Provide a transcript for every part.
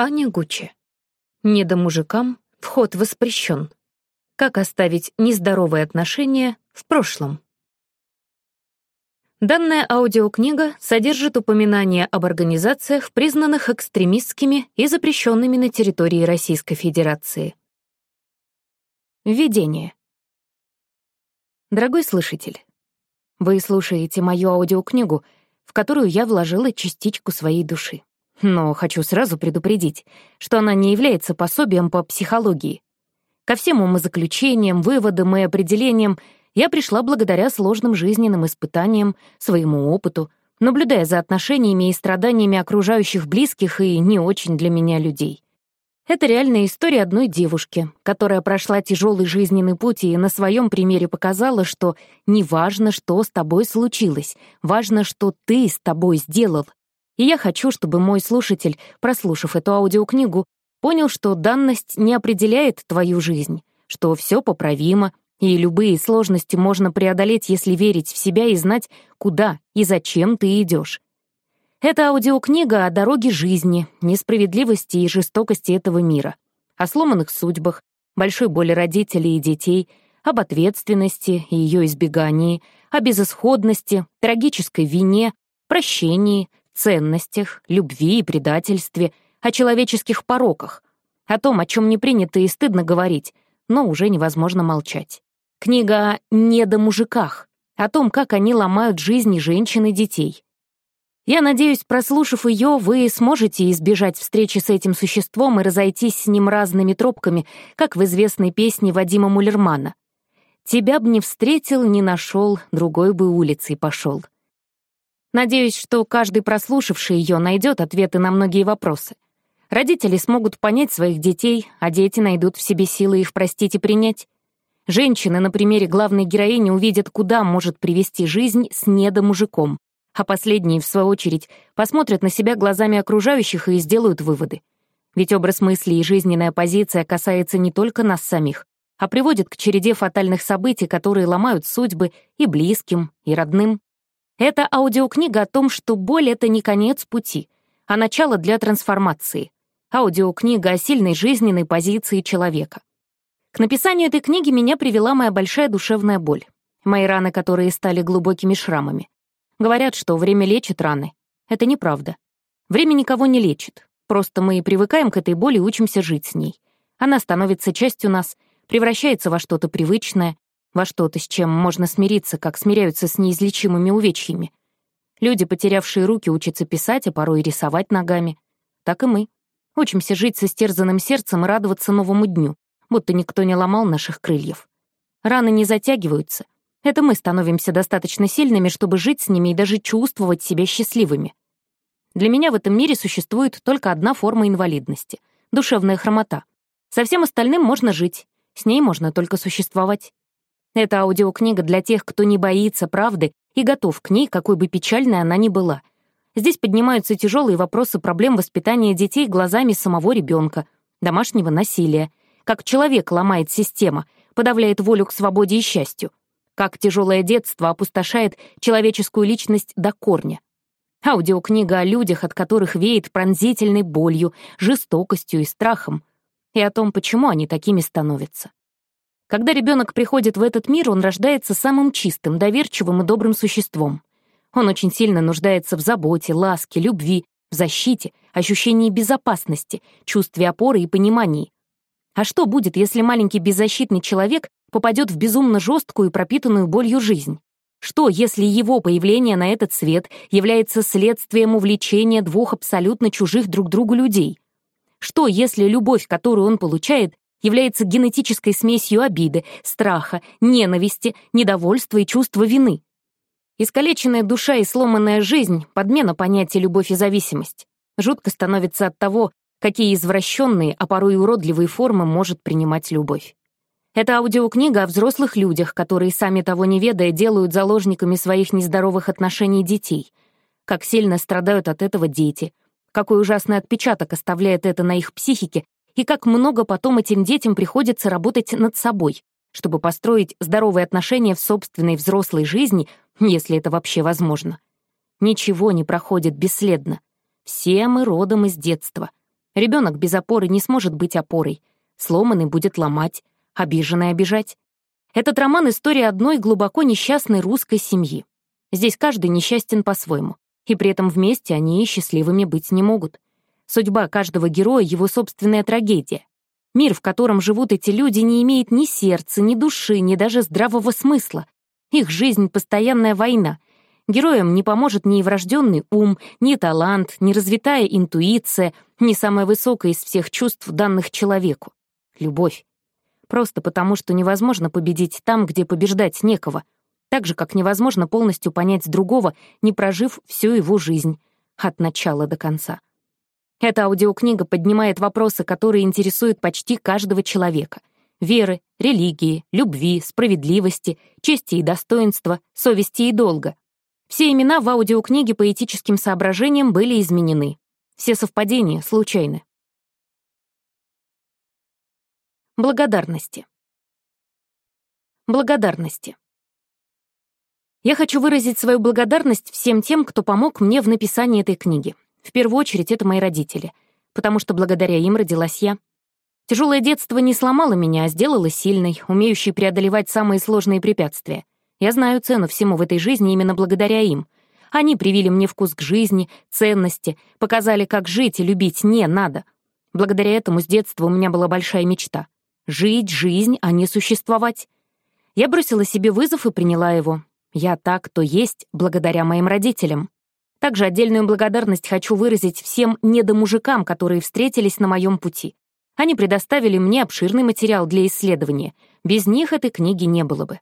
Аня Гуччи. Не до мужикам вход воспрещен. Как оставить нездоровые отношения в прошлом? Данная аудиокнига содержит упоминания об организациях, признанных экстремистскими и запрещенными на территории Российской Федерации. Введение. Дорогой слушатель, вы слушаете мою аудиокнигу, в которую я вложила частичку своей души. Но хочу сразу предупредить, что она не является пособием по психологии. Ко всем умозаключениям, выводам и определениям я пришла благодаря сложным жизненным испытаниям, своему опыту, наблюдая за отношениями и страданиями окружающих близких и не очень для меня людей. Это реальная история одной девушки, которая прошла тяжелый жизненный путь и на своем примере показала, что не важно, что с тобой случилось, важно, что ты с тобой сделал, и я хочу, чтобы мой слушатель, прослушав эту аудиокнигу, понял, что данность не определяет твою жизнь, что все поправимо, и любые сложности можно преодолеть, если верить в себя и знать, куда и зачем ты идешь. Это аудиокнига о дороге жизни, несправедливости и жестокости этого мира, о сломанных судьбах, большой боли родителей и детей, об ответственности и ее избегании, о безысходности, трагической вине, прощении, ценностях, любви и предательстве, о человеческих пороках, о том, о чем не принято и стыдно говорить, но уже невозможно молчать. Книга о недомужиках, о том, как они ломают жизни женщин и детей. Я надеюсь, прослушав ее, вы сможете избежать встречи с этим существом и разойтись с ним разными тропками, как в известной песне Вадима Мулермана. «Тебя б не встретил, не нашел, другой бы улицей пошел». Надеюсь, что каждый прослушавший ее найдет ответы на многие вопросы. Родители смогут понять своих детей, а дети найдут в себе силы их простить и принять. Женщины на примере главной героини увидят, куда может привести жизнь с недомужиком, а последние, в свою очередь, посмотрят на себя глазами окружающих и сделают выводы. Ведь образ мысли и жизненная позиция касается не только нас самих, а приводит к череде фатальных событий, которые ломают судьбы и близким, и родным. Это аудиокнига о том, что боль — это не конец пути, а начало для трансформации. Аудиокнига о сильной жизненной позиции человека. К написанию этой книги меня привела моя большая душевная боль. Мои раны, которые стали глубокими шрамами. Говорят, что время лечит раны. Это неправда. Время никого не лечит. Просто мы привыкаем к этой боли и учимся жить с ней. Она становится частью нас, превращается во что-то привычное, во что-то, с чем можно смириться, как смиряются с неизлечимыми увечьями. Люди, потерявшие руки, учатся писать, а порой и рисовать ногами. Так и мы. Учимся жить со стерзанным сердцем и радоваться новому дню, будто никто не ломал наших крыльев. Раны не затягиваются. Это мы становимся достаточно сильными, чтобы жить с ними и даже чувствовать себя счастливыми. Для меня в этом мире существует только одна форма инвалидности — душевная хромота. Со всем остальным можно жить, с ней можно только существовать. Это аудиокнига для тех, кто не боится правды и готов к ней, какой бы печальной она ни была. Здесь поднимаются тяжелые вопросы проблем воспитания детей глазами самого ребенка, домашнего насилия, как человек ломает система, подавляет волю к свободе и счастью, как тяжелое детство опустошает человеческую личность до корня. Аудиокнига о людях, от которых веет пронзительной болью, жестокостью и страхом, и о том, почему они такими становятся. Когда ребенок приходит в этот мир, он рождается самым чистым, доверчивым и добрым существом. Он очень сильно нуждается в заботе, ласке, любви, в защите, ощущении безопасности, чувстве опоры и понимании. А что будет, если маленький беззащитный человек попадет в безумно жесткую и пропитанную болью жизнь? Что, если его появление на этот свет является следствием увлечения двух абсолютно чужих друг другу людей? Что, если любовь, которую он получает, является генетической смесью обиды, страха, ненависти, недовольства и чувства вины. Искалеченная душа и сломанная жизнь — подмена понятия «любовь» и «зависимость». Жутко становится от того, какие извращенные, а порой и уродливые формы может принимать любовь. Это аудиокнига о взрослых людях, которые, сами того не ведая, делают заложниками своих нездоровых отношений детей. Как сильно страдают от этого дети. Какой ужасный отпечаток оставляет это на их психике и как много потом этим детям приходится работать над собой, чтобы построить здоровые отношения в собственной взрослой жизни, если это вообще возможно. Ничего не проходит бесследно. Все мы родом из детства. Ребенок без опоры не сможет быть опорой. Сломанный будет ломать, обиженный обижать. Этот роман — история одной глубоко несчастной русской семьи. Здесь каждый несчастен по-своему, и при этом вместе они и счастливыми быть не могут. Судьба каждого героя — его собственная трагедия. Мир, в котором живут эти люди, не имеет ни сердца, ни души, ни даже здравого смысла. Их жизнь — постоянная война. Героям не поможет ни врожденный ум, ни талант, ни развитая интуиция, ни самое высокое из всех чувств, данных человеку — любовь. Просто потому, что невозможно победить там, где побеждать некого. Так же, как невозможно полностью понять другого, не прожив всю его жизнь от начала до конца. Эта аудиокнига поднимает вопросы, которые интересуют почти каждого человека. Веры, религии, любви, справедливости, чести и достоинства, совести и долга. Все имена в аудиокниге по этическим соображениям были изменены. Все совпадения случайны. Благодарности. Благодарности. Я хочу выразить свою благодарность всем тем, кто помог мне в написании этой книги. В первую очередь это мои родители, потому что благодаря им родилась я. Тяжелое детство не сломало меня, а сделало сильной, умеющей преодолевать самые сложные препятствия. Я знаю цену всему в этой жизни именно благодаря им. Они привили мне вкус к жизни, ценности, показали, как жить и любить не надо. Благодаря этому с детства у меня была большая мечта — жить жизнь, а не существовать. Я бросила себе вызов и приняла его. Я так, то есть, благодаря моим родителям. Также отдельную благодарность хочу выразить всем недомужикам, которые встретились на моем пути. Они предоставили мне обширный материал для исследования. Без них этой книги не было бы.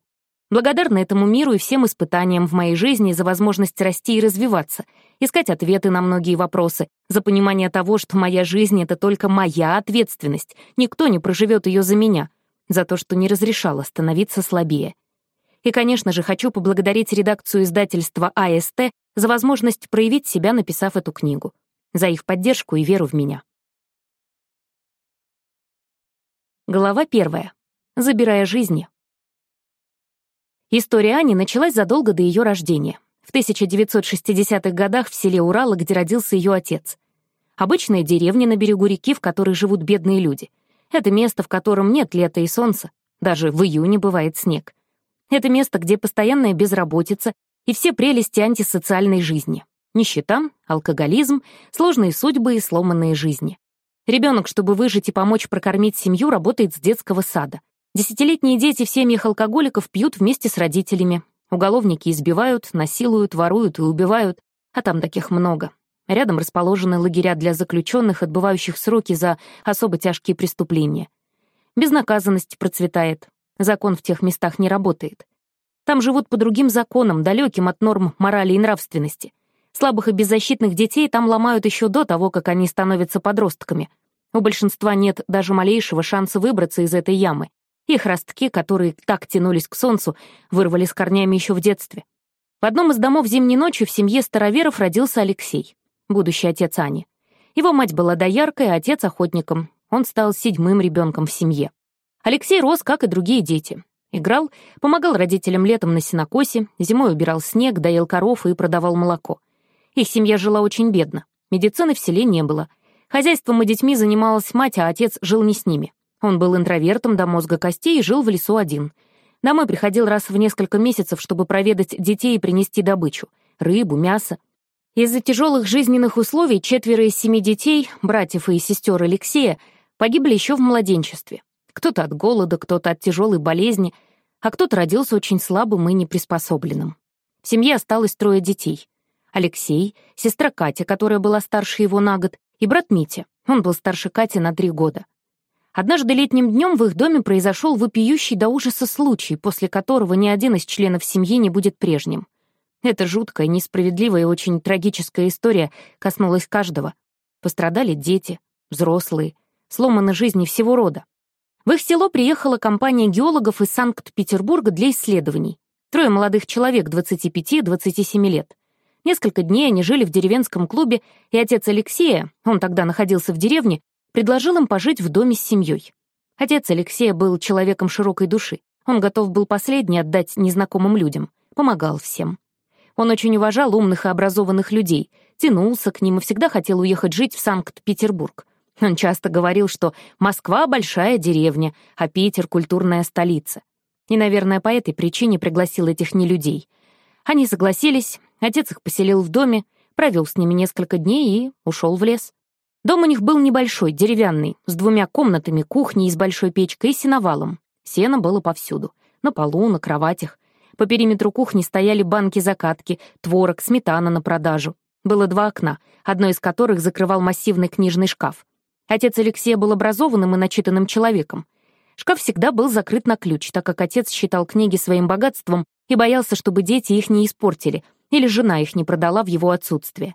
Благодарна этому миру и всем испытаниям в моей жизни за возможность расти и развиваться, искать ответы на многие вопросы, за понимание того, что моя жизнь — это только моя ответственность, никто не проживет ее за меня, за то, что не разрешала становиться слабее. И, конечно же, хочу поблагодарить редакцию издательства АСТ за возможность проявить себя, написав эту книгу, за их поддержку и веру в меня. Глава первая. Забирая жизни. История Ани началась задолго до ее рождения. В 1960-х годах в селе Урала, где родился ее отец. Обычная деревня на берегу реки, в которой живут бедные люди. Это место, в котором нет лета и солнца. Даже в июне бывает снег. Это место, где постоянная безработица и все прелести антисоциальной жизни. Нищета, алкоголизм, сложные судьбы и сломанные жизни. Ребенок, чтобы выжить и помочь прокормить семью, работает с детского сада. Десятилетние дети в семьях алкоголиков пьют вместе с родителями. Уголовники избивают, насилуют, воруют и убивают, а там таких много. Рядом расположены лагеря для заключенных, отбывающих сроки за особо тяжкие преступления. Безнаказанность процветает. Закон в тех местах не работает. Там живут по другим законам, далеким от норм морали и нравственности. Слабых и беззащитных детей там ломают еще до того, как они становятся подростками. У большинства нет даже малейшего шанса выбраться из этой ямы. Их ростки, которые так тянулись к солнцу, вырвали с корнями еще в детстве. В одном из домов зимней ночью в семье староверов родился Алексей, будущий отец Ани. Его мать была дояркой, а отец — охотником. Он стал седьмым ребенком в семье. Алексей рос, как и другие дети. Играл, помогал родителям летом на сенокосе, зимой убирал снег, доел коров и продавал молоко. Их семья жила очень бедно. Медицины в селе не было. Хозяйством и детьми занималась мать, а отец жил не с ними. Он был интровертом до мозга костей и жил в лесу один. Домой приходил раз в несколько месяцев, чтобы проведать детей и принести добычу — рыбу, мясо. Из-за тяжелых жизненных условий четверо из семи детей, братьев и сестер Алексея, погибли еще в младенчестве кто-то от голода, кто-то от тяжелой болезни, а кто-то родился очень слабым и неприспособленным. В семье осталось трое детей. Алексей, сестра Катя, которая была старше его на год, и брат Митя. Он был старше Кати на три года. Однажды летним днем в их доме произошел вопиющий до ужаса случай, после которого ни один из членов семьи не будет прежним. Эта жуткая, несправедливая и очень трагическая история коснулась каждого. Пострадали дети, взрослые, сломаны жизни всего рода. В их село приехала компания геологов из Санкт-Петербурга для исследований. Трое молодых человек 25-27 лет. Несколько дней они жили в деревенском клубе, и отец Алексея, он тогда находился в деревне, предложил им пожить в доме с семьей. Отец Алексея был человеком широкой души. Он готов был последний отдать незнакомым людям, помогал всем. Он очень уважал умных и образованных людей, тянулся к ним и всегда хотел уехать жить в Санкт-Петербург. Он часто говорил, что Москва — большая деревня, а Питер — культурная столица. И, наверное, по этой причине пригласил этих нелюдей. Они согласились, отец их поселил в доме, провел с ними несколько дней и ушел в лес. Дом у них был небольшой, деревянный, с двумя комнатами, кухней с большой печкой и сеновалом. Сено было повсюду — на полу, на кроватях. По периметру кухни стояли банки-закатки, творог, сметана на продажу. Было два окна, одно из которых закрывал массивный книжный шкаф. Отец Алексея был образованным и начитанным человеком. Шкаф всегда был закрыт на ключ, так как отец считал книги своим богатством и боялся, чтобы дети их не испортили, или жена их не продала в его отсутствие.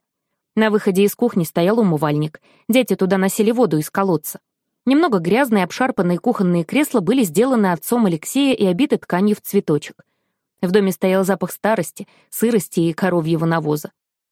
На выходе из кухни стоял умывальник. Дети туда носили воду из колодца. Немного грязные, обшарпанные кухонные кресла были сделаны отцом Алексея и обиты тканью в цветочек. В доме стоял запах старости, сырости и коровьего навоза.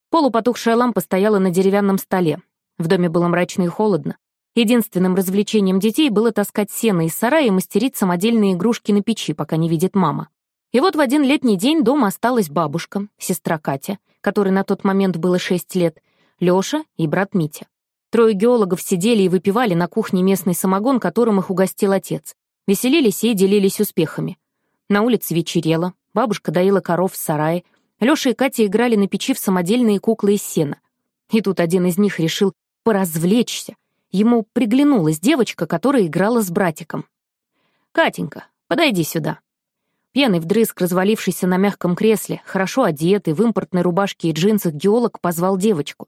Полупотухшая лампа стояла на деревянном столе. В доме было мрачно и холодно. Единственным развлечением детей было таскать сено из сарая и мастерить самодельные игрушки на печи, пока не видит мама. И вот в один летний день дома осталась бабушка, сестра Катя, которой на тот момент было шесть лет, Лёша и брат Митя. Трое геологов сидели и выпивали на кухне местный самогон, которым их угостил отец. Веселились и делились успехами. На улице вечерело, бабушка доила коров в сарае, Лёша и Катя играли на печи в самодельные куклы из сена. И тут один из них решил поразвлечься — Ему приглянулась девочка, которая играла с братиком. «Катенька, подойди сюда». Пьяный вдрызг, развалившийся на мягком кресле, хорошо одетый, в импортной рубашке и джинсах, геолог позвал девочку.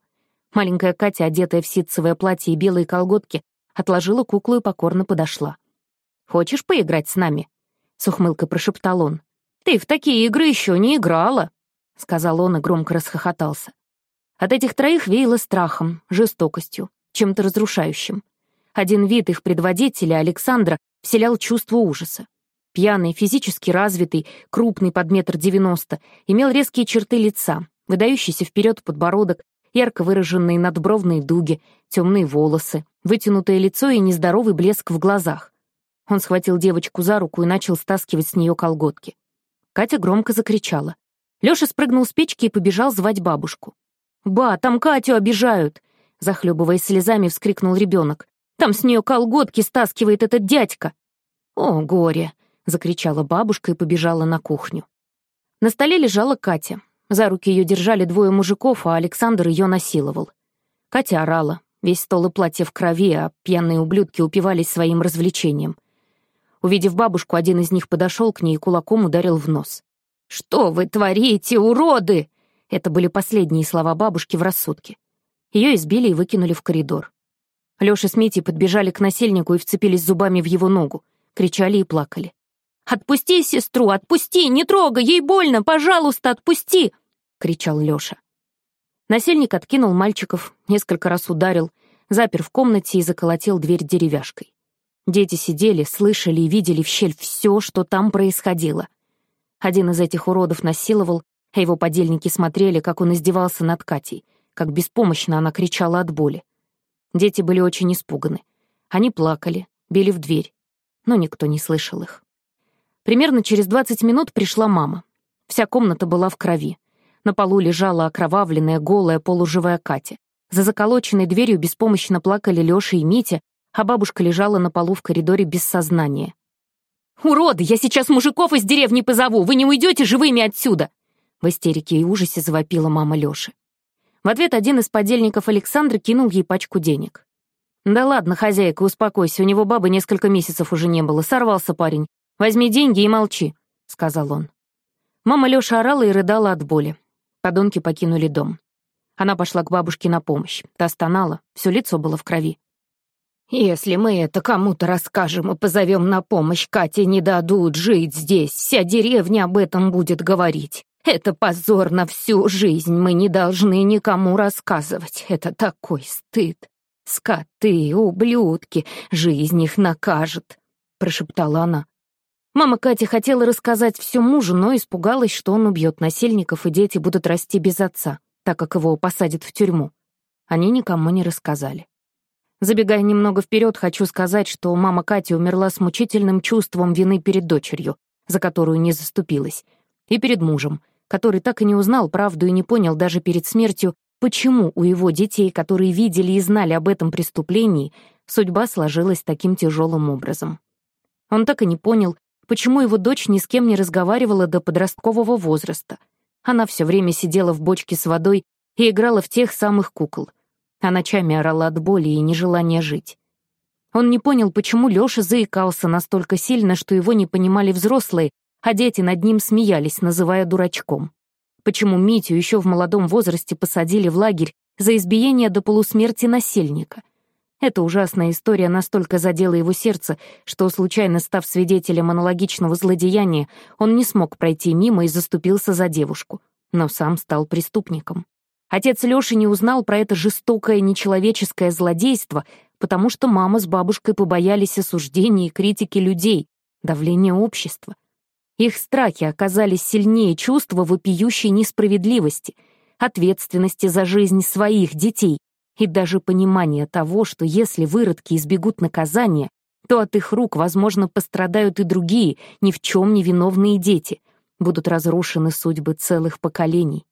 Маленькая Катя, одетая в ситцевое платье и белые колготки, отложила куклу и покорно подошла. «Хочешь поиграть с нами?» — с ухмылкой прошептал он. «Ты в такие игры еще не играла», — сказал он и громко расхохотался. От этих троих веяло страхом, жестокостью, чем-то разрушающим. Один вид их предводителя, Александра, вселял чувство ужаса. Пьяный, физически развитый, крупный под метр девяносто, имел резкие черты лица, выдающийся вперед подбородок, ярко выраженные надбровные дуги, темные волосы, вытянутое лицо и нездоровый блеск в глазах. Он схватил девочку за руку и начал стаскивать с нее колготки. Катя громко закричала. Лёша спрыгнул с печки и побежал звать бабушку. «Ба, там Катю обижают!» Захлебываясь слезами, вскрикнул ребенок. «Там с нее колготки стаскивает этот дядька!» «О, горе!» — закричала бабушка и побежала на кухню. На столе лежала Катя. За руки ее держали двое мужиков, а Александр ее насиловал. Катя орала. Весь стол и платье в крови, а пьяные ублюдки упивались своим развлечением. Увидев бабушку, один из них подошел к ней и кулаком ударил в нос. «Что вы творите, уроды!» Это были последние слова бабушки в рассудке. Ее избили и выкинули в коридор. Лёша с Митей подбежали к насильнику и вцепились зубами в его ногу, кричали и плакали. «Отпусти сестру! Отпусти! Не трогай! Ей больно! Пожалуйста, отпусти!» — кричал Лёша. Насильник откинул мальчиков, несколько раз ударил, запер в комнате и заколотил дверь деревяшкой. Дети сидели, слышали и видели в щель все, что там происходило. Один из этих уродов насиловал, а его подельники смотрели, как он издевался над Катей — как беспомощно она кричала от боли. Дети были очень испуганы. Они плакали, били в дверь, но никто не слышал их. Примерно через 20 минут пришла мама. Вся комната была в крови. На полу лежала окровавленная, голая, полуживая Катя. За заколоченной дверью беспомощно плакали Лёша и Митя, а бабушка лежала на полу в коридоре без сознания. «Уроды, я сейчас мужиков из деревни позову! Вы не уйдёте живыми отсюда!» В истерике и ужасе завопила мама Лёши. В ответ один из подельников Александра кинул ей пачку денег. «Да ладно, хозяйка, успокойся, у него бабы несколько месяцев уже не было, сорвался парень. Возьми деньги и молчи», — сказал он. Мама Лёша орала и рыдала от боли. Подонки покинули дом. Она пошла к бабушке на помощь. Та стонала, всё лицо было в крови. «Если мы это кому-то расскажем и позовем на помощь, Кате не дадут жить здесь. Вся деревня об этом будет говорить. Это позор на всю жизнь, мы не должны никому рассказывать. Это такой стыд. Скоты, ублюдки, жизнь их накажет, прошептала она. Мама Кати хотела рассказать все мужу, но испугалась, что он убьет насильников, и дети будут расти без отца, так как его посадят в тюрьму. Они никому не рассказали. Забегая немного вперед, хочу сказать, что мама Кати умерла с мучительным чувством вины перед дочерью, за которую не заступилась, и перед мужем, который так и не узнал правду и не понял даже перед смертью, почему у его детей, которые видели и знали об этом преступлении, судьба сложилась таким тяжелым образом. Он так и не понял, почему его дочь ни с кем не разговаривала до подросткового возраста. Она все время сидела в бочке с водой и играла в тех самых кукол, а ночами орала от боли и нежелания жить. Он не понял, почему Лёша заикался настолько сильно, что его не понимали взрослые, а дети над ним смеялись, называя дурачком. Почему Митю еще в молодом возрасте посадили в лагерь за избиение до полусмерти насильника? Эта ужасная история настолько задела его сердце, что, случайно став свидетелем аналогичного злодеяния, он не смог пройти мимо и заступился за девушку, но сам стал преступником. Отец Лёши не узнал про это жестокое нечеловеческое злодейство, потому что мама с бабушкой побоялись осуждений и критики людей, давления общества. Их страхи оказались сильнее чувства вопиющей несправедливости, ответственности за жизнь своих детей и даже понимания того, что если выродки избегут наказания, то от их рук, возможно, пострадают и другие, ни в чем не виновные дети, будут разрушены судьбы целых поколений.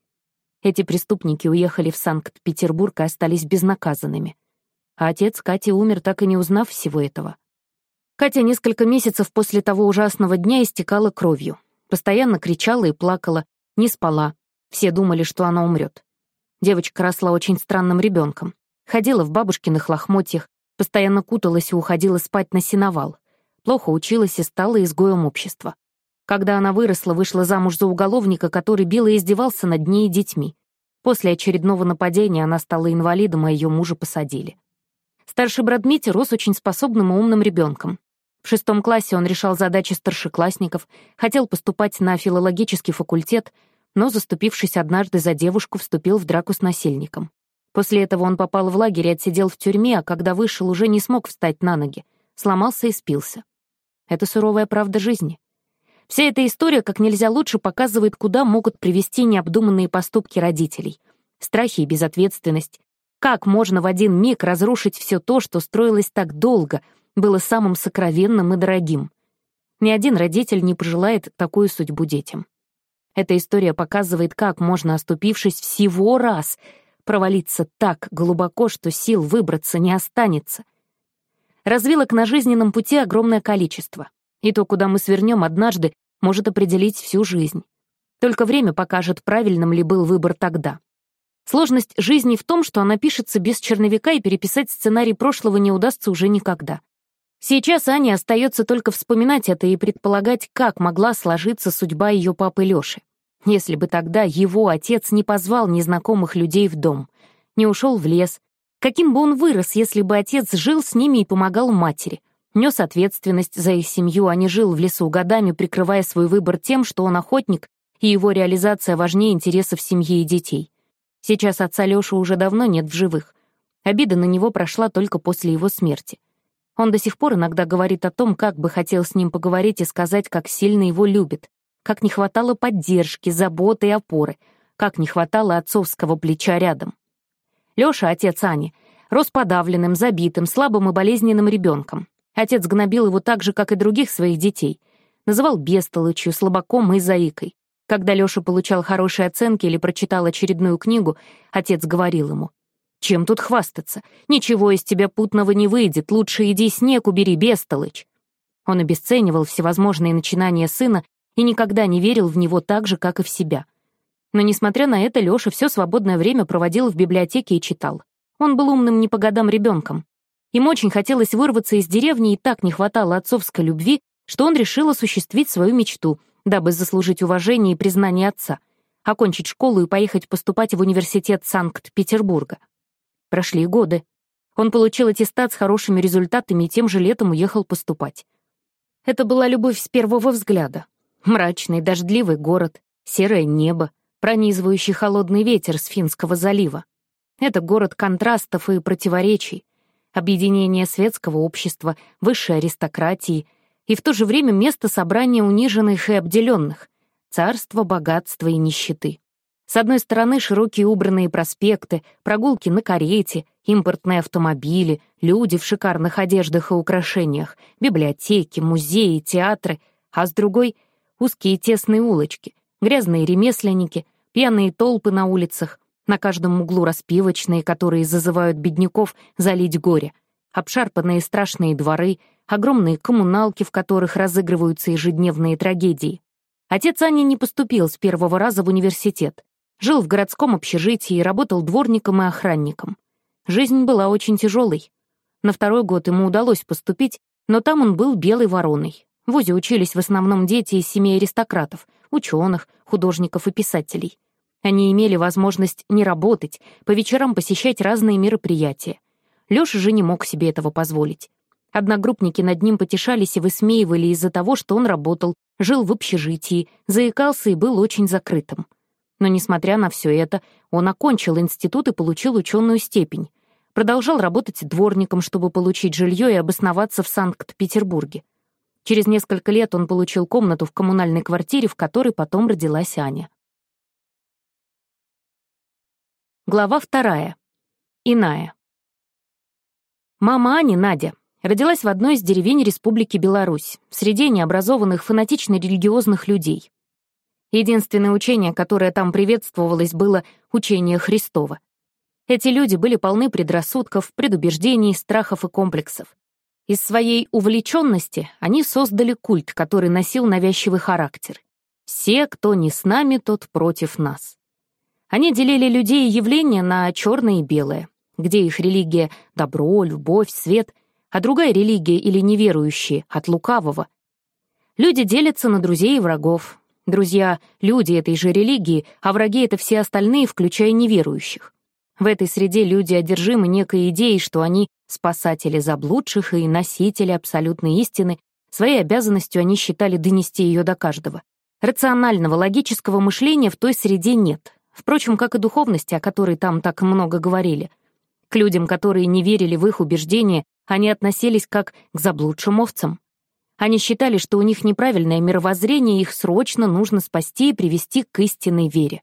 Эти преступники уехали в Санкт-Петербург и остались безнаказанными. А отец Кати умер, так и не узнав всего этого. Катя несколько месяцев после того ужасного дня истекала кровью. Постоянно кричала и плакала, не спала. Все думали, что она умрет. Девочка росла очень странным ребенком. Ходила в бабушкиных лохмотьях, постоянно куталась и уходила спать на сеновал. Плохо училась и стала изгоем общества. Когда она выросла, вышла замуж за уголовника, который бил и издевался над ней и детьми. После очередного нападения она стала инвалидом, а ее мужа посадили. Старший брат Митя рос очень способным и умным ребенком, в шестом классе он решал задачи старшеклассников, хотел поступать на филологический факультет, но, заступившись однажды за девушку, вступил в драку с насильником. После этого он попал в лагерь и отсидел в тюрьме, а когда вышел, уже не смог встать на ноги, сломался и спился. Это суровая правда жизни. Вся эта история как нельзя лучше показывает, куда могут привести необдуманные поступки родителей. Страхи и безответственность. Как можно в один миг разрушить все то, что строилось так долго — было самым сокровенным и дорогим. Ни один родитель не пожелает такую судьбу детям. Эта история показывает, как можно, оступившись всего раз, провалиться так глубоко, что сил выбраться не останется. Развилок на жизненном пути огромное количество. И то, куда мы свернем однажды, может определить всю жизнь. Только время покажет, правильным ли был выбор тогда. Сложность жизни в том, что она пишется без черновика, и переписать сценарий прошлого не удастся уже никогда. Сейчас Ане остается только вспоминать это и предполагать, как могла сложиться судьба ее папы Лёши. Если бы тогда его отец не позвал незнакомых людей в дом, не ушел в лес, каким бы он вырос, если бы отец жил с ними и помогал матери, нес ответственность за их семью, а не жил в лесу годами, прикрывая свой выбор тем, что он охотник, и его реализация важнее интересов семьи и детей. Сейчас отца Лёши уже давно нет в живых. Обида на него прошла только после его смерти — он до сих пор иногда говорит о том, как бы хотел с ним поговорить и сказать, как сильно его любит, как не хватало поддержки, заботы и опоры, как не хватало отцовского плеча рядом. Лёша, отец Ани, рос подавленным, забитым, слабым и болезненным ребенком. Отец гнобил его так же, как и других своих детей. Называл бестолочью, слабаком и заикой. Когда Лёша получал хорошие оценки или прочитал очередную книгу, отец говорил ему, чем тут хвастаться? Ничего из тебя путного не выйдет, лучше иди снег убери, бестолочь. Он обесценивал всевозможные начинания сына и никогда не верил в него так же, как и в себя. Но, несмотря на это, Лёша все свободное время проводил в библиотеке и читал. Он был умным не по годам ребенком. Им очень хотелось вырваться из деревни, и так не хватало отцовской любви, что он решил осуществить свою мечту, дабы заслужить уважение и признание отца, окончить школу и поехать поступать в университет Санкт-Петербурга. Прошли годы. Он получил аттестат с хорошими результатами и тем же летом уехал поступать. Это была любовь с первого взгляда. Мрачный, дождливый город, серое небо, пронизывающий холодный ветер с Финского залива. Это город контрастов и противоречий, объединение светского общества, высшей аристократии и в то же время место собрания униженных и обделенных, царство богатства и нищеты. С одной стороны широкие убранные проспекты, прогулки на карете, импортные автомобили, люди в шикарных одеждах и украшениях, библиотеки, музеи, театры, а с другой — узкие тесные улочки, грязные ремесленники, пьяные толпы на улицах, на каждом углу распивочные, которые зазывают бедняков залить горе, обшарпанные страшные дворы, огромные коммуналки, в которых разыгрываются ежедневные трагедии. Отец Ани не поступил с первого раза в университет. Жил в городском общежитии, и работал дворником и охранником. Жизнь была очень тяжелой. На второй год ему удалось поступить, но там он был белой вороной. В УЗИ учились в основном дети из семей аристократов, ученых, художников и писателей. Они имели возможность не работать, по вечерам посещать разные мероприятия. Лёша же не мог себе этого позволить. Одногруппники над ним потешались и высмеивали из-за того, что он работал, жил в общежитии, заикался и был очень закрытым. Но, несмотря на все это, он окончил институт и получил ученую степень. Продолжал работать дворником, чтобы получить жилье и обосноваться в Санкт-Петербурге. Через несколько лет он получил комнату в коммунальной квартире, в которой потом родилась Аня. Глава вторая. Иная. Мама Ани, Надя, родилась в одной из деревень Республики Беларусь, среди необразованных фанатично-религиозных людей. Единственное учение, которое там приветствовалось, было учение Христова. Эти люди были полны предрассудков, предубеждений, страхов и комплексов. Из своей увлеченности они создали культ, который носил навязчивый характер. «Все, кто не с нами, тот против нас». Они делили людей и явления на черное и белое, где их религия — добро, любовь, свет, а другая религия или неверующие — от лукавого. Люди делятся на друзей и врагов, Друзья — люди этой же религии, а враги — это все остальные, включая неверующих. В этой среде люди одержимы некой идеей, что они — спасатели заблудших и носители абсолютной истины. Своей обязанностью они считали донести ее до каждого. Рационального, логического мышления в той среде нет. Впрочем, как и духовности, о которой там так много говорили. К людям, которые не верили в их убеждения, они относились как к заблудшим овцам. Они считали, что у них неправильное мировоззрение, их срочно нужно спасти и привести к истинной вере.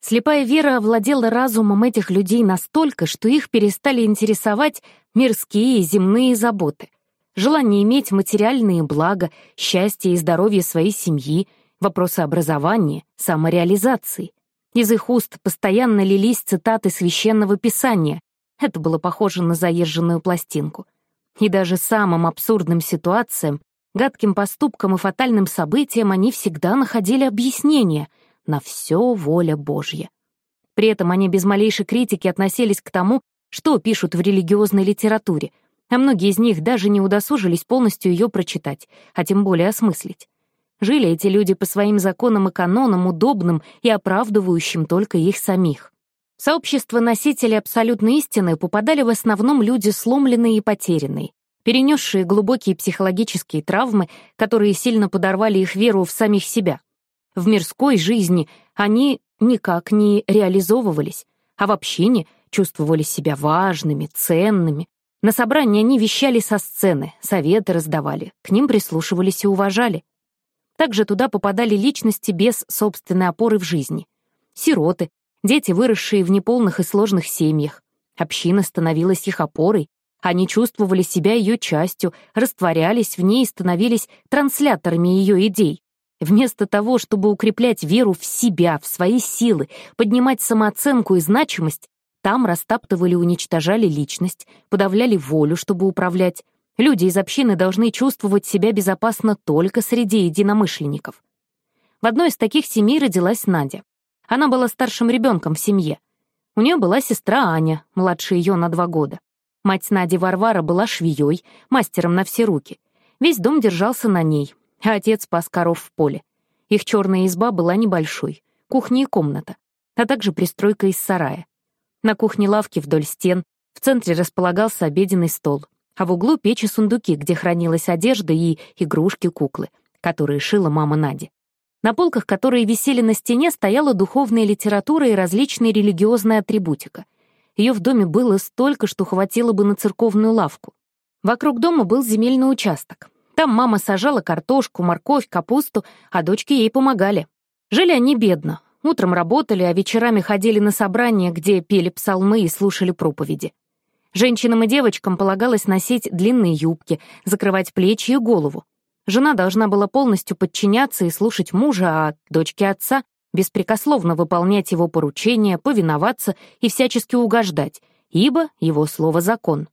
Слепая вера овладела разумом этих людей настолько, что их перестали интересовать мирские и земные заботы. Желание иметь материальные блага, счастье и здоровье своей семьи, вопросы образования, самореализации. Из их уст постоянно лились цитаты священного писания. Это было похоже на заезженную пластинку. И даже самым абсурдным ситуациям Гадким поступкам и фатальным событиям они всегда находили объяснение. На все воля Божья. При этом они без малейшей критики относились к тому, что пишут в религиозной литературе, а многие из них даже не удосужились полностью ее прочитать, а тем более осмыслить. Жили эти люди по своим законам и канонам, удобным и оправдывающим только их самих. В сообщество носителей абсолютной истины попадали в основном люди сломленные и потерянные, перенесшие глубокие психологические травмы, которые сильно подорвали их веру в самих себя. В мирской жизни они никак не реализовывались, а в общине чувствовали себя важными, ценными. На собрании они вещали со сцены, советы раздавали, к ним прислушивались и уважали. Также туда попадали личности без собственной опоры в жизни. Сироты, дети, выросшие в неполных и сложных семьях. Община становилась их опорой, они чувствовали себя ее частью, растворялись в ней и становились трансляторами ее идей. Вместо того, чтобы укреплять веру в себя, в свои силы, поднимать самооценку и значимость, там растаптывали уничтожали личность, подавляли волю, чтобы управлять. Люди из общины должны чувствовать себя безопасно только среди единомышленников. В одной из таких семей родилась Надя. Она была старшим ребенком в семье. У нее была сестра Аня, младше ее на два года. Мать Нади Варвара была швеей, мастером на все руки. Весь дом держался на ней, а отец пас коров в поле. Их черная изба была небольшой, кухня и комната, а также пристройка из сарая. На кухне лавки вдоль стен, в центре располагался обеденный стол, а в углу печи сундуки, где хранилась одежда и игрушки-куклы, которые шила мама Нади. На полках, которые висели на стене, стояла духовная литература и различные религиозная атрибутика — ее в доме было столько, что хватило бы на церковную лавку. Вокруг дома был земельный участок. Там мама сажала картошку, морковь, капусту, а дочки ей помогали. Жили они бедно. Утром работали, а вечерами ходили на собрания, где пели псалмы и слушали проповеди. Женщинам и девочкам полагалось носить длинные юбки, закрывать плечи и голову. Жена должна была полностью подчиняться и слушать мужа, а дочки отца беспрекословно выполнять его поручения, повиноваться и всячески угождать, ибо его слово — закон.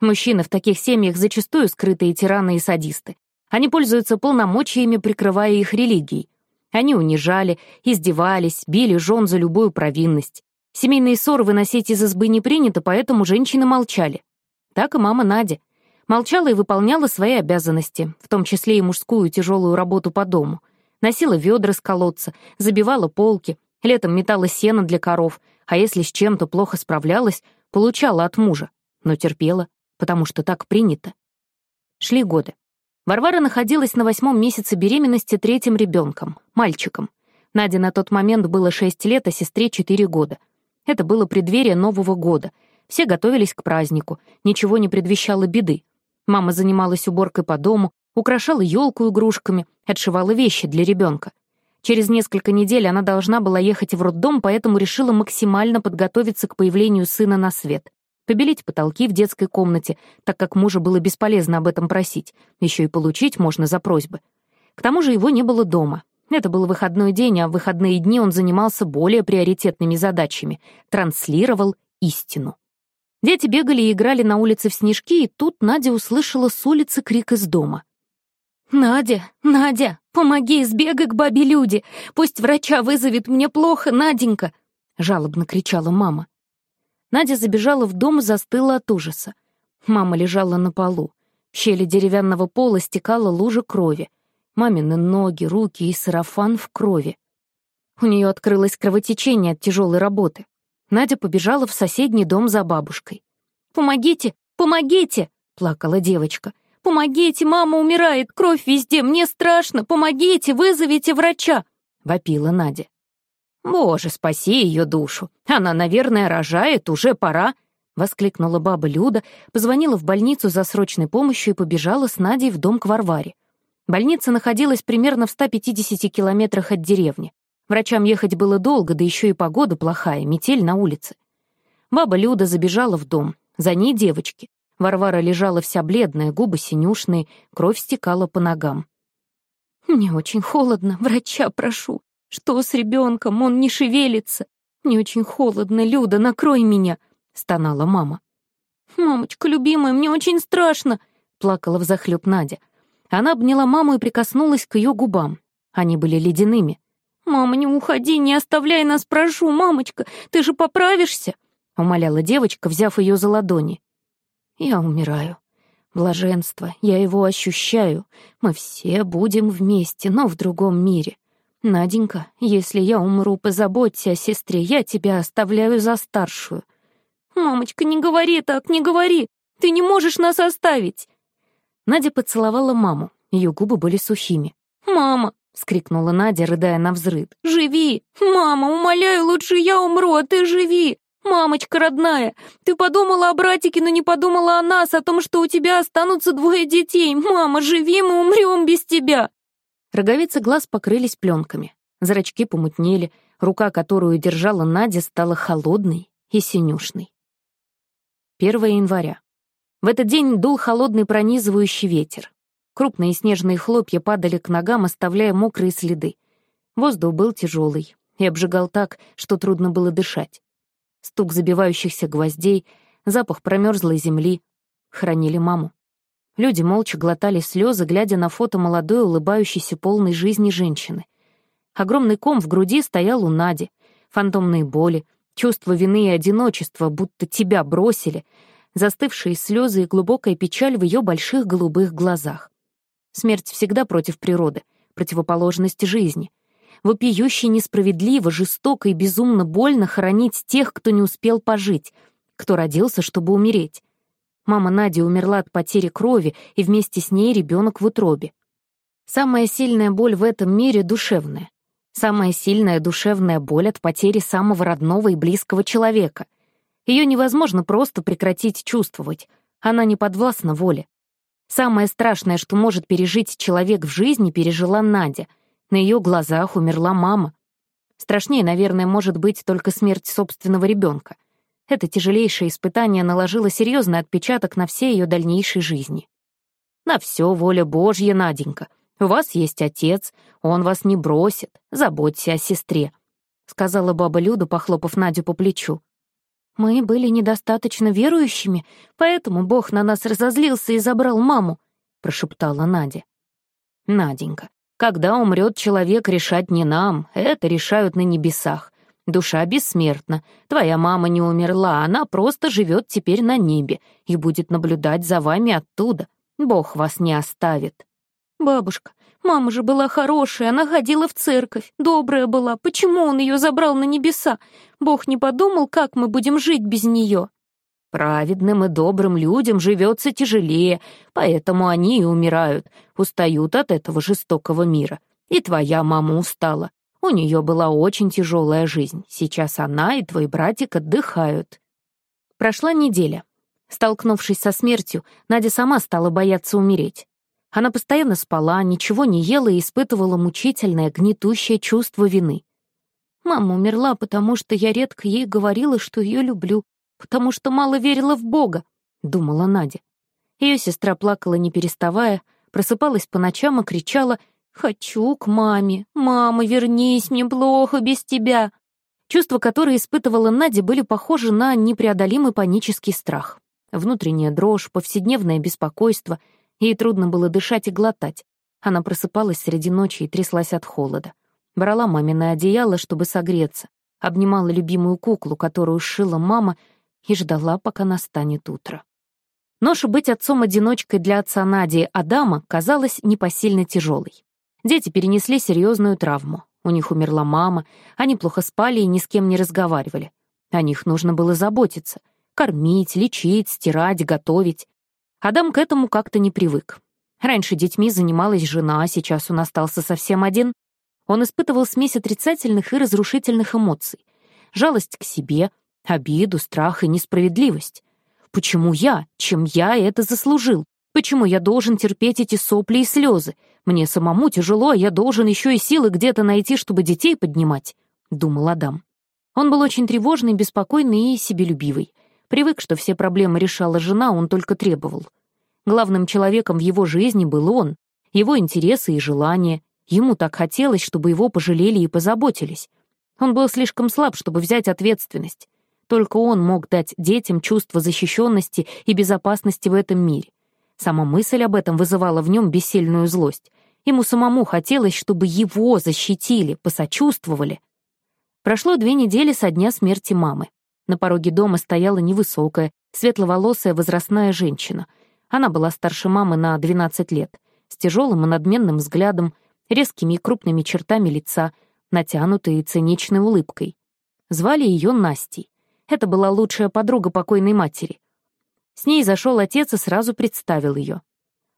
Мужчины в таких семьях зачастую скрытые тираны и садисты. Они пользуются полномочиями, прикрывая их религией. Они унижали, издевались, били жен за любую провинность. Семейные ссоры выносить из избы не принято, поэтому женщины молчали. Так и мама Надя. Молчала и выполняла свои обязанности, в том числе и мужскую тяжелую работу по дому — Носила ведра с колодца, забивала полки, летом метала сено для коров, а если с чем-то плохо справлялась, получала от мужа, но терпела, потому что так принято. Шли годы. Варвара находилась на восьмом месяце беременности третьим ребенком, мальчиком. Наде на тот момент было шесть лет, а сестре четыре года. Это было преддверие Нового года. Все готовились к празднику, ничего не предвещало беды. Мама занималась уборкой по дому, украшала елку игрушками, отшивала вещи для ребенка. Через несколько недель она должна была ехать в роддом, поэтому решила максимально подготовиться к появлению сына на свет. Побелить потолки в детской комнате, так как мужа было бесполезно об этом просить. Еще и получить можно за просьбы. К тому же его не было дома. Это был выходной день, а в выходные дни он занимался более приоритетными задачами — транслировал истину. Дети бегали и играли на улице в снежки, и тут Надя услышала с улицы крик из дома — «Надя, Надя, помоги, сбегай к бабе Люде! Пусть врача вызовет, мне плохо, Наденька!» — жалобно кричала мама. Надя забежала в дом и застыла от ужаса. Мама лежала на полу. В щели деревянного пола стекала лужа крови. Мамины ноги, руки и сарафан в крови. У нее открылось кровотечение от тяжелой работы. Надя побежала в соседний дом за бабушкой. «Помогите! Помогите!» — плакала девочка — «Помогите, мама умирает, кровь везде, мне страшно, помогите, вызовите врача!» — вопила Надя. «Боже, спаси ее душу! Она, наверное, рожает, уже пора!» — воскликнула баба Люда, позвонила в больницу за срочной помощью и побежала с Надей в дом к Варваре. Больница находилась примерно в 150 километрах от деревни. Врачам ехать было долго, да еще и погода плохая, метель на улице. Баба Люда забежала в дом, за ней девочки. Варвара лежала вся бледная, губы синюшные, кровь стекала по ногам. «Мне очень холодно, врача прошу. Что с ребенком? Он не шевелится. Мне очень холодно, Люда, накрой меня!» — стонала мама. «Мамочка, любимая, мне очень страшно!» — плакала взахлеб Надя. Она обняла маму и прикоснулась к ее губам. Они были ледяными. «Мама, не уходи, не оставляй нас, прошу, мамочка, ты же поправишься!» — умоляла девочка, взяв ее за ладони. Я умираю. Блаженство, я его ощущаю. Мы все будем вместе, но в другом мире. Наденька, если я умру, позаботься о сестре, я тебя оставляю за старшую. Мамочка, не говори так, не говори. Ты не можешь нас оставить. Надя поцеловала маму. Ее губы были сухими. «Мама!» — вскрикнула Надя, рыдая на взрыд. «Живи! Мама, умоляю, лучше я умру, а ты живи! «Мамочка родная, ты подумала о братике, но не подумала о нас, о том, что у тебя останутся двое детей. Мама, живи, мы умрем без тебя!» Роговицы глаз покрылись пленками. Зрачки помутнели, рука, которую держала Надя, стала холодной и синюшной. 1 января. В этот день дул холодный пронизывающий ветер. Крупные снежные хлопья падали к ногам, оставляя мокрые следы. Воздух был тяжелый и обжигал так, что трудно было дышать стук забивающихся гвоздей, запах промерзлой земли. Хранили маму. Люди молча глотали слезы, глядя на фото молодой, улыбающейся полной жизни женщины. Огромный ком в груди стоял у Нади. Фантомные боли, чувство вины и одиночества, будто тебя бросили, застывшие слезы и глубокая печаль в ее больших голубых глазах. Смерть всегда против природы, противоположность жизни — вопиюще несправедливо, жестоко и безумно больно хоронить тех, кто не успел пожить, кто родился, чтобы умереть. Мама Нади умерла от потери крови, и вместе с ней ребенок в утробе. Самая сильная боль в этом мире — душевная. Самая сильная душевная боль от потери самого родного и близкого человека. Ее невозможно просто прекратить чувствовать. Она не подвластна воле. Самое страшное, что может пережить человек в жизни, пережила Надя — на ее глазах умерла мама. Страшнее, наверное, может быть только смерть собственного ребенка. Это тяжелейшее испытание наложило серьезный отпечаток на все ее дальнейшей жизни. «На все воля Божья, Наденька. У вас есть отец, он вас не бросит. Заботься о сестре», — сказала баба Люда, похлопав Надю по плечу. «Мы были недостаточно верующими, поэтому Бог на нас разозлился и забрал маму», — прошептала Надя. «Наденька, когда умрет человек, решать не нам, это решают на небесах. Душа бессмертна. Твоя мама не умерла, она просто живет теперь на небе и будет наблюдать за вами оттуда. Бог вас не оставит. Бабушка, мама же была хорошая, она ходила в церковь, добрая была. Почему он ее забрал на небеса? Бог не подумал, как мы будем жить без нее. Праведным и добрым людям живется тяжелее, поэтому они и умирают, устают от этого жестокого мира. И твоя мама устала. У нее была очень тяжелая жизнь. Сейчас она и твой братик отдыхают. Прошла неделя. Столкнувшись со смертью, Надя сама стала бояться умереть. Она постоянно спала, ничего не ела и испытывала мучительное, гнетущее чувство вины. «Мама умерла, потому что я редко ей говорила, что ее люблю потому что мало верила в Бога», — думала Надя. Ее сестра плакала, не переставая, просыпалась по ночам и кричала «Хочу к маме! Мама, вернись, мне плохо без тебя!» Чувства, которые испытывала Надя, были похожи на непреодолимый панический страх. Внутренняя дрожь, повседневное беспокойство. Ей трудно было дышать и глотать. Она просыпалась среди ночи и тряслась от холода. Брала маминое одеяло, чтобы согреться. Обнимала любимую куклу, которую сшила мама — и ждала, пока настанет утро. Ноша быть отцом-одиночкой для отца Нади Адама казалась непосильно тяжелой. Дети перенесли серьезную травму. У них умерла мама, они плохо спали и ни с кем не разговаривали. О них нужно было заботиться. Кормить, лечить, стирать, готовить. Адам к этому как-то не привык. Раньше детьми занималась жена, а сейчас он остался совсем один. Он испытывал смесь отрицательных и разрушительных эмоций. Жалость к себе — Обиду, страх и несправедливость. Почему я? Чем я это заслужил? Почему я должен терпеть эти сопли и слезы? Мне самому тяжело, а я должен еще и силы где-то найти, чтобы детей поднимать», — думал Адам. Он был очень тревожный, беспокойный и себелюбивый. Привык, что все проблемы решала жена, он только требовал. Главным человеком в его жизни был он, его интересы и желания. Ему так хотелось, чтобы его пожалели и позаботились. Он был слишком слаб, чтобы взять ответственность. Только он мог дать детям чувство защищенности и безопасности в этом мире. Сама мысль об этом вызывала в нем бессильную злость. Ему самому хотелось, чтобы его защитили, посочувствовали. Прошло две недели со дня смерти мамы. На пороге дома стояла невысокая, светловолосая возрастная женщина. Она была старше мамы на 12 лет, с тяжелым и надменным взглядом, резкими и крупными чертами лица, натянутой и циничной улыбкой. Звали ее Настей. Это была лучшая подруга покойной матери. С ней зашел отец и сразу представил ее.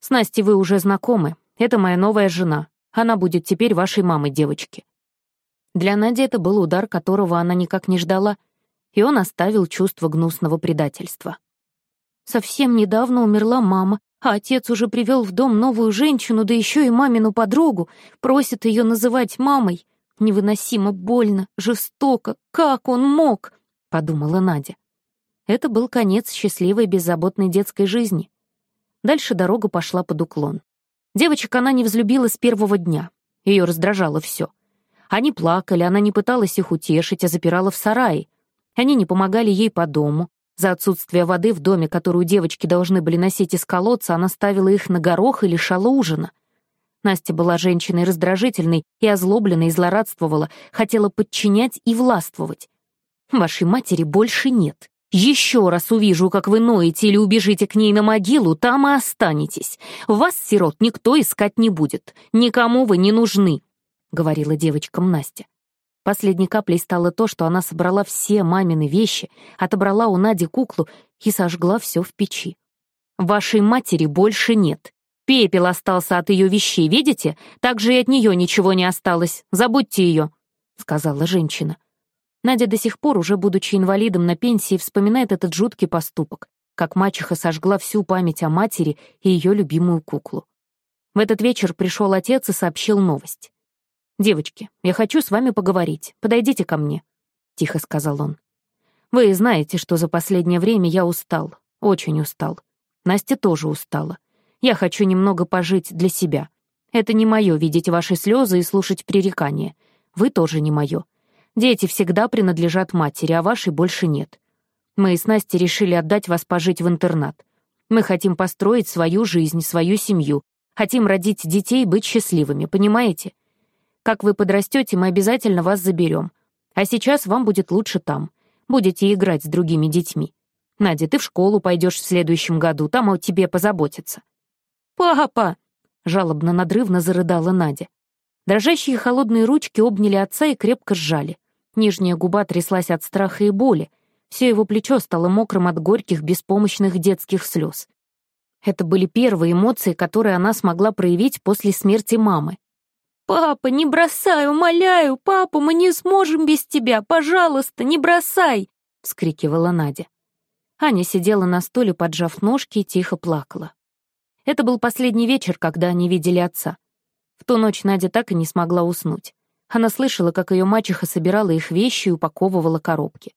«С Настей вы уже знакомы. Это моя новая жена. Она будет теперь вашей мамой, девочки». Для Нади это был удар, которого она никак не ждала, и он оставил чувство гнусного предательства. «Совсем недавно умерла мама, а отец уже привел в дом новую женщину, да еще и мамину подругу, просит ее называть мамой. Невыносимо больно, жестоко. Как он мог?» подумала Надя. Это был конец счастливой, беззаботной детской жизни. Дальше дорога пошла под уклон. Девочек она не взлюбила с первого дня. Ее раздражало все. Они плакали, она не пыталась их утешить, а запирала в сарае. Они не помогали ей по дому. За отсутствие воды в доме, которую девочки должны были носить из колодца, она ставила их на горох и лишала ужина. Настя была женщиной раздражительной и озлобленной, и злорадствовала, хотела подчинять и властвовать. Вашей матери больше нет. Еще раз увижу, как вы ноете или убежите к ней на могилу, там и останетесь. Вас, сирот, никто искать не будет. Никому вы не нужны», — говорила девочкам Настя. Последней каплей стало то, что она собрала все мамины вещи, отобрала у Нади куклу и сожгла все в печи. «Вашей матери больше нет. Пепел остался от ее вещей, видите? Так же и от нее ничего не осталось. Забудьте ее», — сказала женщина. Надя до сих пор, уже будучи инвалидом на пенсии, вспоминает этот жуткий поступок, как мачеха сожгла всю память о матери и ее любимую куклу. В этот вечер пришел отец и сообщил новость. «Девочки, я хочу с вами поговорить. Подойдите ко мне», — тихо сказал он. «Вы знаете, что за последнее время я устал, очень устал. Настя тоже устала. Я хочу немного пожить для себя. Это не мое видеть ваши слезы и слушать пререкания. Вы тоже не мое. Дети всегда принадлежат матери, а вашей больше нет. Мы с Настей решили отдать вас пожить в интернат. Мы хотим построить свою жизнь, свою семью. Хотим родить детей и быть счастливыми, понимаете? Как вы подрастете, мы обязательно вас заберем. А сейчас вам будет лучше там. Будете играть с другими детьми. Надя, ты в школу пойдешь в следующем году, там о тебе позаботятся». «Папа!» — жалобно-надрывно зарыдала Надя. Дрожащие холодные ручки обняли отца и крепко сжали. Нижняя губа тряслась от страха и боли. Все его плечо стало мокрым от горьких, беспомощных детских слез. Это были первые эмоции, которые она смогла проявить после смерти мамы. «Папа, не бросай, умоляю! Папа, мы не сможем без тебя! Пожалуйста, не бросай!» — вскрикивала Надя. Аня сидела на стуле, поджав ножки, и тихо плакала. Это был последний вечер, когда они видели отца. В ту ночь Надя так и не смогла уснуть. Она слышала, как ее мачеха собирала их вещи и упаковывала коробки.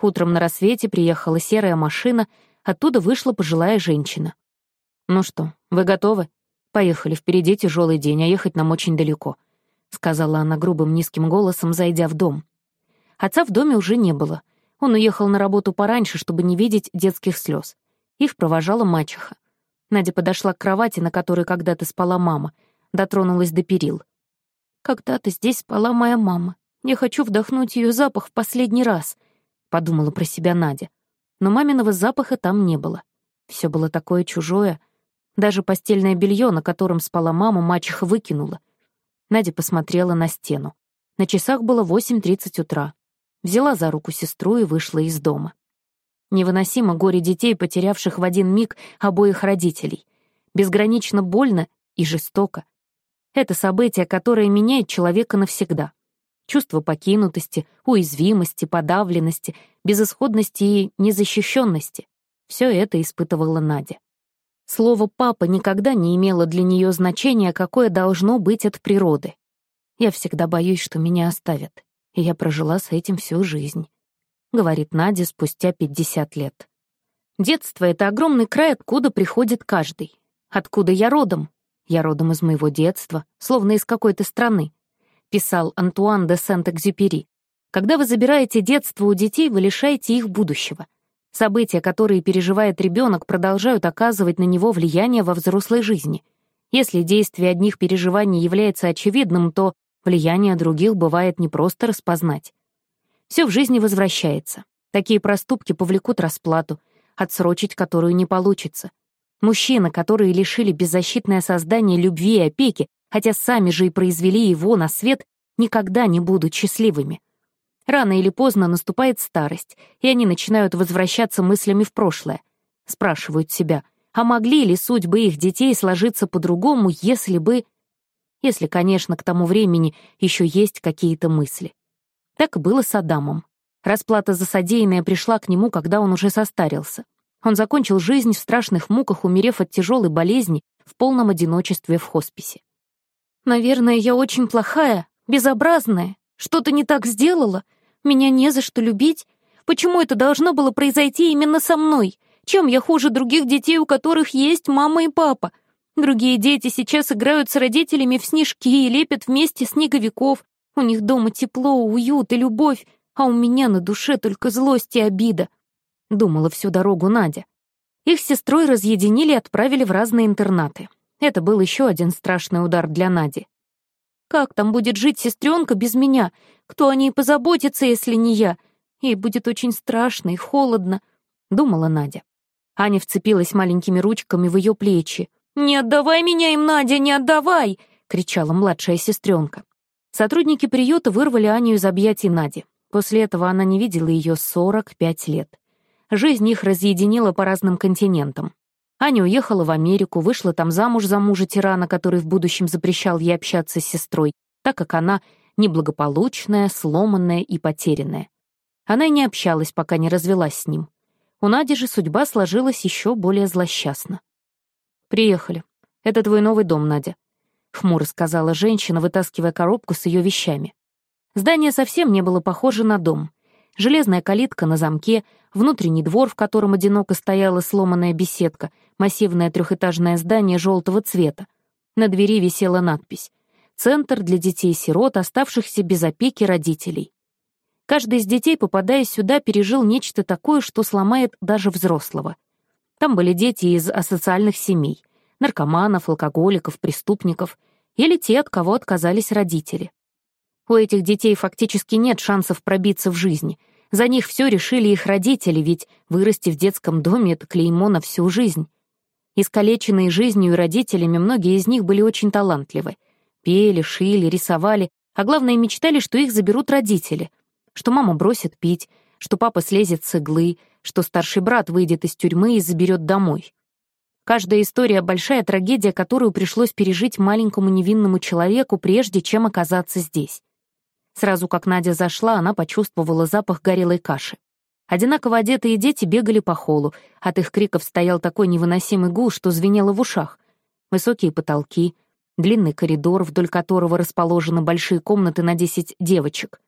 Утром на рассвете приехала серая машина, оттуда вышла пожилая женщина. «Ну что, вы готовы? Поехали, впереди тяжелый день, а ехать нам очень далеко», — сказала она грубым низким голосом, зайдя в дом. Отца в доме уже не было. Он уехал на работу пораньше, чтобы не видеть детских слез. Их провожала мачеха. Надя подошла к кровати, на которой когда-то спала мама, дотронулась до перил — «Когда-то здесь спала моя мама. Я хочу вдохнуть ее запах в последний раз», — подумала про себя Надя. Но маминого запаха там не было. Все было такое чужое. Даже постельное белье, на котором спала мама, мачеха выкинула. Надя посмотрела на стену. На часах было 8.30 утра. Взяла за руку сестру и вышла из дома. Невыносимо горе детей, потерявших в один миг обоих родителей. Безгранично больно и жестоко. Это событие, которое меняет человека навсегда. Чувство покинутости, уязвимости, подавленности, безысходности и незащищенности. Все это испытывала Надя. Слово «папа» никогда не имело для нее значения, какое должно быть от природы. «Я всегда боюсь, что меня оставят, и я прожила с этим всю жизнь», — говорит Надя спустя 50 лет. Детство — это огромный край, откуда приходит каждый. Откуда я родом? Я родом из моего детства, словно из какой-то страны», — писал Антуан де Сент-Экзюпери. «Когда вы забираете детство у детей, вы лишаете их будущего. События, которые переживает ребенок, продолжают оказывать на него влияние во взрослой жизни. Если действие одних переживаний является очевидным, то влияние других бывает не просто распознать. Все в жизни возвращается. Такие проступки повлекут расплату, отсрочить которую не получится. Мужчины, которые лишили беззащитное создание любви и опеки, хотя сами же и произвели его на свет, никогда не будут счастливыми. Рано или поздно наступает старость, и они начинают возвращаться мыслями в прошлое. Спрашивают себя, а могли ли судьбы их детей сложиться по-другому, если бы... Если, конечно, к тому времени еще есть какие-то мысли. Так было с Адамом. Расплата за содеянное пришла к нему, когда он уже состарился. Он закончил жизнь в страшных муках, умерев от тяжелой болезни в полном одиночестве в хосписе. «Наверное, я очень плохая, безобразная, что-то не так сделала, меня не за что любить. Почему это должно было произойти именно со мной? Чем я хуже других детей, у которых есть мама и папа? Другие дети сейчас играют с родителями в снежки и лепят вместе снеговиков. У них дома тепло, уют и любовь, а у меня на душе только злость и обида». — думала всю дорогу Надя. Их сестрой разъединили и отправили в разные интернаты. Это был еще один страшный удар для Нади. «Как там будет жить сестренка без меня? Кто о ней позаботится, если не я? Ей будет очень страшно и холодно», — думала Надя. Аня вцепилась маленькими ручками в ее плечи. «Не отдавай меня им, Надя, не отдавай!» — кричала младшая сестренка. Сотрудники приюта вырвали Аню из объятий Нади. После этого она не видела ее 45 лет. Жизнь их разъединила по разным континентам. Аня уехала в Америку, вышла там замуж за мужа тирана, который в будущем запрещал ей общаться с сестрой, так как она неблагополучная, сломанная и потерянная. Она и не общалась, пока не развелась с ним. У Нади же судьба сложилась еще более злосчастно. «Приехали. Это твой новый дом, Надя», — хмуро сказала женщина, вытаскивая коробку с ее вещами. Здание совсем не было похоже на дом — Железная калитка на замке, внутренний двор, в котором одиноко стояла сломанная беседка, массивное трехэтажное здание желтого цвета. На двери висела надпись «Центр для детей-сирот, оставшихся без опеки родителей». Каждый из детей, попадая сюда, пережил нечто такое, что сломает даже взрослого. Там были дети из асоциальных семей — наркоманов, алкоголиков, преступников, или те, от кого отказались родители. У этих детей фактически нет шансов пробиться в жизнь. За них все решили их родители, ведь вырасти в детском доме — это клеймо на всю жизнь. Искалеченные жизнью и родителями, многие из них были очень талантливы. Пели, шили, рисовали, а главное, мечтали, что их заберут родители, что мама бросит пить, что папа слезет с иглы, что старший брат выйдет из тюрьмы и заберет домой. Каждая история — большая трагедия, которую пришлось пережить маленькому невинному человеку, прежде чем оказаться здесь. Сразу как Надя зашла, она почувствовала запах горелой каши. Одинаково одетые дети бегали по холу. От их криков стоял такой невыносимый гул, что звенело в ушах. Высокие потолки, длинный коридор, вдоль которого расположены большие комнаты на 10 девочек.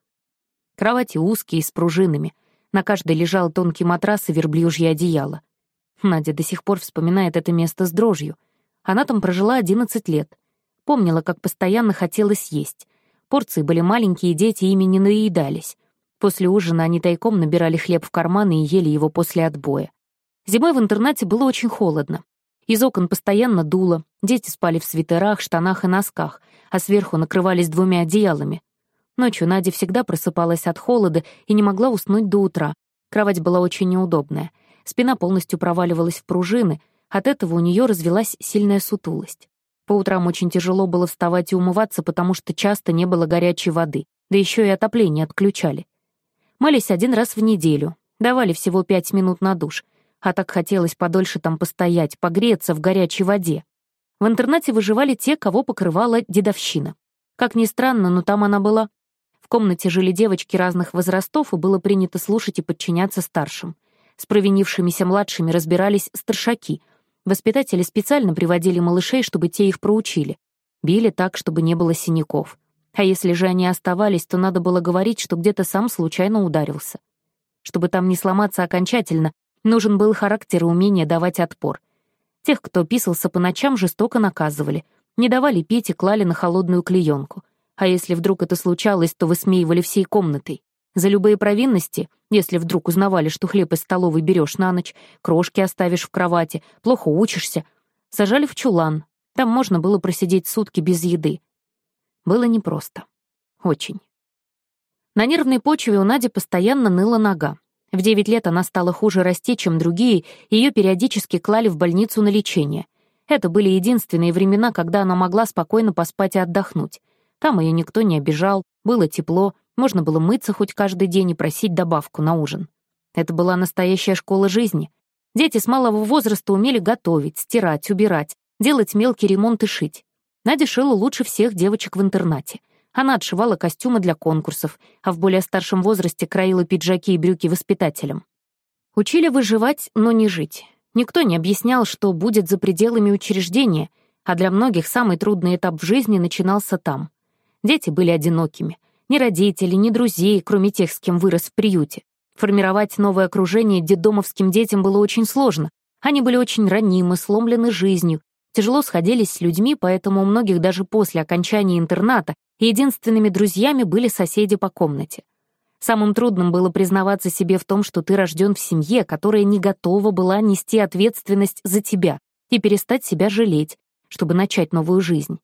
Кровати узкие, с пружинами. На каждой лежал тонкий матрас и верблюжье одеяло. Надя до сих пор вспоминает это место с дрожью. Она там прожила 11 лет. Помнила, как постоянно хотелось есть порции были маленькие дети, ими не наедались. После ужина они тайком набирали хлеб в карманы и ели его после отбоя. Зимой в интернате было очень холодно. Из окон постоянно дуло, дети спали в свитерах, штанах и носках, а сверху накрывались двумя одеялами. Ночью Надя всегда просыпалась от холода и не могла уснуть до утра. Кровать была очень неудобная. Спина полностью проваливалась в пружины, от этого у нее развелась сильная сутулость. По утрам очень тяжело было вставать и умываться, потому что часто не было горячей воды, да еще и отопление отключали. Мылись один раз в неделю, давали всего пять минут на душ, а так хотелось подольше там постоять, погреться в горячей воде. В интернате выживали те, кого покрывала дедовщина. Как ни странно, но там она была. В комнате жили девочки разных возрастов, и было принято слушать и подчиняться старшим. С провинившимися младшими разбирались старшаки — Воспитатели специально приводили малышей, чтобы те их проучили. Били так, чтобы не было синяков. А если же они оставались, то надо было говорить, что где-то сам случайно ударился. Чтобы там не сломаться окончательно, нужен был характер и умение давать отпор. Тех, кто писался по ночам, жестоко наказывали. Не давали пить и клали на холодную клеенку. А если вдруг это случалось, то высмеивали всей комнатой. За любые провинности, если вдруг узнавали, что хлеб из столовой берешь на ночь, крошки оставишь в кровати, плохо учишься, сажали в чулан. Там можно было просидеть сутки без еды. Было непросто. Очень. На нервной почве у Нади постоянно ныла нога. В 9 лет она стала хуже расти, чем другие, и ее периодически клали в больницу на лечение. Это были единственные времена, когда она могла спокойно поспать и отдохнуть. Там ее никто не обижал, было тепло, можно было мыться хоть каждый день и просить добавку на ужин. Это была настоящая школа жизни. Дети с малого возраста умели готовить, стирать, убирать, делать мелкий ремонт и шить. Надя шила лучше всех девочек в интернате. Она отшивала костюмы для конкурсов, а в более старшем возрасте краила пиджаки и брюки воспитателям. Учили выживать, но не жить. Никто не объяснял, что будет за пределами учреждения, а для многих самый трудный этап в жизни начинался там. Дети были одинокими. Ни родителей, ни друзей, кроме тех, с кем вырос в приюте. Формировать новое окружение детдомовским детям было очень сложно. Они были очень ранимы, сломлены жизнью, тяжело сходились с людьми, поэтому у многих даже после окончания интерната единственными друзьями были соседи по комнате. Самым трудным было признаваться себе в том, что ты рожден в семье, которая не готова была нести ответственность за тебя и перестать себя жалеть, чтобы начать новую жизнь.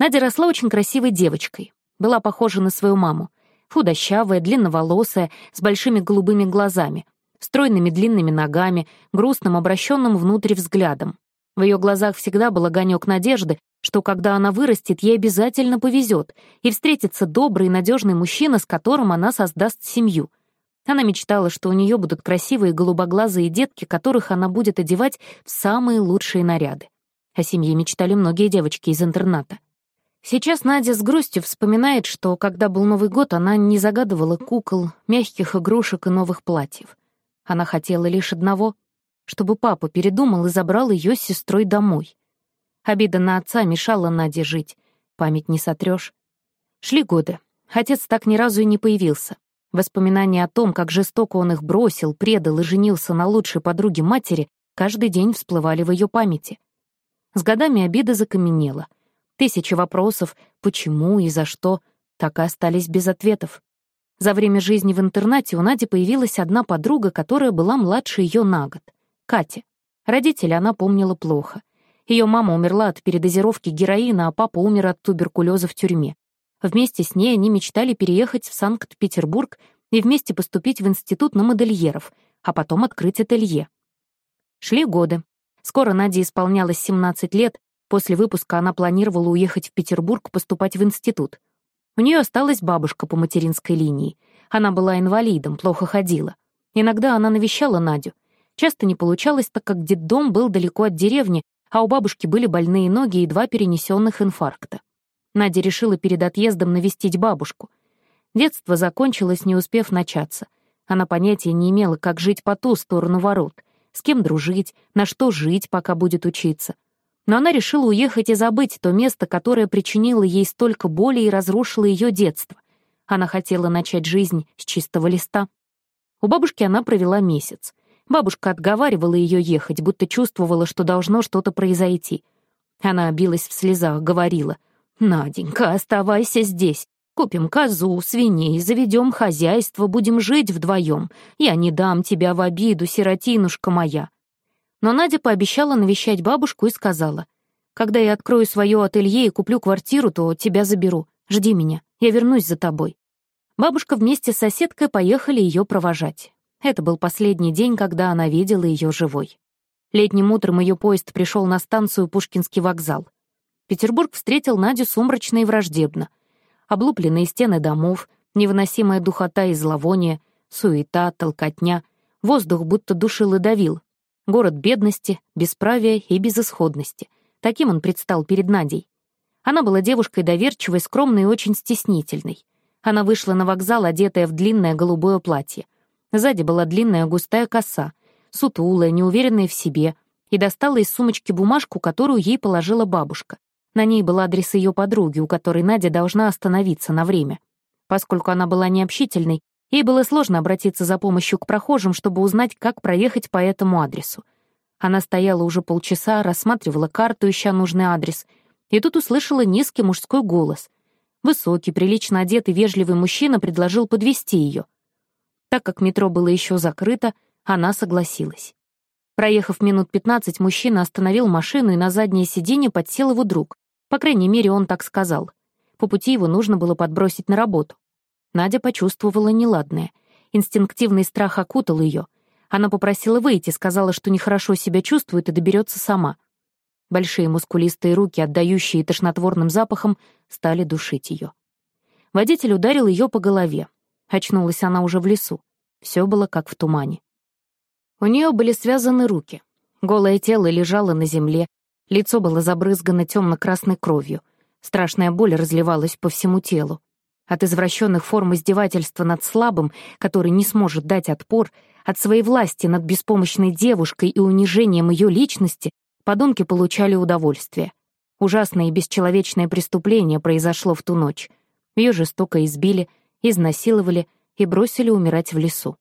Надя росла очень красивой девочкой была похожа на свою маму. Худощавая, длинноволосая, с большими голубыми глазами, стройными длинными ногами, грустным, обращенным внутрь взглядом. В ее глазах всегда был огонек надежды, что когда она вырастет, ей обязательно повезет, и встретится добрый и надежный мужчина, с которым она создаст семью. Она мечтала, что у нее будут красивые голубоглазые детки, которых она будет одевать в самые лучшие наряды. О семье мечтали многие девочки из интерната. Сейчас Надя с грустью вспоминает, что, когда был Новый год, она не загадывала кукол, мягких игрушек и новых платьев. Она хотела лишь одного — чтобы папа передумал и забрал ее с сестрой домой. Обида на отца мешала Наде жить, память не сотрешь. Шли годы. Отец так ни разу и не появился. Воспоминания о том, как жестоко он их бросил, предал и женился на лучшей подруге матери, каждый день всплывали в ее памяти. С годами обида закаменела — Тысячи вопросов «почему» и «за что» так и остались без ответов. За время жизни в интернате у Нади появилась одна подруга, которая была младше ее на год — Катя. родители она помнила плохо. Ее мама умерла от передозировки героина, а папа умер от туберкулеза в тюрьме. Вместе с ней они мечтали переехать в Санкт-Петербург и вместе поступить в институт на модельеров, а потом открыть ателье. Шли годы. Скоро Наде исполнялось 17 лет, После выпуска она планировала уехать в Петербург поступать в институт. У нее осталась бабушка по материнской линии. Она была инвалидом, плохо ходила. Иногда она навещала Надю. Часто не получалось, так как детдом был далеко от деревни, а у бабушки были больные ноги и два перенесенных инфаркта. Надя решила перед отъездом навестить бабушку. Детство закончилось, не успев начаться. Она понятия не имела, как жить по ту сторону ворот, с кем дружить, на что жить, пока будет учиться — но она решила уехать и забыть то место, которое причинило ей столько боли и разрушило ее детство. Она хотела начать жизнь с чистого листа. У бабушки она провела месяц. Бабушка отговаривала ее ехать, будто чувствовала, что должно что-то произойти. Она обилась в слезах, говорила, «Наденька, оставайся здесь. Купим козу, свиней, заведем хозяйство, будем жить вдвоем. Я не дам тебя в обиду, сиротинушка моя». Но Надя пообещала навещать бабушку и сказала, «Когда я открою свое ателье и куплю квартиру, то тебя заберу. Жди меня, я вернусь за тобой». Бабушка вместе с соседкой поехали ее провожать. Это был последний день, когда она видела ее живой. Летним утром ее поезд пришел на станцию Пушкинский вокзал. Петербург встретил Надю сумрачно и враждебно. Облупленные стены домов, невыносимая духота и зловоние, суета, толкотня. Воздух будто душил и давил, Город бедности, бесправия и безысходности. Таким он предстал перед Надей. Она была девушкой доверчивой, скромной и очень стеснительной. Она вышла на вокзал, одетая в длинное голубое платье. Сзади была длинная густая коса, сутулая, неуверенная в себе, и достала из сумочки бумажку, которую ей положила бабушка. На ней был адрес ее подруги, у которой Надя должна остановиться на время. Поскольку она была необщительной, Ей было сложно обратиться за помощью к прохожим, чтобы узнать, как проехать по этому адресу. Она стояла уже полчаса, рассматривала карту, ища нужный адрес, и тут услышала низкий мужской голос. Высокий, прилично одетый, вежливый мужчина предложил подвести ее. Так как метро было еще закрыто, она согласилась. Проехав минут 15, мужчина остановил машину, и на заднее сиденье подсел его друг. По крайней мере, он так сказал. По пути его нужно было подбросить на работу. Надя почувствовала неладное. Инстинктивный страх окутал ее. Она попросила выйти, сказала, что нехорошо себя чувствует и доберется сама. Большие мускулистые руки, отдающие тошнотворным запахом, стали душить ее. Водитель ударил ее по голове. Очнулась она уже в лесу. Все было как в тумане. У нее были связаны руки. Голое тело лежало на земле, лицо было забрызгано темно-красной кровью. Страшная боль разливалась по всему телу. От извращенных форм издевательства над слабым, который не сможет дать отпор, от своей власти над беспомощной девушкой и унижением ее личности подонки получали удовольствие. Ужасное и бесчеловечное преступление произошло в ту ночь. Ее жестоко избили, изнасиловали и бросили умирать в лесу.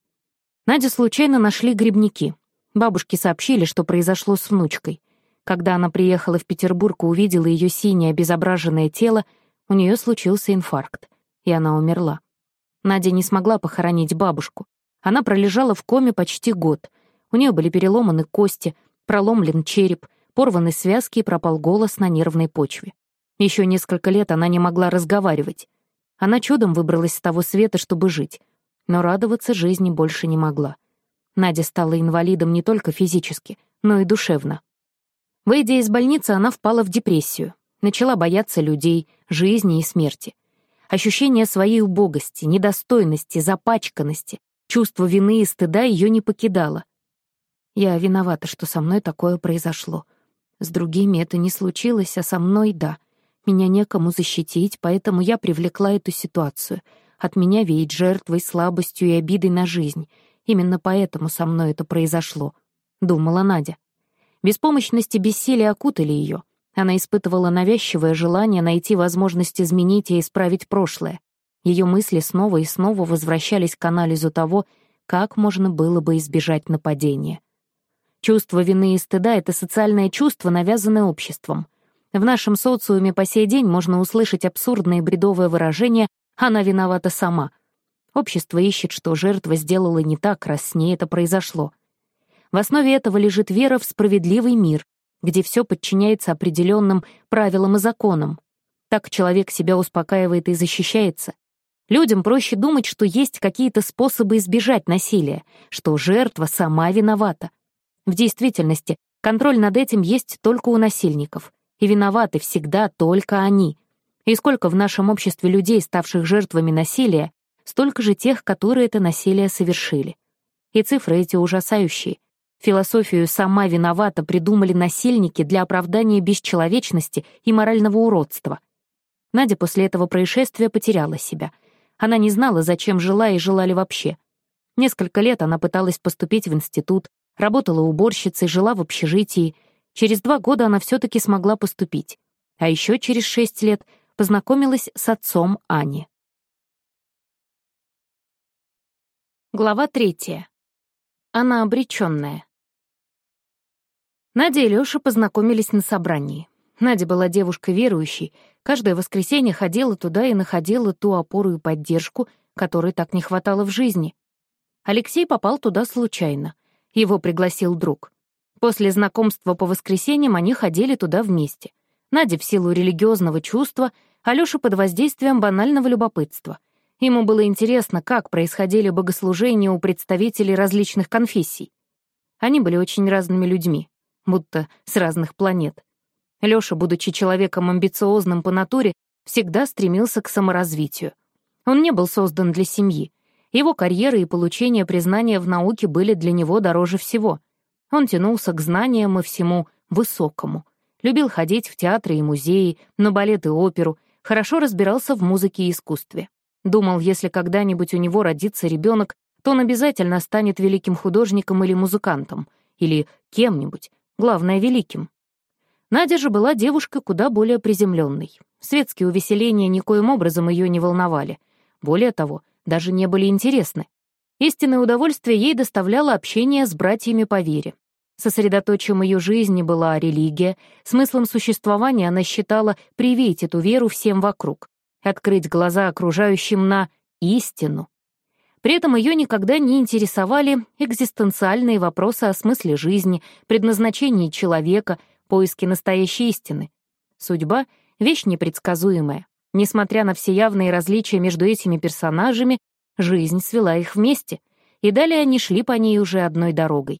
Надю случайно нашли грибники. Бабушки сообщили, что произошло с внучкой. Когда она приехала в Петербург и увидела ее синее обезображенное тело, у нее случился инфаркт и она умерла. Надя не смогла похоронить бабушку. Она пролежала в коме почти год. У нее были переломаны кости, проломлен череп, порваны связки и пропал голос на нервной почве. Еще несколько лет она не могла разговаривать. Она чудом выбралась с того света, чтобы жить, но радоваться жизни больше не могла. Надя стала инвалидом не только физически, но и душевно. Выйдя из больницы, она впала в депрессию, начала бояться людей, жизни и смерти. Ощущение своей убогости, недостойности, запачканности, чувство вины и стыда ее не покидало. Я виновата, что со мной такое произошло. С другими это не случилось, а со мной — да. Меня некому защитить, поэтому я привлекла эту ситуацию. От меня веет жертвой, слабостью и обидой на жизнь. Именно поэтому со мной это произошло, — думала Надя. Беспомощность и бессилие окутали ее — она испытывала навязчивое желание найти возможность изменить и исправить прошлое. Ее мысли снова и снова возвращались к анализу того, как можно было бы избежать нападения. Чувство вины и стыда — это социальное чувство, навязанное обществом. В нашем социуме по сей день можно услышать абсурдное и бредовое выражение «она виновата сама». Общество ищет, что жертва сделала не так, раз с ней это произошло. В основе этого лежит вера в справедливый мир, где все подчиняется определенным правилам и законам. Так человек себя успокаивает и защищается. Людям проще думать, что есть какие-то способы избежать насилия, что жертва сама виновата. В действительности контроль над этим есть только у насильников, и виноваты всегда только они. И сколько в нашем обществе людей, ставших жертвами насилия, столько же тех, которые это насилие совершили. И цифры эти ужасающие. Философию «сама виновата» придумали насильники для оправдания бесчеловечности и морального уродства. Надя после этого происшествия потеряла себя. Она не знала, зачем жила и жила ли вообще. Несколько лет она пыталась поступить в институт, работала уборщицей, жила в общежитии. Через два года она все таки смогла поступить. А еще через шесть лет познакомилась с отцом Ани. Глава третья. Она обреченная. Надя и Лёша познакомились на собрании. Надя была девушкой верующей, каждое воскресенье ходила туда и находила ту опору и поддержку, которой так не хватало в жизни. Алексей попал туда случайно. Его пригласил друг. После знакомства по воскресеньям они ходили туда вместе. Надя в силу религиозного чувства, Алёша под воздействием банального любопытства. Ему было интересно, как происходили богослужения у представителей различных конфессий. Они были очень разными людьми будто с разных планет. Лёша, будучи человеком амбициозным по натуре, всегда стремился к саморазвитию. Он не был создан для семьи. Его карьера и получение признания в науке были для него дороже всего. Он тянулся к знаниям и всему высокому. Любил ходить в театры и музеи, на балет и оперу, хорошо разбирался в музыке и искусстве. Думал, если когда-нибудь у него родится ребенок, то он обязательно станет великим художником или музыкантом, или кем-нибудь, главное, великим. Надя же была девушкой куда более приземленной. Светские увеселения никоим образом ее не волновали. Более того, даже не были интересны. Истинное удовольствие ей доставляло общение с братьями по вере. Сосредоточием ее жизни была религия, смыслом существования она считала привить эту веру всем вокруг, открыть глаза окружающим на истину. При этом ее никогда не интересовали экзистенциальные вопросы о смысле жизни, предназначении человека, поиске настоящей истины. Судьба — вещь непредсказуемая. Несмотря на все явные различия между этими персонажами, жизнь свела их вместе, и далее они шли по ней уже одной дорогой.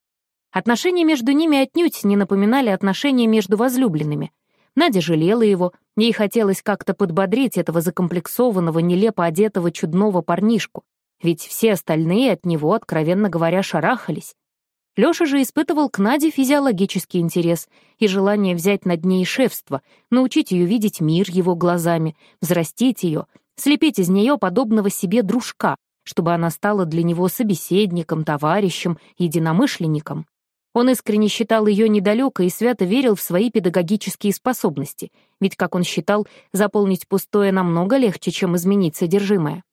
Отношения между ними отнюдь не напоминали отношения между возлюбленными. Надя жалела его, ей хотелось как-то подбодрить этого закомплексованного, нелепо одетого чудного парнишку ведь все остальные от него, откровенно говоря, шарахались. Лёша же испытывал к Наде физиологический интерес и желание взять над ней шефство, научить её видеть мир его глазами, взрастить её, слепить из неё подобного себе дружка, чтобы она стала для него собеседником, товарищем, единомышленником. Он искренне считал её недалекой и свято верил в свои педагогические способности, ведь, как он считал, заполнить пустое намного легче, чем изменить содержимое.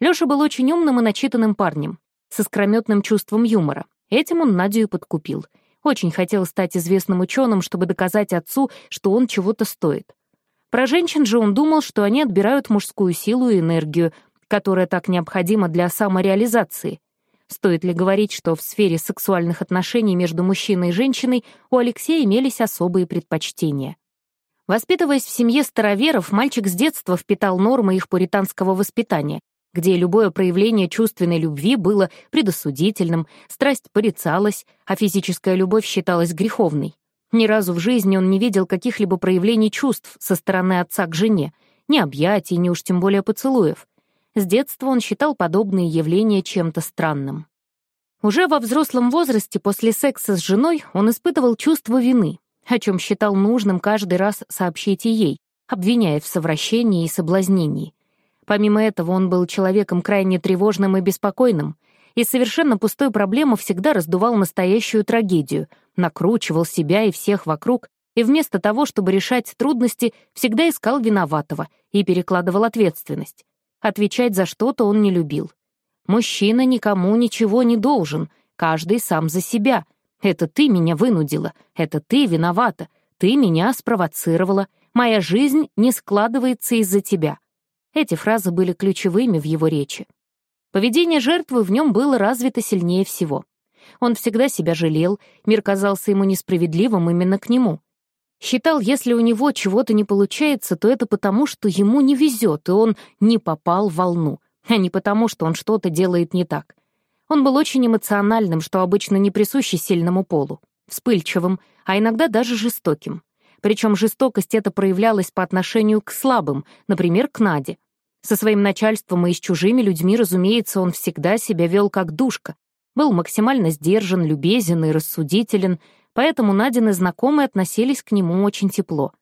Лёша был очень умным и начитанным парнем, с искрометным чувством юмора. Этим он Надю и подкупил. Очень хотел стать известным учёным, чтобы доказать отцу, что он чего-то стоит. Про женщин же он думал, что они отбирают мужскую силу и энергию, которая так необходима для самореализации. Стоит ли говорить, что в сфере сексуальных отношений между мужчиной и женщиной у Алексея имелись особые предпочтения? Воспитываясь в семье староверов, мальчик с детства впитал нормы их пуританского воспитания где любое проявление чувственной любви было предосудительным, страсть порицалась, а физическая любовь считалась греховной. Ни разу в жизни он не видел каких-либо проявлений чувств со стороны отца к жене, ни объятий, ни уж тем более поцелуев. С детства он считал подобные явления чем-то странным. Уже во взрослом возрасте после секса с женой он испытывал чувство вины, о чем считал нужным каждый раз сообщить и ей, обвиняя в совращении и соблазнении. Помимо этого, он был человеком крайне тревожным и беспокойным, и совершенно пустой проблемы всегда раздувал настоящую трагедию, накручивал себя и всех вокруг, и вместо того, чтобы решать трудности, всегда искал виноватого и перекладывал ответственность. Отвечать за что-то он не любил. «Мужчина никому ничего не должен, каждый сам за себя. Это ты меня вынудила, это ты виновата, ты меня спровоцировала, моя жизнь не складывается из-за тебя». Эти фразы были ключевыми в его речи. Поведение жертвы в нем было развито сильнее всего. Он всегда себя жалел, мир казался ему несправедливым именно к нему. Считал, если у него чего-то не получается, то это потому, что ему не везет, и он не попал в волну, а не потому, что он что-то делает не так. Он был очень эмоциональным, что обычно не присуще сильному полу, вспыльчивым, а иногда даже жестоким. Причем жестокость эта проявлялась по отношению к слабым, например, к Наде. Со своим начальством и с чужими людьми, разумеется, он всегда себя вел как душка, был максимально сдержан, любезен и рассудителен, поэтому Надины знакомые относились к нему очень тепло.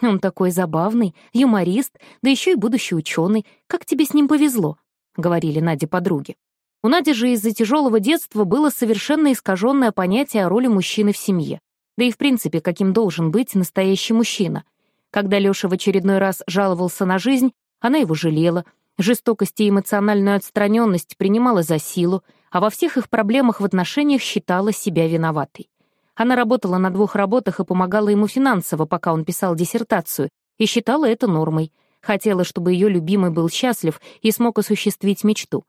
«Он такой забавный, юморист, да еще и будущий ученый. Как тебе с ним повезло?» — говорили Наде подруги. У Нади же из-за тяжелого детства было совершенно искаженное понятие о роли мужчины в семье. Да и в принципе, каким должен быть настоящий мужчина. Когда Лёша в очередной раз жаловался на жизнь, она его жалела, жестокость и эмоциональную отстраненность принимала за силу, а во всех их проблемах в отношениях считала себя виноватой. Она работала на двух работах и помогала ему финансово, пока он писал диссертацию, и считала это нормой. Хотела, чтобы ее любимый был счастлив и смог осуществить мечту.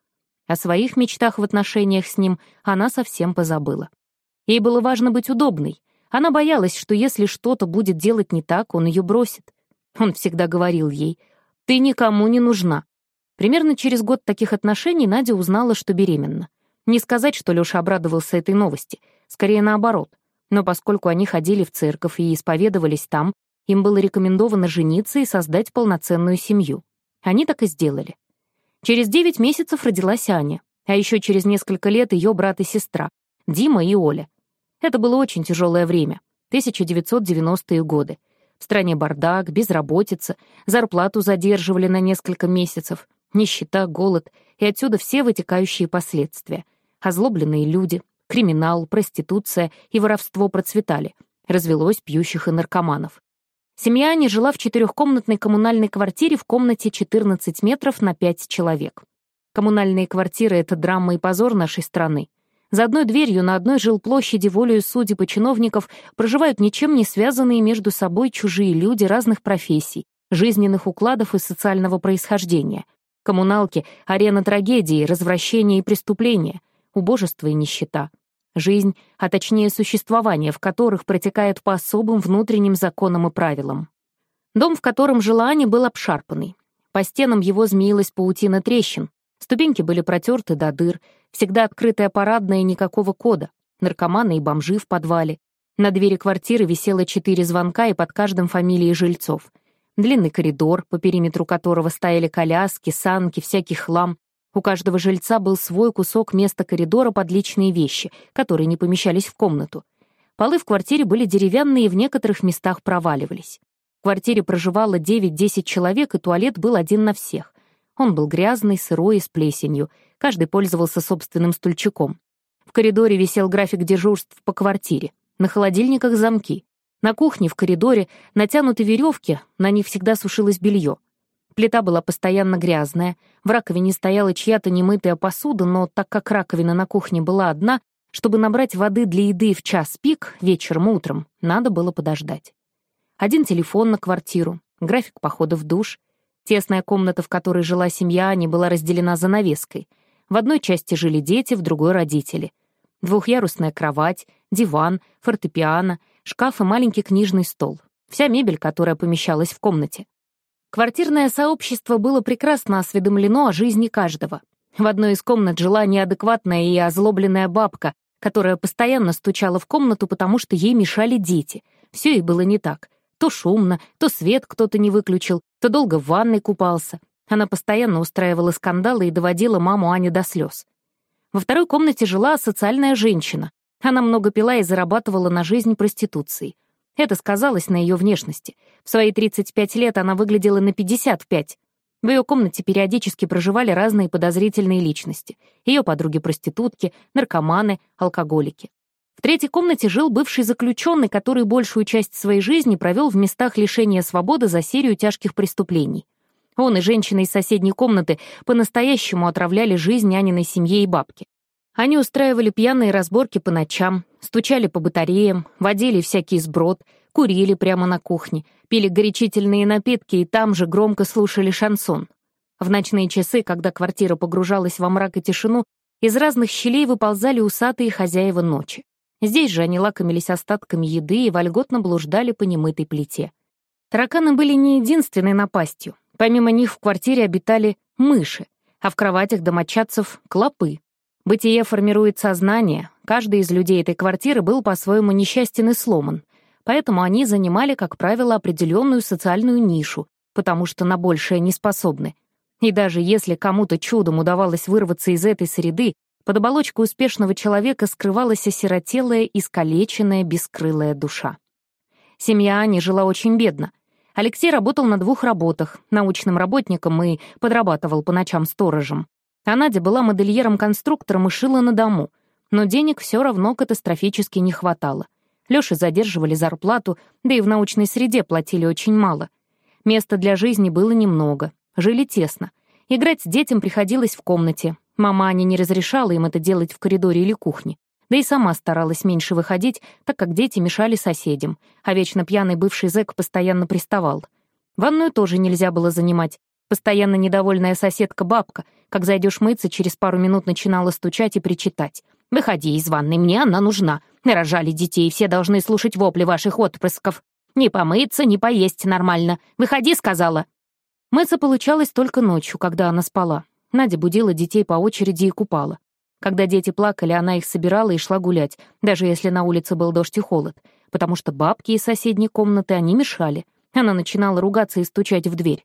О своих мечтах в отношениях с ним она совсем позабыла. Ей было важно быть удобной. Она боялась, что если что-то будет делать не так, он ее бросит. Он всегда говорил ей, ты никому не нужна». Примерно через год таких отношений Надя узнала, что беременна. Не сказать, что Лёша обрадовался этой новости, скорее наоборот. Но поскольку они ходили в церковь и исповедовались там, им было рекомендовано жениться и создать полноценную семью. Они так и сделали. Через 9 месяцев родилась Аня, а еще через несколько лет ее брат и сестра, Дима и Оля. Это было очень тяжелое время, 1990-е годы в стране бардак, безработица, зарплату задерживали на несколько месяцев, нищета, голод и отсюда все вытекающие последствия. Озлобленные люди, криминал, проституция и воровство процветали. Развелось пьющих и наркоманов. Семья не жила в четырехкомнатной коммунальной квартире в комнате 14 метров на 5 человек. Коммунальные квартиры — это драма и позор нашей страны. За одной дверью на одной жилплощади волею судеб и чиновников проживают ничем не связанные между собой чужие люди разных профессий, жизненных укладов и социального происхождения. Коммуналки — арена трагедии, развращения и преступления, убожество и нищета. Жизнь, а точнее существование, в которых протекает по особым внутренним законам и правилам. Дом, в котором жила Аня, был обшарпанный. По стенам его змеилась паутина трещин, Ступеньки были протерты до дыр, всегда открытая парадная и никакого кода, наркоманы и бомжи в подвале. На двери квартиры висело четыре звонка и под каждым фамилии жильцов. Длинный коридор, по периметру которого стояли коляски, санки, всякий хлам. У каждого жильца был свой кусок места коридора под личные вещи, которые не помещались в комнату. Полы в квартире были деревянные и в некоторых местах проваливались. В квартире проживало 9-10 человек, и туалет был один на всех. Он был грязный, сырой и с плесенью. Каждый пользовался собственным стульчиком. В коридоре висел график дежурств по квартире. На холодильниках замки. На кухне, в коридоре, натянуты веревки, на них всегда сушилось белье. Плита была постоянно грязная, в раковине стояла чья-то немытая посуда, но так как раковина на кухне была одна, чтобы набрать воды для еды в час пик, вечером, утром, надо было подождать. Один телефон на квартиру, график похода в душ, Тесная комната, в которой жила семья Ани, была разделена занавеской. В одной части жили дети, в другой — родители. Двухъярусная кровать, диван, фортепиано, шкаф и маленький книжный стол. Вся мебель, которая помещалась в комнате. Квартирное сообщество было прекрасно осведомлено о жизни каждого. В одной из комнат жила неадекватная и озлобленная бабка, которая постоянно стучала в комнату, потому что ей мешали дети. Все и было не так. То шумно, то свет кто-то не выключил, то долго в ванной купался. Она постоянно устраивала скандалы и доводила маму Ани до слез. Во второй комнате жила социальная женщина. Она много пила и зарабатывала на жизнь проституцией. Это сказалось на ее внешности. В свои 35 лет она выглядела на 55. В ее комнате периодически проживали разные подозрительные личности. Ее подруги-проститутки, наркоманы, алкоголики. В третьей комнате жил бывший заключенный, который большую часть своей жизни провел в местах лишения свободы за серию тяжких преступлений. Он и женщины из соседней комнаты по-настоящему отравляли жизнь няниной семье и бабки. Они устраивали пьяные разборки по ночам, стучали по батареям, водили всякий сброд, курили прямо на кухне, пили горячительные напитки и там же громко слушали шансон. В ночные часы, когда квартира погружалась во мрак и тишину, из разных щелей выползали усатые хозяева ночи. Здесь же они лакомились остатками еды и вольготно блуждали по немытой плите. Тараканы были не единственной напастью. Помимо них в квартире обитали мыши, а в кроватях домочадцев — клопы. Бытие формирует сознание, каждый из людей этой квартиры был по-своему несчастен и сломан, поэтому они занимали, как правило, определенную социальную нишу, потому что на большее не способны. И даже если кому-то чудом удавалось вырваться из этой среды, под оболочкой успешного человека скрывалась осиротелая, искалеченная, бескрылая душа. Семья Ани жила очень бедно. Алексей работал на двух работах, научным работником и подрабатывал по ночам сторожем. А Надя была модельером-конструктором и шила на дому, но денег все равно катастрофически не хватало. Лёше задерживали зарплату, да и в научной среде платили очень мало. Места для жизни было немного, жили тесно. Играть с детям приходилось в комнате, Мама Аня не разрешала им это делать в коридоре или кухне. Да и сама старалась меньше выходить, так как дети мешали соседям, а вечно пьяный бывший зэк постоянно приставал. Ванную тоже нельзя было занимать. Постоянно недовольная соседка-бабка, как зайдешь мыться, через пару минут начинала стучать и причитать. «Выходи из ванной, мне она нужна. Нарожали детей, все должны слушать вопли ваших отпрысков. Не помыться, не поесть нормально. Выходи, сказала». Мыться получалось только ночью, когда она спала, Надя будила детей по очереди и купала. Когда дети плакали, она их собирала и шла гулять, даже если на улице был дождь и холод, потому что бабки из соседней комнаты они мешали. Она начинала ругаться и стучать в дверь.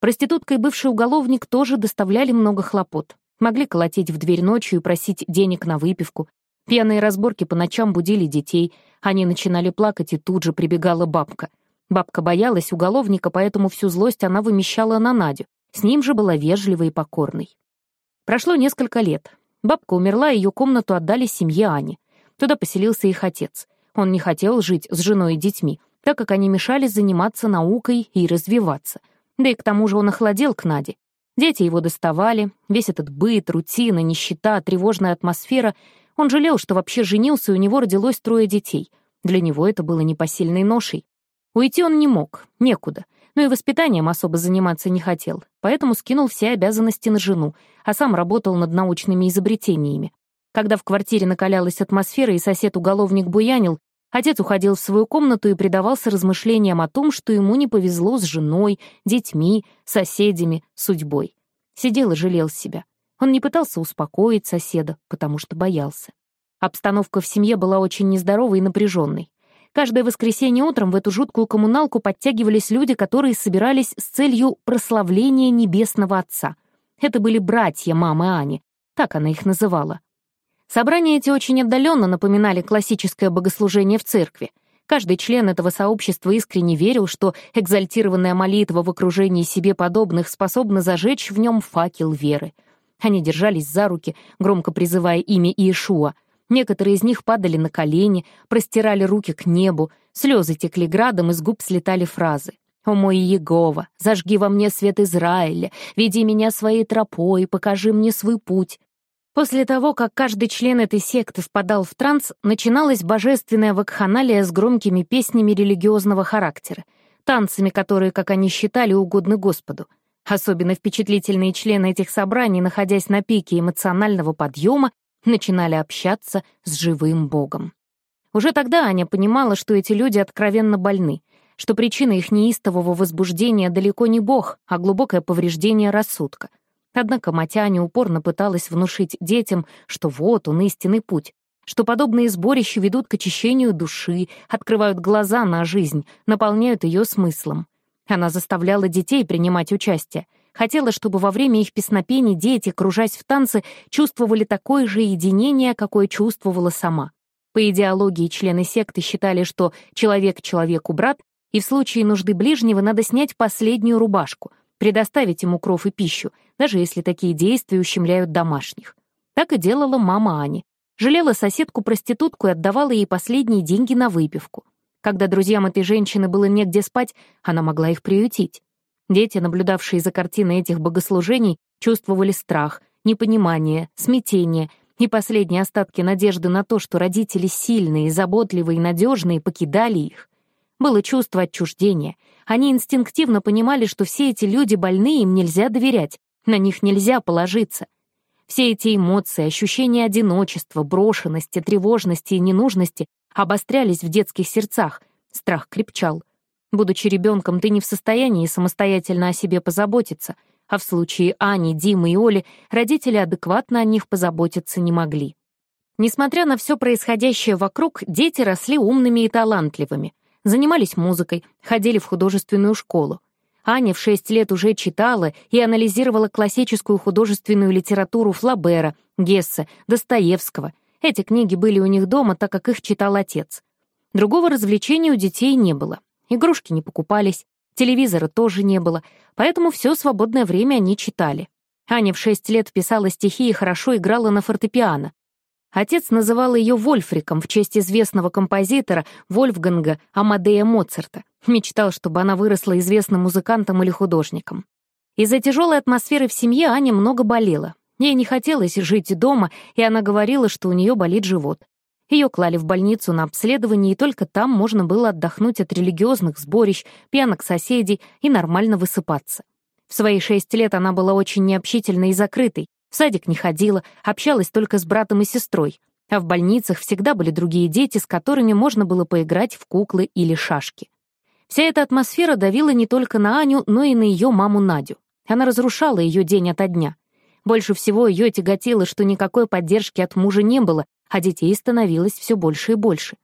Проститутка и бывший уголовник тоже доставляли много хлопот. Могли колотить в дверь ночью и просить денег на выпивку. Пьяные разборки по ночам будили детей. Они начинали плакать, и тут же прибегала бабка. Бабка боялась уголовника, поэтому всю злость она вымещала на Надю. С ним же была вежливой и покорной. Прошло несколько лет. Бабка умерла, и ее комнату отдали семье Ани. Туда поселился их отец. Он не хотел жить с женой и детьми, так как они мешали заниматься наукой и развиваться. Да и к тому же он охладел к Наде. Дети его доставали, весь этот быт, рутина, нищета, тревожная атмосфера. Он жалел, что вообще женился, и у него родилось трое детей. Для него это было непосильной ношей. Уйти он не мог, некуда — но и воспитанием особо заниматься не хотел, поэтому скинул все обязанности на жену, а сам работал над научными изобретениями. Когда в квартире накалялась атмосфера и сосед-уголовник буянил, отец уходил в свою комнату и предавался размышлениям о том, что ему не повезло с женой, детьми, соседями, судьбой. Сидел и жалел себя. Он не пытался успокоить соседа, потому что боялся. Обстановка в семье была очень нездоровой и напряженной. Каждое воскресенье утром в эту жуткую коммуналку подтягивались люди, которые собирались с целью прославления Небесного Отца. Это были братья мамы Ани, так она их называла. Собрания эти очень отдаленно напоминали классическое богослужение в церкви. Каждый член этого сообщества искренне верил, что экзальтированная молитва в окружении себе подобных способна зажечь в нем факел веры. Они держались за руки, громко призывая имя Иешуа — Некоторые из них падали на колени, простирали руки к небу, слезы текли градом, из губ слетали фразы. «О мой Егова, зажги во мне свет Израиля, веди меня своей тропой, покажи мне свой путь». После того, как каждый член этой секты впадал в транс, начиналась божественная вакханалия с громкими песнями религиозного характера, танцами, которые, как они считали, угодны Господу. Особенно впечатлительные члены этих собраний, находясь на пике эмоционального подъема, начинали общаться с живым Богом. Уже тогда Аня понимала, что эти люди откровенно больны, что причина их неистового возбуждения далеко не Бог, а глубокое повреждение рассудка. Однако мать Ани упорно пыталась внушить детям, что вот он истинный путь, что подобные сборища ведут к очищению души, открывают глаза на жизнь, наполняют ее смыслом. Она заставляла детей принимать участие — Хотела, чтобы во время их песнопений дети, кружась в танцы, чувствовали такое же единение, какое чувствовала сама. По идеологии члены секты считали, что человек человеку брат, и в случае нужды ближнего надо снять последнюю рубашку, предоставить ему кров и пищу, даже если такие действия ущемляют домашних. Так и делала мама Ани. Жалела соседку-проститутку и отдавала ей последние деньги на выпивку. Когда друзьям этой женщины было негде спать, она могла их приютить. Дети, наблюдавшие за картиной этих богослужений, чувствовали страх, непонимание, смятение и последние остатки надежды на то, что родители сильные, заботливые и надежные покидали их. Было чувство отчуждения. Они инстинктивно понимали, что все эти люди больны, им нельзя доверять, на них нельзя положиться. Все эти эмоции, ощущения одиночества, брошенности, тревожности и ненужности обострялись в детских сердцах. Страх крепчал. Будучи ребенком, ты не в состоянии самостоятельно о себе позаботиться, а в случае Ани, Димы и Оли родители адекватно о них позаботиться не могли. Несмотря на все происходящее вокруг, дети росли умными и талантливыми, занимались музыкой, ходили в художественную школу. Аня в шесть лет уже читала и анализировала классическую художественную литературу Флабера, Гесса, Достоевского. Эти книги были у них дома, так как их читал отец. Другого развлечения у детей не было. Игрушки не покупались, телевизора тоже не было, поэтому все свободное время они читали. Аня в шесть лет писала стихи и хорошо играла на фортепиано. Отец называл ее Вольфриком в честь известного композитора Вольфганга Амадея Моцарта. Мечтал, чтобы она выросла известным музыкантом или художником. Из-за тяжелой атмосферы в семье Аня много болела. Ей не хотелось жить дома, и она говорила, что у нее болит живот. Ее клали в больницу на обследование, и только там можно было отдохнуть от религиозных сборищ, пьянок соседей и нормально высыпаться. В свои шесть лет она была очень необщительной и закрытой, в садик не ходила, общалась только с братом и сестрой, а в больницах всегда были другие дети, с которыми можно было поиграть в куклы или шашки. Вся эта атмосфера давила не только на Аню, но и на ее маму Надю. Она разрушала ее день ото дня. Больше всего ее тяготило, что никакой поддержки от мужа не было, а детей становилось все больше и больше.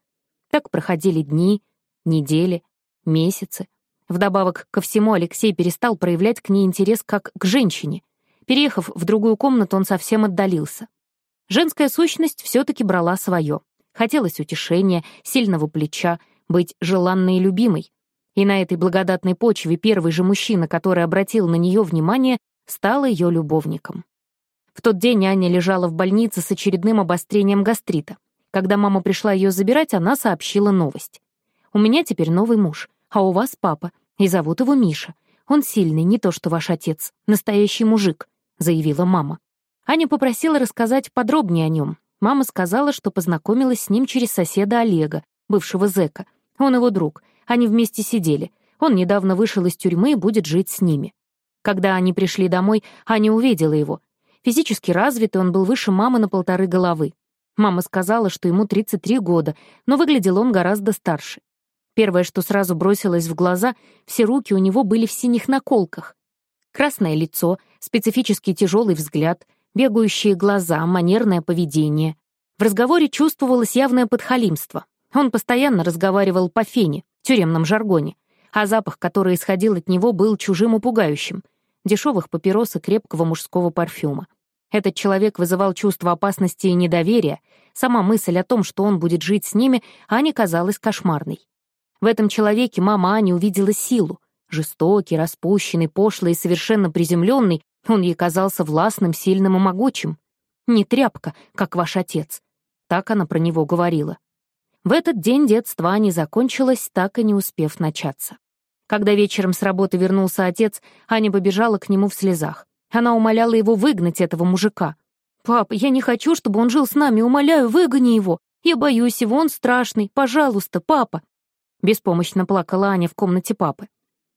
Так проходили дни, недели, месяцы. Вдобавок ко всему Алексей перестал проявлять к ней интерес как к женщине. Переехав в другую комнату, он совсем отдалился. Женская сущность все-таки брала свое. Хотелось утешения, сильного плеча, быть желанной и любимой. И на этой благодатной почве первый же мужчина, который обратил на нее внимание, стал ее любовником. В тот день Аня лежала в больнице с очередным обострением гастрита. Когда мама пришла ее забирать, она сообщила новость. «У меня теперь новый муж, а у вас папа, и зовут его Миша. Он сильный, не то что ваш отец, настоящий мужик», — заявила мама. Аня попросила рассказать подробнее о нем. Мама сказала, что познакомилась с ним через соседа Олега, бывшего зэка. Он его друг, они вместе сидели. Он недавно вышел из тюрьмы и будет жить с ними. Когда они пришли домой, Аня увидела его. Физически развитый он был выше мамы на полторы головы. Мама сказала, что ему 33 года, но выглядел он гораздо старше. Первое, что сразу бросилось в глаза, все руки у него были в синих наколках. Красное лицо, специфический тяжелый взгляд, бегающие глаза, манерное поведение. В разговоре чувствовалось явное подхалимство. Он постоянно разговаривал по фене, тюремном жаргоне, а запах, который исходил от него, был чужим и пугающим — дешевых папирос и крепкого мужского парфюма. Этот человек вызывал чувство опасности и недоверия. Сама мысль о том, что он будет жить с ними, Ане казалась кошмарной. В этом человеке мама Ани увидела силу. Жестокий, распущенный, пошлый и совершенно приземленный, он ей казался властным, сильным и могучим. «Не тряпка, как ваш отец», — так она про него говорила. В этот день детство Ани закончилось, так и не успев начаться. Когда вечером с работы вернулся отец, Аня побежала к нему в слезах. Она умоляла его выгнать этого мужика. «Пап, я не хочу, чтобы он жил с нами, умоляю, выгони его. Я боюсь его, он страшный. Пожалуйста, папа». Беспомощно плакала Аня в комнате папы.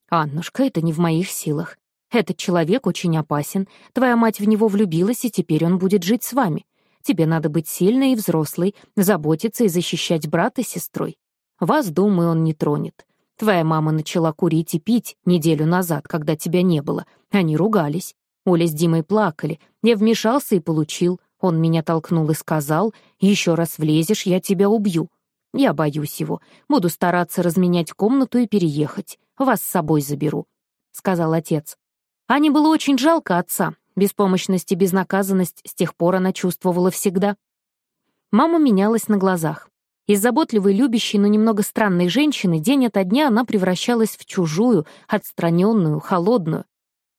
«Аннушка, это не в моих силах. Этот человек очень опасен. Твоя мать в него влюбилась, и теперь он будет жить с вами. Тебе надо быть сильной и взрослой, заботиться и защищать брата с сестрой. Вас, думаю, он не тронет. Твоя мама начала курить и пить неделю назад, когда тебя не было. Они ругались. Оля с Димой плакали. Я вмешался и получил. Он меня толкнул и сказал, «Еще раз влезешь, я тебя убью». Я боюсь его. Буду стараться разменять комнату и переехать. Вас с собой заберу», — сказал отец. Ане было очень жалко отца. Беспомощность и безнаказанность с тех пор она чувствовала всегда. Мама менялась на глазах. Из заботливой, любящей, но немного странной женщины день ото дня она превращалась в чужую, отстраненную, холодную.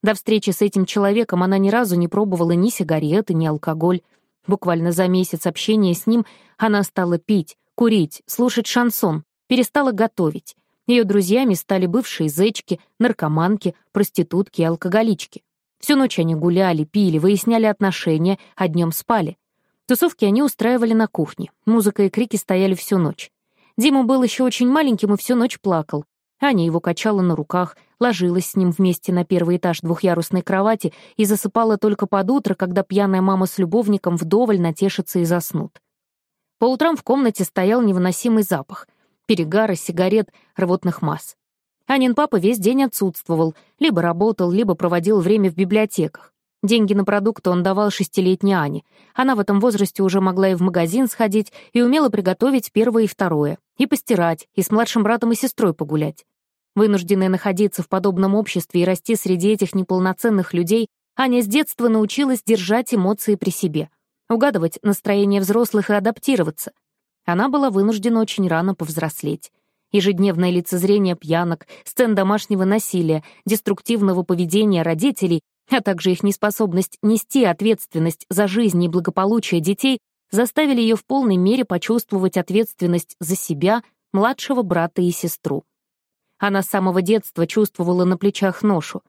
До встречи с этим человеком она ни разу не пробовала ни сигареты, ни алкоголь. Буквально за месяц общения с ним она стала пить, курить, слушать шансон, перестала готовить. Ее друзьями стали бывшие зечки, наркоманки, проститутки и алкоголички. Всю ночь они гуляли, пили, выясняли отношения, а днем спали. Тусовки они устраивали на кухне, музыка и крики стояли всю ночь. Дима был еще очень маленьким и всю ночь плакал. Аня его качала на руках, ложилась с ним вместе на первый этаж двухъярусной кровати и засыпала только под утро, когда пьяная мама с любовником вдоволь натешится и заснут. По утрам в комнате стоял невыносимый запах — перегара, сигарет, рвотных масс. Анин папа весь день отсутствовал, либо работал, либо проводил время в библиотеках. Деньги на продукты он давал шестилетней Ане. Она в этом возрасте уже могла и в магазин сходить, и умела приготовить первое и второе, и постирать, и с младшим братом и сестрой погулять. Вынужденная находиться в подобном обществе и расти среди этих неполноценных людей, Аня с детства научилась держать эмоции при себе, угадывать настроение взрослых и адаптироваться. Она была вынуждена очень рано повзрослеть. Ежедневное лицезрение пьянок, сцен домашнего насилия, деструктивного поведения родителей, а также их неспособность нести ответственность за жизнь и благополучие детей заставили ее в полной мере почувствовать ответственность за себя, младшего брата и сестру. Она с самого детства чувствовала на плечах ношу.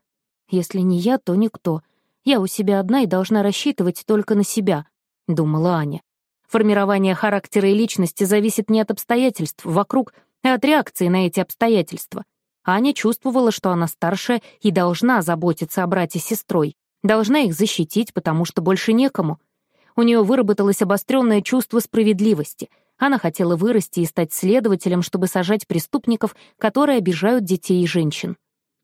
«Если не я, то никто. Я у себя одна и должна рассчитывать только на себя», — думала Аня. Формирование характера и личности зависит не от обстоятельств вокруг, а от реакции на эти обстоятельства. Аня чувствовала, что она старше и должна заботиться о брате с сестрой, должна их защитить, потому что больше некому. У нее выработалось обостренное чувство справедливости — она хотела вырасти и стать следователем, чтобы сажать преступников, которые обижают детей и женщин.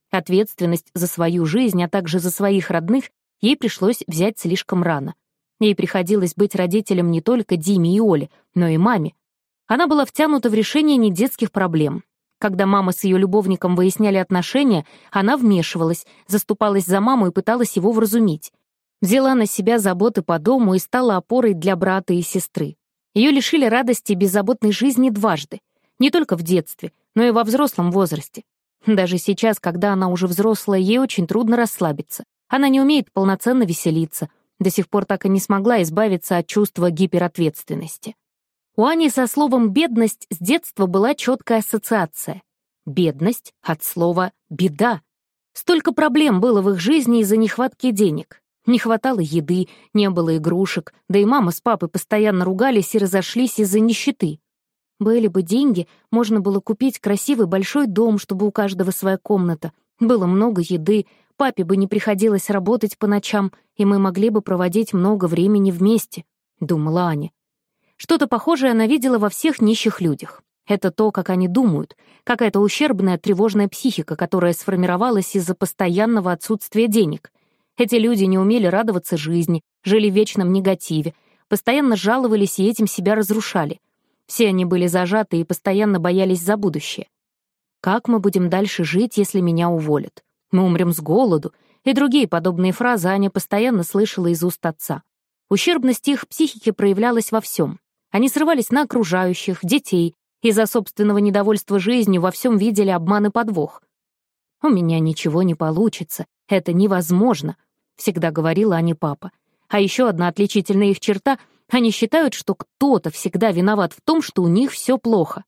Ответственность за свою жизнь, а также за своих родных, ей пришлось взять слишком рано. Ей приходилось быть родителем не только Диме и Оле, но и маме. Она была втянута в решение недетских проблем. Когда мама с ее любовником выясняли отношения, она вмешивалась, заступалась за маму и пыталась его вразумить. Взяла на себя заботы по дому и стала опорой для брата и сестры. Ее лишили радости и беззаботной жизни дважды. Не только в детстве, но и во взрослом возрасте. Даже сейчас, когда она уже взрослая, ей очень трудно расслабиться. Она не умеет полноценно веселиться, до сих пор так и не смогла избавиться от чувства гиперответственности. У Ани со словом «бедность» с детства была четкая ассоциация. Бедность от слова «беда». Столько проблем было в их жизни из-за нехватки денег. Не хватало еды, не было игрушек, да и мама с папой постоянно ругались и разошлись из-за нищеты. Были бы деньги, можно было купить красивый большой дом, чтобы у каждого своя комната. Было много еды, папе бы не приходилось работать по ночам, и мы могли бы проводить много времени вместе, — думала Аня. Что-то похожее она видела во всех нищих людях. Это то, как они думают, какая-то ущербная тревожная психика, которая сформировалась из-за постоянного отсутствия денег. Эти люди не умели радоваться жизни, жили в вечном негативе, постоянно жаловались и этим себя разрушали. Все они были зажаты и постоянно боялись за будущее. «Как мы будем дальше жить, если меня уволят? Мы умрем с голоду», и другие подобные фразы Аня постоянно слышала из уст отца. Ущербность их психики проявлялась во всем. Они срывались на окружающих, детей, из-за собственного недовольства жизнью во всем видели обман и подвох. «У меня ничего не получится, это невозможно», всегда говорила а они папа. А еще одна отличительная их черта — они считают, что кто-то всегда виноват в том, что у них все плохо.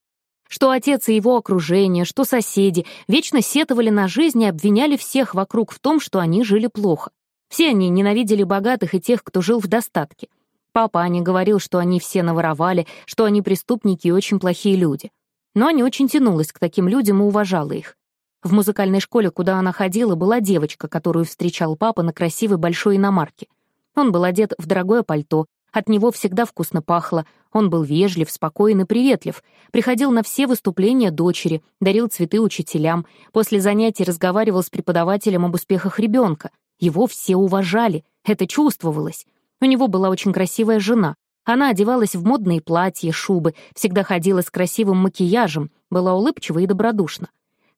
Что отец и его окружение, что соседи вечно сетовали на жизнь и обвиняли всех вокруг в том, что они жили плохо. Все они ненавидели богатых и тех, кто жил в достатке. Папа Аня говорил, что они все наворовали, что они преступники и очень плохие люди. Но Аня очень тянулась к таким людям и уважала их. В музыкальной школе, куда она ходила, была девочка, которую встречал папа на красивой большой иномарке. Он был одет в дорогое пальто, от него всегда вкусно пахло, он был вежлив, спокоен и приветлив, приходил на все выступления дочери, дарил цветы учителям, после занятий разговаривал с преподавателем об успехах ребенка. Его все уважали, это чувствовалось. У него была очень красивая жена. Она одевалась в модные платья, шубы, всегда ходила с красивым макияжем, была улыбчива и добродушна.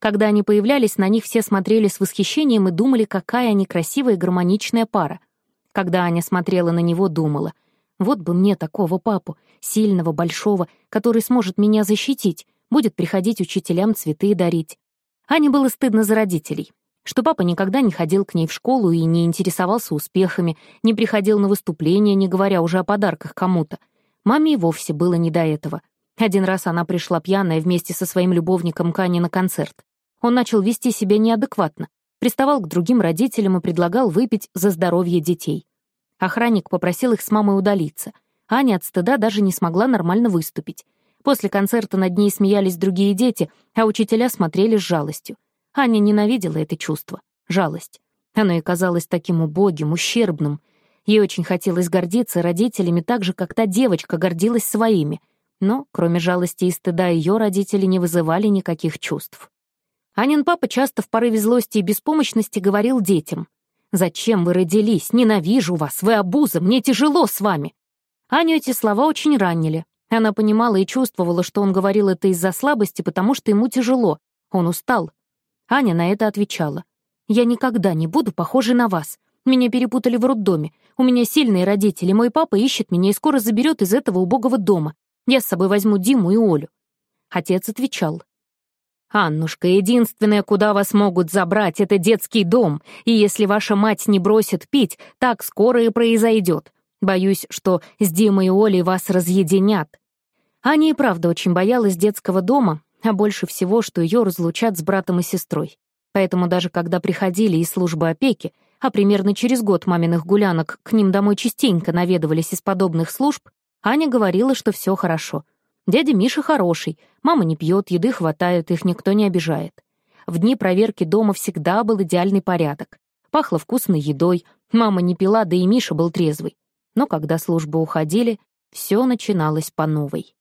Когда они появлялись, на них все смотрели с восхищением и думали, какая они красивая и гармоничная пара. Когда Аня смотрела на него, думала, «Вот бы мне такого папу, сильного, большого, который сможет меня защитить, будет приходить учителям цветы дарить». Ане было стыдно за родителей, что папа никогда не ходил к ней в школу и не интересовался успехами, не приходил на выступления, не говоря уже о подарках кому-то. Маме и вовсе было не до этого. Один раз она пришла пьяная вместе со своим любовником к на концерт. Он начал вести себя неадекватно, приставал к другим родителям и предлагал выпить за здоровье детей. Охранник попросил их с мамой удалиться. Аня от стыда даже не смогла нормально выступить. После концерта над ней смеялись другие дети, а учителя смотрели с жалостью. Аня ненавидела это чувство — жалость. Оно и казалось таким убогим, ущербным. Ей очень хотелось гордиться родителями так же, как та девочка гордилась своими. Но, кроме жалости и стыда, ее родители не вызывали никаких чувств. Анин папа часто в порыве злости и беспомощности говорил детям. «Зачем вы родились? Ненавижу вас! Вы обуза! Мне тяжело с вами!» Аню эти слова очень ранили. Она понимала и чувствовала, что он говорил это из-за слабости, потому что ему тяжело. Он устал. Аня на это отвечала. «Я никогда не буду похожей на вас. Меня перепутали в роддоме. У меня сильные родители. Мой папа ищет меня и скоро заберет из этого убогого дома. Я с собой возьму Диму и Олю». Отец отвечал. «Аннушка, единственное, куда вас могут забрать, это детский дом, и если ваша мать не бросит пить, так скоро и произойдет. Боюсь, что с Димой и Олей вас разъединят». Аня и правда очень боялась детского дома, а больше всего, что ее разлучат с братом и сестрой. Поэтому даже когда приходили из службы опеки, а примерно через год маминых гулянок к ним домой частенько наведывались из подобных служб, Аня говорила, что все хорошо — Дядя Миша хороший, мама не пьет, еды хватает, их никто не обижает. В дни проверки дома всегда был идеальный порядок. Пахло вкусной едой, мама не пила, да и Миша был трезвый. Но когда службы уходили, все начиналось по новой.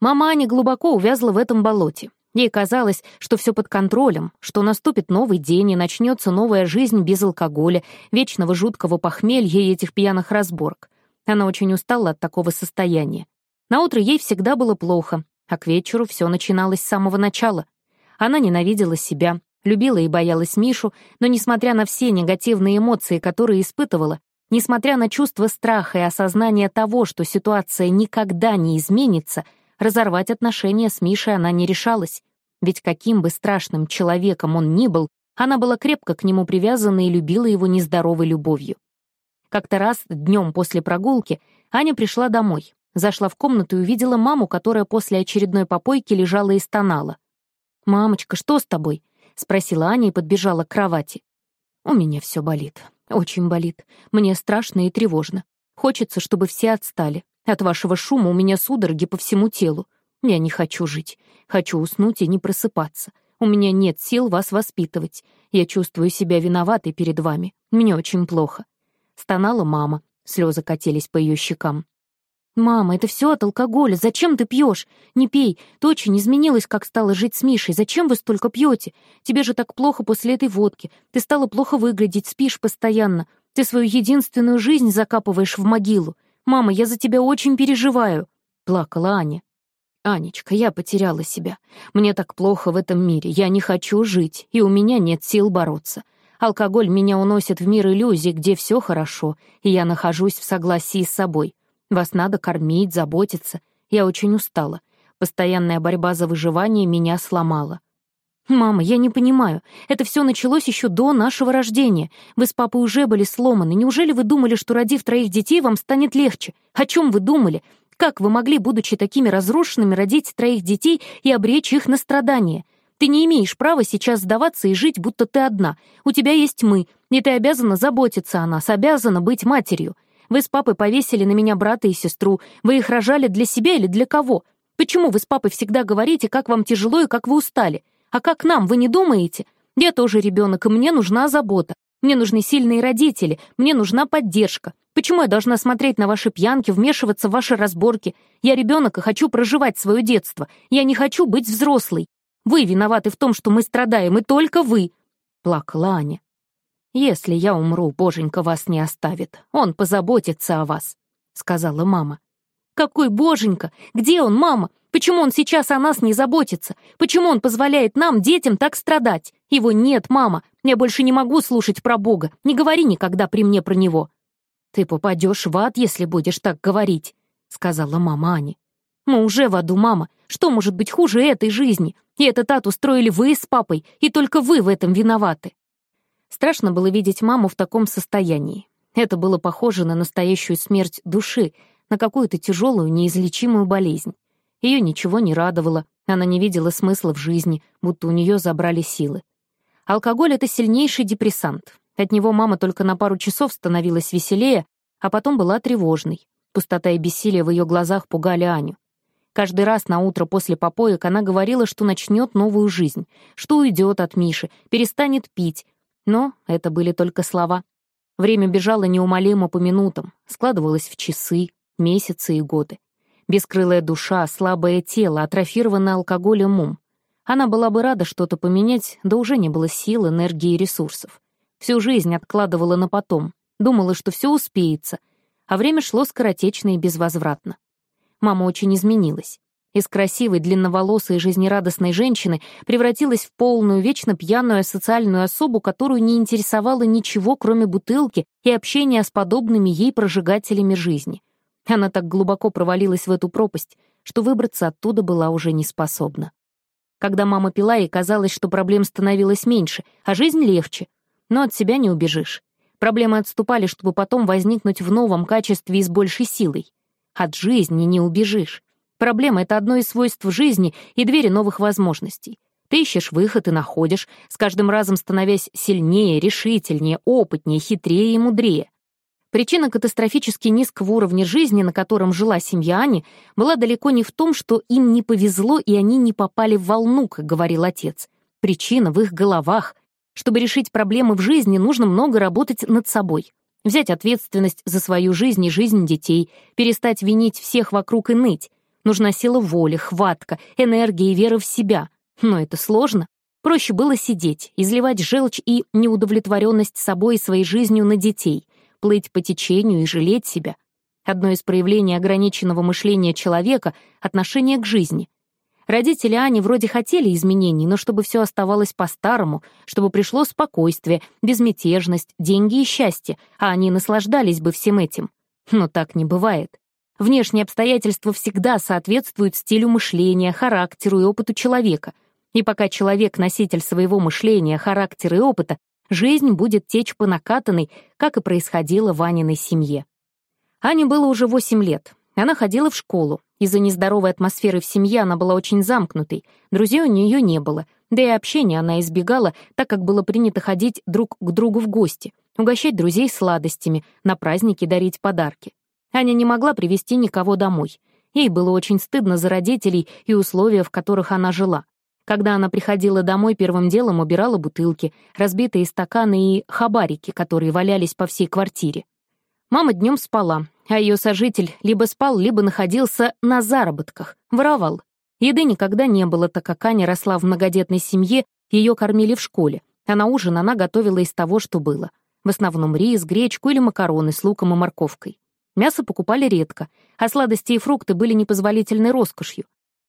Мама Аня глубоко увязла в этом болоте. Ей казалось, что все под контролем, что наступит новый день и начнется новая жизнь без алкоголя, вечного жуткого похмелья и этих пьяных разборок. Она очень устала от такого состояния. Наутро ей всегда было плохо, а к вечеру все начиналось с самого начала. Она ненавидела себя, любила и боялась Мишу, но, несмотря на все негативные эмоции, которые испытывала, несмотря на чувство страха и осознание того, что ситуация никогда не изменится, разорвать отношения с Мишей она не решалась. Ведь каким бы страшным человеком он ни был, она была крепко к нему привязана и любила его нездоровой любовью. Как-то раз, днем после прогулки, Аня пришла домой. Зашла в комнату и увидела маму, которая после очередной попойки лежала и стонала. «Мамочка, что с тобой?» — спросила Аня и подбежала к кровати. «У меня все болит. Очень болит. Мне страшно и тревожно. Хочется, чтобы все отстали. От вашего шума у меня судороги по всему телу. Я не хочу жить. Хочу уснуть и не просыпаться. У меня нет сил вас воспитывать. Я чувствую себя виноватой перед вами. Мне очень плохо». Стонала мама. Слезы катились по ее щекам. «Мама, это все от алкоголя. Зачем ты пьешь? Не пей. Ты очень изменилась, как стала жить с Мишей. Зачем вы столько пьете? Тебе же так плохо после этой водки. Ты стала плохо выглядеть, спишь постоянно. Ты свою единственную жизнь закапываешь в могилу. Мама, я за тебя очень переживаю», — плакала Аня. «Анечка, я потеряла себя. Мне так плохо в этом мире. Я не хочу жить, и у меня нет сил бороться. Алкоголь меня уносит в мир иллюзий, где все хорошо, и я нахожусь в согласии с собой». Вас надо кормить, заботиться. Я очень устала. Постоянная борьба за выживание меня сломала. «Мама, я не понимаю. Это все началось еще до нашего рождения. Вы с папой уже были сломаны. Неужели вы думали, что, родив троих детей, вам станет легче? О чем вы думали? Как вы могли, будучи такими разрушенными, родить троих детей и обречь их на страдания? Ты не имеешь права сейчас сдаваться и жить, будто ты одна. У тебя есть мы, и ты обязана заботиться о нас, обязана быть матерью. Вы с папой повесили на меня брата и сестру. Вы их рожали для себя или для кого? Почему вы с папой всегда говорите, как вам тяжело и как вы устали? А как нам, вы не думаете? Я тоже ребенок, и мне нужна забота. Мне нужны сильные родители, мне нужна поддержка. Почему я должна смотреть на ваши пьянки, вмешиваться в ваши разборки? Я ребенок и хочу проживать свое детство. Я не хочу быть взрослой. Вы виноваты в том, что мы страдаем, и только вы!» Плакала Аня. «Если я умру, боженька вас не оставит. Он позаботится о вас», — сказала мама. «Какой боженька? Где он, мама? Почему он сейчас о нас не заботится? Почему он позволяет нам, детям, так страдать? Его нет, мама. Я больше не могу слушать про Бога. Не говори никогда при мне про него». «Ты попадешь в ад, если будешь так говорить», — сказала мама Ани. «Мы уже в аду, мама. Что может быть хуже этой жизни? И этот ад устроили вы с папой, и только вы в этом виноваты». Страшно было видеть маму в таком состоянии. Это было похоже на настоящую смерть души, на какую-то тяжелую, неизлечимую болезнь. Ее ничего не радовало, она не видела смысла в жизни, будто у нее забрали силы. Алкоголь — это сильнейший депрессант. От него мама только на пару часов становилась веселее, а потом была тревожной. Пустота и бессилие в ее глазах пугали Аню. Каждый раз на утро после попоек она говорила, что начнет новую жизнь, что уйдет от Миши, перестанет пить, но это были только слова. Время бежало неумолимо по минутам, складывалось в часы, месяцы и годы. Бескрылая душа, слабое тело, атрофированное алкоголем ум. Она была бы рада что-то поменять, да уже не было сил, энергии и ресурсов. Всю жизнь откладывала на потом, думала, что все успеется, а время шло скоротечно и безвозвратно. Мама очень изменилась. Из красивой, длинноволосой и жизнерадостной женщины превратилась в полную, вечно пьяную социальную особу, которую не интересовало ничего, кроме бутылки и общения с подобными ей прожигателями жизни. Она так глубоко провалилась в эту пропасть, что выбраться оттуда была уже не способна. Когда мама пила, ей казалось, что проблем становилось меньше, а жизнь легче. Но от себя не убежишь. Проблемы отступали, чтобы потом возникнуть в новом качестве и с большей силой. От жизни не убежишь. Проблема — это одно из свойств жизни и двери новых возможностей. Ты ищешь выход и находишь, с каждым разом становясь сильнее, решительнее, опытнее, хитрее и мудрее. Причина катастрофически низкого уровня жизни, на котором жила семья Ани, была далеко не в том, что им не повезло и они не попали в волну, как говорил отец. Причина в их головах. Чтобы решить проблемы в жизни, нужно много работать над собой. Взять ответственность за свою жизнь и жизнь детей, перестать винить всех вокруг и ныть, Нужна сила воли, хватка, энергия и вера в себя. Но это сложно. Проще было сидеть, изливать желчь и неудовлетворенность собой и своей жизнью на детей, плыть по течению и жалеть себя. Одно из проявлений ограниченного мышления человека — отношение к жизни. Родители Ани вроде хотели изменений, но чтобы все оставалось по-старому, чтобы пришло спокойствие, безмятежность, деньги и счастье, а они наслаждались бы всем этим. Но так не бывает. Внешние обстоятельства всегда соответствуют стилю мышления, характеру и опыту человека. И пока человек — носитель своего мышления, характера и опыта, жизнь будет течь по накатанной, как и происходило в Аниной семье. Ане было уже 8 лет. Она ходила в школу. Из-за нездоровой атмосферы в семье она была очень замкнутой, друзей у нее не было, да и общения она избегала, так как было принято ходить друг к другу в гости, угощать друзей сладостями, на праздники дарить подарки. Аня не могла привести никого домой. Ей было очень стыдно за родителей и условия, в которых она жила. Когда она приходила домой, первым делом убирала бутылки, разбитые стаканы и хабарики, которые валялись по всей квартире. Мама днем спала, а ее сожитель либо спал, либо находился на заработках, воровал. Еды никогда не было, так как Аня росла в многодетной семье, ее кормили в школе, а на ужин она готовила из того, что было. В основном рис, гречку или макароны с луком и морковкой. Мясо покупали редко, а сладости и фрукты были непозволительной роскошью.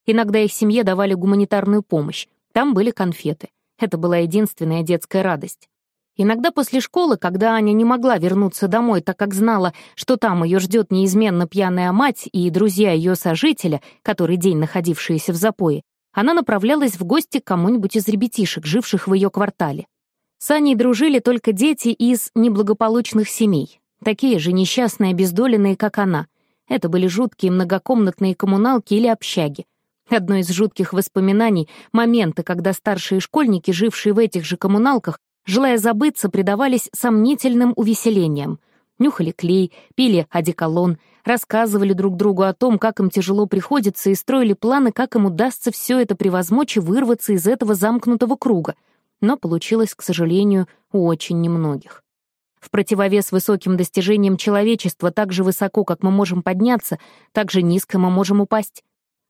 Иногда их семье давали гуманитарную помощь. Там были конфеты. Это была единственная детская радость. Иногда после школы, когда Аня не могла вернуться домой, так как знала, что там ее ждет неизменно пьяная мать и друзья ее сожителя, который день находившиеся в запое, она направлялась в гости к кому-нибудь из ребятишек, живших в ее квартале. С Аней дружили только дети из неблагополучных семей, такие же несчастные обездоленные, как она. Это были жуткие многокомнатные коммуналки или общаги. Одно из жутких воспоминаний — моменты, когда старшие школьники, жившие в этих же коммуналках, желая забыться, предавались сомнительным увеселениям. Нюхали клей, пили одеколон, рассказывали друг другу о том, как им тяжело приходится, и строили планы, как им удастся все это превозмочь и вырваться из этого замкнутого круга. Но получилось, к сожалению, у очень немногих. В противовес высоким достижениям человечества так же высоко, как мы можем подняться, так же низко мы можем упасть.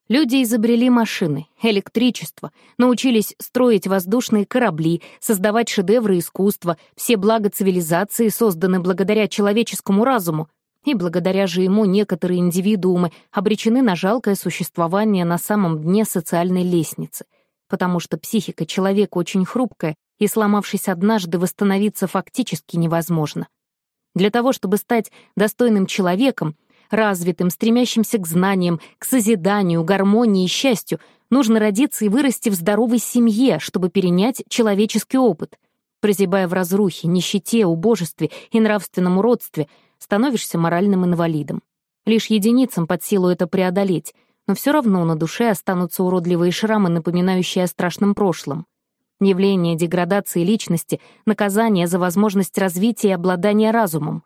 Люди изобрели машины, электричество, научились строить воздушные корабли, создавать шедевры искусства, все блага цивилизации созданы благодаря человеческому разуму, и благодаря же ему некоторые индивидуумы обречены на жалкое существование на самом дне социальной лестницы, потому что психика человека очень хрупкая и, сломавшись однажды, восстановиться фактически невозможно. Для того, чтобы стать достойным человеком, развитым, стремящимся к знаниям, к созиданию, гармонии и счастью, нужно родиться и вырасти в здоровой семье, чтобы перенять человеческий опыт. Прозябая в разрухе, нищете, убожестве и нравственном уродстве, становишься моральным инвалидом. Лишь единицам под силу это преодолеть, но все равно на душе останутся уродливые шрамы, напоминающие о страшном прошлом явление деградации личности, наказание за возможность развития и обладания разумом.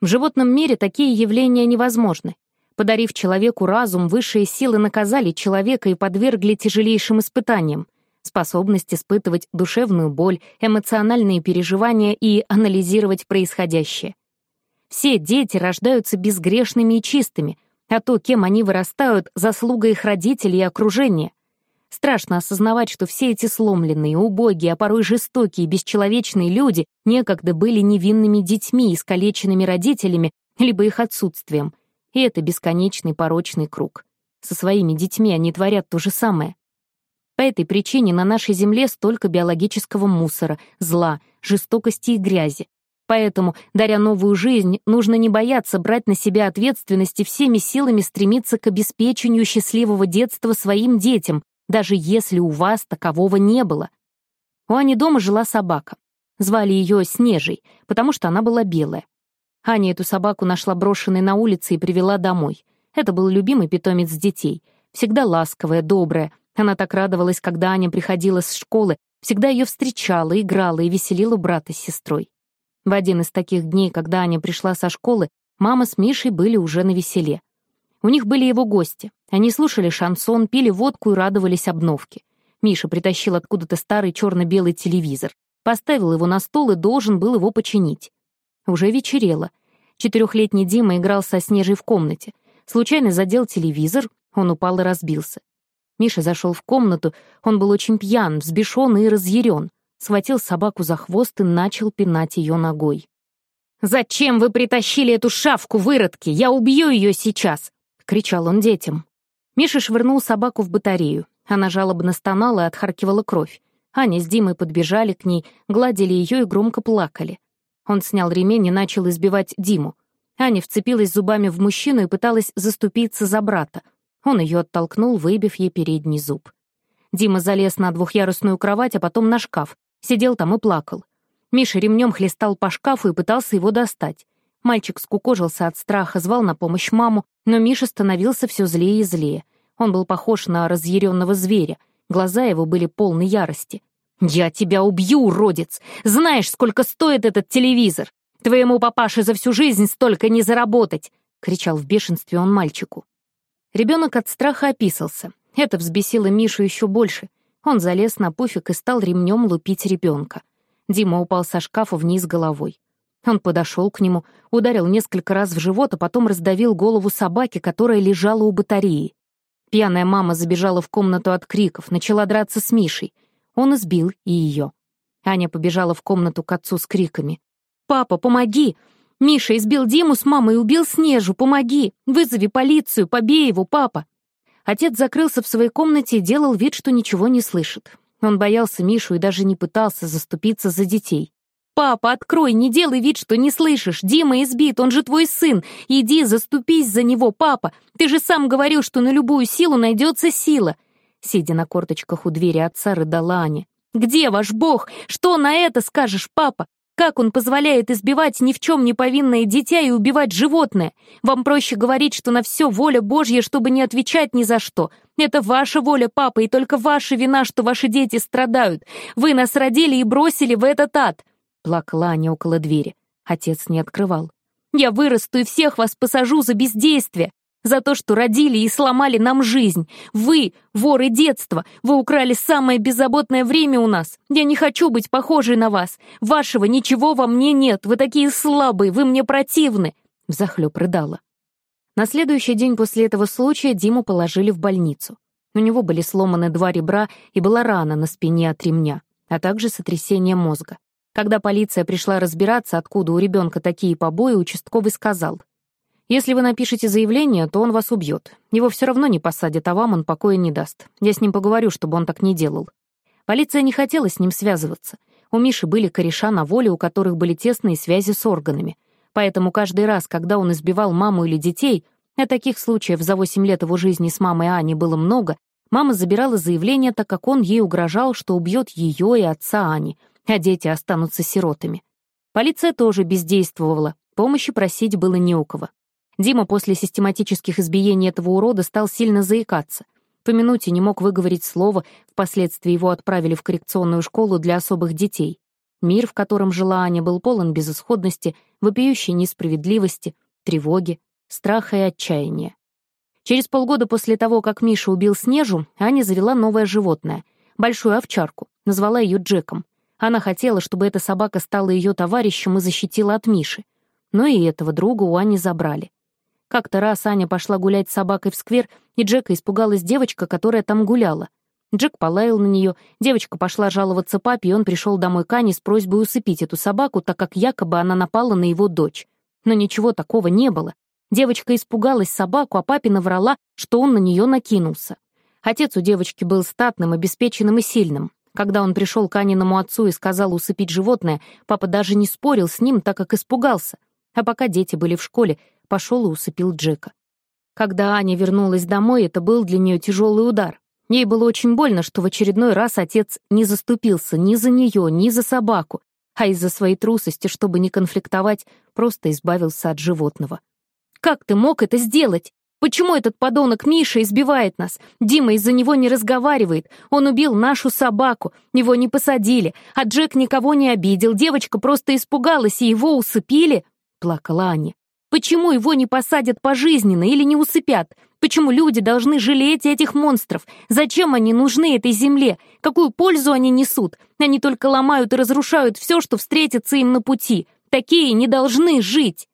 В животном мире такие явления невозможны. Подарив человеку разум, высшие силы наказали человека и подвергли тяжелейшим испытаниям. Способность испытывать душевную боль, эмоциональные переживания и анализировать происходящее. Все дети рождаются безгрешными и чистыми, а то, кем они вырастают, заслуга их родителей и окружения. Страшно осознавать, что все эти сломленные, убогие, а порой жестокие, бесчеловечные люди некогда были невинными детьми, искалеченными родителями, либо их отсутствием. И это бесконечный порочный круг. Со своими детьми они творят то же самое. По этой причине на нашей Земле столько биологического мусора, зла, жестокости и грязи. Поэтому, даря новую жизнь, нужно не бояться брать на себя ответственность и всеми силами стремиться к обеспечению счастливого детства своим детям, даже если у вас такового не было. У Ани дома жила собака. Звали ее Снежей, потому что она была белая. Аня эту собаку нашла брошенной на улице и привела домой. Это был любимый питомец детей. Всегда ласковая, добрая. Она так радовалась, когда Аня приходила с школы, всегда ее встречала, играла и веселила брата с сестрой. В один из таких дней, когда Аня пришла со школы, мама с Мишей были уже на веселе. У них были его гости. Они слушали шансон, пили водку и радовались обновке. Миша притащил откуда-то старый черно-белый телевизор, поставил его на стол и должен был его починить. Уже вечерело. Четырехлетний Дима играл со Снежей в комнате. Случайно задел телевизор, он упал и разбился. Миша зашел в комнату, он был очень пьян, взбешен и разъярен. Схватил собаку за хвост и начал пинать ее ногой. «Зачем вы притащили эту шавку, выродки? Я убью ее сейчас!» — кричал он детям. Миша швырнул собаку в батарею. Она жалобно стонала и отхаркивала кровь. Аня с Димой подбежали к ней, гладили ее и громко плакали. Он снял ремень и начал избивать Диму. Аня вцепилась зубами в мужчину и пыталась заступиться за брата. Он ее оттолкнул, выбив ей передний зуб. Дима залез на двухъярусную кровать, а потом на шкаф. Сидел там и плакал. Миша ремнем хлестал по шкафу и пытался его достать. Мальчик скукожился от страха, звал на помощь маму, но Миша становился все злее и злее. Он был похож на разъяренного зверя. Глаза его были полны ярости. «Я тебя убью, уродец! Знаешь, сколько стоит этот телевизор! Твоему папаше за всю жизнь столько не заработать!» — кричал в бешенстве он мальчику. Ребенок от страха описался. Это взбесило Мишу еще больше. Он залез на пуфик и стал ремнем лупить ребенка. Дима упал со шкафа вниз головой. Он подошел к нему, ударил несколько раз в живот, а потом раздавил голову собаки, которая лежала у батареи. Пьяная мама забежала в комнату от криков, начала драться с Мишей. Он избил и ее. Аня побежала в комнату к отцу с криками. «Папа, помоги! Миша избил Диму с мамой и убил Снежу! Помоги! Вызови полицию! Побей его, папа!» Отец закрылся в своей комнате и делал вид, что ничего не слышит. Он боялся Мишу и даже не пытался заступиться за детей. «Папа, открой, не делай вид, что не слышишь. Дима избит, он же твой сын. Иди, заступись за него, папа. Ты же сам говорил, что на любую силу найдется сила». Сидя на корточках у двери отца, рыдала Аня. «Где ваш бог? Что на это скажешь, папа? Как он позволяет избивать ни в чем не повинное дитя и убивать животное? Вам проще говорить, что на все воля Божья, чтобы не отвечать ни за что. Это ваша воля, папа, и только ваша вина, что ваши дети страдают. Вы нас родили и бросили в этот ад. Плакала Аня около двери. Отец не открывал. «Я вырасту и всех вас посажу за бездействие! За то, что родили и сломали нам жизнь! Вы, воры детства, вы украли самое беззаботное время у нас! Я не хочу быть похожей на вас! Вашего ничего во мне нет! Вы такие слабые, вы мне противны!» Взахлёб рыдала. На следующий день после этого случая Диму положили в больницу. У него были сломаны два ребра и была рана на спине от ремня, а также сотрясение мозга. Когда полиция пришла разбираться, откуда у ребенка такие побои, участковый сказал. «Если вы напишете заявление, то он вас убьет. Его все равно не посадят, а вам он покоя не даст. Я с ним поговорю, чтобы он так не делал». Полиция не хотела с ним связываться. У Миши были кореша на воле, у которых были тесные связи с органами. Поэтому каждый раз, когда он избивал маму или детей, а таких случаев за 8 лет его жизни с мамой Ани было много, мама забирала заявление, так как он ей угрожал, что убьет ее и отца Ани — а дети останутся сиротами. Полиция тоже бездействовала, помощи просить было не у кого. Дима после систематических избиений этого урода стал сильно заикаться. По минуте не мог выговорить слово, впоследствии его отправили в коррекционную школу для особых детей. Мир, в котором жила Аня, был полон безысходности, вопиющей несправедливости, тревоги, страха и отчаяния. Через полгода после того, как Миша убил Снежу, Аня завела новое животное — большую овчарку, назвала ее Джеком. Она хотела, чтобы эта собака стала ее товарищем и защитила от Миши. Но и этого друга у Ани забрали. Как-то раз Аня пошла гулять с собакой в сквер, и Джека испугалась девочка, которая там гуляла. Джек полаял на нее, девочка пошла жаловаться папе, и он пришел домой к Ане с просьбой усыпить эту собаку, так как якобы она напала на его дочь. Но ничего такого не было. Девочка испугалась собаку, а папе наврала, что он на нее накинулся. Отец у девочки был статным, обеспеченным и сильным. Когда он пришел к Аниному отцу и сказал усыпить животное, папа даже не спорил с ним, так как испугался. А пока дети были в школе, пошел и усыпил Джека. Когда Аня вернулась домой, это был для нее тяжелый удар. Ей было очень больно, что в очередной раз отец не заступился ни за нее, ни за собаку, а из-за своей трусости, чтобы не конфликтовать, просто избавился от животного. «Как ты мог это сделать?» Почему этот подонок Миша избивает нас? Дима из-за него не разговаривает. Он убил нашу собаку. Его не посадили. А Джек никого не обидел. Девочка просто испугалась, и его усыпили. Плакала Аня. Почему его не посадят пожизненно или не усыпят? Почему люди должны жалеть этих монстров? Зачем они нужны этой земле? Какую пользу они несут? Они только ломают и разрушают все, что встретится им на пути. Такие не должны жить.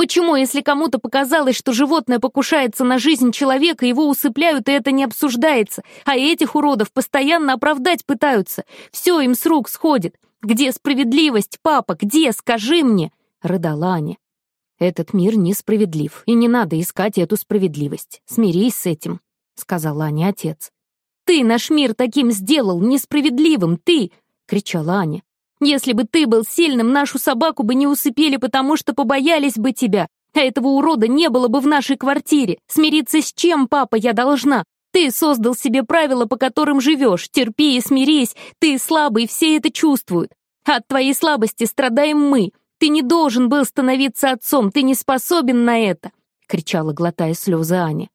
Почему, если кому-то показалось, что животное покушается на жизнь человека, его усыпляют, и это не обсуждается, а этих уродов постоянно оправдать пытаются? Все им с рук сходит. Где справедливость, папа? Где? Скажи мне!» — рыдала Аня. «Этот мир несправедлив, и не надо искать эту справедливость. Смирись с этим», — сказала Аня отец. «Ты наш мир таким сделал, несправедливым, ты!» — кричала Аня. Если бы ты был сильным, нашу собаку бы не усыпели, потому что побоялись бы тебя. А этого урода не было бы в нашей квартире. Смириться с чем, папа, я должна? Ты создал себе правила, по которым живешь. Терпи и смирись. Ты слабый, все это чувствуют. От твоей слабости страдаем мы. Ты не должен был становиться отцом. Ты не способен на это!» — кричала, глотая слезы Аня.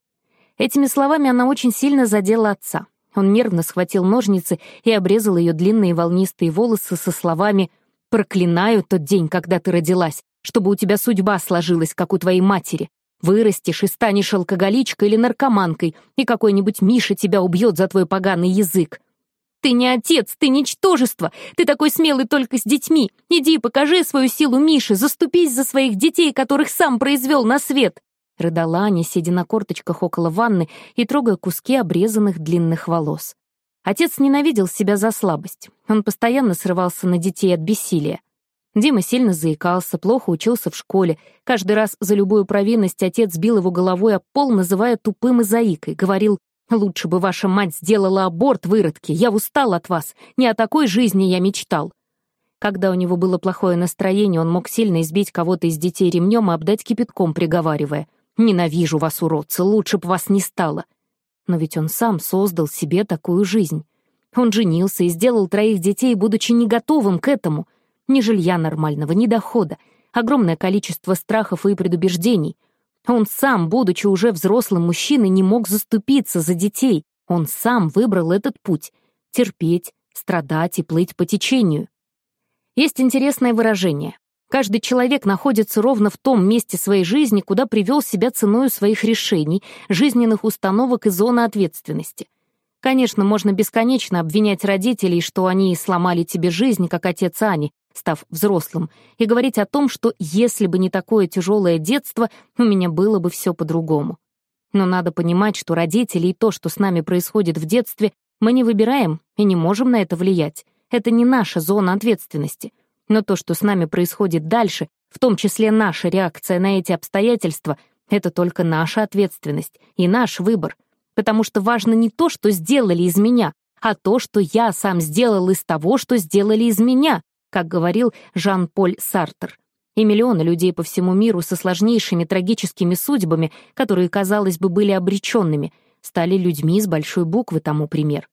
Этими словами она очень сильно задела отца. Он нервно схватил ножницы и обрезал ее длинные волнистые волосы со словами «Проклинаю тот день, когда ты родилась, чтобы у тебя судьба сложилась, как у твоей матери. Вырастешь и станешь алкоголичкой или наркоманкой, и какой-нибудь Миша тебя убьет за твой поганый язык. Ты не отец, ты ничтожество, ты такой смелый только с детьми. Иди покажи свою силу Мише, заступись за своих детей, которых сам произвел на свет. Рыдала они сидя на корточках около ванны и трогая куски обрезанных длинных волос. Отец ненавидел себя за слабость. Он постоянно срывался на детей от бессилия. Дима сильно заикался, плохо учился в школе. Каждый раз за любую провинность отец бил его головой о пол, называя тупым и заикой. Говорил, «Лучше бы ваша мать сделала аборт, выродки! Я устал от вас! Не о такой жизни я мечтал!» Когда у него было плохое настроение, он мог сильно избить кого-то из детей ремнем и обдать кипятком, приговаривая. Ненавижу вас, уродцы, лучше б вас не стало. Но ведь он сам создал себе такую жизнь. Он женился и сделал троих детей, будучи не готовым к этому. Ни жилья нормального, ни дохода. Огромное количество страхов и предубеждений. Он сам, будучи уже взрослым мужчиной, не мог заступиться за детей. Он сам выбрал этот путь — терпеть, страдать и плыть по течению. Есть интересное выражение Каждый человек находится ровно в том месте своей жизни, куда привел себя ценою своих решений, жизненных установок и зоны ответственности. Конечно, можно бесконечно обвинять родителей, что они и сломали тебе жизнь, как отец Ани, став взрослым, и говорить о том, что если бы не такое тяжелое детство, у меня было бы все по-другому. Но надо понимать, что родители и то, что с нами происходит в детстве, мы не выбираем и не можем на это влиять. Это не наша зона ответственности — но то, что с нами происходит дальше, в том числе наша реакция на эти обстоятельства, это только наша ответственность и наш выбор. Потому что важно не то, что сделали из меня, а то, что я сам сделал из того, что сделали из меня, как говорил Жан-Поль Сартер. И миллионы людей по всему миру со сложнейшими трагическими судьбами, которые, казалось бы, были обреченными, стали людьми с большой буквы тому пример.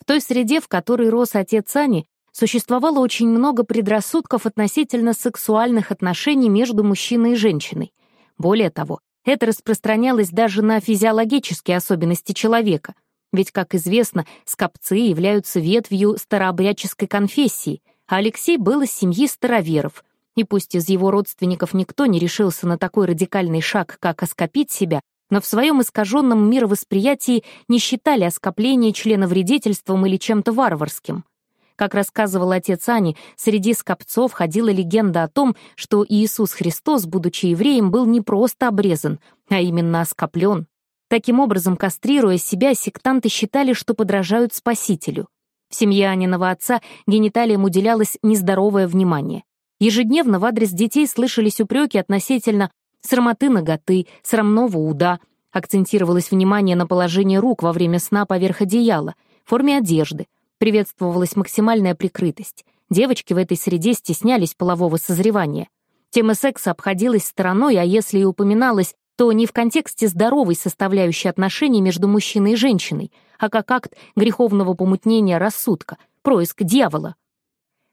В той среде, в которой рос отец Ани, существовало очень много предрассудков относительно сексуальных отношений между мужчиной и женщиной. Более того, это распространялось даже на физиологические особенности человека, ведь, как известно, скопцы являются ветвью старообрядческой конфессии, а Алексей был из семьи староверов, и пусть из его родственников никто не решился на такой радикальный шаг, как оскопить себя, но в своем искаженном мировосприятии не считали оскопление членовредительством или чем-то варварским. Как рассказывал отец Ани, среди скопцов ходила легенда о том, что Иисус Христос, будучи евреем, был не просто обрезан, а именно оскоплен. Таким образом, кастрируя себя, сектанты считали, что подражают Спасителю. В семье Аниного отца гениталиям уделялось нездоровое внимание. Ежедневно в адрес детей слышались упреки относительно срамоты ноготы, срамного уда. Акцентировалось внимание на положении рук во время сна поверх одеяла, форме одежды, приветствовалась максимальная прикрытость. Девочки в этой среде стеснялись полового созревания. Тема секса обходилась стороной, а если и упоминалась, то не в контексте здоровой составляющей отношений между мужчиной и женщиной, а как акт греховного помутнения рассудка, происк дьявола.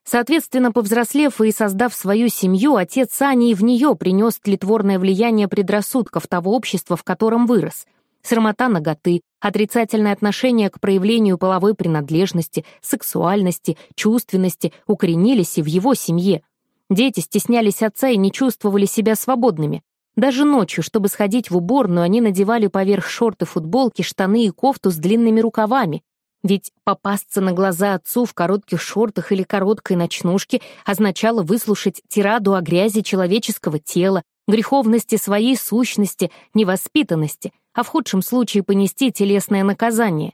Соответственно, повзрослев и создав свою семью, отец Ани и в нее принес тлетворное влияние предрассудков того общества, в котором вырос — срамота ноготы, отрицательное отношение к проявлению половой принадлежности, сексуальности, чувственности укоренились и в его семье. Дети стеснялись отца и не чувствовали себя свободными. Даже ночью, чтобы сходить в уборную, они надевали поверх шорты футболки, штаны и кофту с длинными рукавами. Ведь попасться на глаза отцу в коротких шортах или короткой ночнушке означало выслушать тираду о грязи человеческого тела, греховности своей сущности, невоспитанности, а в худшем случае понести телесное наказание.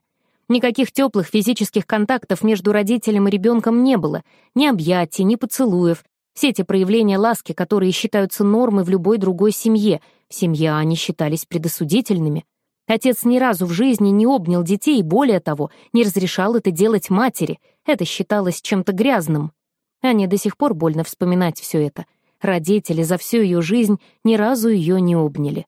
Никаких теплых физических контактов между родителем и ребенком не было, ни объятий, ни поцелуев, все эти проявления ласки, которые считаются нормой в любой другой семье, в семье они считались предосудительными. Отец ни разу в жизни не обнял детей более того, не разрешал это делать матери. Это считалось чем-то грязным. Ане до сих пор больно вспоминать все это. Родители за всю ее жизнь ни разу ее не обняли.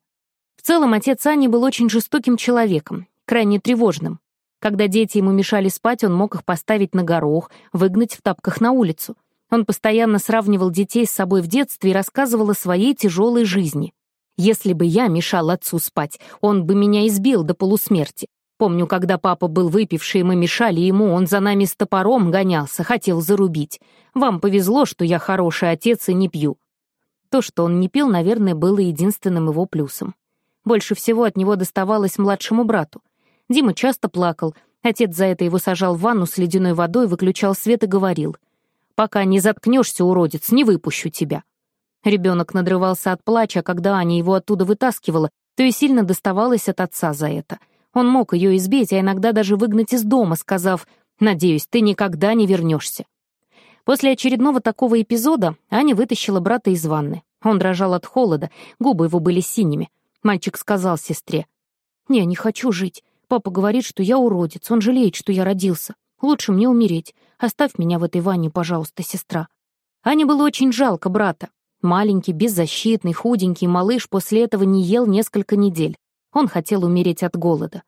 В целом, отец Ани был очень жестоким человеком, крайне тревожным. Когда дети ему мешали спать, он мог их поставить на горох, выгнать в тапках на улицу. Он постоянно сравнивал детей с собой в детстве и рассказывал о своей тяжелой жизни. «Если бы я мешал отцу спать, он бы меня избил до полусмерти. Помню, когда папа был выпивший, мы мешали ему, он за нами с топором гонялся, хотел зарубить. Вам повезло, что я хороший отец и не пью». То, что он не пил, наверное, было единственным его плюсом. Больше всего от него доставалось младшему брату. Дима часто плакал, отец за это его сажал в ванну с ледяной водой, выключал свет и говорил «Пока не заткнешься, уродец, не выпущу тебя». Ребенок надрывался от плача, когда Аня его оттуда вытаскивала, то и сильно доставалось от отца за это. Он мог ее избить, а иногда даже выгнать из дома, сказав «Надеюсь, ты никогда не вернешься». После очередного такого эпизода Аня вытащила брата из ванны. Он дрожал от холода, губы его были синими. Мальчик сказал сестре. «Не, не хочу жить. Папа говорит, что я уродец, он жалеет, что я родился. Лучше мне умереть. Оставь меня в этой ванне, пожалуйста, сестра». Ане было очень жалко брата. Маленький, беззащитный, худенький малыш после этого не ел несколько недель. Он хотел умереть от голода.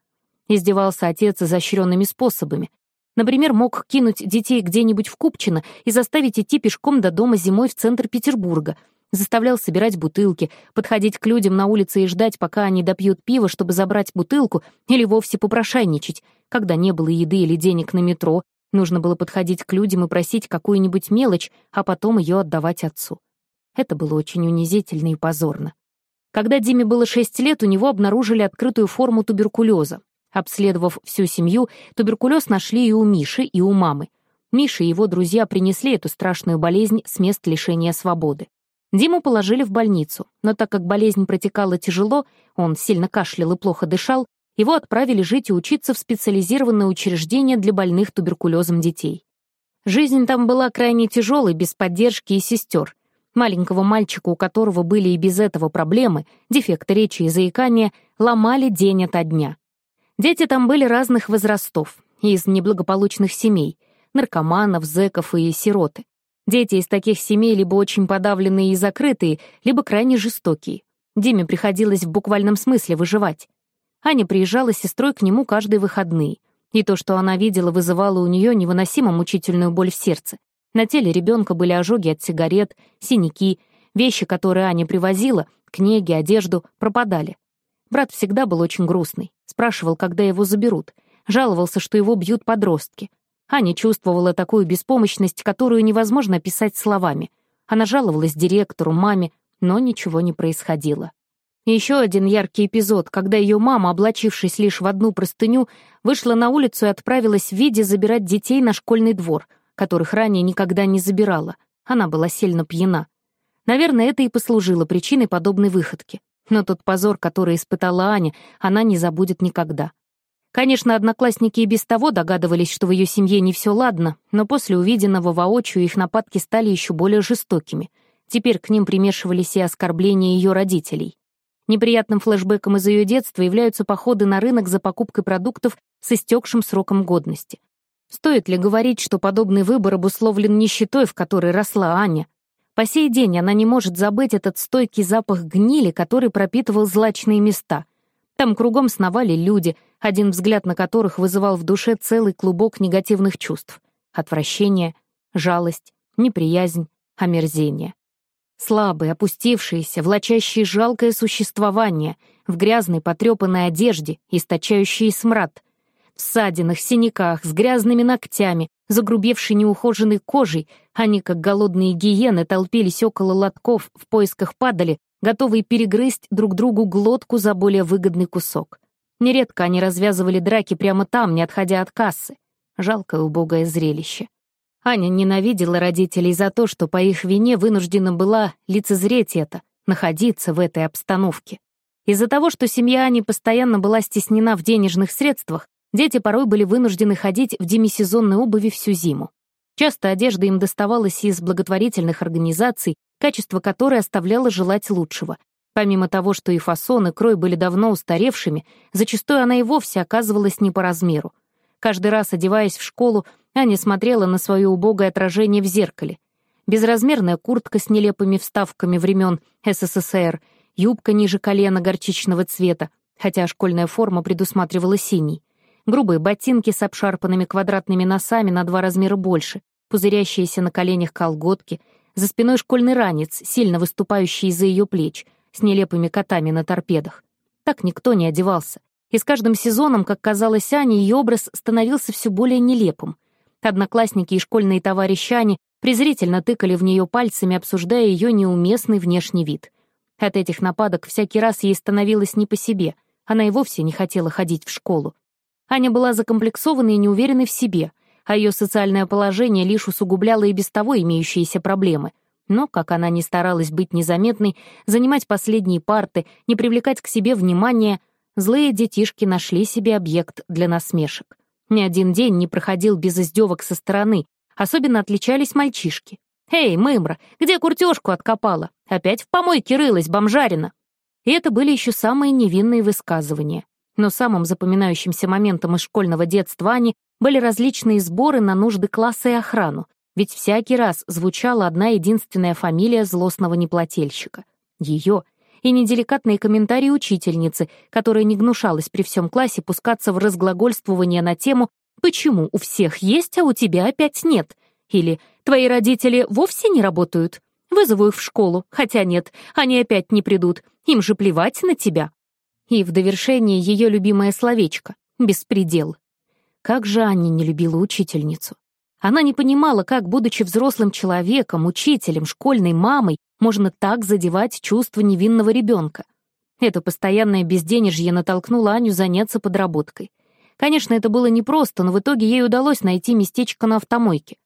Издевался отец изощренными способами. Например, мог кинуть детей где-нибудь в Купчино и заставить идти пешком до дома зимой в центр Петербурга — Заставлял собирать бутылки, подходить к людям на улице и ждать, пока они допьют пиво, чтобы забрать бутылку, или вовсе попрошайничать, когда не было еды или денег на метро, Нужно было подходить к людям и просить какую-нибудь мелочь, а потом ее отдавать отцу. Это было очень унизительно и позорно. Когда Диме было 6 лет, у него обнаружили открытую форму туберкулеза. Обследовав всю семью, туберкулез нашли и у Миши, и у мамы. Миша и его друзья принесли эту страшную болезнь с мест лишения свободы. Диму положили в больницу, но так как болезнь протекала тяжело, он сильно кашлял и плохо дышал, его отправили жить и учиться в специализированное учреждение для больных туберкулезом детей. Жизнь там была крайне тяжелой, без поддержки и сестер. Маленького мальчика, у которого были и без этого проблемы, дефекты речи и заикания, ломали день ото дня. Дети там были разных возрастов, из неблагополучных семей, наркоманов, зэков и сироты. Дети из таких семей либо очень подавленные и закрытые, либо крайне жестокие. Диме приходилось в буквальном смысле выживать. Аня приезжала с сестрой к нему каждый выходные. И то, что она видела, вызывало у нее невыносимо мучительную боль в сердце. На теле ребенка были ожоги от сигарет, синяки, вещи, которые Аня привозила, книги, одежду, пропадали. Брат всегда был очень грустный, спрашивал, когда его заберут, жаловался, что его бьют подростки — Аня чувствовала такую беспомощность, которую невозможно описать словами. Она жаловалась директору, маме, но ничего не происходило. Еще один яркий эпизод, когда ее мама, облачившись лишь в одну простыню, вышла на улицу и отправилась в виде забирать детей на школьный двор, которых ранее никогда не забирала. Она была сильно пьяна. Наверное, это и послужило причиной подобной выходки. Но тот позор, который испытала Аня, она не забудет никогда. Конечно, одноклассники и без того догадывались, что в ее семье не все ладно, но после увиденного воочию их нападки стали еще более жестокими. Теперь к ним примешивались и оскорбления ее родителей. Неприятным флэшбэком из ее детства являются походы на рынок за покупкой продуктов с истекшим сроком годности. Стоит ли говорить, что подобный выбор обусловлен нищетой, в которой росла Аня? По сей день она не может забыть этот стойкий запах гнили, который пропитывал злачные места. Там кругом сновали люди — один взгляд на которых вызывал в душе целый клубок негативных чувств — отвращение, жалость, неприязнь, омерзение. Слабые, опустившиеся, влачащие жалкое существование, в грязной потрепанной одежде, источающие смрад, в ссадинах, синяках, с грязными ногтями, загрубевшей неухоженной кожей, они, как голодные гиены, толпились около лотков в поисках падали, готовые перегрызть друг другу глотку за более выгодный кусок. Нередко они развязывали драки прямо там, не отходя от кассы. Жалкое убогое зрелище. Аня ненавидела родителей за то, что по их вине вынуждена была лицезреть это, находиться в этой обстановке. Из-за того, что семья Ани постоянно была стеснена в денежных средствах, дети порой были вынуждены ходить в демисезонной обуви всю зиму. Часто одежда им доставалась из благотворительных организаций, качество которой оставляло желать лучшего, Помимо того, что и фасон, и крой были давно устаревшими, зачастую она и вовсе оказывалась не по размеру. Каждый раз, одеваясь в школу, Аня смотрела на свое убогое отражение в зеркале. Безразмерная куртка с нелепыми вставками времен СССР, юбка ниже колена горчичного цвета, хотя школьная форма предусматривала синий, грубые ботинки с обшарпанными квадратными носами на два размера больше, пузырящиеся на коленях колготки, за спиной школьный ранец, сильно выступающий из-за ее плеч — с нелепыми котами на торпедах. Так никто не одевался. И с каждым сезоном, как казалось Ане, ее образ становился все более нелепым. Одноклассники и школьные товарищи Ани презрительно тыкали в нее пальцами, обсуждая ее неуместный внешний вид. От этих нападок всякий раз ей становилось не по себе. Она и вовсе не хотела ходить в школу. Аня была закомплексованной и неуверенной в себе, а ее социальное положение лишь усугубляло и без того имеющиеся проблемы — но, как она не старалась быть незаметной, занимать последние парты, не привлекать к себе внимания, злые детишки нашли себе объект для насмешек. Ни один день не проходил без издевок со стороны, особенно отличались мальчишки. «Эй, Мымра, где куртежку откопала? Опять в помойке рылась, бомжарина!» И это были еще самые невинные высказывания. Но самым запоминающимся моментом из школьного детства Ани были различные сборы на нужды класса и охрану, ведь всякий раз звучала одна единственная фамилия злостного неплательщика. Ее и неделикатные комментарии учительницы, которая не гнушалась при всем классе пускаться в разглагольствование на тему «Почему у всех есть, а у тебя опять нет?» или «Твои родители вовсе не работают? Вызову их в школу, хотя нет, они опять не придут, им же плевать на тебя». И в довершение ее любимое словечко «беспредел». Как же Анни не любила учительницу. Она не понимала, как, будучи взрослым человеком, учителем, школьной мамой, можно так задевать чувства невинного ребенка. Это постоянное безденежье натолкнуло Аню заняться подработкой. Конечно, это было непросто, но в итоге ей удалось найти местечко на автомойке.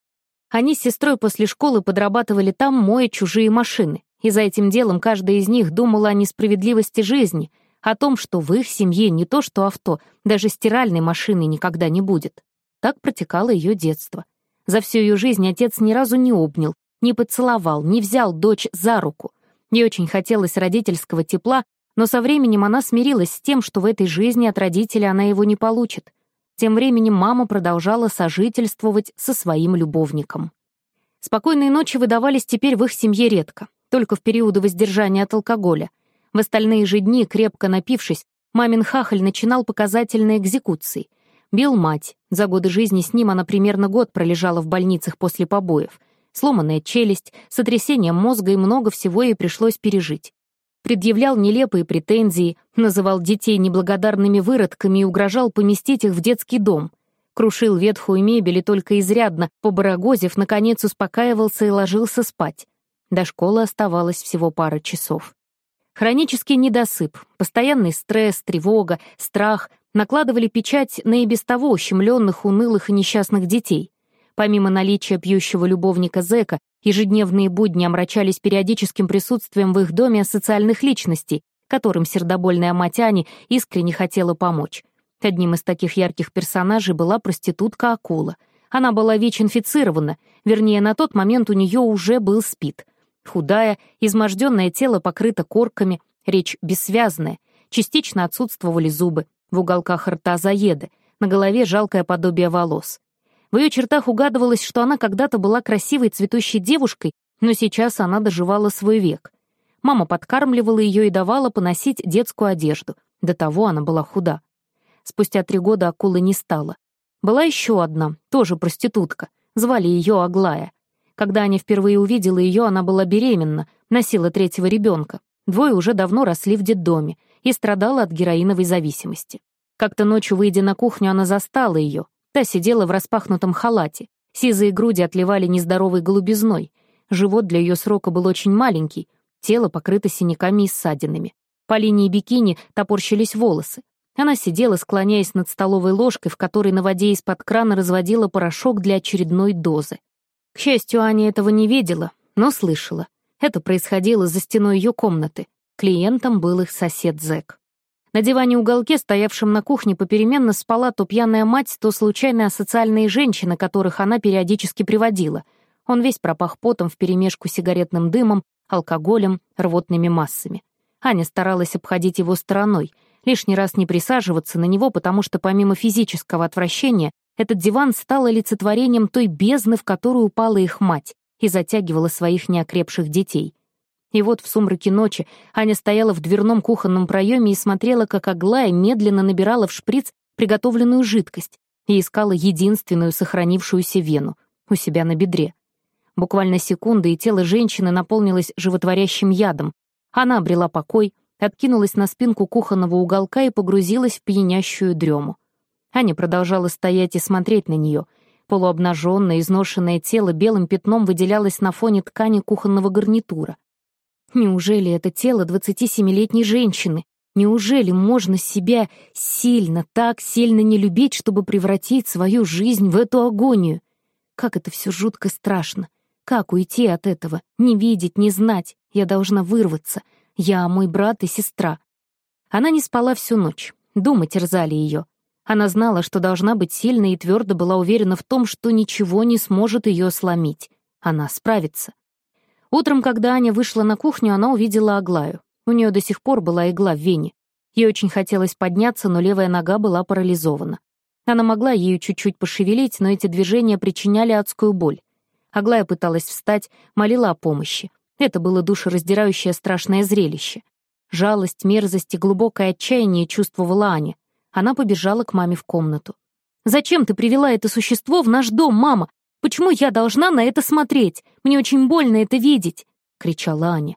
Они с сестрой после школы подрабатывали там, моя чужие машины, и за этим делом каждая из них думала о несправедливости жизни, о том, что в их семье не то что авто, даже стиральной машины никогда не будет. Так протекало ее детство. За всю ее жизнь отец ни разу не обнял, не поцеловал, не взял дочь за руку. Ей очень хотелось родительского тепла, но со временем она смирилась с тем, что в этой жизни от родителя она его не получит. Тем временем мама продолжала сожительствовать со своим любовником. Спокойные ночи выдавались теперь в их семье редко, только в периоды воздержания от алкоголя. В остальные же дни, крепко напившись, мамин хахаль начинал показательные экзекуции — Бил мать. За годы жизни с ним она примерно год пролежала в больницах после побоев. Сломанная челюсть, сотрясение мозга и много всего ей пришлось пережить. Предъявлял нелепые претензии, называл детей неблагодарными выродками и угрожал поместить их в детский дом. Крушил ветхую мебель и только изрядно, побарагозив, наконец успокаивался и ложился спать. До школы оставалось всего пара часов. Хронический недосып, постоянный стресс, тревога, страх, накладывали печать на и без того ущемленных, унылых и несчастных детей. Помимо наличия пьющего любовника Зека, ежедневные будни омрачались периодическим присутствием в их доме социальных личностей, которым сердобольная Матяни искренне хотела помочь. Одним из таких ярких персонажей была проститутка-акула. Она была ВИЧ-инфицирована, вернее, на тот момент у нее уже был СПИД. Худая, изможденное тело покрыто корками, речь бессвязная, частично отсутствовали зубы, в уголках рта заеды, на голове жалкое подобие волос. В ее чертах угадывалось, что она когда-то была красивой цветущей девушкой, но сейчас она доживала свой век. Мама подкармливала ее и давала поносить детскую одежду. До того она была худа. Спустя три года акулы не стало. Была еще одна, тоже проститутка. Звали ее Аглая. Когда Аня впервые увидела ее, она была беременна, носила третьего ребенка. Двое уже давно росли в детдоме, и страдала от героиновой зависимости. Как-то ночью, выйдя на кухню, она застала ее. Та сидела в распахнутом халате. Сизые груди отливали нездоровой голубизной. Живот для ее срока был очень маленький, тело покрыто синяками и ссадинами. По линии бикини топорщились волосы. Она сидела, склоняясь над столовой ложкой, в которой на воде из-под крана разводила порошок для очередной дозы. К счастью, Аня этого не видела, но слышала. Это происходило за стеной ее комнаты. Клиентом был их сосед Зэк. На диване-уголке, стоявшем на кухне, попеременно спала то пьяная мать, то случайная социальные женщины, которых она периодически приводила. Он весь пропах потом вперемешку с сигаретным дымом, алкоголем, рвотными массами. Аня старалась обходить его стороной, лишний раз не присаживаться на него, потому что помимо физического отвращения этот диван стал олицетворением той бездны, в которую упала их мать и затягивала своих неокрепших детей — и вот в сумраке ночи Аня стояла в дверном кухонном проеме и смотрела, как Аглая медленно набирала в шприц приготовленную жидкость и искала единственную сохранившуюся вену у себя на бедре. Буквально секунды, и тело женщины наполнилось животворящим ядом. Она обрела покой, откинулась на спинку кухонного уголка и погрузилась в пьянящую дрему. Аня продолжала стоять и смотреть на нее. Полуобнаженное, изношенное тело белым пятном выделялось на фоне ткани кухонного гарнитура. Неужели это тело 27-летней женщины? Неужели можно себя сильно, так сильно не любить, чтобы превратить свою жизнь в эту агонию? Как это все жутко страшно. Как уйти от этого? Не видеть, не знать. Я должна вырваться. Я, мой брат и сестра. Она не спала всю ночь. Думы терзали ее. Она знала, что должна быть сильной и твердо была уверена в том, что ничего не сможет ее сломить. Она справится. Утром, когда Аня вышла на кухню, она увидела Аглаю. У нее до сих пор была игла в вене. Ей очень хотелось подняться, но левая нога была парализована. Она могла ею чуть-чуть пошевелить, но эти движения причиняли адскую боль. Аглая пыталась встать, молила о помощи. Это было душераздирающее страшное зрелище. Жалость, мерзость и глубокое отчаяние чувствовала Аня. Она побежала к маме в комнату. «Зачем ты привела это существо в наш дом, мама? Почему я должна на это смотреть? Мне очень больно это видеть!» — кричала Аня.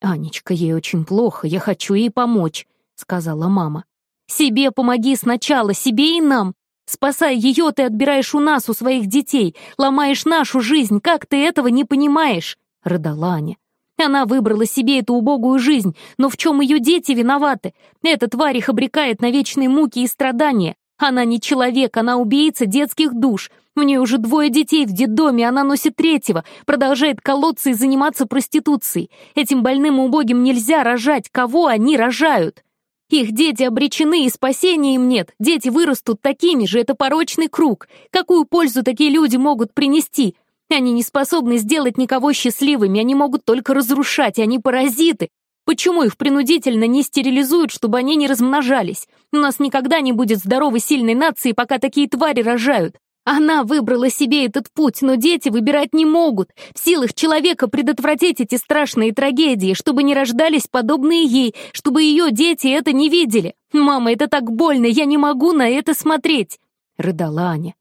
«Анечка, ей очень плохо, я хочу ей помочь», — сказала мама. «Себе помоги сначала, себе и нам. Спасая ее, ты отбираешь у нас, у своих детей, ломаешь нашу жизнь, как ты этого не понимаешь?» — рыдала Аня. Она выбрала себе эту убогую жизнь, но в чем ее дети виноваты? Эта тварь их обрекает на вечные муки и страдания. Она не человек, она убийца детских душ. Мне уже двое детей в детдоме, она носит третьего, продолжает колоться и заниматься проституцией. Этим больным и убогим нельзя рожать, кого они рожают. Их дети обречены, и спасения им нет. Дети вырастут такими же, это порочный круг. Какую пользу такие люди могут принести? Они не способны сделать никого счастливыми, они могут только разрушать, они паразиты. Почему их принудительно не стерилизуют, чтобы они не размножались? У нас никогда не будет здоровой сильной нации, пока такие твари рожают. Она выбрала себе этот путь, но дети выбирать не могут. В силах человека предотвратить эти страшные трагедии, чтобы не рождались подобные ей, чтобы ее дети это не видели. «Мама, это так больно, я не могу на это смотреть!» — рыдала Аня.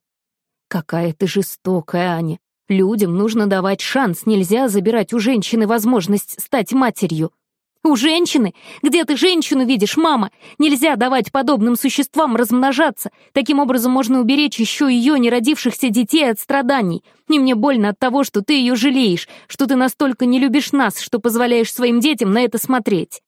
«Какая ты жестокая, Аня! Людям нужно давать шанс, нельзя забирать у женщины возможность стать матерью!» У женщины? Где ты женщину видишь, мама? Нельзя давать подобным существам размножаться. Таким образом можно уберечь еще ее неродившихся детей от страданий. И мне больно от того, что ты ее жалеешь, что ты настолько не любишь нас, что позволяешь своим детям на это смотреть.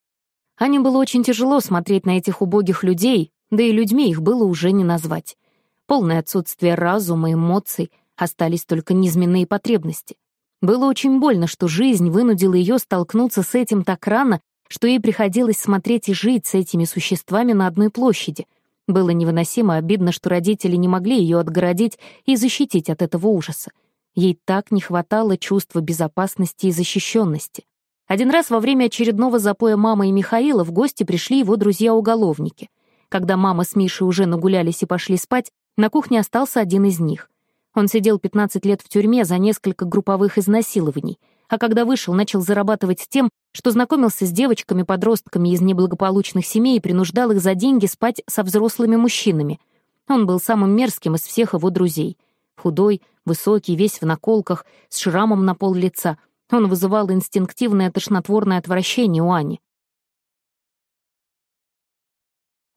Ане было очень тяжело смотреть на этих убогих людей, да и людьми их было уже не назвать. Полное отсутствие разума, эмоций, остались только низменные потребности. Было очень больно, что жизнь вынудила ее столкнуться с этим так рано что ей приходилось смотреть и жить с этими существами на одной площади. Было невыносимо обидно, что родители не могли ее отгородить и защитить от этого ужаса. Ей так не хватало чувства безопасности и защищенности. Один раз во время очередного запоя мамы и Михаила в гости пришли его друзья-уголовники. Когда мама с Мишей уже нагулялись и пошли спать, на кухне остался один из них. Он сидел 15 лет в тюрьме за несколько групповых изнасилований — а когда вышел, начал зарабатывать тем, что знакомился с девочками-подростками из неблагополучных семей и принуждал их за деньги спать со взрослыми мужчинами. Он был самым мерзким из всех его друзей. Худой, высокий, весь в наколках, с шрамом на пол лица. Он вызывал инстинктивное тошнотворное отвращение у Ани.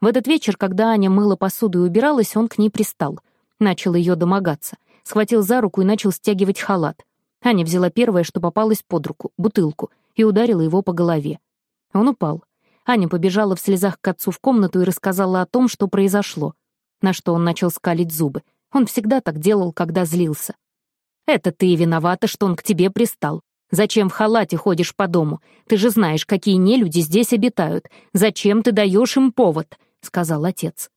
В этот вечер, когда Аня мыла посуду и убиралась, он к ней пристал. Начал ее домогаться. Схватил за руку и начал стягивать халат. Аня взяла первое, что попалось под руку, бутылку, и ударила его по голове. Он упал. Аня побежала в слезах к отцу в комнату и рассказала о том, что произошло. На что он начал скалить зубы. Он всегда так делал, когда злился. «Это ты виновата, что он к тебе пристал. Зачем в халате ходишь по дому? Ты же знаешь, какие нелюди здесь обитают. Зачем ты даешь им повод?» — сказал отец.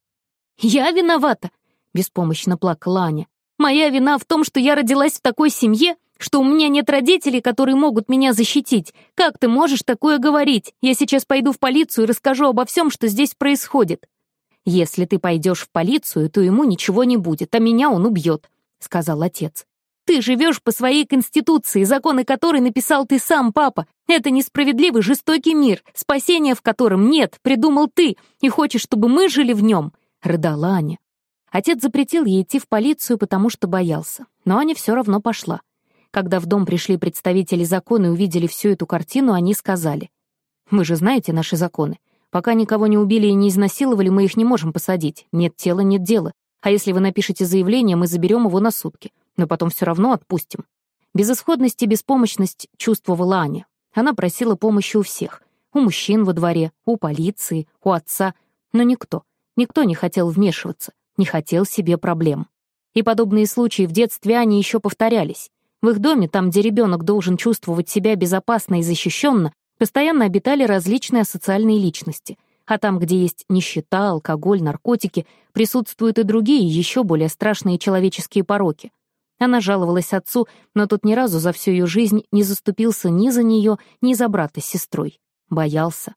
«Я виновата!» — беспомощно плакала Аня. «Моя вина в том, что я родилась в такой семье, что у меня нет родителей, которые могут меня защитить. Как ты можешь такое говорить? Я сейчас пойду в полицию и расскажу обо всем, что здесь происходит». «Если ты пойдешь в полицию, то ему ничего не будет, а меня он убьет», — сказал отец. «Ты живешь по своей конституции, законы которой написал ты сам, папа. Это несправедливый, жестокий мир, спасения в котором нет, придумал ты, и хочешь, чтобы мы жили в нем», — рыдала Аня. Отец запретил ей идти в полицию, потому что боялся. Но Аня все равно пошла. Когда в дом пришли представители закона и увидели всю эту картину, они сказали. «Вы же знаете наши законы. Пока никого не убили и не изнасиловали, мы их не можем посадить. Нет тела, нет дела. А если вы напишете заявление, мы заберем его на сутки. Но потом все равно отпустим». Безысходность и беспомощность чувствовала Аня. Она просила помощи у всех. У мужчин во дворе, у полиции, у отца. Но никто, никто не хотел вмешиваться, не хотел себе проблем. И подобные случаи в детстве Ани еще повторялись. В их доме, там, где ребенок должен чувствовать себя безопасно и защищенно, постоянно обитали различные асоциальные личности. А там, где есть нищета, алкоголь, наркотики, присутствуют и другие, еще более страшные человеческие пороки. Она жаловалась отцу, но тот ни разу за всю ее жизнь не заступился ни за нее, ни за брата с сестрой. Боялся.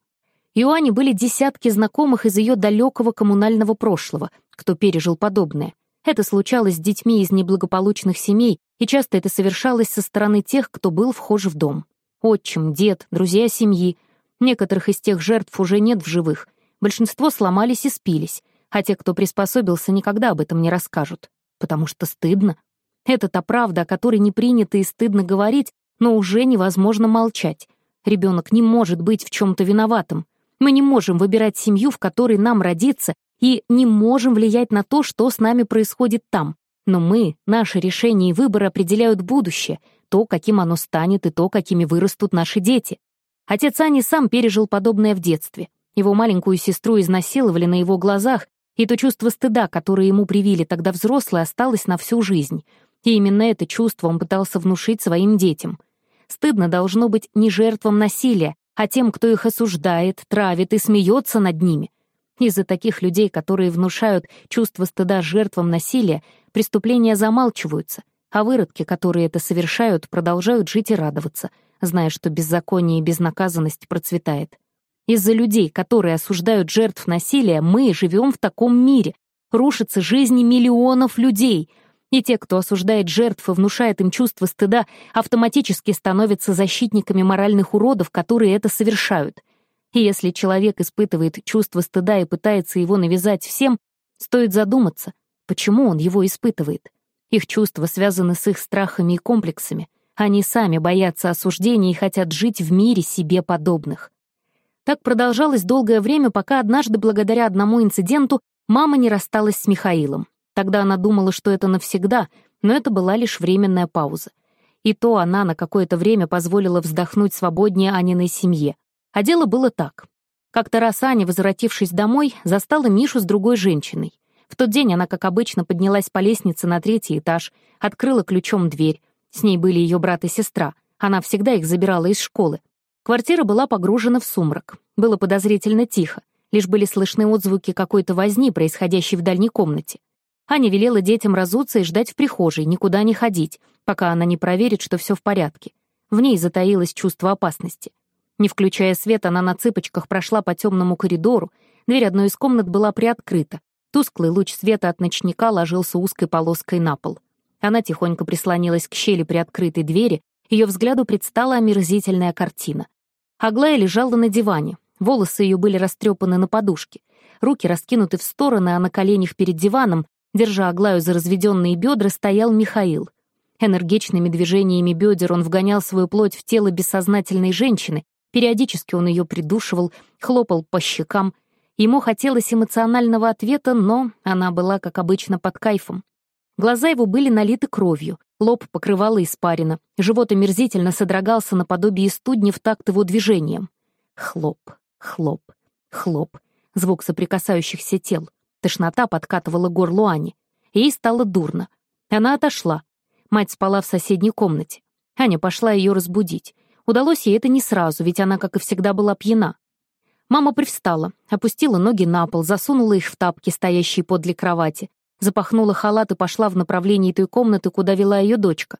И у Ани были десятки знакомых из ее далекого коммунального прошлого, кто пережил подобное. Это случалось с детьми из неблагополучных семей, и часто это совершалось со стороны тех, кто был вхож в дом. Отчим, дед, друзья семьи. Некоторых из тех жертв уже нет в живых. Большинство сломались и спились, а те, кто приспособился, никогда об этом не расскажут. Потому что стыдно. Это та правда, о которой не принято и стыдно говорить, но уже невозможно молчать. Ребенок не может быть в чем-то виноватым. Мы не можем выбирать семью, в которой нам родиться, и не можем влиять на то, что с нами происходит там. Но мы, наши решения и выборы определяют будущее, то, каким оно станет и то, какими вырастут наши дети. Отец Ани сам пережил подобное в детстве. Его маленькую сестру изнасиловали на его глазах, и то чувство стыда, которое ему привили тогда взрослые, осталось на всю жизнь. И именно это чувство он пытался внушить своим детям. Стыдно должно быть не жертвам насилия, а тем, кто их осуждает, травит и смеется над ними. Из-за таких людей, которые внушают чувство стыда жертвам насилия, преступления замалчиваются, а выродки, которые это совершают, продолжают жить и радоваться, зная, что беззаконие и безнаказанность процветает. Из-за людей, которые осуждают жертв насилия, мы живем в таком мире. Рушатся жизни миллионов людей. И те, кто осуждает жертв и внушает им чувство стыда, автоматически становятся защитниками моральных уродов, которые это совершают. И если человек испытывает чувство стыда и пытается его навязать всем, стоит задуматься, почему он его испытывает. Их чувства связаны с их страхами и комплексами. Они сами боятся осуждения и хотят жить в мире себе подобных. Так продолжалось долгое время, пока однажды, благодаря одному инциденту, мама не рассталась с Михаилом. Тогда она думала, что это навсегда, но это была лишь временная пауза. И то она на какое-то время позволила вздохнуть свободнее Аниной семье. А дело было так. Как-то раз Аня, возвратившись домой, застала Мишу с другой женщиной. В тот день она, как обычно, поднялась по лестнице на третий этаж, открыла ключом дверь. С ней были ее брат и сестра. Она всегда их забирала из школы. Квартира была погружена в сумрак. Было подозрительно тихо. Лишь были слышны отзвуки какой-то возни, происходящей в дальней комнате. Аня велела детям разуться и ждать в прихожей, никуда не ходить, пока она не проверит, что все в порядке. В ней затаилось чувство опасности. Не включая свет, она на цыпочках прошла по темному коридору. Дверь одной из комнат была приоткрыта. Тусклый луч света от ночника ложился узкой полоской на пол. Она тихонько прислонилась к щели приоткрытой двери, ее взгляду предстала омерзительная картина. Аглая лежала на диване, волосы ее были растрепаны на подушке, руки раскинуты в стороны, а на коленях перед диваном, держа Аглаю за разведенные бедра, стоял Михаил. Энергичными движениями бедер он вгонял свою плоть в тело бессознательной женщины, Периодически он ее придушивал, хлопал по щекам. Ему хотелось эмоционального ответа, но она была, как обычно, под кайфом. Глаза его были налиты кровью, лоб покрывало испарина, живот омерзительно содрогался наподобие студни в такт его движением. Хлоп, хлоп, хлоп, звук соприкасающихся тел. Тошнота подкатывала горло Ани. Ей стало дурно. Она отошла. Мать спала в соседней комнате. Аня пошла ее разбудить. Удалось ей это не сразу, ведь она, как и всегда, была пьяна. Мама привстала, опустила ноги на пол, засунула их в тапки, стоящие подле кровати, запахнула халат и пошла в направлении той комнаты, куда вела ее дочка.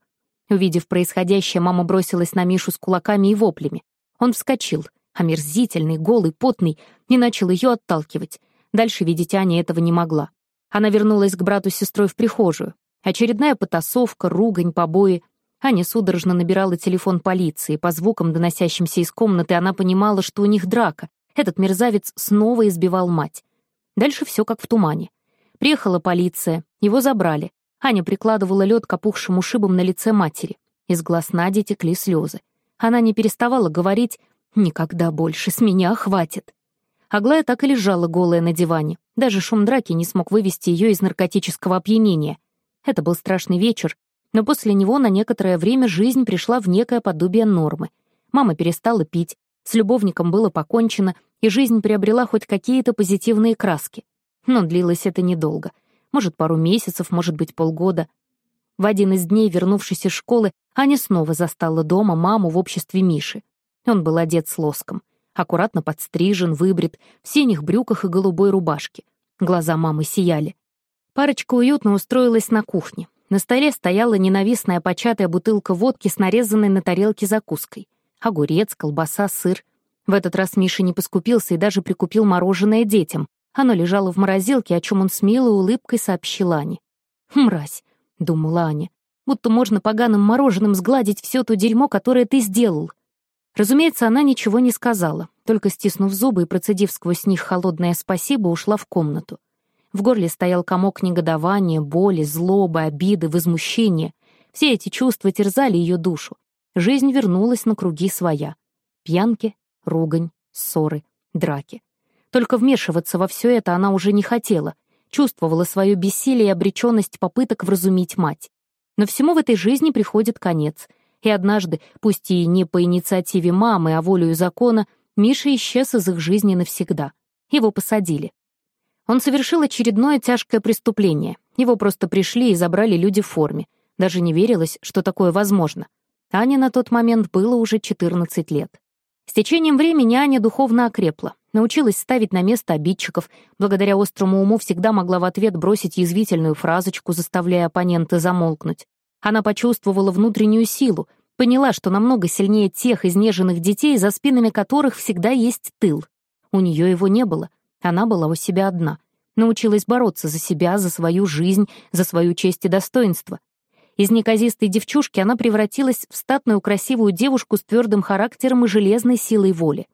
Увидев происходящее, мама бросилась на Мишу с кулаками и воплями. Он вскочил, омерзительный, голый, потный, и начал ее отталкивать. Дальше видеть Аня этого не могла. Она вернулась к брату с сестрой в прихожую. Очередная потасовка, ругань, побои. Аня судорожно набирала телефон полиции. По звукам, доносящимся из комнаты, она понимала, что у них драка. Этот мерзавец снова избивал мать. Дальше все как в тумане. Приехала полиция, его забрали. Аня прикладывала лед к опухшим ушибам на лице матери. Из глаз Нади текли слезы. Она не переставала говорить «Никогда больше, с меня хватит». Аглая так и лежала голая на диване. Даже шум драки не смог вывести ее из наркотического опьянения. Это был страшный вечер, но после него на некоторое время жизнь пришла в некое подобие нормы. Мама перестала пить, с любовником было покончено, и жизнь приобрела хоть какие-то позитивные краски. Но длилось это недолго. Может, пару месяцев, может быть, полгода. В один из дней, вернувшись из школы, Аня снова застала дома маму в обществе Миши. Он был одет с лоском. Аккуратно подстрижен, выбрит, в синих брюках и голубой рубашке. Глаза мамы сияли. Парочка уютно устроилась на кухне, на столе стояла ненавистная початая бутылка водки с нарезанной на тарелке закуской. Огурец, колбаса, сыр. В этот раз Миша не поскупился и даже прикупил мороженое детям. Оно лежало в морозилке, о чем он с милой улыбкой сообщил Ане. «Мразь», — думала Аня, — «будто можно поганым мороженым сгладить все то дерьмо, которое ты сделал». Разумеется, она ничего не сказала, только стиснув зубы и процедив сквозь них холодное «спасибо», ушла в комнату. В горле стоял комок негодования, боли, злобы, обиды, возмущения. Все эти чувства терзали ее душу. Жизнь вернулась на круги своя. Пьянки, ругань, ссоры, драки. Только вмешиваться во все это она уже не хотела. Чувствовала свое бессилие и обреченность попыток вразумить мать. Но всему в этой жизни приходит конец. И однажды, пусть и не по инициативе мамы, а волею закона, Миша исчез из их жизни навсегда. Его посадили. Он совершил очередное тяжкое преступление. Его просто пришли и забрали люди в форме. Даже не верилось, что такое возможно. Ане на тот момент было уже 14 лет. С течением времени Аня духовно окрепла, научилась ставить на место обидчиков, благодаря острому уму всегда могла в ответ бросить язвительную фразочку, заставляя оппонента замолкнуть. Она почувствовала внутреннюю силу, поняла, что намного сильнее тех изнеженных детей, за спинами которых всегда есть тыл. У нее его не было. Она была у себя одна, научилась бороться за себя, за свою жизнь, за свою честь и достоинство. Из неказистой девчушки она превратилась в статную красивую девушку с твердым характером и железной силой воли.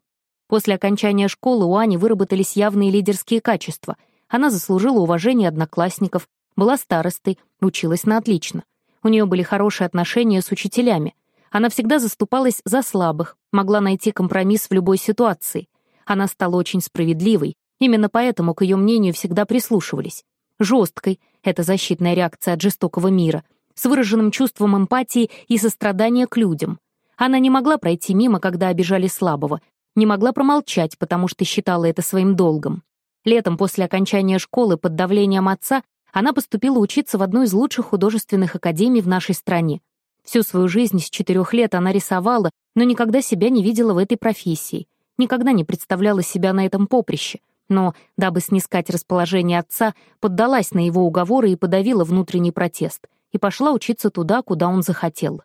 После окончания школы у Ани выработались явные лидерские качества. Она заслужила уважение одноклассников, была старостой, училась на отлично. У нее были хорошие отношения с учителями. Она всегда заступалась за слабых, могла найти компромисс в любой ситуации. Она стала очень справедливой, Именно поэтому к ее мнению всегда прислушивались. Жесткой — это защитная реакция от жестокого мира, с выраженным чувством эмпатии и сострадания к людям. Она не могла пройти мимо, когда обижали слабого, не могла промолчать, потому что считала это своим долгом. Летом после окончания школы под давлением отца она поступила учиться в одну из лучших художественных академий в нашей стране. Всю свою жизнь с четырех лет она рисовала, но никогда себя не видела в этой профессии, никогда не представляла себя на этом поприще — но, дабы снискать расположение отца, поддалась на его уговоры и подавила внутренний протест, и пошла учиться туда, куда он захотел.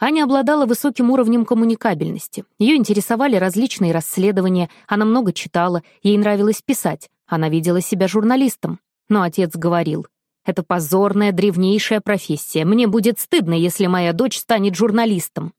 Аня обладала высоким уровнем коммуникабельности. Ее интересовали различные расследования, она много читала, ей нравилось писать, она видела себя журналистом. Но отец говорил, «Это позорная, древнейшая профессия. Мне будет стыдно, если моя дочь станет журналистом».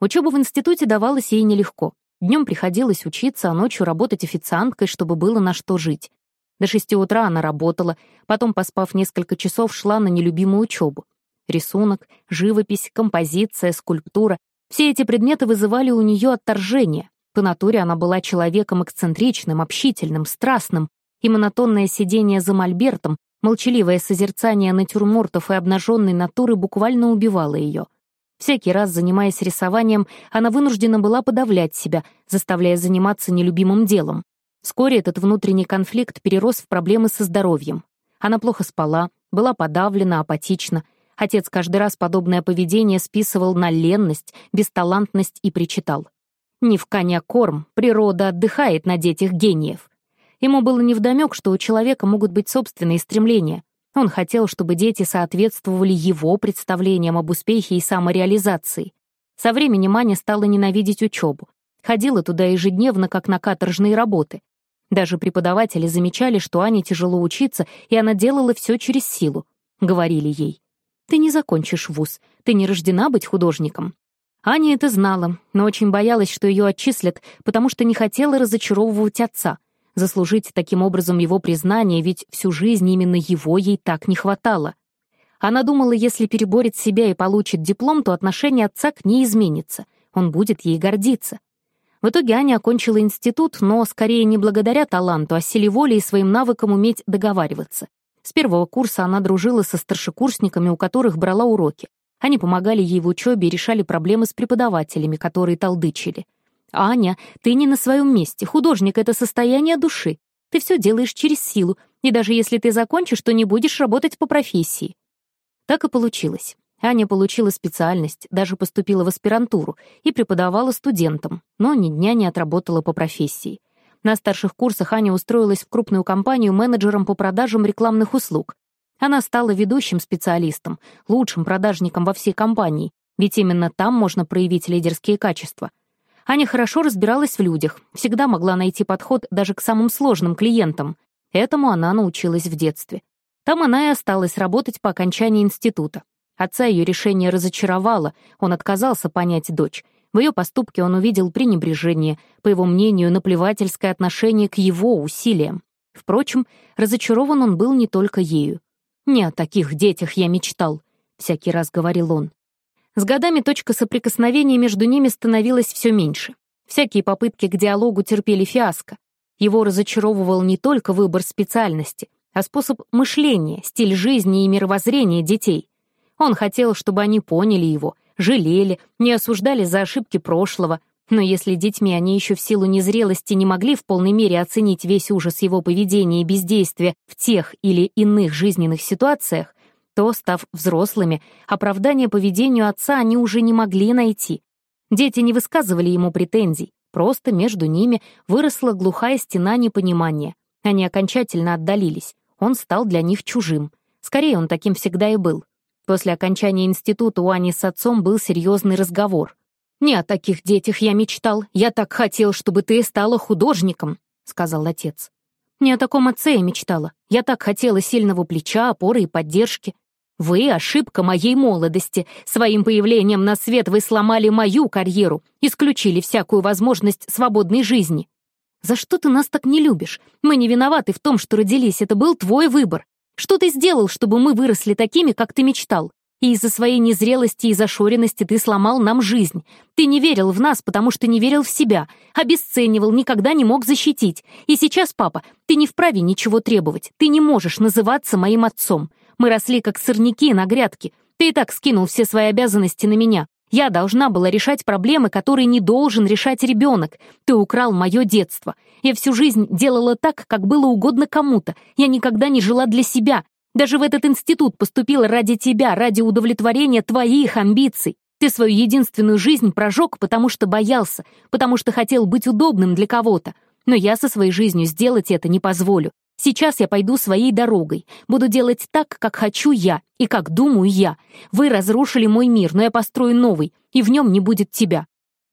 Учеба в институте давалась ей нелегко. Днем приходилось учиться, а ночью работать официанткой, чтобы было на что жить. До шести утра она работала, потом, поспав несколько часов, шла на нелюбимую учебу. Рисунок, живопись, композиция, скульптура — все эти предметы вызывали у нее отторжение. По натуре она была человеком эксцентричным, общительным, страстным, и монотонное сидение за мольбертом, молчаливое созерцание натюрмортов и обнаженной натуры буквально убивало ее — Всякий раз, занимаясь рисованием, она вынуждена была подавлять себя, заставляя заниматься нелюбимым делом. Вскоре этот внутренний конфликт перерос в проблемы со здоровьем. Она плохо спала, была подавлена, апатична. Отец каждый раз подобное поведение списывал на ленность, бесталантность и причитал. «Не в коня корм, природа отдыхает на детях гениев». Ему было невдомёк, что у человека могут быть собственные стремления, он хотел, чтобы дети соответствовали его представлениям об успехе и самореализации. Со временем Аня стала ненавидеть учебу. Ходила туда ежедневно, как на каторжные работы. Даже преподаватели замечали, что Ане тяжело учиться, и она делала все через силу. Говорили ей, «Ты не закончишь вуз, ты не рождена быть художником». Аня это знала, но очень боялась, что ее отчислят, потому что не хотела разочаровывать отца — заслужить таким образом его признание, ведь всю жизнь именно его ей так не хватало. Она думала, если переборет себя и получит диплом, то отношение отца к ней изменится, он будет ей гордиться. В итоге Аня окончила институт, но скорее не благодаря таланту, а силе воли и своим навыкам уметь договариваться. С первого курса она дружила со старшекурсниками, у которых брала уроки. Они помогали ей в учебе и решали проблемы с преподавателями, которые толдычили — а, «Аня, ты не на своем месте. Художник — это состояние души. Ты все делаешь через силу, и даже если ты закончишь, то не будешь работать по профессии». Так и получилось. Аня получила специальность, даже поступила в аспирантуру и преподавала студентам, но ни дня не отработала по профессии. На старших курсах Аня устроилась в крупную компанию менеджером по продажам рекламных услуг. Она стала ведущим специалистом, лучшим продажником во всей компании, ведь именно там можно проявить лидерские качества — Аня хорошо разбиралась в людях, всегда могла найти подход даже к самым сложным клиентам. Этому она научилась в детстве. Там она и осталась работать по окончании института. Отца ее решение разочаровало, он отказался понять дочь. В ее поступке он увидел пренебрежение, по его мнению, наплевательское отношение к его усилиям. Впрочем, разочарован он был не только ею. «Не о таких детях я мечтал», — всякий раз говорил он. С годами точка соприкосновения между ними становилась все меньше. Всякие попытки к диалогу терпели фиаско. Его разочаровывал не только выбор специальности, а способ мышления, стиль жизни и мировоззрение детей. Он хотел, чтобы они поняли его, жалели, не осуждали за ошибки прошлого, но если детьми они еще в силу незрелости не могли в полной мере оценить весь ужас его поведения и бездействия в тех или иных жизненных ситуациях, что, став взрослыми, оправдание поведению отца они уже не могли найти. Дети не высказывали ему претензий, просто между ними выросла глухая стена непонимания. Они окончательно отдалились, он стал для них чужим. Скорее, он таким всегда и был. После окончания института у Ани с отцом был серьезный разговор. «Не о таких детях я мечтал. Я так хотел, чтобы ты стала художником», — сказал отец. «Не о таком отце я мечтала. Я так хотела сильного плеча, опоры и поддержки. Вы — ошибка моей молодости. Своим появлением на свет вы сломали мою карьеру, исключили всякую возможность свободной жизни. За что ты нас так не любишь? Мы не виноваты в том, что родились, это был твой выбор. Что ты сделал, чтобы мы выросли такими, как ты мечтал? И из-за своей незрелости и зашоренности ты сломал нам жизнь. Ты не верил в нас, потому что не верил в себя, обесценивал, никогда не мог защитить. И сейчас, папа, ты не вправе ничего требовать, ты не можешь называться моим отцом. Мы росли как сорняки на грядке. Ты и так скинул все свои обязанности на меня. Я должна была решать проблемы, которые не должен решать ребенок. Ты украл мое детство. Я всю жизнь делала так, как было угодно кому-то. Я никогда не жила для себя. Даже в этот институт поступила ради тебя, ради удовлетворения твоих амбиций. Ты свою единственную жизнь прожег, потому что боялся, потому что хотел быть удобным для кого-то. Но я со своей жизнью сделать это не позволю. Сейчас я пойду своей дорогой, буду делать так, как хочу я и как думаю я. Вы разрушили мой мир, но я построю новый, и в нем не будет тебя.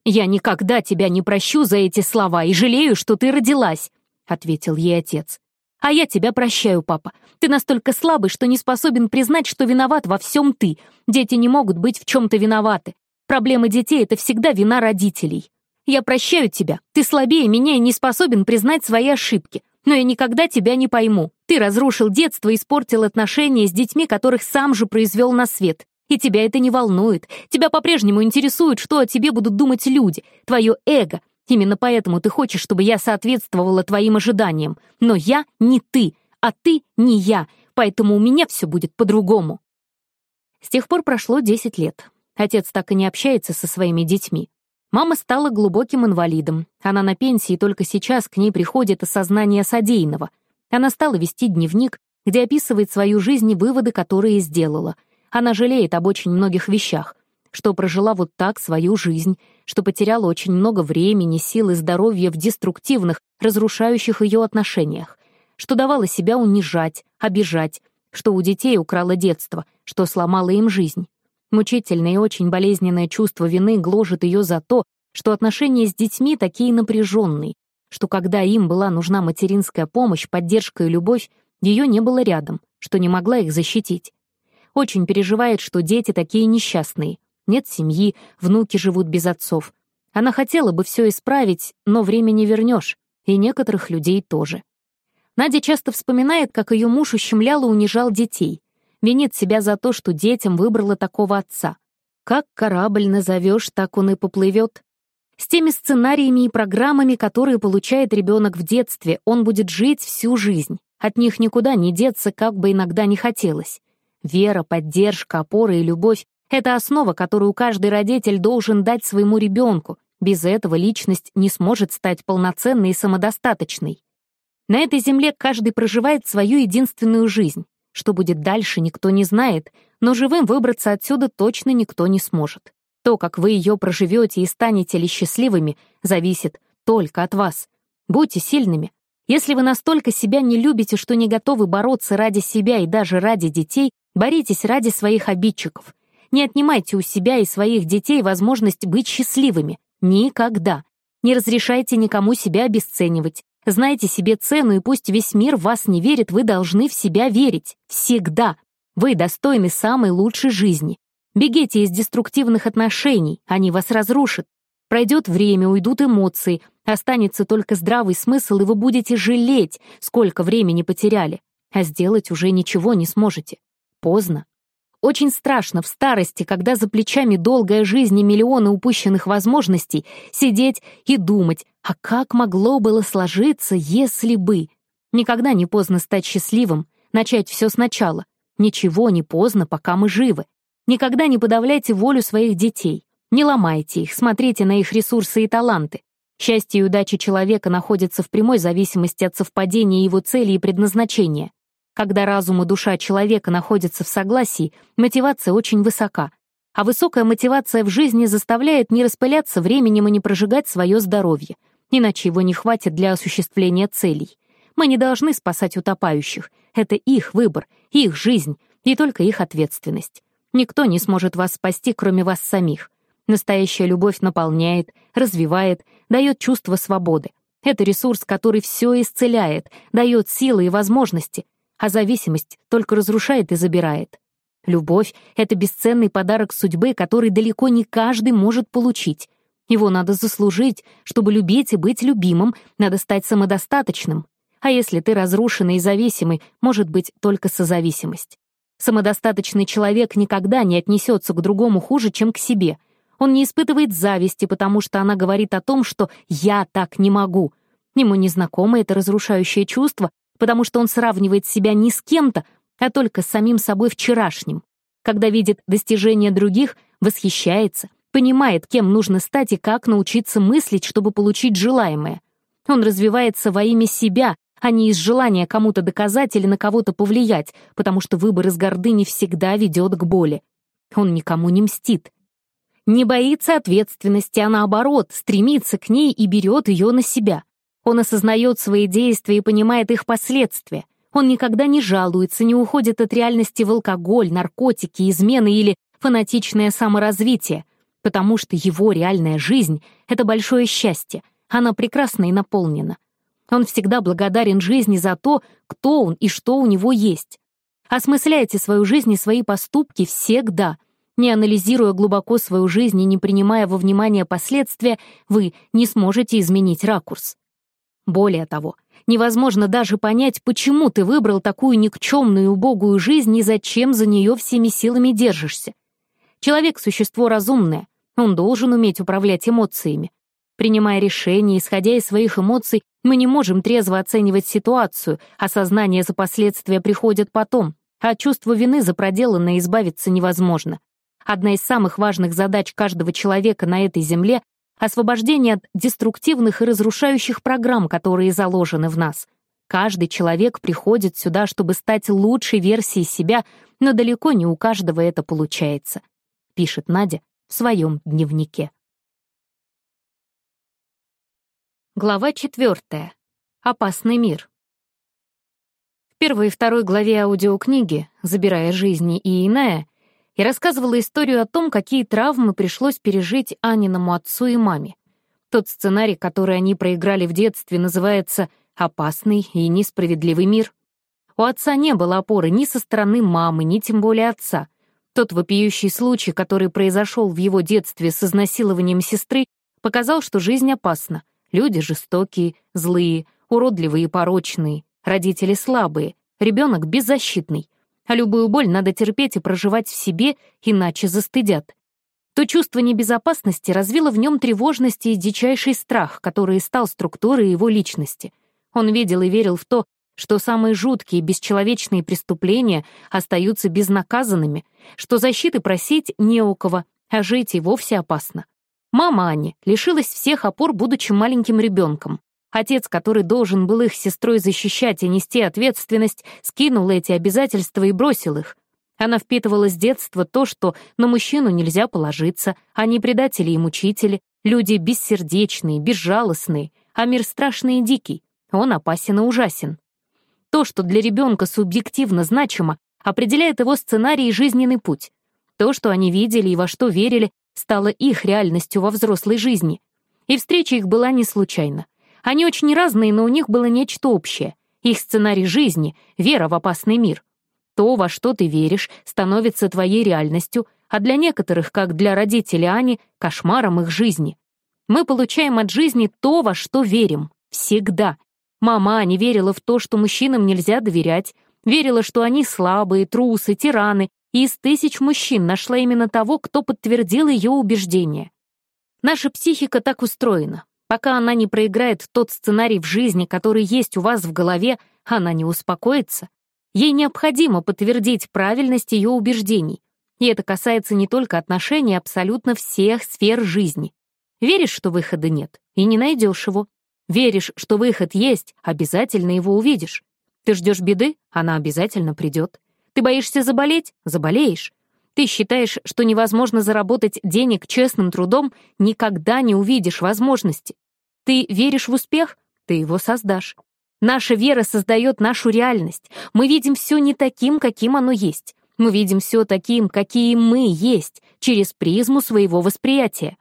Я никогда тебя не прощу за эти слова и жалею, что ты родилась», — ответил ей отец. «А я тебя прощаю, папа. Ты настолько слабый, что не способен признать, что виноват во всем ты. Дети не могут быть в чем-то виноваты. Проблемы детей — это всегда вина родителей. Я прощаю тебя. Ты слабее меня и не способен признать свои ошибки. Но я никогда тебя не пойму. Ты разрушил детство, и испортил отношения с детьми, которых сам же произвел на свет. И тебя это не волнует. Тебя по-прежнему интересует, что о тебе будут думать люди, твое эго. Именно поэтому ты хочешь, чтобы я соответствовала твоим ожиданиям. Но я не ты, а ты не я, поэтому у меня все будет по-другому». С тех пор прошло 10 лет. Отец так и не общается со своими детьми. Мама стала глубоким инвалидом. Она на пенсии, и только сейчас к ней приходит осознание содеянного. Она стала вести дневник, где описывает свою жизнь и выводы, которые сделала. Она жалеет об очень многих вещах, что прожила вот так свою жизнь, что потеряла очень много времени, сил и здоровья в деструктивных, разрушающих ее отношениях, что давала себя унижать, обижать, что у детей украла детство, что сломала им жизнь. Мучительное и очень болезненное чувство вины гложет ее за то, что отношения с детьми такие напряженные, что когда им была нужна материнская помощь, поддержка и любовь, ее не было рядом, что не могла их защитить. Очень переживает, что дети такие несчастные. Нет семьи, внуки живут без отцов. Она хотела бы все исправить, но время не вернешь, и некоторых людей тоже. Надя часто вспоминает, как ее муж ущемлял и унижал детей винит себя за то, что детям выбрала такого отца. Как корабль назовешь, так он и поплывет. С теми сценариями и программами, которые получает ребенок в детстве, он будет жить всю жизнь. От них никуда не деться, как бы иногда не хотелось. Вера, поддержка, опора и любовь — это основа, которую каждый родитель должен дать своему ребенку. Без этого личность не сможет стать полноценной и самодостаточной. На этой земле каждый проживает свою единственную жизнь. Что будет дальше, никто не знает, но живым выбраться отсюда точно никто не сможет. То, как вы ее проживете и станете ли счастливыми, зависит только от вас. Будьте сильными. Если вы настолько себя не любите, что не готовы бороться ради себя и даже ради детей, боритесь ради своих обидчиков. Не отнимайте у себя и своих детей возможность быть счастливыми. Никогда. Не разрешайте никому себя обесценивать. Знайте себе цену, и пусть весь мир вас не верит, вы должны в себя верить. Всегда. Вы достойны самой лучшей жизни. Бегите из деструктивных отношений, они вас разрушат. Пройдет время, уйдут эмоции, останется только здравый смысл, и вы будете жалеть, сколько времени потеряли, а сделать уже ничего не сможете. Поздно. Очень страшно в старости, когда за плечами долгая жизнь и миллионы упущенных возможностей, сидеть и думать, а как могло было сложиться, если бы? Никогда не поздно стать счастливым, начать все сначала. Ничего не поздно, пока мы живы. Никогда не подавляйте волю своих детей. Не ломайте их, смотрите на их ресурсы и таланты. Счастье и удача человека находятся в прямой зависимости от совпадения его цели и предназначения. Когда разум и душа человека находятся в согласии, мотивация очень высока. А высокая мотивация в жизни заставляет не распыляться временем и не прожигать свое здоровье, иначе его не хватит для осуществления целей. Мы не должны спасать утопающих. Это их выбор, их жизнь и только их ответственность. Никто не сможет вас спасти, кроме вас самих. Настоящая любовь наполняет, развивает, дает чувство свободы. Это ресурс, который все исцеляет, дает силы и возможности — а зависимость только разрушает и забирает. Любовь — это бесценный подарок судьбы, который далеко не каждый может получить. Его надо заслужить, чтобы любить и быть любимым, надо стать самодостаточным. А если ты разрушенный и зависимый, может быть только созависимость. Самодостаточный человек никогда не отнесется к другому хуже, чем к себе. Он не испытывает зависти, потому что она говорит о том, что «я так не могу». Ему незнакомо это разрушающее чувство, потому что он сравнивает себя не с кем-то, а только с самим собой вчерашним. Когда видит достижения других, восхищается, понимает, кем нужно стать и как научиться мыслить, чтобы получить желаемое. Он развивается во имя себя, а не из желания кому-то доказать или на кого-то повлиять, потому что выбор из гордыни всегда ведет к боли. Он никому не мстит. Не боится ответственности, а наоборот, стремится к ней и берет ее на себя. Он осознает свои действия и понимает их последствия. Он никогда не жалуется, не уходит от реальности в алкоголь, наркотики, измены или фанатичное саморазвитие, потому что его реальная жизнь — это большое счастье, она прекрасна и наполнена. Он всегда благодарен жизни за то, кто он и что у него есть. Осмысляйте свою жизнь и свои поступки всегда. Не анализируя глубоко свою жизнь и не принимая во внимание последствия, вы не сможете изменить ракурс. Более того, невозможно даже понять, почему ты выбрал такую никчемную и убогую жизнь и зачем за нее всеми силами держишься. Человек — существо разумное, он должен уметь управлять эмоциями. Принимая решения, исходя из своих эмоций, мы не можем трезво оценивать ситуацию, а осознание за последствия приходит потом, а чувство вины за проделанное избавиться невозможно. Одна из самых важных задач каждого человека на этой земле освобождение от деструктивных и разрушающих программ, которые заложены в нас. Каждый человек приходит сюда, чтобы стать лучшей версией себя, но далеко не у каждого это получается, пишет Надя в своем дневнике. Глава четвертая. Опасный мир. В первой и второй главе аудиокниги «Забирая жизни и иная» и рассказывала историю о том, какие травмы пришлось пережить Аниному отцу и маме. Тот сценарий, который они проиграли в детстве, называется «Опасный и несправедливый мир». У отца не было опоры ни со стороны мамы, ни тем более отца. Тот вопиющий случай, который произошел в его детстве с изнасилованием сестры, показал, что жизнь опасна. Люди жестокие, злые, уродливые и порочные, родители слабые, ребенок беззащитный а любую боль надо терпеть и проживать в себе, иначе застыдят. То чувство небезопасности развило в нем тревожность и дичайший страх, который стал структурой его личности. Он видел и верил в то, что самые жуткие бесчеловечные преступления остаются безнаказанными, что защиты просить не у кого, а жить и вовсе опасно. Мама Ани лишилась всех опор, будучи маленьким ребенком. Отец, который должен был их сестрой защищать и нести ответственность, скинул эти обязательства и бросил их. Она впитывала с детства то, что на мужчину нельзя положиться, они предатели и мучители, люди бессердечные, безжалостные, а мир страшный и дикий, он опасен и ужасен. То, что для ребенка субъективно значимо, определяет его сценарий и жизненный путь. То, что они видели и во что верили, стало их реальностью во взрослой жизни. И встреча их была не случайна — они очень разные, но у них было нечто общее. Их сценарий жизни — вера в опасный мир. То, во что ты веришь, становится твоей реальностью, а для некоторых, как для родителей Ани, кошмаром их жизни. Мы получаем от жизни то, во что верим. Всегда. Мама Ани верила в то, что мужчинам нельзя доверять, верила, что они слабые, трусы, тираны, и из тысяч мужчин нашла именно того, кто подтвердил ее убеждения. Наша психика так устроена. Пока она не проиграет тот сценарий в жизни, который есть у вас в голове, она не успокоится. Ей необходимо подтвердить правильность ее убеждений. И это касается не только отношений, а абсолютно всех сфер жизни. Веришь, что выхода нет, и не найдешь его. Веришь, что выход есть, обязательно его увидишь. Ты ждешь беды, она обязательно придет. Ты боишься заболеть — заболеешь. Ты считаешь, что невозможно заработать денег честным трудом, никогда не увидишь возможности. Ты веришь в успех, ты его создашь. Наша вера создает нашу реальность. Мы видим все не таким, каким оно есть. Мы видим все таким, какие мы есть, через призму своего восприятия.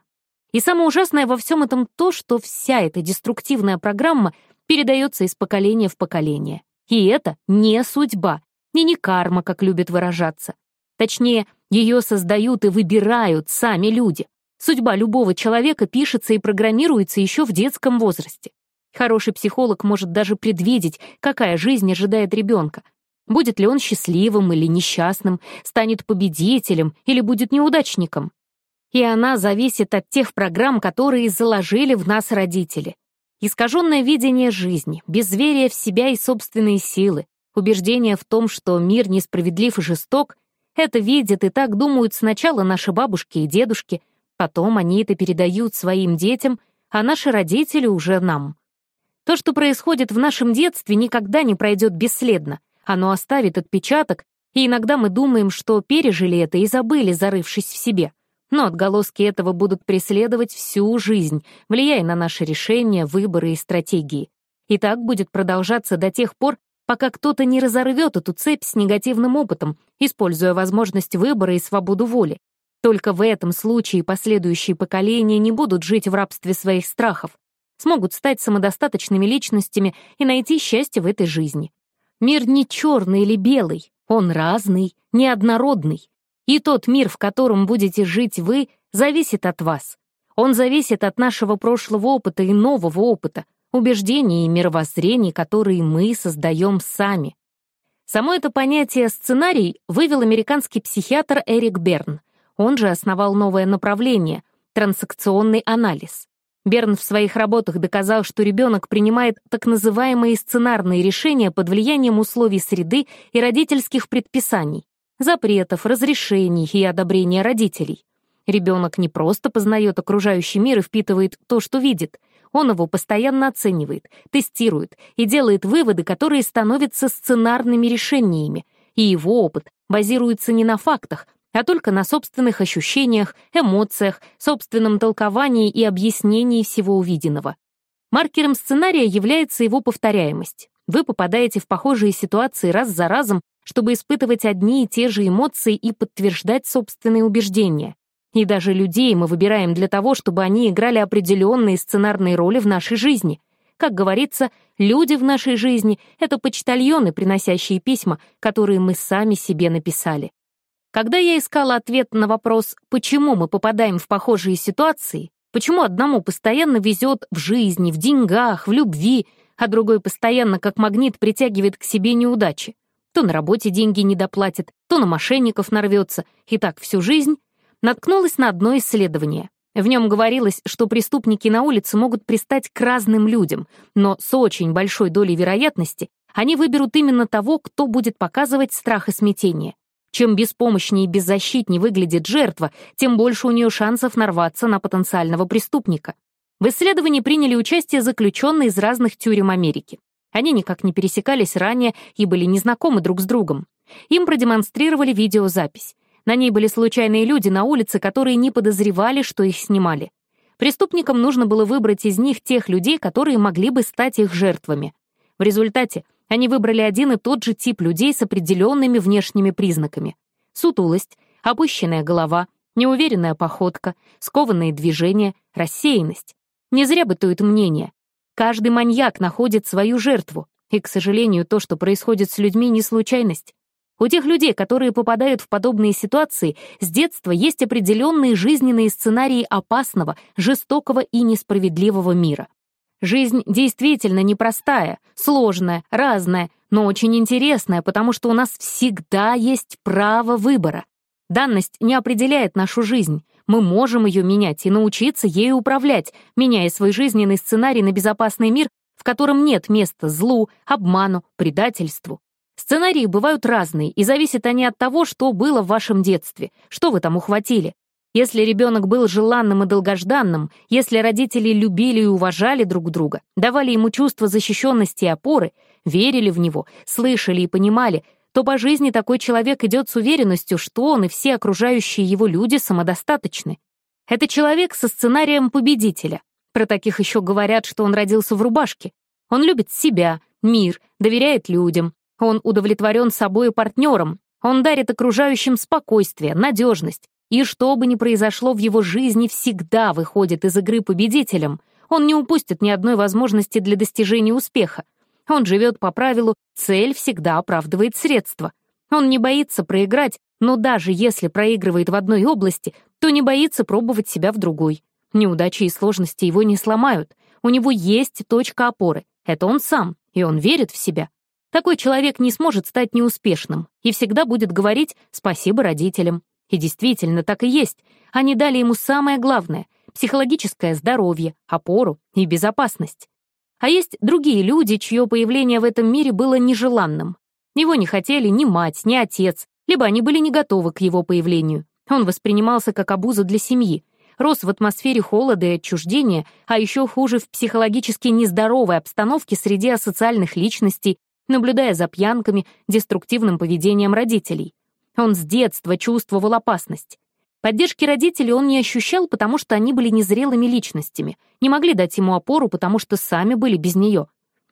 И самое ужасное во всем этом то, что вся эта деструктивная программа передается из поколения в поколение. И это не судьба, и не карма, как любит выражаться. Точнее, ее создают и выбирают сами люди. Судьба любого человека пишется и программируется еще в детском возрасте. Хороший психолог может даже предвидеть, какая жизнь ожидает ребенка. Будет ли он счастливым или несчастным, станет победителем или будет неудачником. И она зависит от тех программ, которые заложили в нас родители. Искаженное видение жизни, безверие в себя и собственные силы, убеждение в том, что мир несправедлив и жесток, это видят и так думают сначала наши бабушки и дедушки, потом они это передают своим детям, а наши родители уже нам. То, что происходит в нашем детстве, никогда не пройдет бесследно. Оно оставит отпечаток, и иногда мы думаем, что пережили это и забыли, зарывшись в себе. Но отголоски этого будут преследовать всю жизнь, влияя на наши решения, выборы и стратегии. И так будет продолжаться до тех пор, пока кто-то не разорвет эту цепь с негативным опытом, используя возможность выбора и свободу воли. Только в этом случае последующие поколения не будут жить в рабстве своих страхов, смогут стать самодостаточными личностями и найти счастье в этой жизни. Мир не черный или белый, он разный, неоднородный. И тот мир, в котором будете жить вы, зависит от вас. Он зависит от нашего прошлого опыта и нового опыта, убеждений и мировоззрений, которые мы создаем сами. Само это понятие «сценарий» вывел американский психиатр Эрик Берн. Он же основал новое направление — трансакционный анализ. Берн в своих работах доказал, что ребенок принимает так называемые сценарные решения под влиянием условий среды и родительских предписаний, запретов, разрешений и одобрения родителей. Ребенок не просто познает окружающий мир и впитывает то, что видит, он его постоянно оценивает, тестирует и делает выводы, которые становятся сценарными решениями, и его опыт базируется не на фактах, а только на собственных ощущениях, эмоциях, собственном толковании и объяснении всего увиденного. Маркером сценария является его повторяемость. Вы попадаете в похожие ситуации раз за разом, чтобы испытывать одни и те же эмоции и подтверждать собственные убеждения. И даже людей мы выбираем для того, чтобы они играли определенные сценарные роли в нашей жизни. Как говорится, люди в нашей жизни — это почтальоны, приносящие письма, которые мы сами себе написали. Когда я искала ответ на вопрос, почему мы попадаем в похожие ситуации, почему одному постоянно везет в жизни, в деньгах, в любви, а другой постоянно как магнит притягивает к себе неудачи, то на работе деньги не доплатит, то на мошенников нарвется, и так всю жизнь, наткнулась на одно исследование. В нем говорилось, что преступники на улице могут пристать к разным людям, но с очень большой долей вероятности они выберут именно того, кто будет показывать страх и смятение. Чем беспомощнее и беззащитнее выглядит жертва, тем больше у нее шансов нарваться на потенциального преступника. В исследовании приняли участие заключенные из разных тюрем Америки. Они никак не пересекались ранее и были незнакомы друг с другом. Им продемонстрировали видеозапись. На ней были случайные люди на улице, которые не подозревали, что их снимали. Преступникам нужно было выбрать из них тех людей, которые могли бы стать их жертвами. В результате они выбрали один и тот же тип людей с определенными внешними признаками. Сутулость, опущенная голова, неуверенная походка, скованные движения, рассеянность. Не зря бытует мнение. Каждый маньяк находит свою жертву, и, к сожалению, то, что происходит с людьми, не случайность. У тех людей, которые попадают в подобные ситуации, с детства есть определенные жизненные сценарии опасного, жестокого и несправедливого мира. Жизнь действительно непростая, сложная, разная, но очень интересная, потому что у нас всегда есть право выбора. Данность не определяет нашу жизнь. Мы можем ее менять и научиться ею управлять, меняя свой жизненный сценарий на безопасный мир, в котором нет места злу, обману, предательству. Сценарии бывают разные, и зависят они от того, что было в вашем детстве, что вы там ухватили. Если ребенок был желанным и долгожданным, если родители любили и уважали друг друга, давали ему чувство защищенности и опоры, верили в него, слышали и понимали, то по жизни такой человек идет с уверенностью, что он и все окружающие его люди самодостаточны. Это человек со сценарием победителя. Про таких еще говорят, что он родился в рубашке. Он любит себя, мир, доверяет людям, он удовлетворен собой и партнером, он дарит окружающим спокойствие, надежность, и что бы ни произошло в его жизни, всегда выходит из игры победителем. Он не упустит ни одной возможности для достижения успеха. Он живет по правилу «цель всегда оправдывает средства». Он не боится проиграть, но даже если проигрывает в одной области, то не боится пробовать себя в другой. Неудачи и сложности его не сломают. У него есть точка опоры. Это он сам, и он верит в себя. Такой человек не сможет стать неуспешным и всегда будет говорить «спасибо родителям». И действительно, так и есть. Они дали ему самое главное — психологическое здоровье, опору и безопасность. А есть другие люди, чье появление в этом мире было нежеланным. Его не хотели ни мать, ни отец, либо они были не готовы к его появлению. Он воспринимался как обуза для семьи, рос в атмосфере холода и отчуждения, а еще хуже в психологически нездоровой обстановке среди асоциальных личностей, наблюдая за пьянками, деструктивным поведением родителей. Он с детства чувствовал опасность. Поддержки родителей он не ощущал, потому что они были незрелыми личностями, не могли дать ему опору, потому что сами были без нее.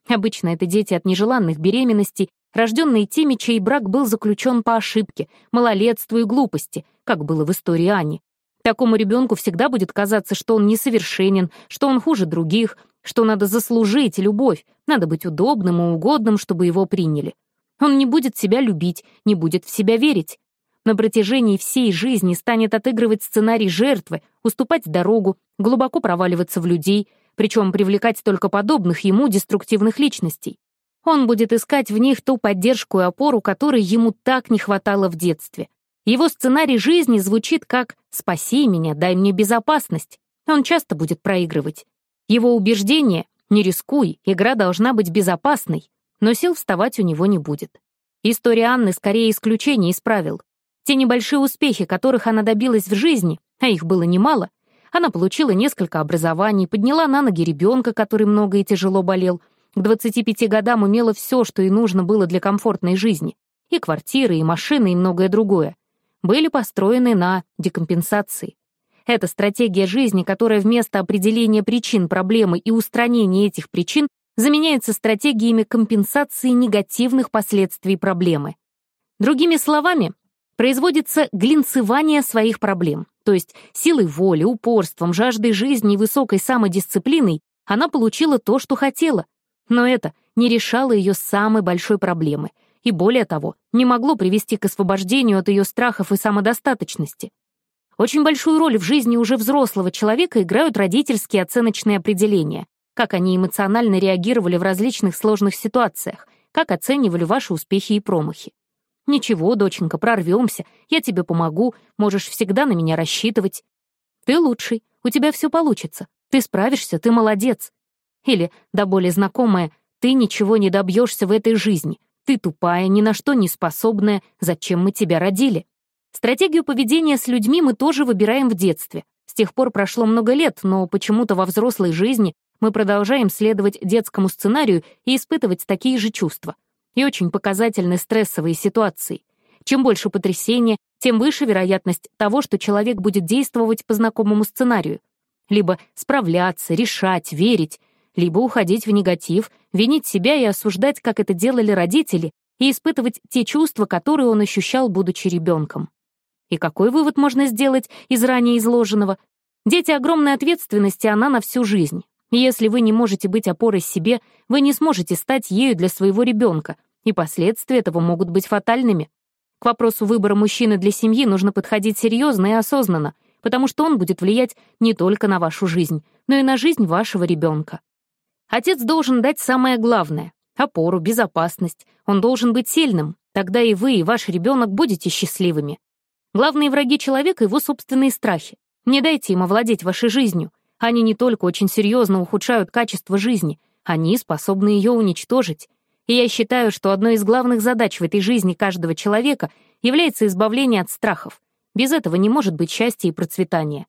Обычно это дети от нежеланных беременностей, рожденные теми, чей брак был заключен по ошибке, малолетству и глупости, как было в истории Ани. Такому ребенку всегда будет казаться, что он несовершенен, что он хуже других, что надо заслужить любовь, надо быть удобным и угодным, чтобы его приняли. Он не будет себя любить, не будет в себя верить. На протяжении всей жизни станет отыгрывать сценарий жертвы, уступать дорогу, глубоко проваливаться в людей, причем привлекать только подобных ему деструктивных личностей. Он будет искать в них ту поддержку и опору, которой ему так не хватало в детстве. Его сценарий жизни звучит как «спаси меня, дай мне безопасность». Он часто будет проигрывать. Его убеждение «не рискуй, игра должна быть безопасной», но сил вставать у него не будет. История Анны скорее исключение из правил. Те небольшие успехи, которых она добилась в жизни, а их было немало, она получила несколько образований, подняла на ноги ребенка, который много и тяжело болел, к 25 годам умела все, что и нужно было для комфортной жизни. И квартиры, и машины, и многое другое. Были построены на декомпенсации. Это стратегия жизни, которая вместо определения причин проблемы и устранения этих причин заменяется стратегиями компенсации негативных последствий проблемы. Другими словами, производится глинцевание своих проблем, то есть силой воли, упорством, жаждой жизни и высокой самодисциплиной она получила то, что хотела. Но это не решало ее самой большой проблемы и, более того, не могло привести к освобождению от ее страхов и самодостаточности. Очень большую роль в жизни уже взрослого человека играют родительские оценочные определения, как они эмоционально реагировали в различных сложных ситуациях, как оценивали ваши успехи и промахи. «Ничего, доченька, прорвемся, я тебе помогу, можешь всегда на меня рассчитывать». «Ты лучший, у тебя все получится, ты справишься, ты молодец». Или, да более знакомая, «Ты ничего не добьешься в этой жизни, ты тупая, ни на что не способная, зачем мы тебя родили?» Стратегию поведения с людьми мы тоже выбираем в детстве. С тех пор прошло много лет, но почему-то во взрослой жизни мы продолжаем следовать детскому сценарию и испытывать такие же чувства. И очень показательны стрессовые ситуации. Чем больше потрясения, тем выше вероятность того, что человек будет действовать по знакомому сценарию. Либо справляться, решать, верить, либо уходить в негатив, винить себя и осуждать, как это делали родители, и испытывать те чувства, которые он ощущал, будучи ребенком. И какой вывод можно сделать из ранее изложенного? Дети огромной ответственности, она на всю жизнь. Если вы не можете быть опорой себе, вы не сможете стать ею для своего ребенка, и последствия этого могут быть фатальными. К вопросу выбора мужчины для семьи нужно подходить серьезно и осознанно, потому что он будет влиять не только на вашу жизнь, но и на жизнь вашего ребенка. Отец должен дать самое главное — опору, безопасность. Он должен быть сильным, тогда и вы, и ваш ребенок будете счастливыми. Главные враги человека — его собственные страхи. Не дайте им овладеть вашей жизнью. Они не только очень серьезно ухудшают качество жизни, они способны ее уничтожить. И я считаю, что одной из главных задач в этой жизни каждого человека является избавление от страхов. Без этого не может быть счастья и процветания.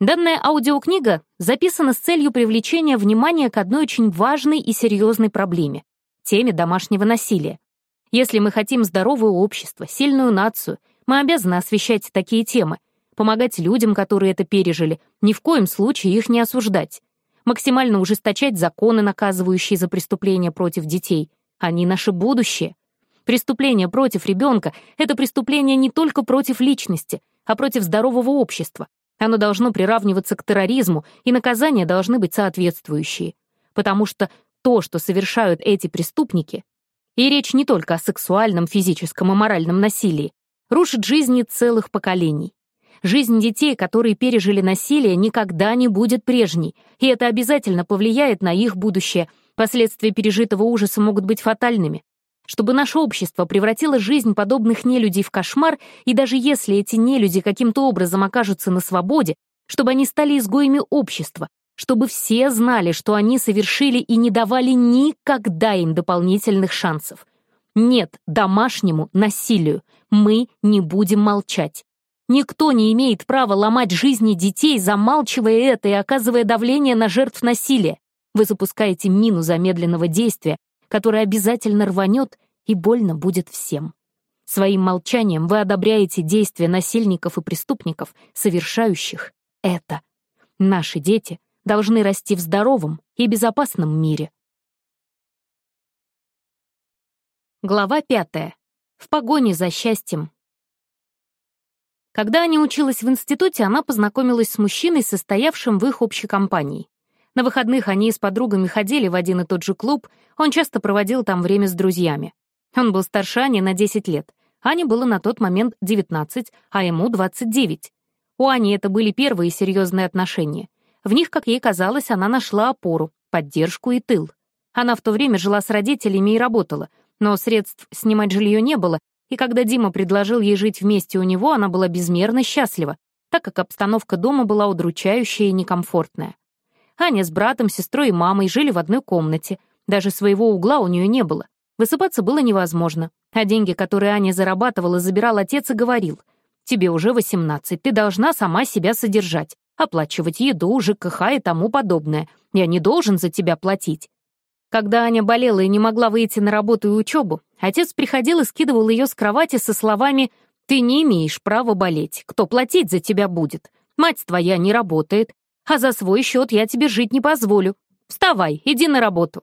Данная аудиокнига записана с целью привлечения внимания к одной очень важной и серьезной проблеме — теме домашнего насилия. Если мы хотим здоровое общество, сильную нацию — мы обязаны освещать такие темы, помогать людям, которые это пережили, ни в коем случае их не осуждать, максимально ужесточать законы, наказывающие за преступления против детей. Они наше будущее. Преступление против ребенка — это преступление не только против личности, а против здорового общества. Оно должно приравниваться к терроризму, и наказания должны быть соответствующие. Потому что то, что совершают эти преступники, и речь не только о сексуальном, физическом и моральном насилии, рушит жизни целых поколений. Жизнь детей, которые пережили насилие, никогда не будет прежней, и это обязательно повлияет на их будущее. Последствия пережитого ужаса могут быть фатальными. Чтобы наше общество превратило жизнь подобных нелюдей в кошмар, и даже если эти нелюди каким-то образом окажутся на свободе, чтобы они стали изгоями общества, чтобы все знали, что они совершили и не давали никогда им дополнительных шансов. Нет домашнему насилию. Мы не будем молчать. Никто не имеет права ломать жизни детей, замалчивая это и оказывая давление на жертв насилия. Вы запускаете мину замедленного действия, которая обязательно рванет и больно будет всем. Своим молчанием вы одобряете действия насильников и преступников, совершающих это. Наши дети должны расти в здоровом и безопасном мире. Глава пятая. В погоне за счастьем. Когда Аня училась в институте, она познакомилась с мужчиной, состоявшим в их общей компании. На выходных они с подругами ходили в один и тот же клуб, он часто проводил там время с друзьями. Он был старше Ани на 10 лет. Ане было на тот момент 19, а ему 29. У Ани это были первые серьезные отношения. В них, как ей казалось, она нашла опору, поддержку и тыл. Она в то время жила с родителями и работала — но средств снимать жилье не было, и когда Дима предложил ей жить вместе у него, она была безмерно счастлива, так как обстановка дома была удручающая и некомфортная. Аня с братом, сестрой и мамой жили в одной комнате, даже своего угла у нее не было. Высыпаться было невозможно, а деньги, которые Аня зарабатывала, забирал отец и говорил, «Тебе уже 18, ты должна сама себя содержать, оплачивать еду, ЖКХ и тому подобное. Я не должен за тебя платить». Когда Аня болела и не могла выйти на работу и учебу, отец приходил и скидывал ее с кровати со словами «Ты не имеешь права болеть. Кто платить за тебя будет? Мать твоя не работает. А за свой счет я тебе жить не позволю. Вставай, иди на работу».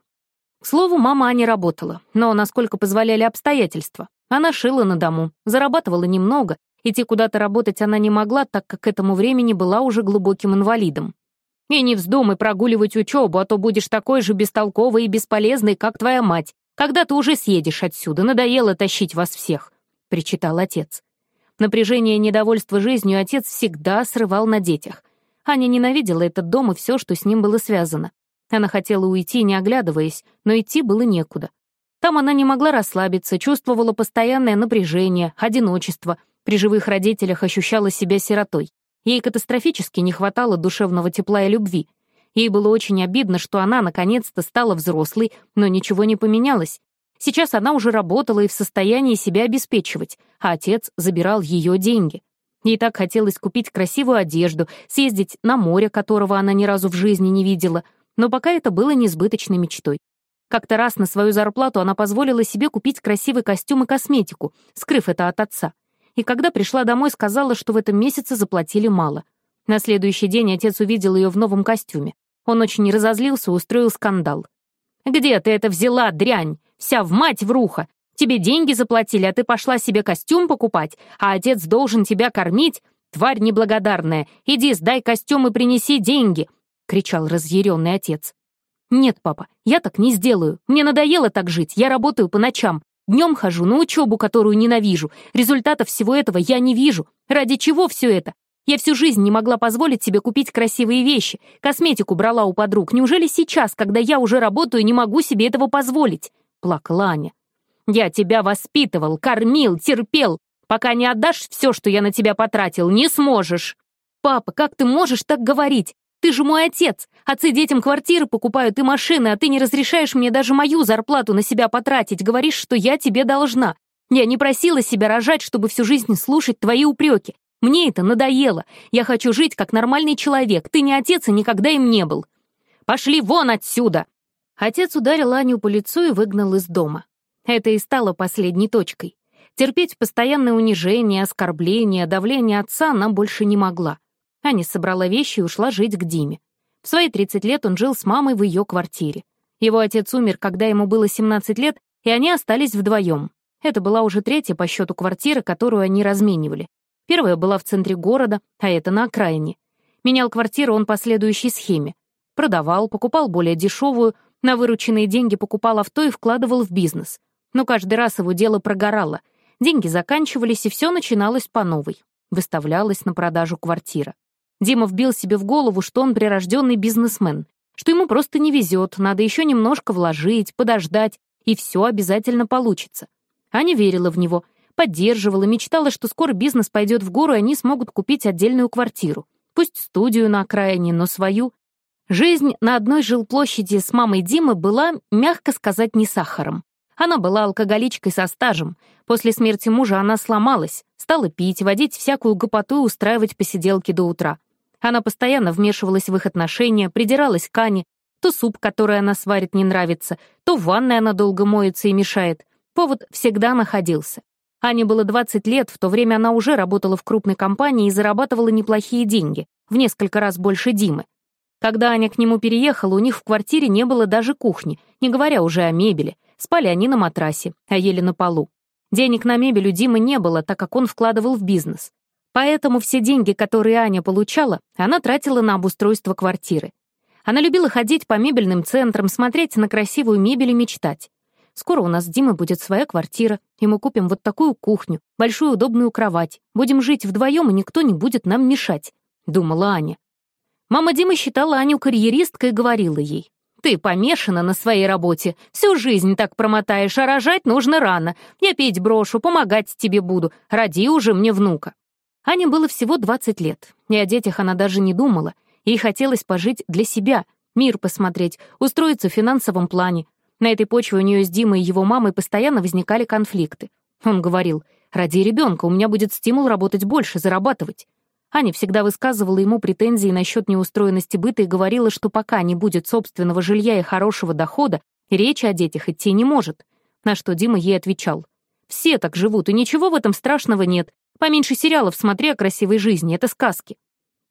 К слову, мама Ани работала, но насколько позволяли обстоятельства. Она шила на дому, зарабатывала немного, идти куда-то работать она не могла, так как к этому времени была уже глубоким инвалидом. И не вздумай прогуливать учебу, а то будешь такой же бестолковый и бесполезный, как твоя мать, когда ты уже съедешь отсюда, надоело тащить вас всех», — причитал отец. Напряжение и недовольство жизнью отец всегда срывал на детях. Аня ненавидела этот дом и все, что с ним было связано. Она хотела уйти, не оглядываясь, но идти было некуда. Там она не могла расслабиться, чувствовала постоянное напряжение, одиночество, при живых родителях ощущала себя сиротой. Ей катастрофически не хватало душевного тепла и любви. Ей было очень обидно, что она наконец-то стала взрослой, но ничего не поменялось. Сейчас она уже работала и в состоянии себя обеспечивать, а отец забирал ее деньги. Ей так хотелось купить красивую одежду, съездить на море, которого она ни разу в жизни не видела, но пока это было несбыточной мечтой. Как-то раз на свою зарплату она позволила себе купить красивый костюм и косметику, скрыв это от отца — и когда пришла домой, сказала, что в этом месяце заплатили мало. На следующий день отец увидел ее в новом костюме. Он очень разозлился, устроил скандал. «Где ты это взяла, дрянь? Вся в мать вруха! Тебе деньги заплатили, а ты пошла себе костюм покупать, а отец должен тебя кормить? Тварь неблагодарная! Иди, сдай костюм и принеси деньги!» — кричал разъяренный отец. «Нет, папа, я так не сделаю. Мне надоело так жить, я работаю по ночам. Днем хожу, на учебу, которую ненавижу. результата всего этого я не вижу. Ради чего все это? Я всю жизнь не могла позволить себе купить красивые вещи. Косметику брала у подруг. Неужели сейчас, когда я уже работаю, не могу себе этого позволить?» Плакала Аня. «Я тебя воспитывал, кормил, терпел. Пока не отдашь все, что я на тебя потратил, не сможешь». «Папа, как ты можешь так говорить? Ты же мой отец. Отцы детям квартиры покупают и машины, а ты не разрешаешь мне даже мою зарплату на себя потратить. Говоришь, что я тебе должна. Я не просила себя рожать, чтобы всю жизнь слушать твои упреки. Мне это надоело. Я хочу жить как нормальный человек. Ты не отец и никогда им не был. Пошли вон отсюда!» Отец ударил Аню по лицу и выгнал из дома. Это и стало последней точкой. Терпеть постоянное унижение, оскорбление, давление отца она больше не могла. Аня собрала вещи и ушла жить к Диме. В свои 30 лет он жил с мамой в ее квартире. Его отец умер, когда ему было 17 лет, и они остались вдвоем. Это была уже третья по счету квартира, которую они разменивали. Первая была в центре города, а эта на окраине. Менял квартиру он по следующей схеме. Продавал, покупал более дешевую, на вырученные деньги покупал авто и вкладывал в бизнес. Но каждый раз его дело прогорало. Деньги заканчивались, и все начиналось по новой. Выставлялась на продажу квартира. Дима вбил себе в голову, что он прирожденный бизнесмен, что ему просто не везет, надо еще немножко вложить, подождать, и все обязательно получится. Аня верила в него, поддерживала, мечтала, что скоро бизнес пойдет в гору, и они смогут купить отдельную квартиру. Пусть студию на окраине, но свою. Жизнь на одной жилплощади с мамой Димы была, мягко сказать, не сахаром. Она была алкоголичкой со стажем. После смерти мужа она сломалась, стала пить, водить всякую гопоту и устраивать посиделки до утра. Она постоянно вмешивалась в их отношения, придиралась к Ане. То суп, который она сварит, не нравится, то в ванной она долго моется и мешает. Повод всегда находился. Ане было 20 лет, в то время она уже работала в крупной компании и зарабатывала неплохие деньги, в несколько раз больше Димы. Когда Аня к нему переехала, у них в квартире не было даже кухни, не говоря уже о мебели. Спали они на матрасе, а ели на полу. Денег на мебель у Димы не было, так как он вкладывал в бизнес. Поэтому все деньги, которые Аня получала, она тратила на обустройство квартиры. Она любила ходить по мебельным центрам, смотреть на красивую мебель и мечтать. Скоро у нас с Димой будет своя квартира, и мы купим вот такую кухню, большую удобную кровать. Будем жить вдвоем, и никто не будет нам мешать», — думала Аня. Мама Димы считала Аню карьеристкой и говорила ей. «Ты помешана на своей работе, всю жизнь так промотаешь, а рожать нужно рано. Я петь брошу, помогать тебе буду, роди уже мне внука». Ане было всего 20 лет, и о детях она даже не думала. Ей хотелось пожить для себя, мир посмотреть, устроиться в финансовом плане. На этой почве у нее с Димой и его мамой постоянно возникали конфликты. Он говорил, «Ради ребенка у меня будет стимул работать больше, зарабатывать». Аня всегда высказывала ему претензии насчет неустроенности быта и говорила, что пока не будет собственного жилья и хорошего дохода, речи о детях идти не может. На что Дима ей отвечал, «Все так живут, и ничего в этом страшного нет. Поменьше сериалов смотри о красивой жизни, это сказки.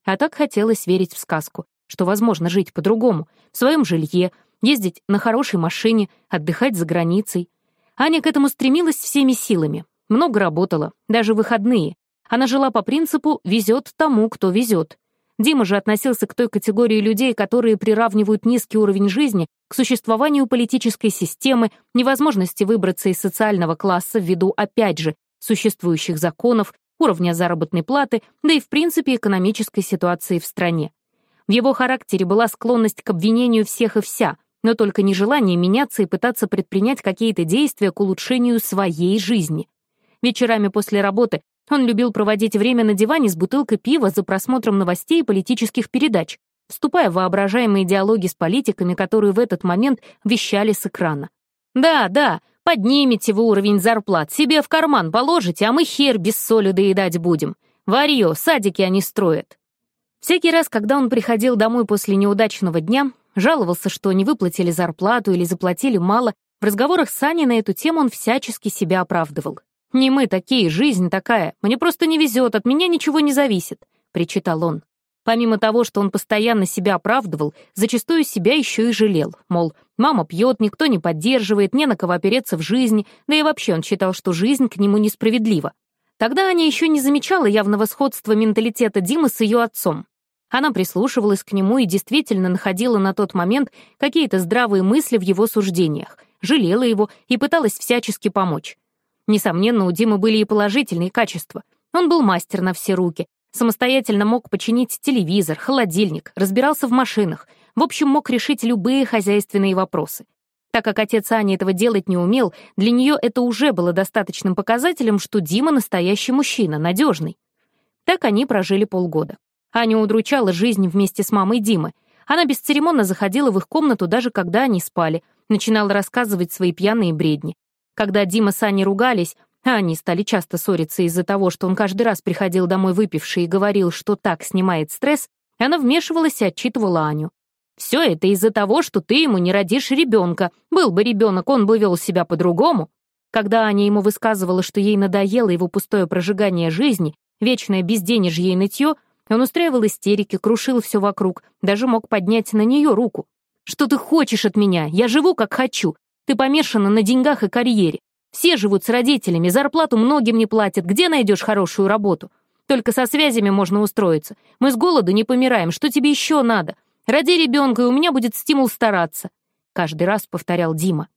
А так хотелось верить в сказку, что возможно жить по-другому, в своем жилье, ездить на хорошей машине, отдыхать за границей. Аня к этому стремилась всеми силами, много работала, даже выходные. Она жила по принципу «везет тому, кто везет». Дима же относился к той категории людей, которые приравнивают низкий уровень жизни к существованию политической системы, невозможности выбраться из социального класса ввиду, опять же, существующих законов, уровня заработной платы, да и в принципе экономической ситуации в стране. В его характере была склонность к обвинению всех и вся, но только нежелание меняться и пытаться предпринять какие-то действия к улучшению своей жизни. Вечерами после работы он любил проводить время на диване с бутылкой пива за просмотром новостей и политических передач, вступая в воображаемые диалоги с политиками, которые в этот момент вещали с экрана. Да, да, Поднимете вы уровень зарплат, себе в карман положите, а мы хер без соли доедать будем. Варьё, садики они строят». Всякий раз, когда он приходил домой после неудачного дня, жаловался, что не выплатили зарплату или заплатили мало, в разговорах с Аней на эту тему он всячески себя оправдывал. «Не мы такие, жизнь такая, мне просто не везет, от меня ничего не зависит», — причитал он. Помимо того, что он постоянно себя оправдывал, зачастую себя еще и жалел. Мол, мама пьет, никто не поддерживает, не на кого опереться в жизни, да и вообще он считал, что жизнь к нему несправедлива. Тогда Аня еще не замечала явного сходства менталитета Димы с ее отцом. Она прислушивалась к нему и действительно находила на тот момент какие-то здравые мысли в его суждениях, жалела его и пыталась всячески помочь. Несомненно, у Димы были и положительные качества. Он был мастер на все руки, Самостоятельно мог починить телевизор, холодильник, разбирался в машинах, в общем, мог решить любые хозяйственные вопросы. Так как отец Ани этого делать не умел, для нее это уже было достаточным показателем, что Дима настоящий мужчина, надежный. Так они прожили полгода. Аня удручала жизнь вместе с мамой Димы. Она бесцеремонно заходила в их комнату, даже когда они спали, начинала рассказывать свои пьяные бредни. Когда Дима с Аней ругались, а они стали часто ссориться из-за того, что он каждый раз приходил домой выпивший и говорил, что так снимает стресс, она вмешивалась и отчитывала Аню. «Все это из-за того, что ты ему не родишь ребенка. Был бы ребенок, он бы вел себя по-другому». Когда Аня ему высказывала, что ей надоело его пустое прожигание жизни, вечное безденежье и нытье, он устраивал истерики, крушил все вокруг, даже мог поднять на нее руку. «Что ты хочешь от меня? Я живу, как хочу. Ты помешана на деньгах и карьере. Все живут с родителями, зарплату многим не платят. Где найдешь хорошую работу? Только со связями можно устроиться. Мы с голоду не помираем. Что тебе еще надо? Ради ребенка, и у меня будет стимул стараться. Каждый раз повторял Дима.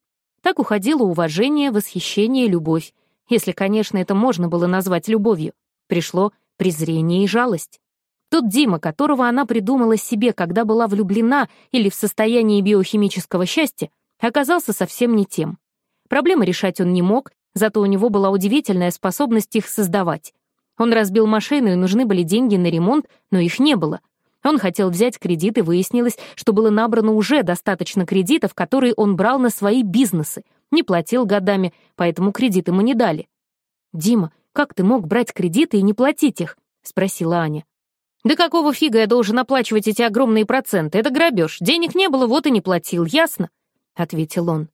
Так уходило уважение, восхищение, любовь. Если, конечно, это можно было назвать любовью. Пришло презрение и жалость. Тот Дима, которого она придумала себе, когда была влюблена или в состоянии биохимического счастья, оказался совсем не тем. Проблемы решать он не мог, зато у него была удивительная способность их создавать. Он разбил машину, и нужны были деньги на ремонт, но их не было. Он хотел взять кредит, и выяснилось, что было набрано уже достаточно кредитов, которые он брал на свои бизнесы. Не платил годами, поэтому кредит ему не дали. «Дима, как ты мог брать кредиты и не платить их?» — спросила Аня. «Да какого фига я должен оплачивать эти огромные проценты? Это грабеж. Денег не было, вот и не платил, ясно?» — ответил он.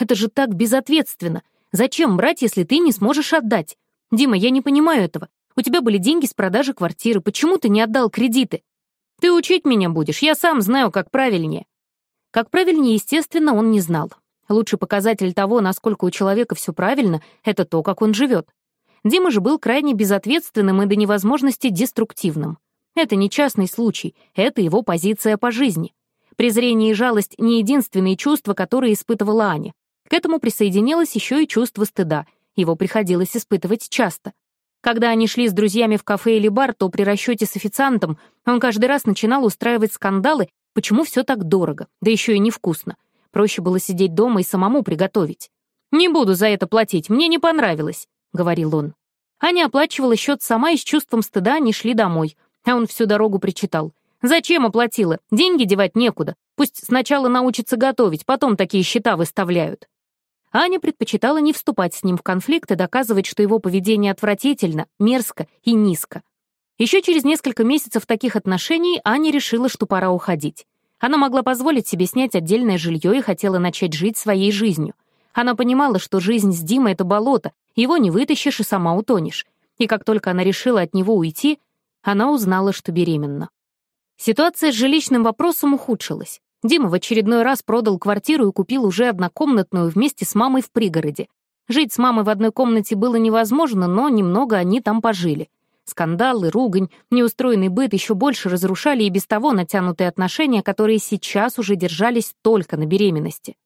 Это же так безответственно. Зачем брать, если ты не сможешь отдать? Дима, я не понимаю этого. У тебя были деньги с продажи квартиры. Почему ты не отдал кредиты? Ты учить меня будешь. Я сам знаю, как правильнее. Как правильнее, естественно, он не знал. Лучший показатель того, насколько у человека все правильно, это то, как он живет. Дима же был крайне безответственным и до невозможности деструктивным. Это не частный случай, это его позиция по жизни. Презрение и жалость — не единственные чувства, которые испытывала Аня. К этому присоединилось еще и чувство стыда. Его приходилось испытывать часто. Когда они шли с друзьями в кафе или бар, то при расчете с официантом он каждый раз начинал устраивать скандалы, почему все так дорого, да еще и невкусно. Проще было сидеть дома и самому приготовить. «Не буду за это платить, мне не понравилось», — говорил он. Аня оплачивала счет сама и с чувством стыда они шли домой, а он всю дорогу причитал. «Зачем оплатила? Деньги девать некуда. Пусть сначала научится готовить, потом такие счета выставляют». Аня предпочитала не вступать с ним в конфликт и доказывать, что его поведение отвратительно, мерзко и низко. Еще через несколько месяцев таких отношений Аня решила, что пора уходить. Она могла позволить себе снять отдельное жилье и хотела начать жить своей жизнью. Она понимала, что жизнь с Димой — это болото, его не вытащишь и сама утонешь. И как только она решила от него уйти, она узнала, что беременна. Ситуация с жилищным вопросом ухудшилась. Дима в очередной раз продал квартиру и купил уже однокомнатную вместе с мамой в пригороде. Жить с мамой в одной комнате было невозможно, но немного они там пожили. Скандалы, ругань, неустроенный быт еще больше разрушали и без того натянутые отношения, которые сейчас уже держались только на беременности.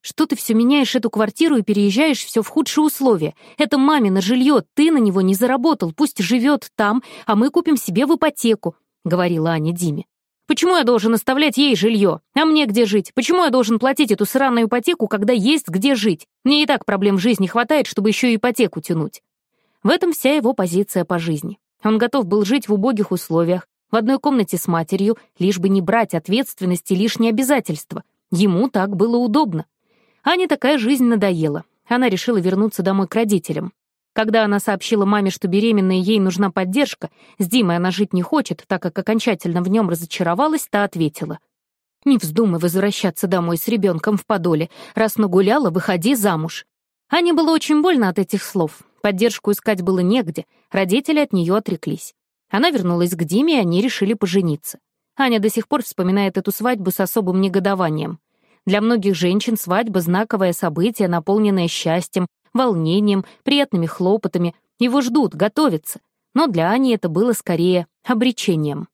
«Что ты все меняешь эту квартиру и переезжаешь все в худшие условия? Это мамино жилье, ты на него не заработал, пусть живет там, а мы купим себе в ипотеку», — говорила Аня Диме. Почему я должен оставлять ей жилье? А мне где жить? Почему я должен платить эту сраную ипотеку, когда есть где жить? Мне и так проблем в жизни хватает, чтобы еще и ипотеку тянуть. В этом вся его позиция по жизни. Он готов был жить в убогих условиях, в одной комнате с матерью, лишь бы не брать ответственности лишние обязательства. Ему так было удобно. Аня такая жизнь надоела. Она решила вернуться домой к родителям. Когда она сообщила маме, что беременная ей нужна поддержка, с Димой она жить не хочет, так как окончательно в нем разочаровалась, та ответила. «Не вздумай возвращаться домой с ребенком в Подоле. Раз нагуляла, выходи замуж». Ане было очень больно от этих слов. Поддержку искать было негде, родители от нее отреклись. Она вернулась к Диме, и они решили пожениться. Аня до сих пор вспоминает эту свадьбу с особым негодованием. Для многих женщин свадьба — знаковое событие, наполненное счастьем, волнением, приятными хлопотами. Его ждут, готовятся. Но для Ани это было скорее обречением.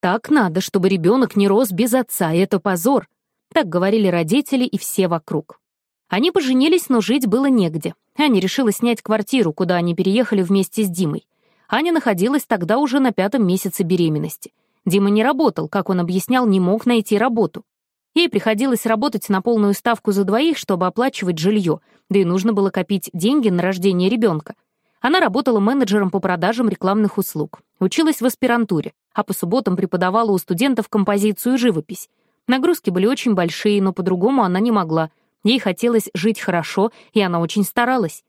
«Так надо, чтобы ребенок не рос без отца, это позор», — так говорили родители и все вокруг. Они поженились, но жить было негде. Аня решила снять квартиру, куда они переехали вместе с Димой. Аня находилась тогда уже на пятом месяце беременности. Дима не работал, как он объяснял, не мог найти работу. Ей приходилось работать на полную ставку за двоих, чтобы оплачивать жилье, да и нужно было копить деньги на рождение ребенка. Она работала менеджером по продажам рекламных услуг, училась в аспирантуре, а по субботам преподавала у студентов композицию и живопись. Нагрузки были очень большие, но по-другому она не могла. Ей хотелось жить хорошо, и она очень старалась.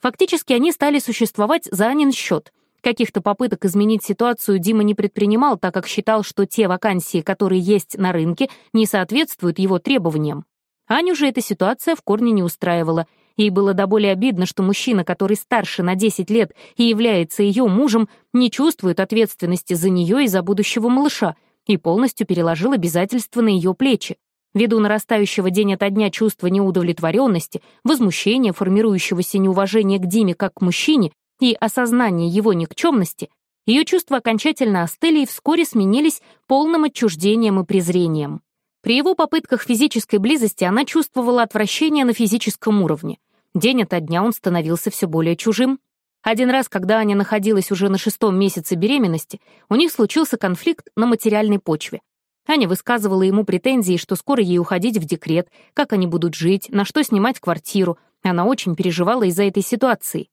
Фактически они стали существовать за Анин счет, Каких-то попыток изменить ситуацию Дима не предпринимал, так как считал, что те вакансии, которые есть на рынке, не соответствуют его требованиям. Аню же эта ситуация в корне не устраивала. Ей было до боли обидно, что мужчина, который старше на 10 лет и является ее мужем, не чувствует ответственности за нее и за будущего малыша и полностью переложил обязательства на ее плечи. Ввиду нарастающего день ото дня чувства неудовлетворенности, возмущения, формирующегося неуважения к Диме как к мужчине, и осознание его никчемности, ее чувства окончательно остыли и вскоре сменились полным отчуждением и презрением. При его попытках физической близости она чувствовала отвращение на физическом уровне. День ото дня он становился все более чужим. Один раз, когда Аня находилась уже на шестом месяце беременности, у них случился конфликт на материальной почве. Аня высказывала ему претензии, что скоро ей уходить в декрет, как они будут жить, на что снимать квартиру. Она очень переживала из-за этой ситуации.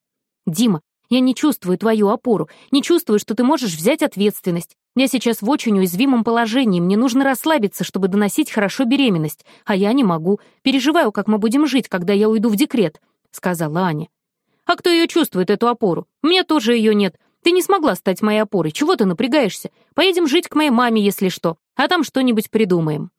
«Дима, я не чувствую твою опору, не чувствую, что ты можешь взять ответственность. Я сейчас в очень уязвимом положении, мне нужно расслабиться, чтобы доносить хорошо беременность, а я не могу. Переживаю, как мы будем жить, когда я уйду в декрет», — сказала Аня. «А кто ее чувствует, эту опору? У меня тоже ее нет. Ты не смогла стать моей опорой, чего ты напрягаешься? Поедем жить к моей маме, если что, а там что-нибудь придумаем».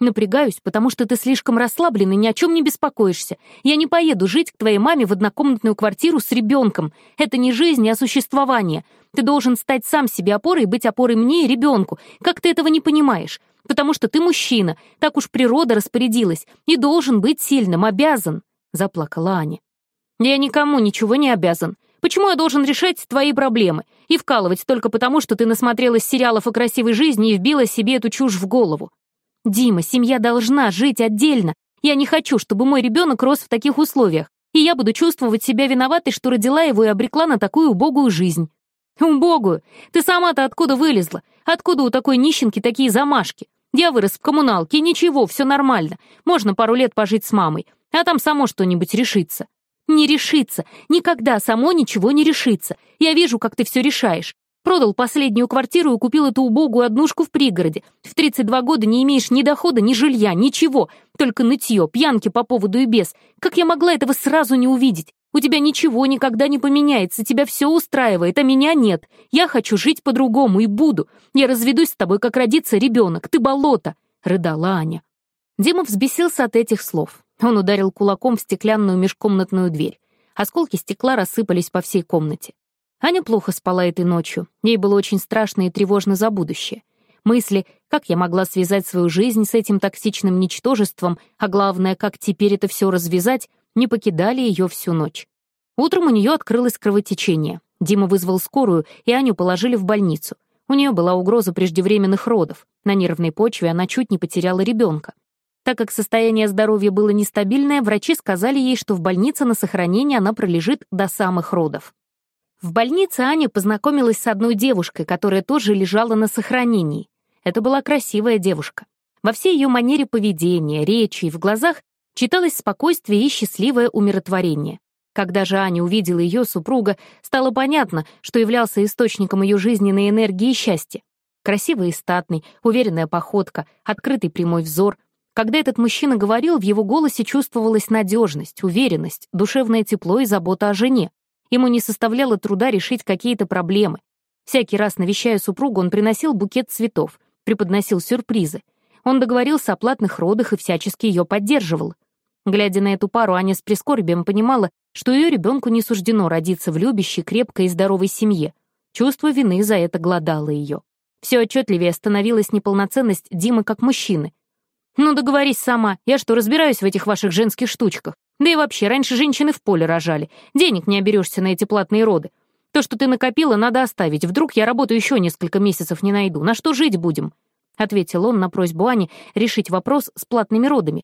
Напрягаюсь, потому что ты слишком расслаблен и ни о чем не беспокоишься. Я не поеду жить к твоей маме в однокомнатную квартиру с ребенком. Это не жизнь, а существование. Ты должен стать сам себе опорой и быть опорой мне и ребенку. Как ты этого не понимаешь? Потому что ты мужчина, так уж природа распорядилась, и должен быть сильным, обязан», — заплакала Аня. «Я никому ничего не обязан. Почему я должен решать твои проблемы и вкалывать только потому, что ты насмотрелась сериалов о красивой жизни и вбила себе эту чушь в голову?» Дима, семья должна жить отдельно. Я не хочу, чтобы мой ребенок рос в таких условиях, и я буду чувствовать себя виноватой, что родила его и обрекла на такую убогую жизнь. Убогую? Ты сама-то откуда вылезла? Откуда у такой нищенки такие замашки? Я вырос в коммуналке, ничего, все нормально. Можно пару лет пожить с мамой, а там само что-нибудь решится. Не решится. Никогда само ничего не решится. Я вижу, как ты все решаешь. Продал последнюю квартиру и купил эту убогую однушку в пригороде. В 32 года не имеешь ни дохода, ни жилья, ничего. Только нытье, пьянки по поводу и без. Как я могла этого сразу не увидеть? У тебя ничего никогда не поменяется, тебя все устраивает, а меня нет. Я хочу жить по-другому и буду. Я разведусь с тобой, как родится ребенок. Ты болото!» — рыдала Аня. Дима взбесился от этих слов. Он ударил кулаком в стеклянную межкомнатную дверь. Осколки стекла рассыпались по всей комнате. Аня плохо спала этой ночью, ей было очень страшно и тревожно за будущее. Мысли, как я могла связать свою жизнь с этим токсичным ничтожеством, а главное, как теперь это все развязать, не покидали ее всю ночь. Утром у нее открылось кровотечение. Дима вызвал скорую, и Аню положили в больницу. У нее была угроза преждевременных родов. На нервной почве она чуть не потеряла ребенка. Так как состояние здоровья было нестабильное, врачи сказали ей, что в больнице на сохранение она пролежит до самых родов. В больнице Аня познакомилась с одной девушкой, которая тоже лежала на сохранении. Это была красивая девушка. Во всей ее манере поведения, речи и в глазах читалось спокойствие и счастливое умиротворение. Когда же Аня увидела ее супруга, стало понятно, что являлся источником ее жизненной энергии и счастья. Красивый и статный, уверенная походка, открытый прямой взор. Когда этот мужчина говорил, в его голосе чувствовалась надежность, уверенность, душевное тепло и забота о жене. Ему не составляло труда решить какие-то проблемы. Всякий раз, навещая супругу, он приносил букет цветов, преподносил сюрпризы. Он договорился о платных родах и всячески ее поддерживал. Глядя на эту пару, Аня с прискорбием понимала, что ее ребенку не суждено родиться в любящей, крепкой и здоровой семье. Чувство вины за это глодало ее. Все отчетливее становилась неполноценность Димы как мужчины. «Ну договорись сама, я что, разбираюсь в этих ваших женских штучках? Да и вообще, раньше женщины в поле рожали. Денег не оберешься на эти платные роды. То, что ты накопила, надо оставить. Вдруг я работу еще несколько месяцев не найду. На что жить будем?» — ответил он на просьбу Ани решить вопрос с платными родами.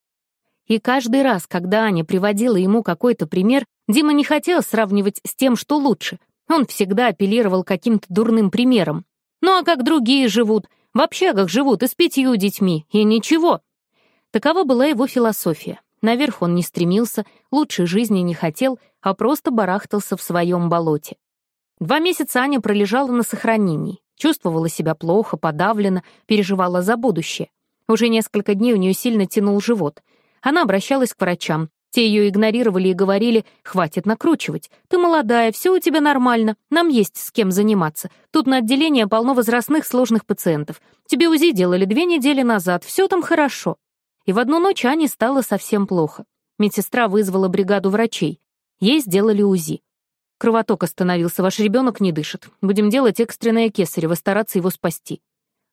И каждый раз, когда Аня приводила ему какой-то пример, Дима не хотел сравнивать с тем, что лучше. Он всегда апеллировал каким-то дурным примером. «Ну а как другие живут? В общагах живут и с пятью детьми, и ничего». Такова была его философия. Наверх он не стремился, лучшей жизни не хотел, а просто барахтался в своем болоте. Два месяца Аня пролежала на сохранении, чувствовала себя плохо, подавлена, переживала за будущее. Уже несколько дней у нее сильно тянул живот. Она обращалась к врачам, те ее игнорировали и говорили «хватит накручивать, ты молодая, все у тебя нормально, нам есть с кем заниматься, тут на отделение полно возрастных сложных пациентов, тебе УЗИ делали две недели назад, все там хорошо». И в одну ночь Ане стало совсем плохо. Медсестра вызвала бригаду врачей. Ей сделали УЗИ. Кровоток остановился, ваш ребенок не дышит. Будем делать экстренное кесарево, стараться его спасти.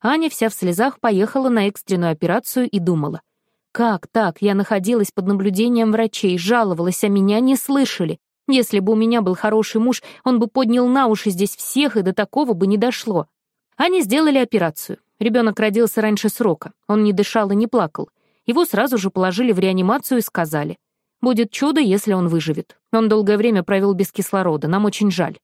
Аня вся в слезах поехала на экстренную операцию и думала. Как так? Я находилась под наблюдением врачей, жаловалась, а меня не слышали. Если бы у меня был хороший муж, он бы поднял на уши здесь всех, и до такого бы не дошло. Они сделали операцию. Ребенок родился раньше срока. Он не дышал и не плакал. Его сразу же положили в реанимацию и сказали. Будет чудо, если он выживет. Он долгое время провел без кислорода, нам очень жаль.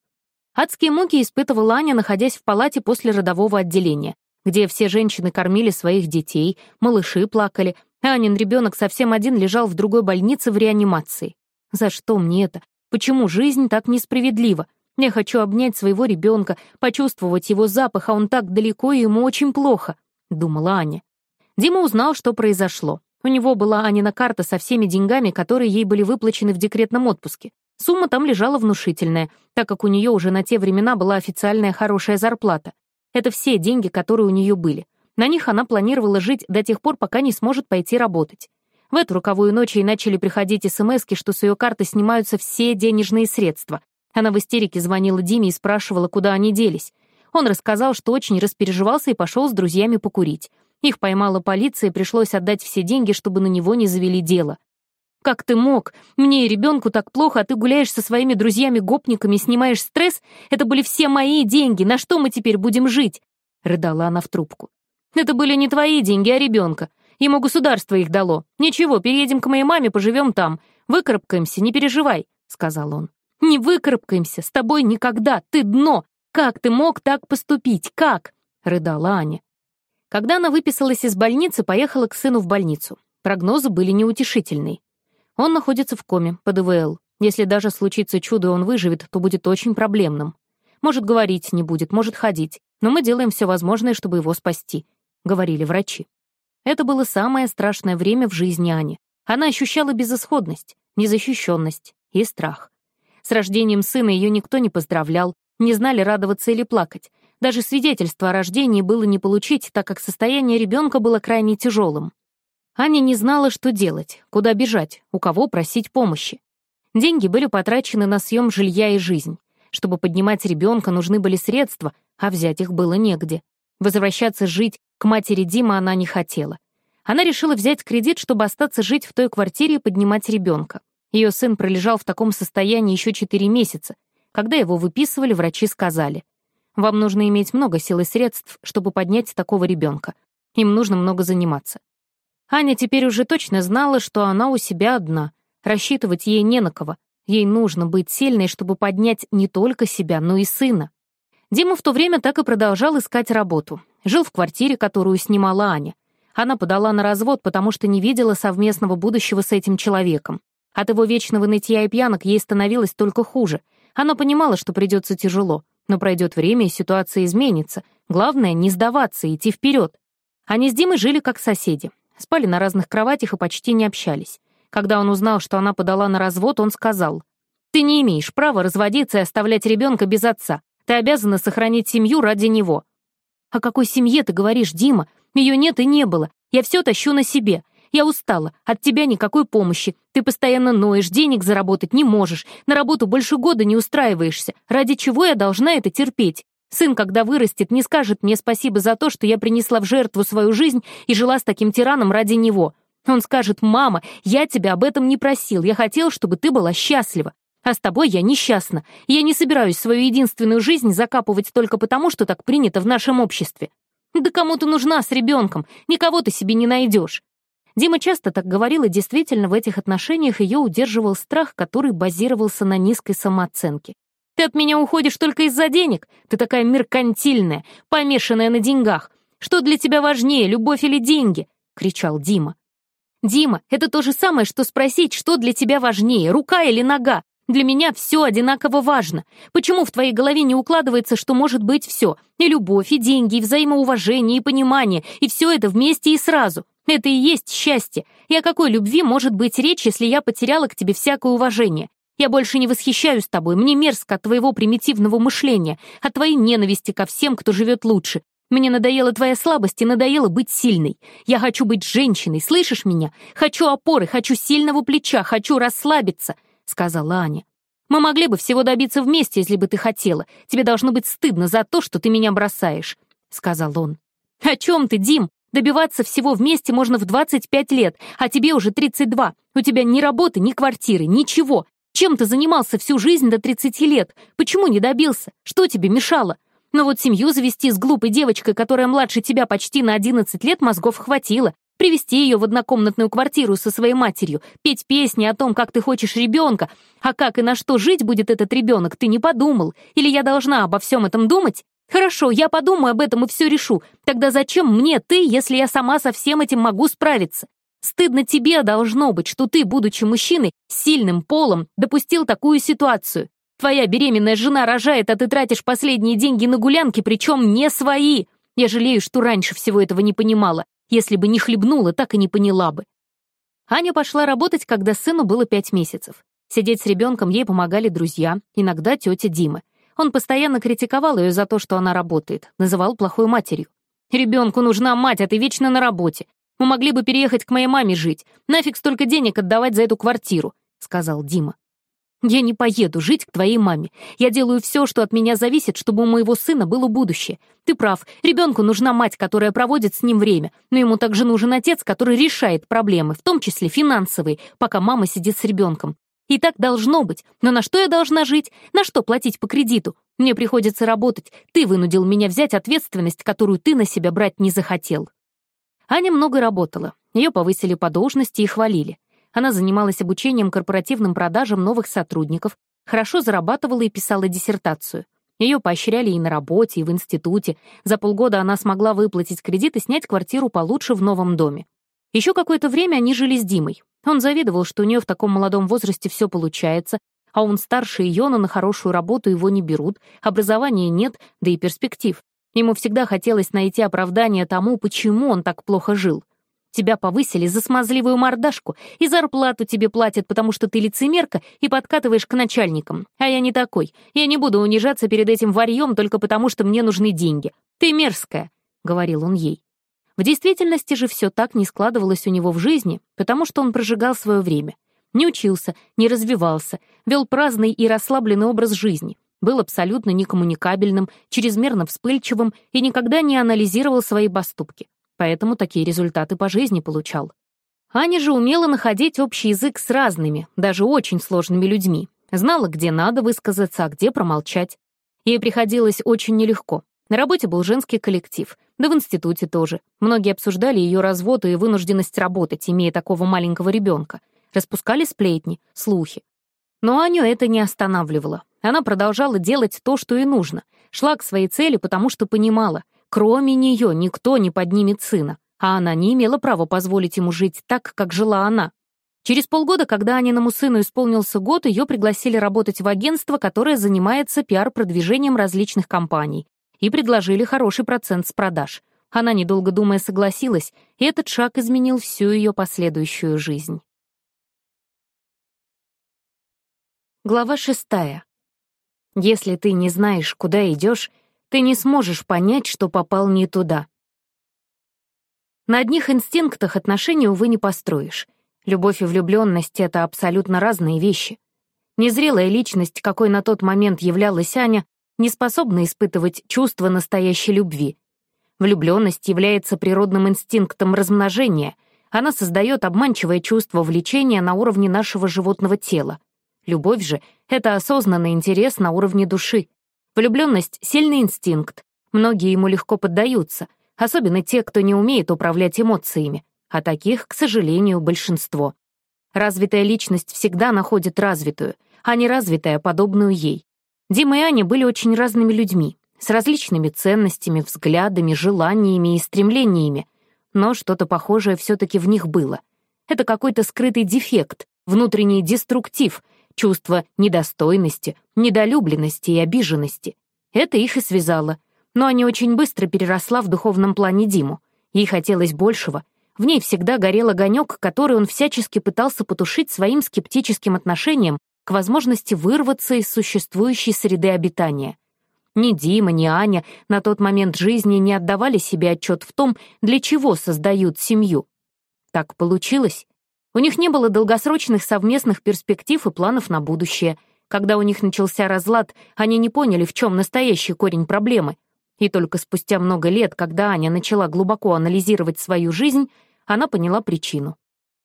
Адские муки испытывала Аня, находясь в палате после родового отделения, где все женщины кормили своих детей, малыши плакали, а Анин ребенок совсем один лежал в другой больнице в реанимации. За что мне это? Почему жизнь так несправедлива? Я хочу обнять своего ребенка, почувствовать его запах, а он так далеко, и ему очень плохо», — думала Аня. Дима узнал, что произошло. У него была Анина карта со всеми деньгами, которые ей были выплачены в декретном отпуске. Сумма там лежала внушительная, так как у нее уже на те времена была официальная хорошая зарплата. Это все деньги, которые у нее были. На них она планировала жить до тех пор, пока не сможет пойти работать. В эту роковую ночь ей начали приходить смс что с ее карты снимаются все денежные средства. Она в истерике звонила Диме и спрашивала, куда они делись. Он рассказал, что очень распереживался и пошел с друзьями покурить. Их поймала полиция, пришлось отдать все деньги, чтобы на него не завели дело. Как ты мог? Мне и ребенку так плохо, а ты гуляешь со своими друзьями-гопниками, снимаешь стресс? Это были все мои деньги, на что мы теперь будем жить?» — рыдала она в трубку. «Это были не твои деньги, а ребенка. Ему государство их дало. Ничего, переедем к моей маме, поживем там. Выкарабкаемся, не переживай», — сказал он. «Не выкарабкаемся, с тобой никогда, ты дно. Как ты мог так поступить, как?» — рыдала Аня. Когда она выписалась из больницы, поехала к сыну в больницу. Прогнозы были неутешительны. Он находится в коме, под ИВЛ. Если даже случится чудо и он выживет, то будет очень проблемным. Может, говорить не будет, может, ходить. Но мы делаем все возможное, чтобы его спасти», — говорили врачи. Это было самое страшное время в жизни Ани. Она ощущала безысходность, незащищенность и страх. С рождением сына ее никто не поздравлял, не знали радоваться или плакать, даже свидетельство о рождении было не получить, так как состояние ребенка было крайне тяжелым. Аня не знала, что делать, куда бежать, у кого просить помощи. Деньги были потрачены на съем жилья и жизнь. Чтобы поднимать ребенка, нужны были средства, а взять их было негде. Возвращаться жить к матери Димы она не хотела. Она решила взять кредит, чтобы остаться жить в той квартире и поднимать ребенка. Ее сын пролежал в таком состоянии еще 4 месяца. Когда его выписывали, врачи сказали, вам нужно иметь много сил и средств, чтобы поднять такого ребенка. Им нужно много заниматься. Аня теперь уже точно знала, что она у себя одна. Рассчитывать ей не на кого. Ей нужно быть сильной, чтобы поднять не только себя, но и сына. Дима в то время так и продолжал искать работу. Жил в квартире, которую снимала Аня. Она подала на развод, потому что не видела совместного будущего с этим человеком. От его вечного нытья и пьянок ей становилось только хуже. Она понимала, что придется тяжело. Но пройдет время, и ситуация изменится. Главное — не сдаваться и идти вперед. Они с Димой жили как соседи. Спали на разных кроватях и почти не общались. Когда он узнал, что она подала на развод, он сказал, «Ты не имеешь права разводиться и оставлять ребенка без отца. Ты обязана сохранить семью ради него». «О какой семье ты говоришь, Дима? Ее нет и не было. Я все тащу на себе. Я устала. От тебя никакой помощи. Ты постоянно ноешь, денег заработать не можешь, на работу больше года не устраиваешься. Ради чего я должна это терпеть? Сын, когда вырастет, не скажет мне спасибо за то, что я принесла в жертву свою жизнь и жила с таким тираном ради него. Он скажет, «Мама, я тебя об этом не просил, я хотел, чтобы ты была счастлива. А с тобой я несчастна. Я не собираюсь свою единственную жизнь закапывать только потому, что так принято в нашем обществе. Да кому ты нужна с ребенком? Никого ты себе не найдешь. Дима часто так говорил, и действительно в этих отношениях ее удерживал страх, который базировался на низкой самооценке. «Ты от меня уходишь только из-за денег? Ты такая меркантильная, помешанная на деньгах. Что для тебя важнее, любовь или деньги?» — кричал Дима. «Дима, это то же самое, что спросить, что для тебя важнее, рука или нога? Для меня все одинаково важно. Почему в твоей голове не укладывается, что может быть все? И любовь, и деньги, и взаимоуважение, и понимание, и все это вместе и сразу. Это и есть счастье. И о какой любви может быть речь, если я потеряла к тебе всякое уважение? Я больше не восхищаюсь тобой, мне мерзко от твоего примитивного мышления, от твоей ненависти ко всем, кто живет лучше. Мне надоела твоя слабость и надоело быть сильной. Я хочу быть женщиной, слышишь меня? Хочу опоры, хочу сильного плеча, хочу расслабиться. — сказала Аня. «Мы могли бы всего добиться вместе, если бы ты хотела. Тебе должно быть стыдно за то, что ты меня бросаешь», — сказал он. «О чем ты, Дим? Добиваться всего вместе можно в 25 лет, а тебе уже 32. У тебя ни работы, ни квартиры, ничего. Чем ты занимался всю жизнь до 30 лет? Почему не добился? Что тебе мешало? Но вот семью завести с глупой девочкой, которая младше тебя почти на 11 лет, мозгов хватило привести ее в однокомнатную квартиру со своей матерью, петь песни о том, как ты хочешь ребенка, а как и на что жить будет этот ребенок, ты не подумал. Или я должна обо всем этом думать? Хорошо, я подумаю об этом и все решу. Тогда зачем мне ты, если я сама со всем этим могу справиться? Стыдно тебе должно быть, что ты, будучи мужчиной, с сильным полом, допустил такую ситуацию. Твоя беременная жена рожает, а ты тратишь последние деньги на гулянки, причем не свои. Я жалею, что раньше всего этого не понимала. Если бы не хлебнула, так и не поняла бы. Аня пошла работать, когда сыну было пять месяцев. Сидеть с ребенком ей помогали друзья, иногда тетя Дима. Он постоянно критиковал ее за то, что она работает, называл плохой матерью. «Ребенку нужна мать, а ты вечно на работе. Мы могли бы переехать к моей маме жить. Нафиг столько денег отдавать за эту квартиру», — сказал Дима. Я не поеду жить к твоей маме. Я делаю все, что от меня зависит, чтобы у моего сына было будущее. Ты прав, ребенку нужна мать, которая проводит с ним время, но ему также нужен отец, который решает проблемы, в том числе финансовые, пока мама сидит с ребенком. И так должно быть. Но на что я должна жить? На что платить по кредиту? Мне приходится работать. Ты вынудил меня взять ответственность, которую ты на себя брать не захотел. Аня много работала. Ее повысили по должности и хвалили. Она занималась обучением корпоративным продажам новых сотрудников, хорошо зарабатывала и писала диссертацию. Ее поощряли и на работе, и в институте. За полгода она смогла выплатить кредит и снять квартиру получше в новом доме. Еще какое-то время они жили с Димой. Он завидовал, что у нее в таком молодом возрасте все получается, а он старше ее, но на хорошую работу его не берут, образования нет, да и перспектив. Ему всегда хотелось найти оправдание тому, почему он так плохо жил. Тебя повысили за смазливую мордашку, и зарплату тебе платят, потому что ты лицемерка и подкатываешь к начальникам. А я не такой. Я не буду унижаться перед этим варьем только потому, что мне нужны деньги. Ты мерзкая», — говорил он ей. В действительности же все так не складывалось у него в жизни, потому что он прожигал свое время. Не учился, не развивался, вел праздный и расслабленный образ жизни, был абсолютно некоммуникабельным, чрезмерно вспыльчивым и никогда не анализировал свои поступки поэтому такие результаты по жизни получал. Аня же умела находить общий язык с разными, даже очень сложными людьми, знала, где надо высказаться, а где промолчать. Ей приходилось очень нелегко. На работе был женский коллектив, да в институте тоже. Многие обсуждали ее развод и вынужденность работать, имея такого маленького ребенка. Распускали сплетни, слухи. Но Аню это не останавливало. Она продолжала делать то, что ей нужно. Шла к своей цели, потому что понимала, Кроме нее никто не поднимет сына, а она не имела права позволить ему жить так, как жила она. Через полгода, когда Аниному сыну исполнился год, ее пригласили работать в агентство, которое занимается пиар-продвижением различных компаний, и предложили хороший процент с продаж. Она, недолго думая, согласилась, и этот шаг изменил всю ее последующую жизнь. Глава шестая. Если ты не знаешь, куда идешь, ты не сможешь понять, что попал не туда. На одних инстинктах отношения, увы, не построишь. Любовь и влюбленность — это абсолютно разные вещи. Незрелая личность, какой на тот момент являлась Аня, не способна испытывать чувство настоящей любви. Влюбленность является природным инстинктом размножения. Она создает обманчивое чувство влечения на уровне нашего животного тела. Любовь же — это осознанный интерес на уровне души. Влюбленность — сильный инстинкт. Многие ему легко поддаются, особенно те, кто не умеет управлять эмоциями, а таких, к сожалению, большинство. Развитая личность всегда находит развитую, а неразвитая — подобную ей. Дима и Аня были очень разными людьми, с различными ценностями, взглядами, желаниями и стремлениями, но что-то похожее все таки в них было. Это какой-то скрытый дефект, внутренний деструктив, чувство недостойности, недолюбленности и обиженности. Это их и связало. Но они очень быстро переросла в духовном плане Диму. Ей хотелось большего. В ней всегда горел огонек, который он всячески пытался потушить своим скептическим отношением к возможности вырваться из существующей среды обитания. Ни Дима, ни Аня на тот момент жизни не отдавали себе отчет в том, для чего создают семью. Так получилось, у них не было долгосрочных совместных перспектив и планов на будущее. Когда у них начался разлад, они не поняли, в чем настоящий корень проблемы. И только спустя много лет, когда Аня начала глубоко анализировать свою жизнь, она поняла причину.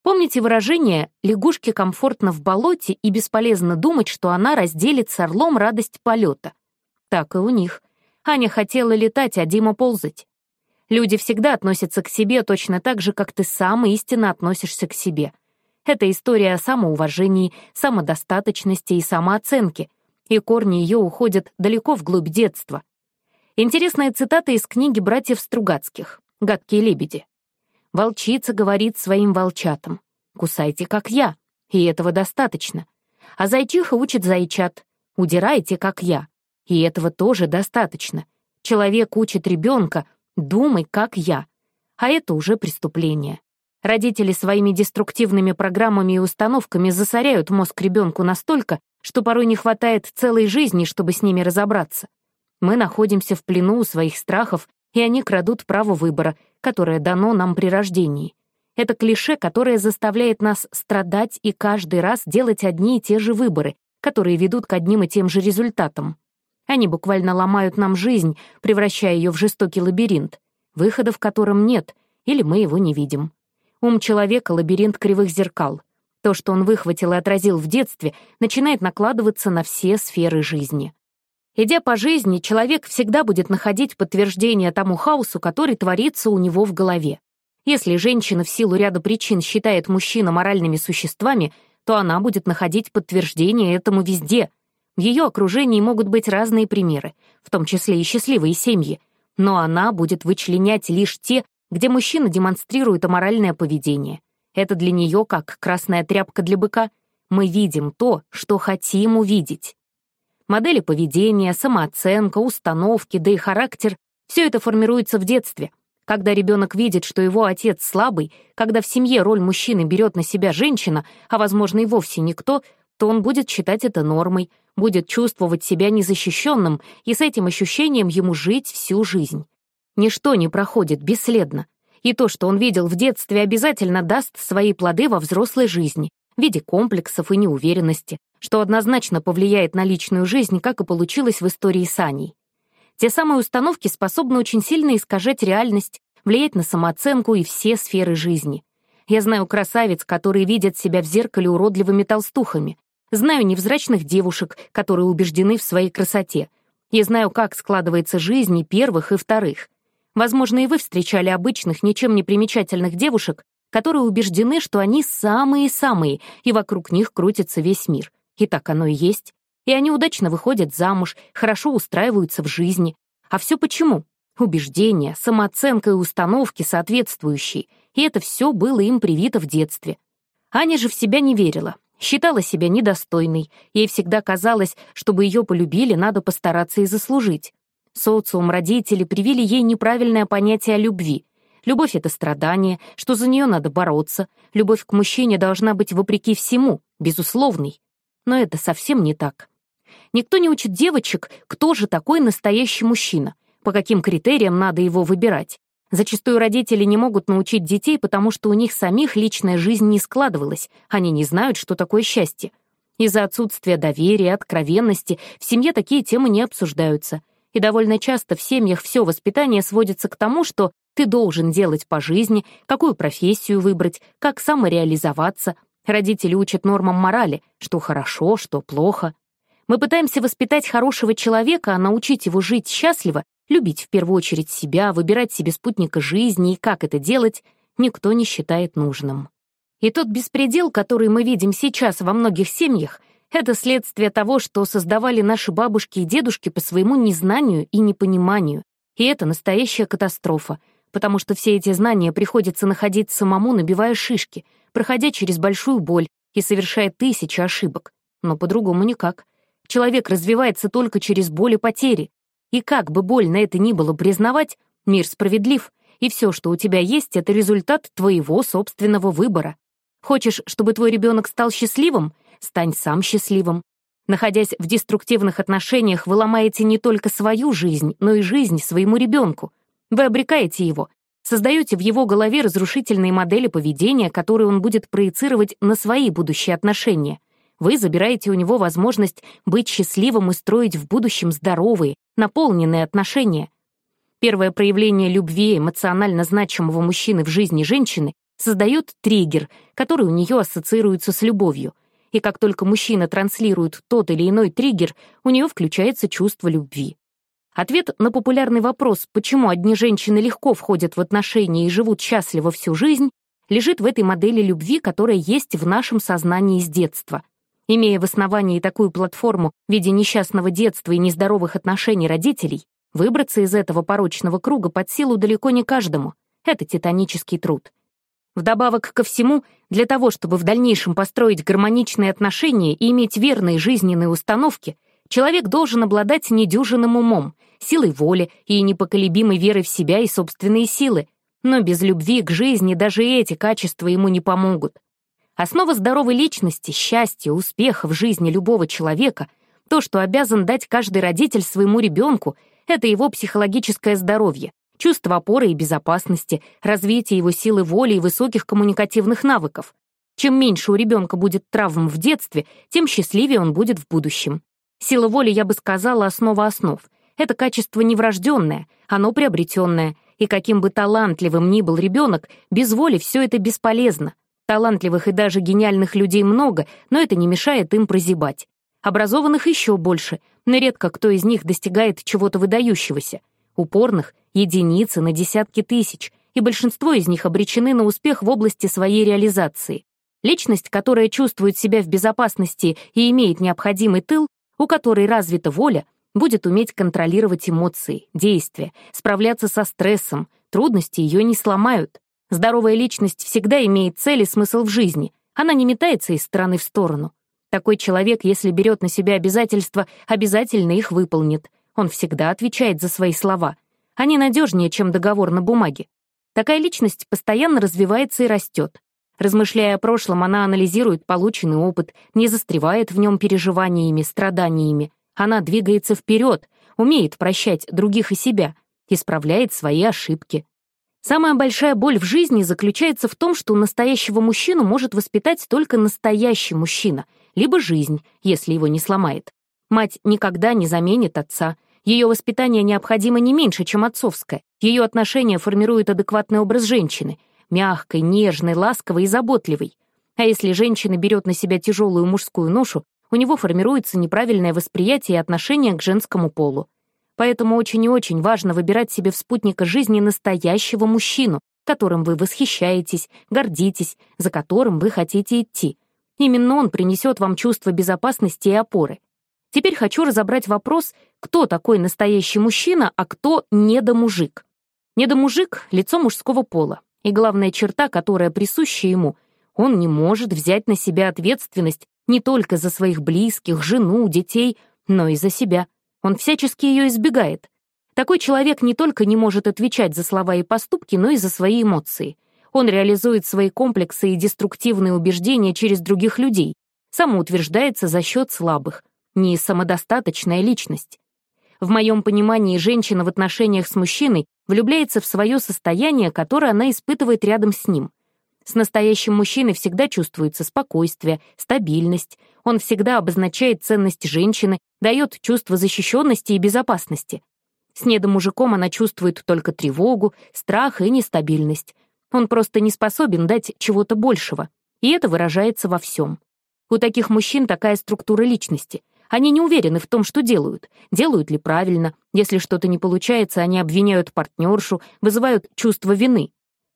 Помните выражение «лягушке комфортно в болоте и бесполезно думать, что она разделит с орлом радость полета»? Так и у них. Аня хотела летать, а Дима ползать. Люди всегда относятся к себе точно так же, как ты сам истинно относишься к себе. Это история о самоуважении, самодостаточности и самооценке, и корни ее уходят далеко вглубь детства. Интересная цитата из книги братьев Стругацких «Гадкие лебеди». «Волчица говорит своим волчатам, кусайте, как я, и этого достаточно. А зайчиха учит зайчат, удирайте, как я, и этого тоже достаточно. Человек учит ребенка, Думай, как я. А это уже преступление. Родители своими деструктивными программами и установками засоряют мозг ребенку настолько, что порой не хватает целой жизни, чтобы с ними разобраться. Мы находимся в плену у своих страхов, и они крадут право выбора, которое дано нам при рождении. Это клише, которое заставляет нас страдать и каждый раз делать одни и те же выборы, которые ведут к одним и тем же результатам. Они буквально ломают нам жизнь, превращая ее в жестокий лабиринт, выхода в котором нет, или мы его не видим. Ум человека — лабиринт кривых зеркал. То, что он выхватил и отразил в детстве, начинает накладываться на все сферы жизни. Идя по жизни, человек всегда будет находить подтверждение тому хаосу, который творится у него в голове. Если женщина в силу ряда причин считает мужчину моральными существами, то она будет находить подтверждение этому везде — в ее окружении могут быть разные примеры, в том числе и счастливые семьи, но она будет вычленять лишь те, где мужчина демонстрирует аморальное поведение. Это для нее как красная тряпка для быка. Мы видим то, что хотим увидеть. Модели поведения, самооценка, установки, да и характер — все это формируется в детстве. Когда ребенок видит, что его отец слабый, когда в семье роль мужчины берет на себя женщина, а, возможно, и вовсе никто, то он будет считать это нормой — будет чувствовать себя незащищенным и с этим ощущением ему жить всю жизнь. Ничто не проходит бесследно. И то, что он видел в детстве, обязательно даст свои плоды во взрослой жизни в виде комплексов и неуверенности, что однозначно повлияет на личную жизнь, как и получилось в истории с Аней. Те самые установки способны очень сильно искажать реальность, влиять на самооценку и все сферы жизни. Я знаю красавец, которые видят себя в зеркале уродливыми толстухами, знаю невзрачных девушек, которые убеждены в своей красоте. Я знаю, как складывается жизнь и первых, и вторых. Возможно, и вы встречали обычных, ничем не примечательных девушек, которые убеждены, что они самые-самые, и вокруг них крутится весь мир. И так оно и есть. И они удачно выходят замуж, хорошо устраиваются в жизни. А все почему? Убеждения, самооценка и установки соответствующие. И это все было им привито в детстве. Аня же в себя не верила, Считала себя недостойной, ей всегда казалось, чтобы ее полюбили, надо постараться и заслужить. Социум, родители привили ей неправильное понятие о любви. Любовь — это страдание, что за нее надо бороться, любовь к мужчине должна быть вопреки всему, безусловной. Но это совсем не так. Никто не учит девочек, кто же такой настоящий мужчина, по каким критериям надо его выбирать. Зачастую родители не могут научить детей, потому что у них самих личная жизнь не складывалась, они не знают, что такое счастье. Из-за отсутствия доверия, откровенности в семье такие темы не обсуждаются. И довольно часто в семьях все воспитание сводится к тому, что ты должен делать по жизни, какую профессию выбрать, как самореализоваться. Родители учат нормам морали, что хорошо, что плохо. Мы пытаемся воспитать хорошего человека, а научить его жить счастливо Любить в первую очередь себя, выбирать себе спутника жизни и как это делать, никто не считает нужным. И тот беспредел, который мы видим сейчас во многих семьях, это следствие того, что создавали наши бабушки и дедушки по своему незнанию и непониманию. И это настоящая катастрофа, потому что все эти знания приходится находить самому, набивая шишки, проходя через большую боль и совершая тысячи ошибок. Но по-другому никак. Человек развивается только через боль и потери, и как бы больно это ни было признавать, мир справедлив, и все, что у тебя есть, это результат твоего собственного выбора. Хочешь, чтобы твой ребенок стал счастливым? Стань сам счастливым. Находясь в деструктивных отношениях, вы ломаете не только свою жизнь, но и жизнь своему ребенку. Вы обрекаете его, создаете в его голове разрушительные модели поведения, которые он будет проецировать на свои будущие отношения. Вы забираете у него возможность быть счастливым и строить в будущем здоровые, наполненные отношения. Первое проявление любви эмоционально значимого мужчины в жизни женщины создает триггер, который у нее ассоциируется с любовью. И как только мужчина транслирует тот или иной триггер, у нее включается чувство любви. Ответ на популярный вопрос, почему одни женщины легко входят в отношения и живут счастливо всю жизнь, лежит в этой модели любви, которая есть в нашем сознании с детства имея в основании такую платформу в виде несчастного детства и нездоровых отношений родителей, выбраться из этого порочного круга под силу далеко не каждому. Это титанический труд. Вдобавок ко всему, для того, чтобы в дальнейшем построить гармоничные отношения и иметь верные жизненные установки, человек должен обладать недюжинным умом, силой воли и непоколебимой верой в себя и собственные силы. Но без любви к жизни даже эти качества ему не помогут. Основа здоровой личности, счастья, успеха в жизни любого человека, то, что обязан дать каждый родитель своему ребенку, это его психологическое здоровье, чувство опоры и безопасности, развитие его силы воли и высоких коммуникативных навыков. Чем меньше у ребенка будет травм в детстве, тем счастливее он будет в будущем. Сила воли, я бы сказала, основа основ. Это качество неврожденное, оно приобретенное, и каким бы талантливым ни был ребенок, без воли все это бесполезно. Талантливых и даже гениальных людей много, но это не мешает им прозябать. Образованных еще больше, но редко кто из них достигает чего-то выдающегося. Упорных — единицы на десятки тысяч, и большинство из них обречены на успех в области своей реализации. Личность, которая чувствует себя в безопасности и имеет необходимый тыл, у которой развита воля, будет уметь контролировать эмоции, действия, справляться со стрессом, трудности ее не сломают. Здоровая личность всегда имеет цель и смысл в жизни. Она не метается из стороны в сторону. Такой человек, если берет на себя обязательства, обязательно их выполнит. Он всегда отвечает за свои слова. Они надежнее, чем договор на бумаге. Такая личность постоянно развивается и растет. Размышляя о прошлом, она анализирует полученный опыт, не застревает в нем переживаниями, страданиями. Она двигается вперед, умеет прощать других и себя, исправляет свои ошибки. Самая большая боль в жизни заключается в том, что настоящего мужчину может воспитать только настоящий мужчина, либо жизнь, если его не сломает. Мать никогда не заменит отца. Ее воспитание необходимо не меньше, чем отцовское. Ее отношение формирует адекватный образ женщины — мягкой, нежной, ласковой и заботливой. А если женщина берет на себя тяжелую мужскую ношу, у него формируется неправильное восприятие и отношение к женскому полу. Поэтому очень и очень важно выбирать себе в спутника жизни настоящего мужчину, которым вы восхищаетесь, гордитесь, за которым вы хотите идти. Именно он принесет вам чувство безопасности и опоры. Теперь хочу разобрать вопрос, кто такой настоящий мужчина, а кто недомужик. Недомужик — лицо мужского пола, и главная черта, которая присуща ему, он не может взять на себя ответственность не только за своих близких, жену, детей, но и за себя. Он всячески ее избегает. Такой человек не только не может отвечать за слова и поступки, но и за свои эмоции. Он реализует свои комплексы и деструктивные убеждения через других людей, самоутверждается за счет слабых, не самодостаточная личность. В моем понимании, женщина в отношениях с мужчиной влюбляется в свое состояние, которое она испытывает рядом с ним — с настоящим мужчиной всегда чувствуется спокойствие, стабильность. Он всегда обозначает ценность женщины, дает чувство защищенности и безопасности. С недомужиком она чувствует только тревогу, страх и нестабильность. Он просто не способен дать чего-то большего. И это выражается во всем. У таких мужчин такая структура личности. Они не уверены в том, что делают, делают ли правильно. Если что-то не получается, они обвиняют партнершу, вызывают чувство вины.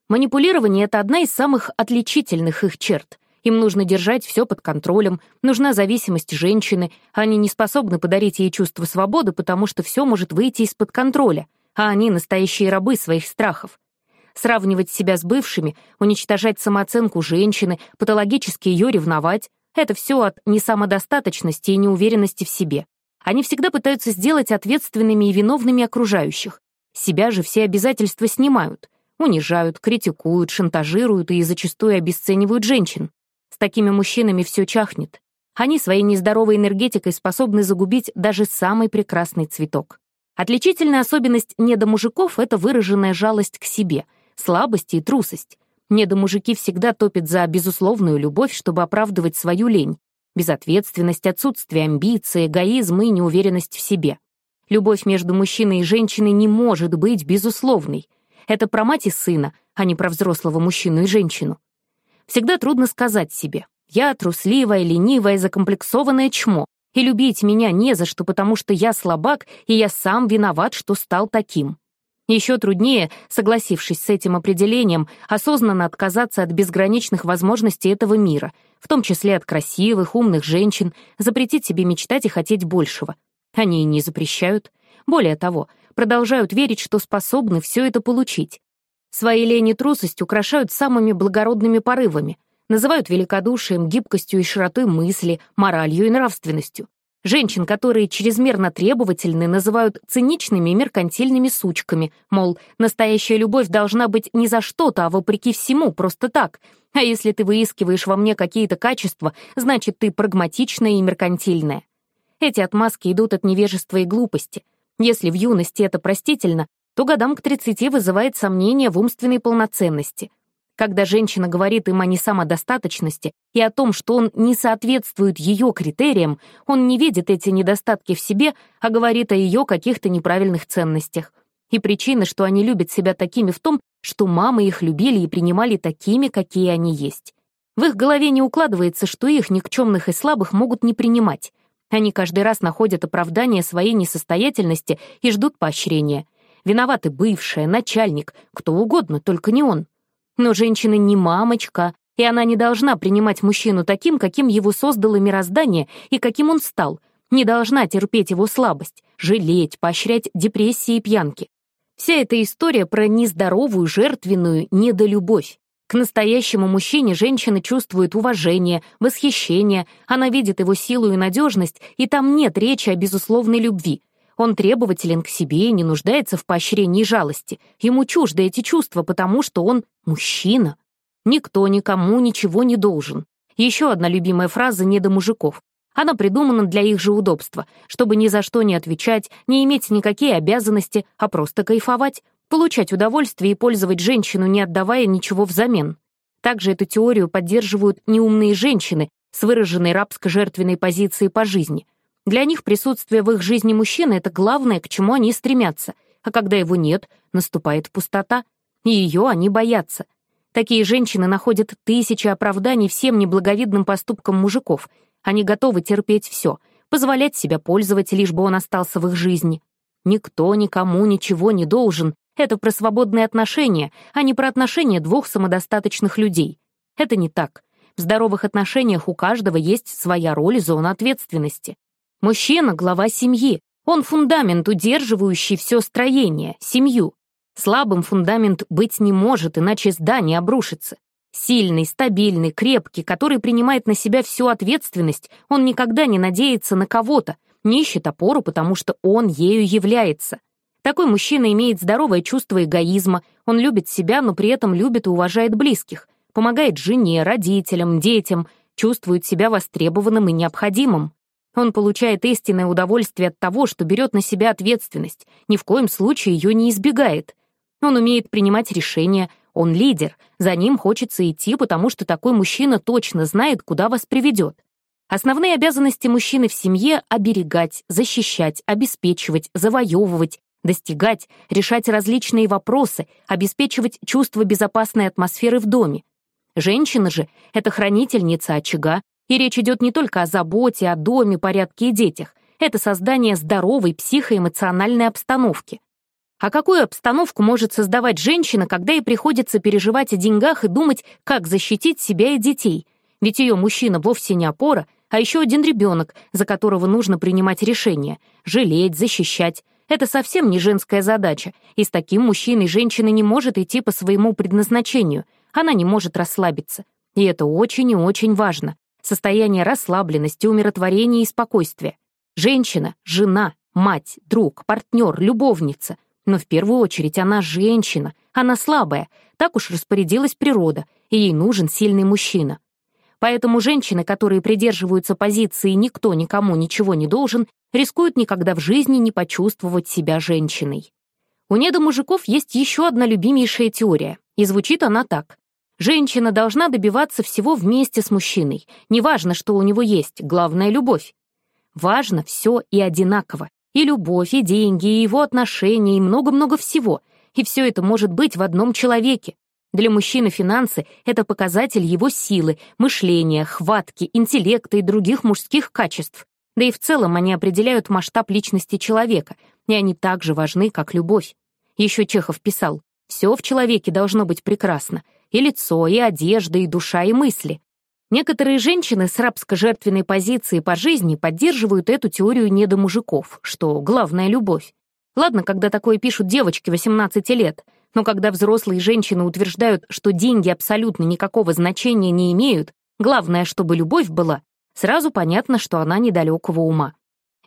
Манипулирование — это одна из самых отличительных их черт. Им нужно держать все под контролем, нужна зависимость женщины, они не способны подарить ей чувство свободы, потому что все может выйти из-под контроля, а они — настоящие рабы своих страхов. Сравнивать себя с бывшими, уничтожать самооценку женщины, патологически ее ревновать — это все от несамодостаточности и неуверенности в себе. Они всегда пытаются сделать ответственными и виновными окружающих. Себя же все обязательства снимают унижают, критикуют, шантажируют и зачастую обесценивают женщин. С такими мужчинами все чахнет. Они своей нездоровой энергетикой способны загубить даже самый прекрасный цветок. Отличительная особенность недомужиков — это выраженная жалость к себе, слабость и трусость. Недомужики всегда топят за безусловную любовь, чтобы оправдывать свою лень, безответственность, отсутствие амбиций, эгоизм и неуверенность в себе. Любовь между мужчиной и женщиной не может быть безусловной. Это про мать и сына, а не про взрослого мужчину и женщину. Всегда трудно сказать себе «я трусливая, ленивая, закомплексованное чмо, и любить меня не за что, потому что я слабак, и я сам виноват, что стал таким». Еще труднее, согласившись с этим определением, осознанно отказаться от безграничных возможностей этого мира, в том числе от красивых, умных женщин, запретить себе мечтать и хотеть большего. Они и не запрещают. Более того, продолжают верить, что способны все это получить. Свои лень и трусость украшают самыми благородными порывами, называют великодушием, гибкостью и широтой мысли, моралью и нравственностью. Женщин, которые чрезмерно требовательны, называют циничными и меркантильными сучками, мол, настоящая любовь должна быть не за что-то, а вопреки всему, просто так. А если ты выискиваешь во мне какие-то качества, значит, ты прагматичная и меркантильная. Эти отмазки идут от невежества и глупости — если в юности это простительно, то годам к 30 вызывает сомнения в умственной полноценности. Когда женщина говорит им о несамодостаточности и о том, что он не соответствует ее критериям, он не видит эти недостатки в себе, а говорит о ее каких-то неправильных ценностях. И причина, что они любят себя такими в том, что мамы их любили и принимали такими, какие они есть. В их голове не укладывается, что их, никчемных и слабых, могут не принимать. Они каждый раз находят оправдание своей несостоятельности и ждут поощрения. Виноваты бывшая, начальник, кто угодно, только не он. Но женщина не мамочка, и она не должна принимать мужчину таким, каким его создало мироздание и каким он стал, не должна терпеть его слабость, жалеть, поощрять депрессии и пьянки. Вся эта история про нездоровую, жертвенную недолюбовь. К настоящему мужчине женщина чувствует уважение, восхищение, она видит его силу и надежность, и там нет речи о безусловной любви. Он требователен к себе и не нуждается в поощрении и жалости. Ему чужды эти чувства, потому что он мужчина. Никто никому ничего не должен. Еще одна любимая фраза не до мужиков. Она придумана для их же удобства, чтобы ни за что не отвечать, не иметь никакие обязанности, а просто кайфовать. Получать удовольствие и пользовать женщину, не отдавая ничего взамен. Также эту теорию поддерживают неумные женщины с выраженной рабско-жертвенной позицией по жизни. Для них присутствие в их жизни мужчины — это главное, к чему они стремятся, а когда его нет, наступает пустота, и ее они боятся. Такие женщины находят тысячи оправданий всем неблаговидным поступкам мужиков. Они готовы терпеть все, позволять себя пользовать, лишь бы он остался в их жизни. Никто никому ничего не должен, это про свободные отношения, а не про отношения двух самодостаточных людей. Это не так. В здоровых отношениях у каждого есть своя роль и зона ответственности. Мужчина — глава семьи. Он фундамент, удерживающий все строение, семью. Слабым фундамент быть не может, иначе здание обрушится. Сильный, стабильный, крепкий, который принимает на себя всю ответственность, он никогда не надеется на кого-то, не ищет опору, потому что он ею является. Такой мужчина имеет здоровое чувство эгоизма, он любит себя, но при этом любит и уважает близких, помогает жене, родителям, детям, чувствует себя востребованным и необходимым. Он получает истинное удовольствие от того, что берет на себя ответственность, ни в коем случае ее не избегает. Он умеет принимать решения, он лидер, за ним хочется идти, потому что такой мужчина точно знает, куда вас приведет. Основные обязанности мужчины в семье — оберегать, защищать, обеспечивать, завоевывать, достигать, решать различные вопросы, обеспечивать чувство безопасной атмосферы в доме. Женщина же — это хранительница очага, и речь идет не только о заботе, о доме, порядке и детях. Это создание здоровой психоэмоциональной обстановки. А какую обстановку может создавать женщина, когда ей приходится переживать о деньгах и думать, как защитить себя и детей? Ведь ее мужчина вовсе не опора, а еще один ребенок, за которого нужно принимать решения, жалеть, защищать. Это совсем не женская задача, и с таким мужчиной женщина не может идти по своему предназначению, она не может расслабиться. И это очень и очень важно. Состояние расслабленности, умиротворения и спокойствия. Женщина, жена, мать, друг, партнер, любовница. Но в первую очередь она женщина, она слабая, так уж распорядилась природа, и ей нужен сильный мужчина. Поэтому женщины, которые придерживаются позиции «никто никому ничего не должен», рискуют никогда в жизни не почувствовать себя женщиной. У недомужиков есть еще одна любимейшая теория, и звучит она так. Женщина должна добиваться всего вместе с мужчиной. Неважно, что у него есть, главное — любовь. Важно все и одинаково. И любовь, и деньги, и его отношения, и много-много всего. И все это может быть в одном человеке. Для мужчины финансы — это показатель его силы, мышления, хватки, интеллекта и других мужских качеств. Да и в целом они определяют масштаб личности человека, и они так же важны, как любовь. Еще Чехов писал, «Все в человеке должно быть прекрасно, и лицо, и одежда, и душа, и мысли». Некоторые женщины с рабско-жертвенной позиции по жизни поддерживают эту теорию не мужиков, что главная любовь. Ладно, когда такое пишут девочки 18 лет, но когда взрослые женщины утверждают, что деньги абсолютно никакого значения не имеют, главное, чтобы любовь была, Сразу понятно, что она недалекого ума.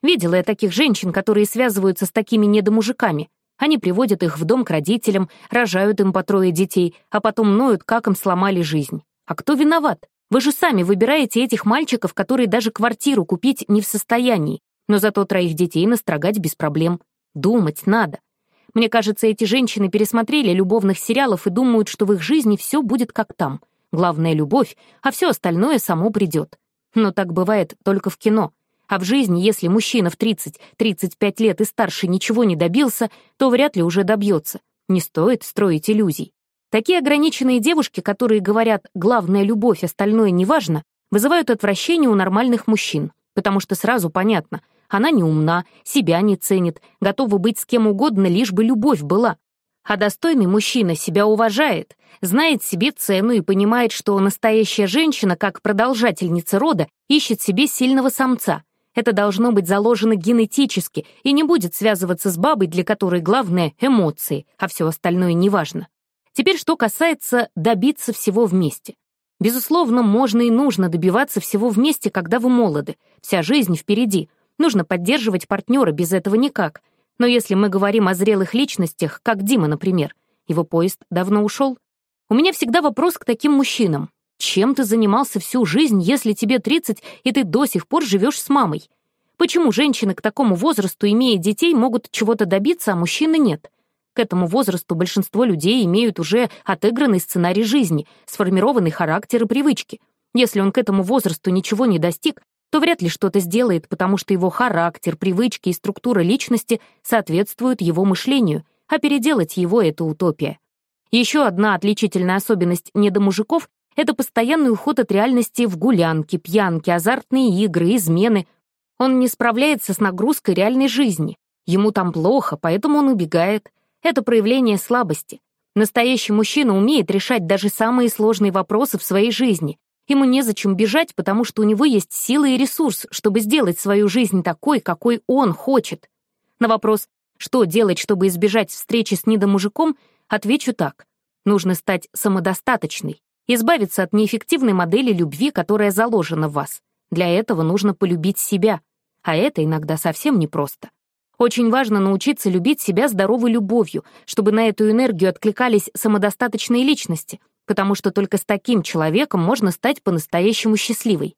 Видела я таких женщин, которые связываются с такими недомужиками. Они приводят их в дом к родителям, рожают им по трое детей, а потом ноют, как им сломали жизнь. А кто виноват? Вы же сами выбираете этих мальчиков, которые даже квартиру купить не в состоянии, но зато троих детей настрогать без проблем. Думать надо. Мне кажется, эти женщины пересмотрели любовных сериалов и думают, что в их жизни все будет как там. Главное — любовь, а все остальное само придет. Но так бывает только в кино. А в жизни, если мужчина в 30-35 лет и старше ничего не добился, то вряд ли уже добьется. Не стоит строить иллюзий. Такие ограниченные девушки, которые говорят «главная любовь, остальное неважно», вызывают отвращение у нормальных мужчин, потому что сразу понятно — она не умна, себя не ценит, готова быть с кем угодно, лишь бы любовь была. А достойный мужчина себя уважает, знает себе цену и понимает, что настоящая женщина, как продолжательница рода, ищет себе сильного самца. Это должно быть заложено генетически и не будет связываться с бабой, для которой главное — эмоции, а все остальное неважно. Теперь что касается добиться всего вместе. Безусловно, можно и нужно добиваться всего вместе, когда вы молоды. Вся жизнь впереди. Нужно поддерживать партнера, без этого никак. Но если мы говорим о зрелых личностях, как Дима, например, его поезд давно ушел. У меня всегда вопрос к таким мужчинам. Чем ты занимался всю жизнь, если тебе 30, и ты до сих пор живешь с мамой? Почему женщины к такому возрасту, имея детей, могут чего-то добиться, а мужчины нет? К этому возрасту большинство людей имеют уже отыгранный сценарий жизни, сформированный характер и привычки. Если он к этому возрасту ничего не достиг, то вряд ли что-то сделает, потому что его характер, привычки и структура личности соответствуют его мышлению, а переделать его — это утопия. Еще одна отличительная особенность недомужиков — это постоянный уход от реальности в гулянки, пьянки, азартные игры, измены. Он не справляется с нагрузкой реальной жизни. Ему там плохо, поэтому он убегает. Это проявление слабости. Настоящий мужчина умеет решать даже самые сложные вопросы в своей жизни, Ему незачем бежать, потому что у него есть силы и ресурс, чтобы сделать свою жизнь такой, какой он хочет. На вопрос «Что делать, чтобы избежать встречи с недомужиком?» отвечу так. Нужно стать самодостаточной, избавиться от неэффективной модели любви, которая заложена в вас. Для этого нужно полюбить себя. А это иногда совсем непросто. Очень важно научиться любить себя здоровой любовью, чтобы на эту энергию откликались самодостаточные личности — потому что только с таким человеком можно стать по-настоящему счастливой.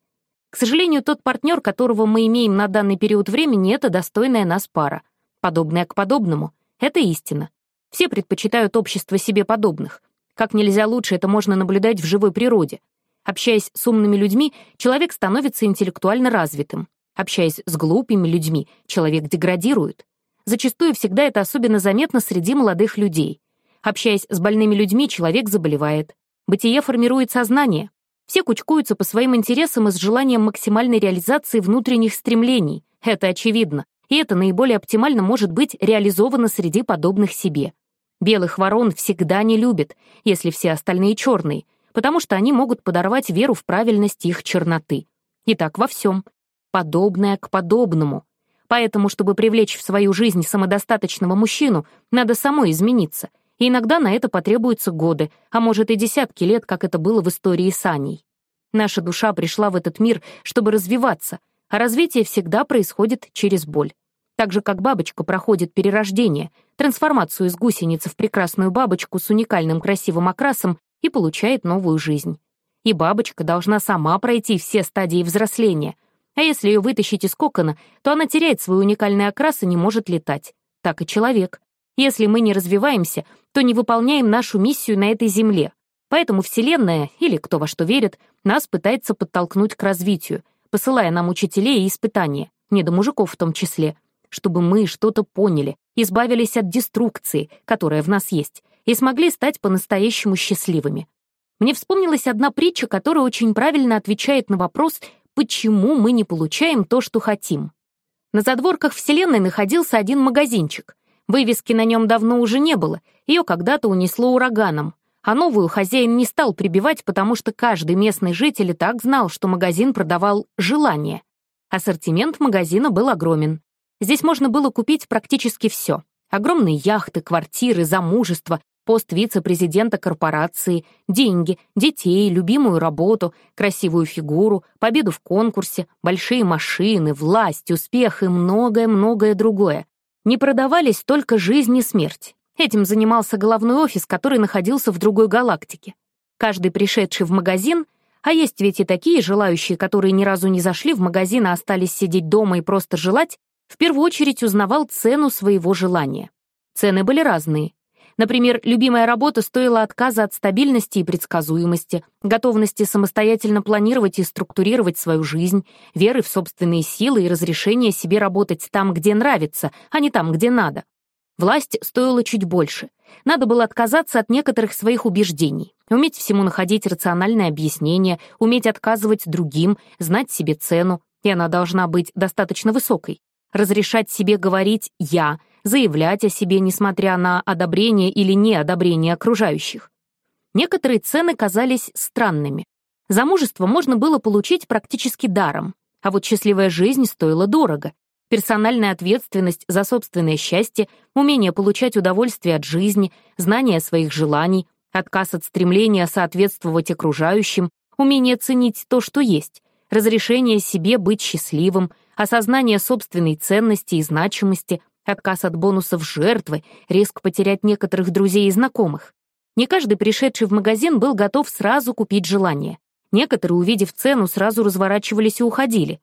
К сожалению, тот партнер, которого мы имеем на данный период времени, это достойная нас пара. Подобная к подобному — это истина. Все предпочитают общество себе подобных. Как нельзя лучше это можно наблюдать в живой природе. Общаясь с умными людьми, человек становится интеллектуально развитым. Общаясь с глупыми людьми, человек деградирует. Зачастую всегда это особенно заметно среди молодых людей. Общаясь с больными людьми, человек заболевает. Бытие формирует сознание. Все кучкуются по своим интересам и с желанием максимальной реализации внутренних стремлений. Это очевидно. И это наиболее оптимально может быть реализовано среди подобных себе. Белых ворон всегда не любят, если все остальные черные, потому что они могут подорвать веру в правильность их черноты. И так во всем. Подобное к подобному. Поэтому, чтобы привлечь в свою жизнь самодостаточного мужчину, надо самой измениться — и иногда на это потребуются годы, а может и десятки лет, как это было в истории с Аней. Наша душа пришла в этот мир, чтобы развиваться, а развитие всегда происходит через боль. Так же, как бабочка проходит перерождение, трансформацию из гусеницы в прекрасную бабочку с уникальным красивым окрасом и получает новую жизнь. И бабочка должна сама пройти все стадии взросления, а если ее вытащить из кокона, то она теряет свой уникальный окрас и не может летать. Так и человек. Если мы не развиваемся, то не выполняем нашу миссию на этой земле. Поэтому Вселенная, или кто во что верит, нас пытается подтолкнуть к развитию, посылая нам учителей и испытания, не до мужиков в том числе, чтобы мы что-то поняли, избавились от деструкции, которая в нас есть, и смогли стать по-настоящему счастливыми. Мне вспомнилась одна притча, которая очень правильно отвечает на вопрос, почему мы не получаем то, что хотим. На задворках Вселенной находился один магазинчик — Вывески на нем давно уже не было, ее когда-то унесло ураганом. А новую хозяин не стал прибивать, потому что каждый местный житель и так знал, что магазин продавал «желание». Ассортимент магазина был огромен. Здесь можно было купить практически все. Огромные яхты, квартиры, замужество, пост вице-президента корпорации, деньги, детей, любимую работу, красивую фигуру, победу в конкурсе, большие машины, власть, успех и многое-многое другое не продавались только жизнь и смерть. Этим занимался головной офис, который находился в другой галактике. Каждый пришедший в магазин, а есть ведь и такие желающие, которые ни разу не зашли в магазин, а остались сидеть дома и просто желать, в первую очередь узнавал цену своего желания. Цены были разные Например, любимая работа стоила отказа от стабильности и предсказуемости, готовности самостоятельно планировать и структурировать свою жизнь, веры в собственные силы и разрешения себе работать там, где нравится, а не там, где надо. Власть стоила чуть больше. Надо было отказаться от некоторых своих убеждений, уметь всему находить рациональное объяснение, уметь отказывать другим, знать себе цену, и она должна быть достаточно высокой. Разрешать себе говорить «я», заявлять о себе, несмотря на одобрение или неодобрение окружающих. Некоторые цены казались странными. Замужество можно было получить практически даром, а вот счастливая жизнь стоила дорого. Персональная ответственность за собственное счастье, умение получать удовольствие от жизни, знание своих желаний, отказ от стремления соответствовать окружающим, умение ценить то, что есть, разрешение себе быть счастливым, осознание собственной ценности и значимости — Отказ от бонусов жертвы, риск потерять некоторых друзей и знакомых. Не каждый пришедший в магазин был готов сразу купить желание. Некоторые, увидев цену, сразу разворачивались и уходили.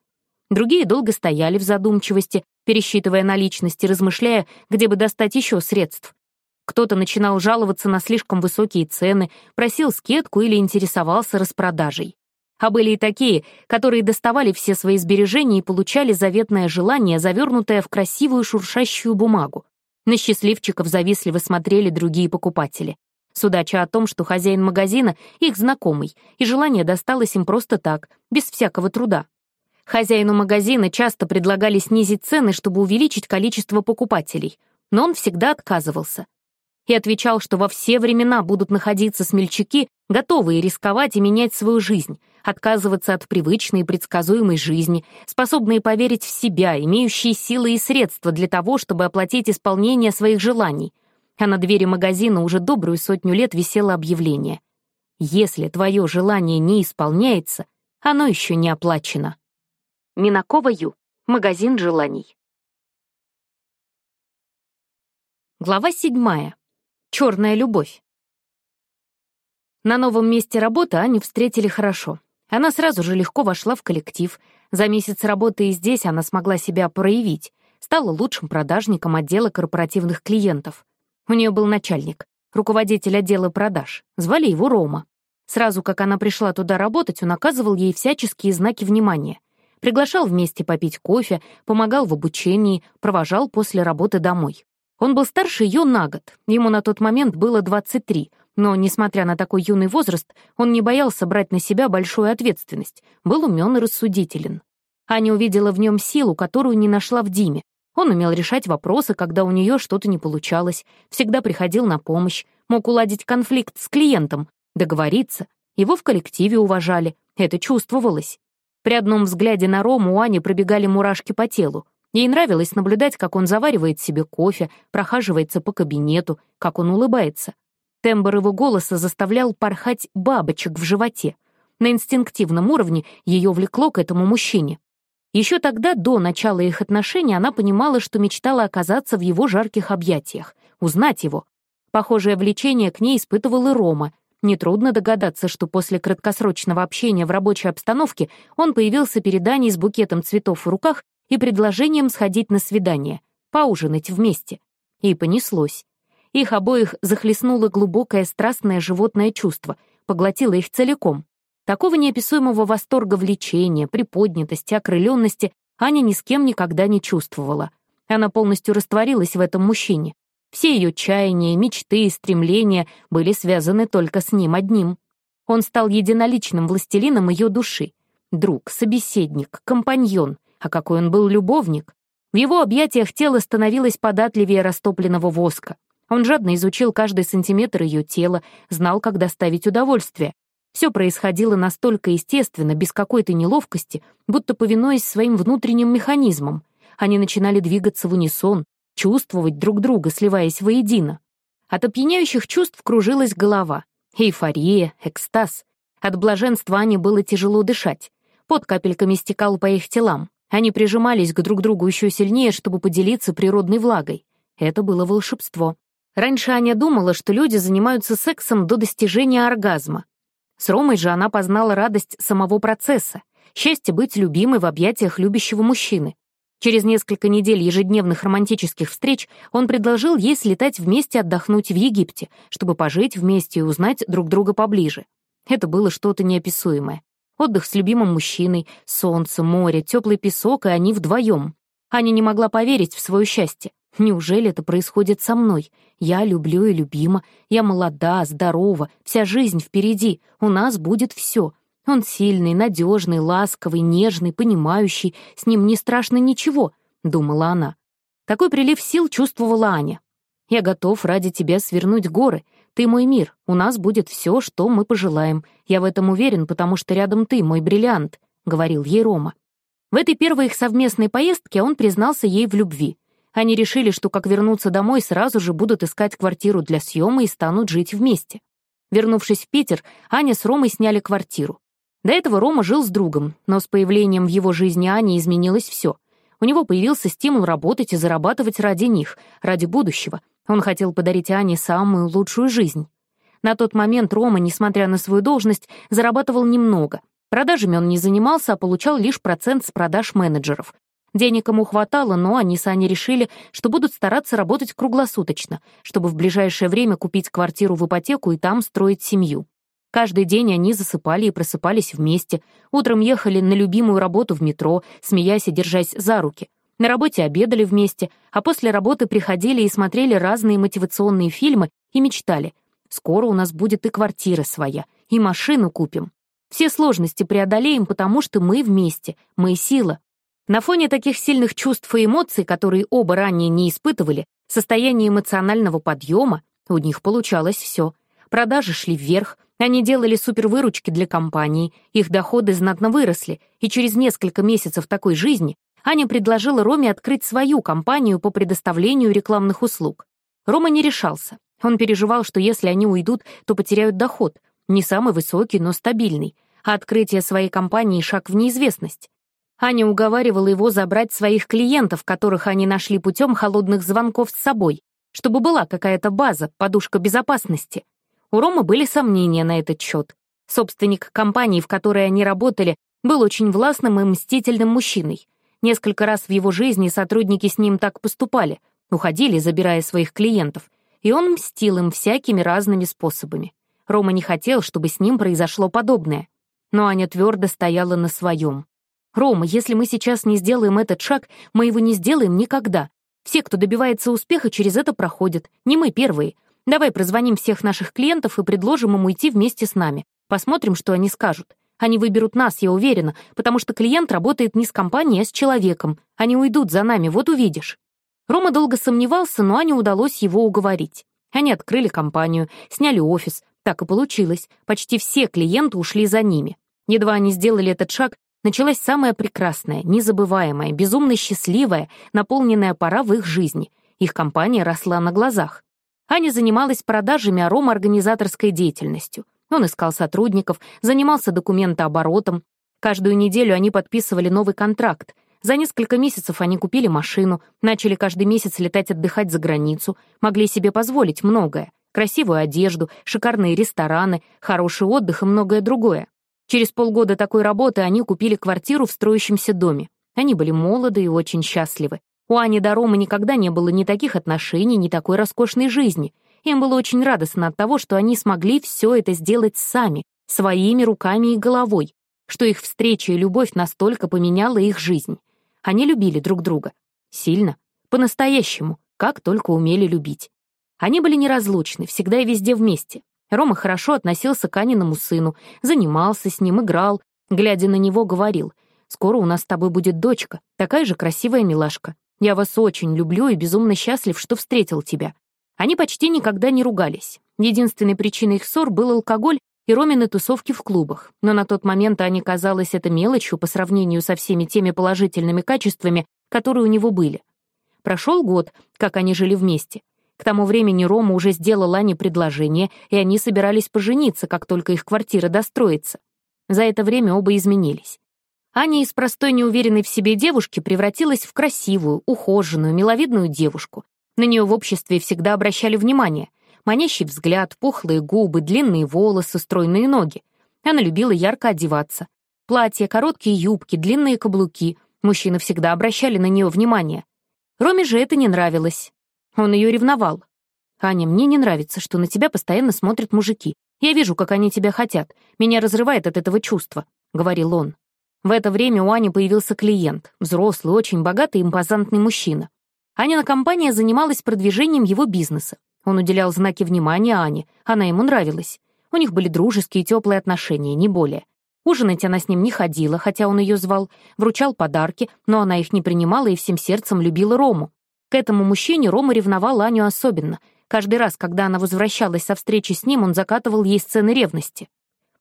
Другие долго стояли в задумчивости, пересчитывая наличности, размышляя, где бы достать еще средств. Кто-то начинал жаловаться на слишком высокие цены, просил скидку или интересовался распродажей. А были и такие, которые доставали все свои сбережения и получали заветное желание, завернутое в красивую шуршащую бумагу. На счастливчиков завистливо смотрели другие покупатели. Судача о том, что хозяин магазина — их знакомый, и желание досталось им просто так, без всякого труда. Хозяину магазина часто предлагали снизить цены, чтобы увеличить количество покупателей, но он всегда отказывался. И отвечал, что во все времена будут находиться смельчаки, готовые рисковать и менять свою жизнь, отказываться от привычной и предсказуемой жизни, способные поверить в себя, имеющие силы и средства для того, чтобы оплатить исполнение своих желаний. А на двери магазина уже добрую сотню лет висело объявление. «Если твое желание не исполняется, оно еще не оплачено». Минакова Ю. Магазин желаний. Глава седьмая. Черная любовь. На новом месте работы они встретили хорошо. Она сразу же легко вошла в коллектив. За месяц работы и здесь она смогла себя проявить. Стала лучшим продажником отдела корпоративных клиентов. У нее был начальник, руководитель отдела продаж. Звали его Рома. Сразу как она пришла туда работать, он оказывал ей всяческие знаки внимания. Приглашал вместе попить кофе, помогал в обучении, провожал после работы домой. Он был старше ее на год, ему на тот момент было 23, но, несмотря на такой юный возраст, он не боялся брать на себя большую ответственность, был умен и рассудителен. Аня увидела в нем силу, которую не нашла в Диме. Он умел решать вопросы, когда у нее что-то не получалось, всегда приходил на помощь, мог уладить конфликт с клиентом, договориться. Его в коллективе уважали, это чувствовалось. При одном взгляде на Рому у Ани пробегали мурашки по телу. Ей нравилось наблюдать, как он заваривает себе кофе, прохаживается по кабинету, как он улыбается. Тембр его голоса заставлял порхать бабочек в животе. На инстинктивном уровне ее влекло к этому мужчине. Еще тогда, до начала их отношений, она понимала, что мечтала оказаться в его жарких объятиях, узнать его. Похожее влечение к ней испытывал и Рома. Нетрудно догадаться, что после краткосрочного общения в рабочей обстановке он появился перед Аней с букетом цветов в руках и предложением сходить на свидание, поужинать вместе. И понеслось. Их обоих захлестнуло глубокое страстное животное чувство, поглотило их целиком. Такого неописуемого восторга влечения, приподнятости, окрыленности Аня ни с кем никогда не чувствовала. Она полностью растворилась в этом мужчине. Все ее чаяния, мечты и стремления были связаны только с ним одним. Он стал единоличным властелином ее души. Друг, собеседник, компаньон. А какой он был любовник! В его объятиях тело становилось податливее растопленного воска. Он жадно изучил каждый сантиметр ее тела, знал, как доставить удовольствие. Все происходило настолько естественно, без какой-то неловкости, будто повинуясь своим внутренним механизмам. Они начинали двигаться в унисон, чувствовать друг друга, сливаясь воедино. От опьяняющих чувств кружилась голова. Эйфория, экстаз. От блаженства Ане было тяжело дышать. Под капельками стекал по их телам. Они прижимались к друг другу еще сильнее, чтобы поделиться природной влагой. Это было волшебство. Раньше Аня думала, что люди занимаются сексом до достижения оргазма. С Ромой же она познала радость самого процесса, счастье быть любимой в объятиях любящего мужчины. Через несколько недель ежедневных романтических встреч он предложил ей слетать вместе отдохнуть в Египте, чтобы пожить вместе и узнать друг друга поближе. Это было что-то неописуемое. Отдых с любимым мужчиной, солнце, море, теплый песок, и они вдвоем. Аня не могла поверить в свое счастье. Неужели это происходит со мной? Я люблю и любима, я молода, здорова, вся жизнь впереди, у нас будет все. Он сильный, надежный, ласковый, нежный, понимающий, с ним не страшно ничего, — думала она. Такой прилив сил чувствовала Аня. «Я готов ради тебя свернуть горы. Ты мой мир, у нас будет все, что мы пожелаем. Я в этом уверен, потому что рядом ты, мой бриллиант», — говорил ей Рома. В этой первой их совместной поездке он признался ей в любви — они решили, что как вернутся домой, сразу же будут искать квартиру для съема и станут жить вместе. Вернувшись в Питер, Аня с Ромой сняли квартиру. До этого Рома жил с другом, но с появлением в его жизни Ани изменилось все. У него появился стимул работать и зарабатывать ради них, ради будущего. Он хотел подарить Ане самую лучшую жизнь. На тот момент Рома, несмотря на свою должность, зарабатывал немного. Продажами он не занимался, а получал лишь процент с продаж менеджеров. Денег ему хватало, но они с Аней решили, что будут стараться работать круглосуточно, чтобы в ближайшее время купить квартиру в ипотеку и там строить семью. Каждый день они засыпали и просыпались вместе, утром ехали на любимую работу в метро, смеясь и держась за руки. На работе обедали вместе, а после работы приходили и смотрели разные мотивационные фильмы и мечтали. «Скоро у нас будет и квартира своя, и машину купим. Все сложности преодолеем, потому что мы вместе, мы сила, на фоне таких сильных чувств и эмоций, которые оба ранее не испытывали, состояние эмоционального подъема, у них получалось все. Продажи шли вверх, они делали супервыручки для компании, их доходы знатно выросли, и через несколько месяцев такой жизни Аня предложила Роме открыть свою компанию по предоставлению рекламных услуг. Рома не решался. Он переживал, что если они уйдут, то потеряют доход, не самый высокий, но стабильный, а открытие своей компании — шаг в неизвестность. Аня уговаривала его забрать своих клиентов, которых они нашли путем холодных звонков с собой, чтобы была какая-то база, подушка безопасности. У Ромы были сомнения на этот счет. Собственник компании, в которой они работали, был очень властным и мстительным мужчиной. Несколько раз в его жизни сотрудники с ним так поступали, уходили, забирая своих клиентов, и он мстил им всякими разными способами. Рома не хотел, чтобы с ним произошло подобное. Но Аня твердо стояла на своем. Рома, если мы сейчас не сделаем этот шаг, мы его не сделаем никогда. Все, кто добивается успеха, через это проходят. Не мы первые. Давай прозвоним всех наших клиентов и предложим им уйти вместе с нами. Посмотрим, что они скажут. Они выберут нас, я уверена, потому что клиент работает не с компанией, а с человеком. Они уйдут за нами, вот увидишь». Рома долго сомневался, но Ане удалось его уговорить. Они открыли компанию, сняли офис. Так и получилось. Почти все клиенты ушли за ними. Едва они сделали этот шаг, Началась самая прекрасная, незабываемая, безумно счастливая, наполненная пора в их жизни. Их компания росла на глазах. Аня занималась продажами аромоорганизаторской деятельностью. Он искал сотрудников, занимался документооборотом. Каждую неделю они подписывали новый контракт. За несколько месяцев они купили машину, начали каждый месяц летать отдыхать за границу, могли себе позволить многое — красивую одежду, шикарные рестораны, хороший отдых и многое другое. Через полгода такой работы они купили квартиру в строящемся доме. Они были молоды и очень счастливы. У Ани до Ромы никогда не было ни таких отношений, ни такой роскошной жизни. Им было очень радостно от того, что они смогли все это сделать сами, своими руками и головой, что их встреча и любовь настолько поменяла их жизнь. Они любили друг друга. Сильно. По-настоящему. Как только умели любить. Они были неразлучны, всегда и везде вместе. Рома хорошо относился к Аниному сыну, занимался с ним, играл, глядя на него, говорил, «Скоро у нас с тобой будет дочка, такая же красивая милашка. Я вас очень люблю и безумно счастлив, что встретил тебя». Они почти никогда не ругались. Единственной причиной их ссор был алкоголь и Ромины тусовки в клубах, но на тот момент они казалось это мелочью по сравнению со всеми теми положительными качествами, которые у него были. Прошел год, как они жили вместе. К тому времени Рома уже сделал Ане предложение, и они собирались пожениться, как только их квартира достроится. За это время оба изменились. Аня из простой неуверенной в себе девушки превратилась в красивую, ухоженную, миловидную девушку. На нее в обществе всегда обращали внимание. Манящий взгляд, пухлые губы, длинные волосы, стройные ноги. Она любила ярко одеваться. Платья, короткие юбки, длинные каблуки. Мужчины всегда обращали на нее внимание. Роме же это не нравилось. Он ее ревновал. «Аня, мне не нравится, что на тебя постоянно смотрят мужики. Я вижу, как они тебя хотят. Меня разрывает от этого чувства», — говорил он. В это время у Ани появился клиент, взрослый, очень богатый и импозантный мужчина. Анина компания занималась продвижением его бизнеса. Он уделял знаки внимания Ане, она ему нравилась. У них были дружеские и теплые отношения, не более. Ужинать она с ним не ходила, хотя он ее звал, вручал подарки, но она их не принимала и всем сердцем любила Рому. К этому мужчине Рома ревновал Аню особенно. Каждый раз, когда она возвращалась со встречи с ним, он закатывал ей сцены ревности.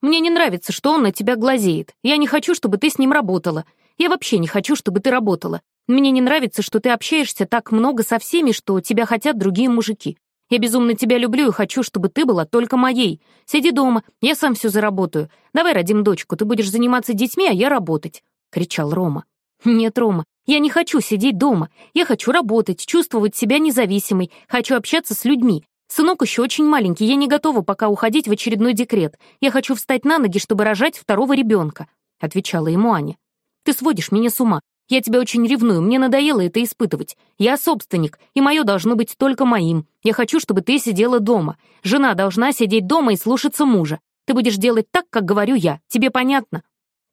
«Мне не нравится, что он на тебя глазеет. Я не хочу, чтобы ты с ним работала. Я вообще не хочу, чтобы ты работала. Мне не нравится, что ты общаешься так много со всеми, что тебя хотят другие мужики. Я безумно тебя люблю и хочу, чтобы ты была только моей. Сиди дома, я сам все заработаю. Давай родим дочку, ты будешь заниматься детьми, а я работать», — кричал Рома. «Нет, Рома, я не хочу сидеть дома. Я хочу работать, чувствовать себя независимой, хочу общаться с людьми. Сынок еще очень маленький, я не готова пока уходить в очередной декрет. Я хочу встать на ноги, чтобы рожать второго ребенка», — отвечала ему Аня. «Ты сводишь меня с ума. Я тебя очень ревную, мне надоело это испытывать. Я собственник, и мое должно быть только моим. Я хочу, чтобы ты сидела дома. Жена должна сидеть дома и слушаться мужа. Ты будешь делать так, как говорю я. Тебе понятно?»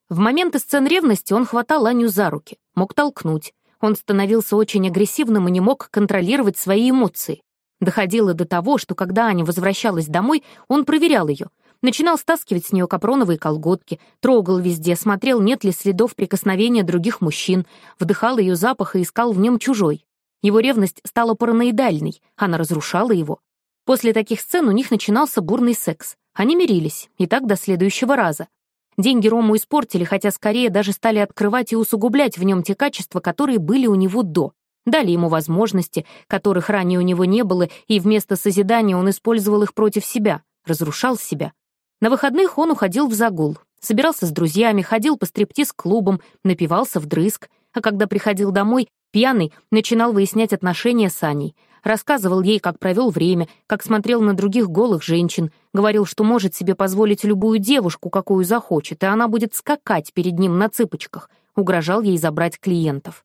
В моменты сцен ревности он хватал Аню за руки, мог толкнуть. Он становился очень агрессивным и не мог контролировать свои эмоции. Доходило до того, что когда Аня возвращалась домой, он проверял ее. Начинал стаскивать с нее капроновые колготки, трогал везде, смотрел, нет ли следов прикосновения других мужчин, вдыхал ее запах и искал в нем чужой. Его ревность стала параноидальной, она разрушала его. После таких сцен у них начинался бурный секс. Они мирились, и так до следующего раза. Деньги Рому испортили, хотя скорее даже стали открывать и усугублять в нем те качества, которые были у него до. Дали ему возможности, которых ранее у него не было, и вместо созидания он использовал их против себя, разрушал себя. На выходных он уходил в загул, собирался с друзьями, ходил по стриптиз-клубам, напивался вдрызг, а когда приходил домой, пьяный, начинал выяснять отношения с Аней, Рассказывал ей, как провел время, как смотрел на других голых женщин, говорил, что может себе позволить любую девушку, какую захочет, и она будет скакать перед ним на цыпочках, угрожал ей забрать клиентов.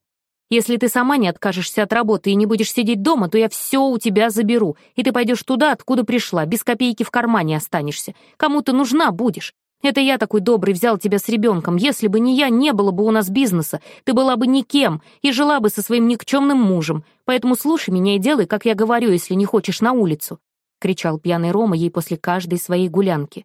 «Если ты сама не откажешься от работы и не будешь сидеть дома, то я все у тебя заберу, и ты пойдешь туда, откуда пришла, без копейки в кармане останешься. Кому ты нужна будешь? Это я такой добрый взял тебя с ребенком. Если бы не я, не было бы у нас бизнеса. Ты была бы никем и жила бы со своим никчемным мужем. Поэтому слушай меня и делай, как я говорю, если не хочешь на улицу», — кричал пьяный Рома ей после каждой своей гулянки.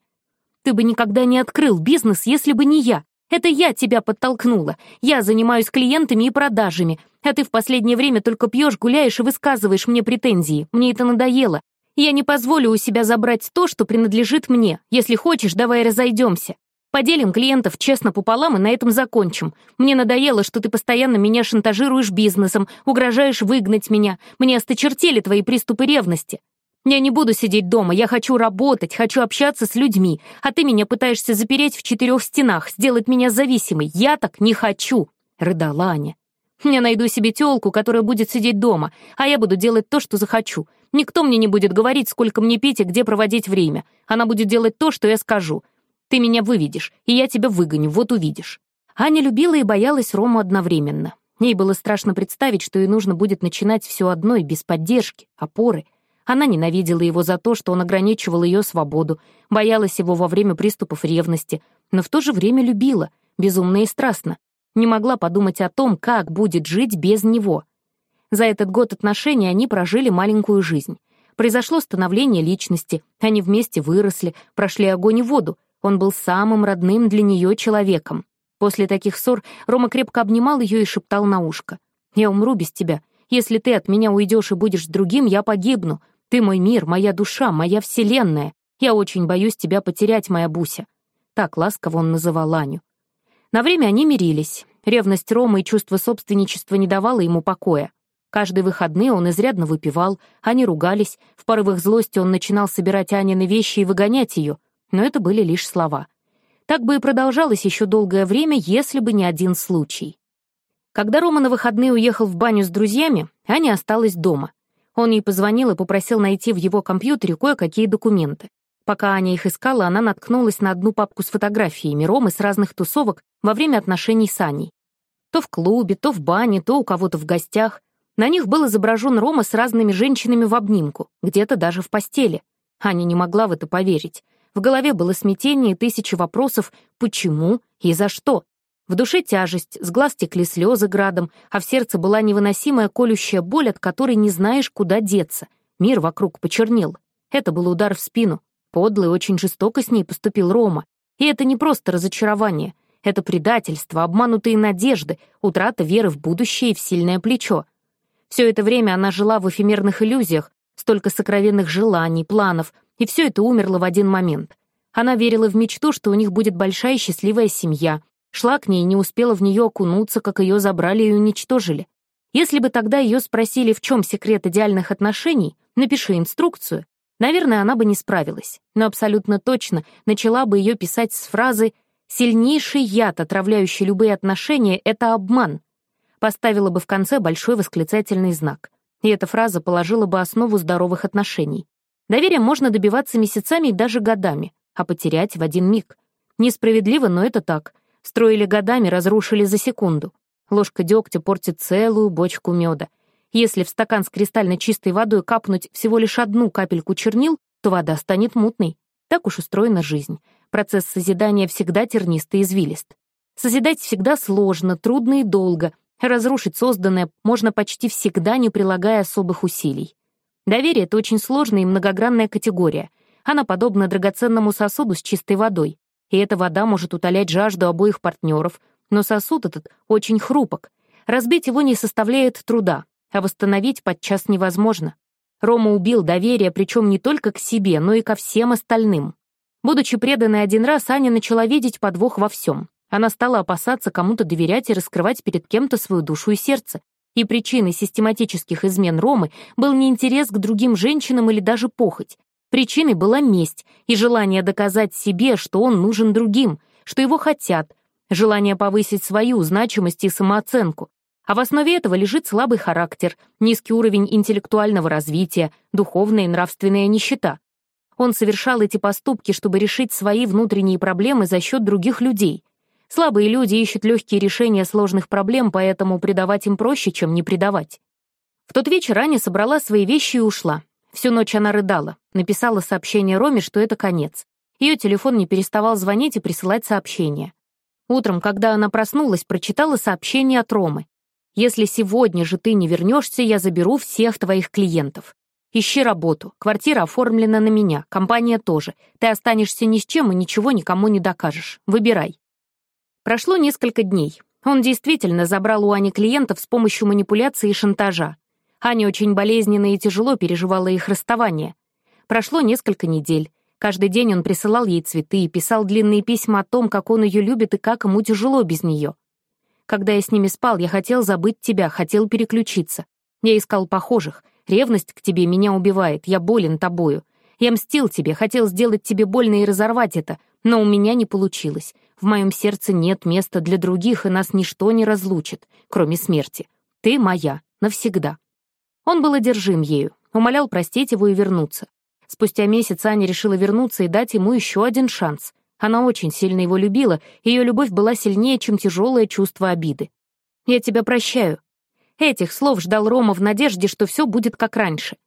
«Ты бы никогда не открыл бизнес, если бы не я. Это я тебя подтолкнула. Я занимаюсь клиентами и продажами. А ты в последнее время только пьешь, гуляешь и высказываешь мне претензии. Мне это надоело. Я не позволю у себя забрать то, что принадлежит мне. Если хочешь, давай разойдемся. Поделим клиентов честно пополам и на этом закончим. Мне надоело, что ты постоянно меня шантажируешь бизнесом, угрожаешь выгнать меня. Мне осточертели твои приступы ревности. Я не буду сидеть дома, я хочу работать, хочу общаться с людьми, а ты меня пытаешься запереть в четырех стенах, сделать меня зависимой. Я так не хочу!» — рыдала Аня. «Я найду себе тёлку, которая будет сидеть дома, а я буду делать то, что захочу. Никто мне не будет говорить, сколько мне пить и где проводить время. Она будет делать то, что я скажу. Ты меня выведешь, и я тебя выгоню, вот увидишь». Аня любила и боялась Рому одновременно. Ей было страшно представить, что ей нужно будет начинать все одной, без поддержки, опоры. Она ненавидела его за то, что он ограничивал ее свободу, боялась его во время приступов ревности, но в то же время любила, безумно и страстно. Не могла подумать о том, как будет жить без него — за этот год отношений они прожили маленькую жизнь. Произошло становление личности, они вместе выросли, прошли огонь и воду, он был самым родным для нее человеком. После таких ссор Рома крепко обнимал ее и шептал на ушко. «Я умру без тебя. Если ты от меня уйдешь и будешь другим, я погибну. Ты мой мир, моя душа, моя вселенная. Я очень боюсь тебя потерять, моя Буся». Так ласково он называл Аню. На время они мирились. Ревность Ромы и чувство собственничества не давало ему покоя. Каждый выходный он изрядно выпивал, они ругались, в порывах злости он начинал собирать Анины вещи и выгонять ее, но это были лишь слова. Так бы и продолжалось еще долгое время, если бы не один случай. Когда Рома на выходные уехал в баню с друзьями, Аня осталась дома. Он ей позвонил и попросил найти в его компьютере кое-какие документы. Пока Аня их искала, она наткнулась на одну папку с фотографиями Ромы с разных тусовок во время отношений с Аней. То в клубе, то в бане, то у кого-то в гостях. На них был изображен Рома с разными женщинами в обнимку, где-то даже в постели. Аня не могла в это поверить. В голове было смятение и тысячи вопросов «почему» и «за что?». В душе тяжесть, с глаз текли слезы градом, а в сердце была невыносимая колющая боль, от которой не знаешь, куда деться. Мир вокруг почернел. Это был удар в спину. Подлый очень жестоко с ней поступил Рома. И это не просто разочарование. Это предательство, обманутые надежды, утрата веры в будущее и в сильное плечо — все это время она жила в эфемерных иллюзиях, столько сокровенных желаний, планов, и все это умерло в один момент. Она верила в мечту, что у них будет большая счастливая семья, шла к ней и не успела в нее окунуться, как ее забрали и уничтожили. Если бы тогда ее спросили, в чем секрет идеальных отношений, напиши инструкцию, наверное, она бы не справилась, но абсолютно точно начала бы ее писать с фразы «Сильнейший яд, отравляющий любые отношения, — это обман поставила бы в конце большой восклицательный знак. И эта фраза положила бы основу здоровых отношений. Доверие можно добиваться месяцами и даже годами, а потерять в один миг. Несправедливо, но это так. Строили годами, разрушили за секунду. Ложка дегтя портит целую бочку меда. Если в стакан с кристально чистой водой капнуть всего лишь одну капельку чернил, то вода станет мутной. Так уж устроена жизнь. Процесс созидания всегда тернистый и извилист. Созидать всегда сложно, трудно и долго, разрушить созданное можно почти всегда, не прилагая особых усилий. Доверие — это очень сложная и многогранная категория. Она подобна драгоценному сосуду с чистой водой. И эта вода может утолять жажду обоих партнеров, но сосуд этот очень хрупок. Разбить его не составляет труда, а восстановить подчас невозможно. Рома убил доверие, причем не только к себе, но и ко всем остальным. Будучи преданной один раз, Аня начала видеть подвох во всем. Она стала опасаться кому-то доверять и раскрывать перед кем-то свою душу и сердце. И причиной систематических измен Ромы был не интерес к другим женщинам или даже похоть. Причиной была месть и желание доказать себе, что он нужен другим, что его хотят, желание повысить свою значимость и самооценку. А в основе этого лежит слабый характер, низкий уровень интеллектуального развития, духовная и нравственная нищета. Он совершал эти поступки, чтобы решить свои внутренние проблемы за счет других людей — Слабые люди ищут легкие решения сложных проблем, поэтому предавать им проще, чем не предавать. В тот вечер Аня собрала свои вещи и ушла. Всю ночь она рыдала, написала сообщение Роме, что это конец. Ее телефон не переставал звонить и присылать сообщения. Утром, когда она проснулась, прочитала сообщение от Ромы. «Если сегодня же ты не вернешься, я заберу всех твоих клиентов. Ищи работу. Квартира оформлена на меня, компания тоже. Ты останешься ни с чем и ничего никому не докажешь. Выбирай». Прошло несколько дней. Он действительно забрал у Ани клиентов с помощью манипуляции и шантажа. Аня очень болезненно и тяжело переживала их расставание. Прошло несколько недель. Каждый день он присылал ей цветы и писал длинные письма о том, как он ее любит и как ему тяжело без нее. Когда я с ними спал, я хотел забыть тебя, хотел переключиться. Я искал похожих. Ревность к тебе меня убивает, я болен тобою. Я мстил тебе, хотел сделать тебе больно и разорвать это, но у меня не получилось. В моем сердце нет места для других, и нас ничто не разлучит, кроме смерти. Ты моя, навсегда». Он был одержим ею, умолял простить его и вернуться. Спустя месяц Аня решила вернуться и дать ему еще один шанс. Она очень сильно его любила, ее любовь была сильнее, чем тяжелое чувство обиды. «Я тебя прощаю». Этих слов ждал Рома в надежде, что все будет как раньше.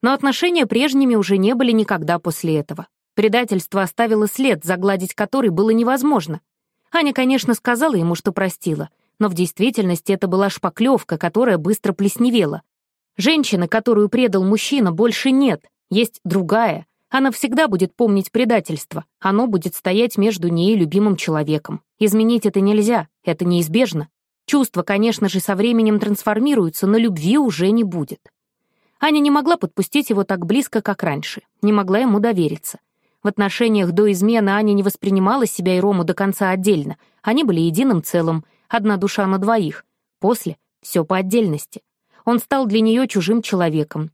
Но отношения прежними уже не были никогда после этого. Предательство оставило след, загладить который было невозможно. Аня, конечно, сказала ему, что простила, но в действительности это была шпаклевка, которая быстро плесневела. Женщины, которую предал мужчина, больше нет, есть другая. Она всегда будет помнить предательство, оно будет стоять между ней и любимым человеком. Изменить это нельзя, это неизбежно. Чувства, конечно же, со временем трансформируются, но любви уже не будет. Аня не могла подпустить его так близко, как раньше, не могла ему довериться. В отношениях до измены Аня не воспринимала себя и Рому до конца отдельно. Они были единым целым, одна душа на двоих. После — все по отдельности. Он стал для нее чужим человеком.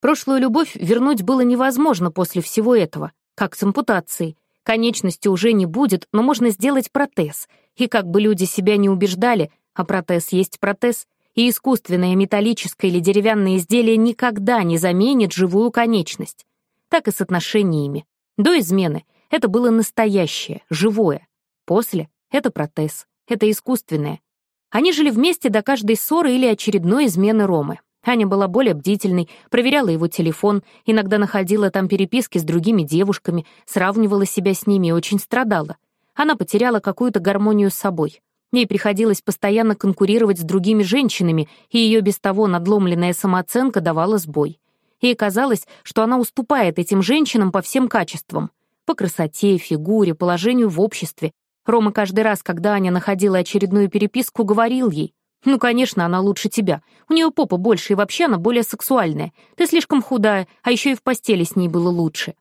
Прошлую любовь вернуть было невозможно после всего этого, как с ампутацией. Конечности уже не будет, но можно сделать протез. И как бы люди себя не убеждали, а протез есть протез, и искусственное металлическое или деревянное изделие никогда не заменит живую конечность. Так и с отношениями. До измены это было настоящее, живое. После — это протез, это искусственное. Они жили вместе до каждой ссоры или очередной измены Ромы. Аня была более бдительной, проверяла его телефон, иногда находила там переписки с другими девушками, сравнивала себя с ними и очень страдала. Она потеряла какую-то гармонию с собой. Ей приходилось постоянно конкурировать с другими женщинами, и ее без того надломленная самооценка давала сбой. Ей казалось, что она уступает этим женщинам по всем качествам. По красоте, фигуре, положению в обществе. Рома каждый раз, когда Аня находила очередную переписку, говорил ей, «Ну, конечно, она лучше тебя. У нее попа больше, и вообще она более сексуальная. Ты слишком худая, а еще и в постели с ней было лучше».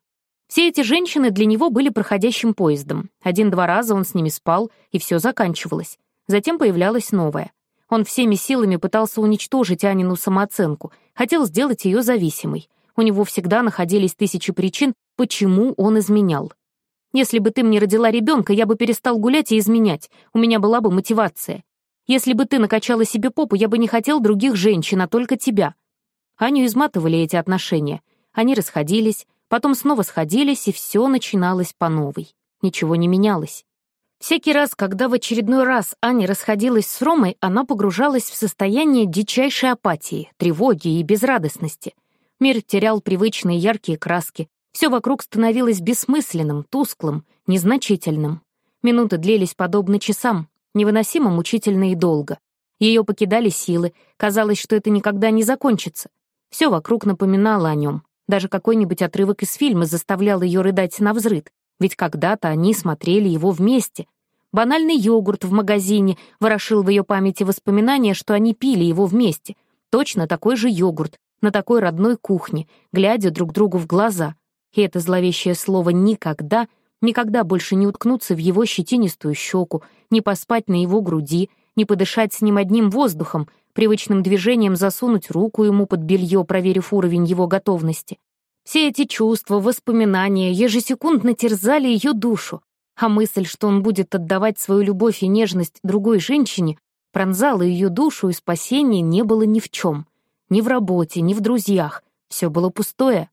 Все эти женщины для него были проходящим поездом. Один-два раза он с ними спал, и все заканчивалось. Затем появлялась новая. Он всеми силами пытался уничтожить Анину самооценку — Хотел сделать ее зависимой. У него всегда находились тысячи причин, почему он изменял. Если бы ты мне родила ребенка, я бы перестал гулять и изменять. У меня была бы мотивация. Если бы ты накачала себе попу, я бы не хотел других женщин, а только тебя. Аню изматывали эти отношения. Они расходились, потом снова сходились, и все начиналось по новой. Ничего не менялось. Всякий раз, когда в очередной раз Аня расходилась с Ромой, она погружалась в состояние дичайшей апатии, тревоги и безрадостности. Мир терял привычные яркие краски. Все вокруг становилось бессмысленным, тусклым, незначительным. Минуты длились подобно часам, невыносимо мучительно и долго. Ее покидали силы, казалось, что это никогда не закончится. Все вокруг напоминало о нем. Даже какой-нибудь отрывок из фильма заставлял ее рыдать на взрыд, ведь когда-то они смотрели его вместе. Банальный йогурт в магазине ворошил в ее памяти воспоминания, что они пили его вместе. Точно такой же йогурт, на такой родной кухне, глядя друг другу в глаза. И это зловещее слово «никогда» никогда больше не уткнуться в его щетинистую щеку, не поспать на его груди, не подышать с ним одним воздухом, привычным движением засунуть руку ему под белье, проверив уровень его готовности. Все эти чувства, воспоминания ежесекундно терзали ее душу, а мысль, что он будет отдавать свою любовь и нежность другой женщине, пронзала ее душу, и спасения не было ни в чем. Ни в работе, ни в друзьях. Все было пустое.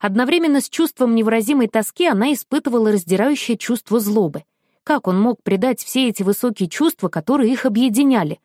Одновременно с чувством невыразимой тоски она испытывала раздирающее чувство злобы. Как он мог предать все эти высокие чувства, которые их объединяли?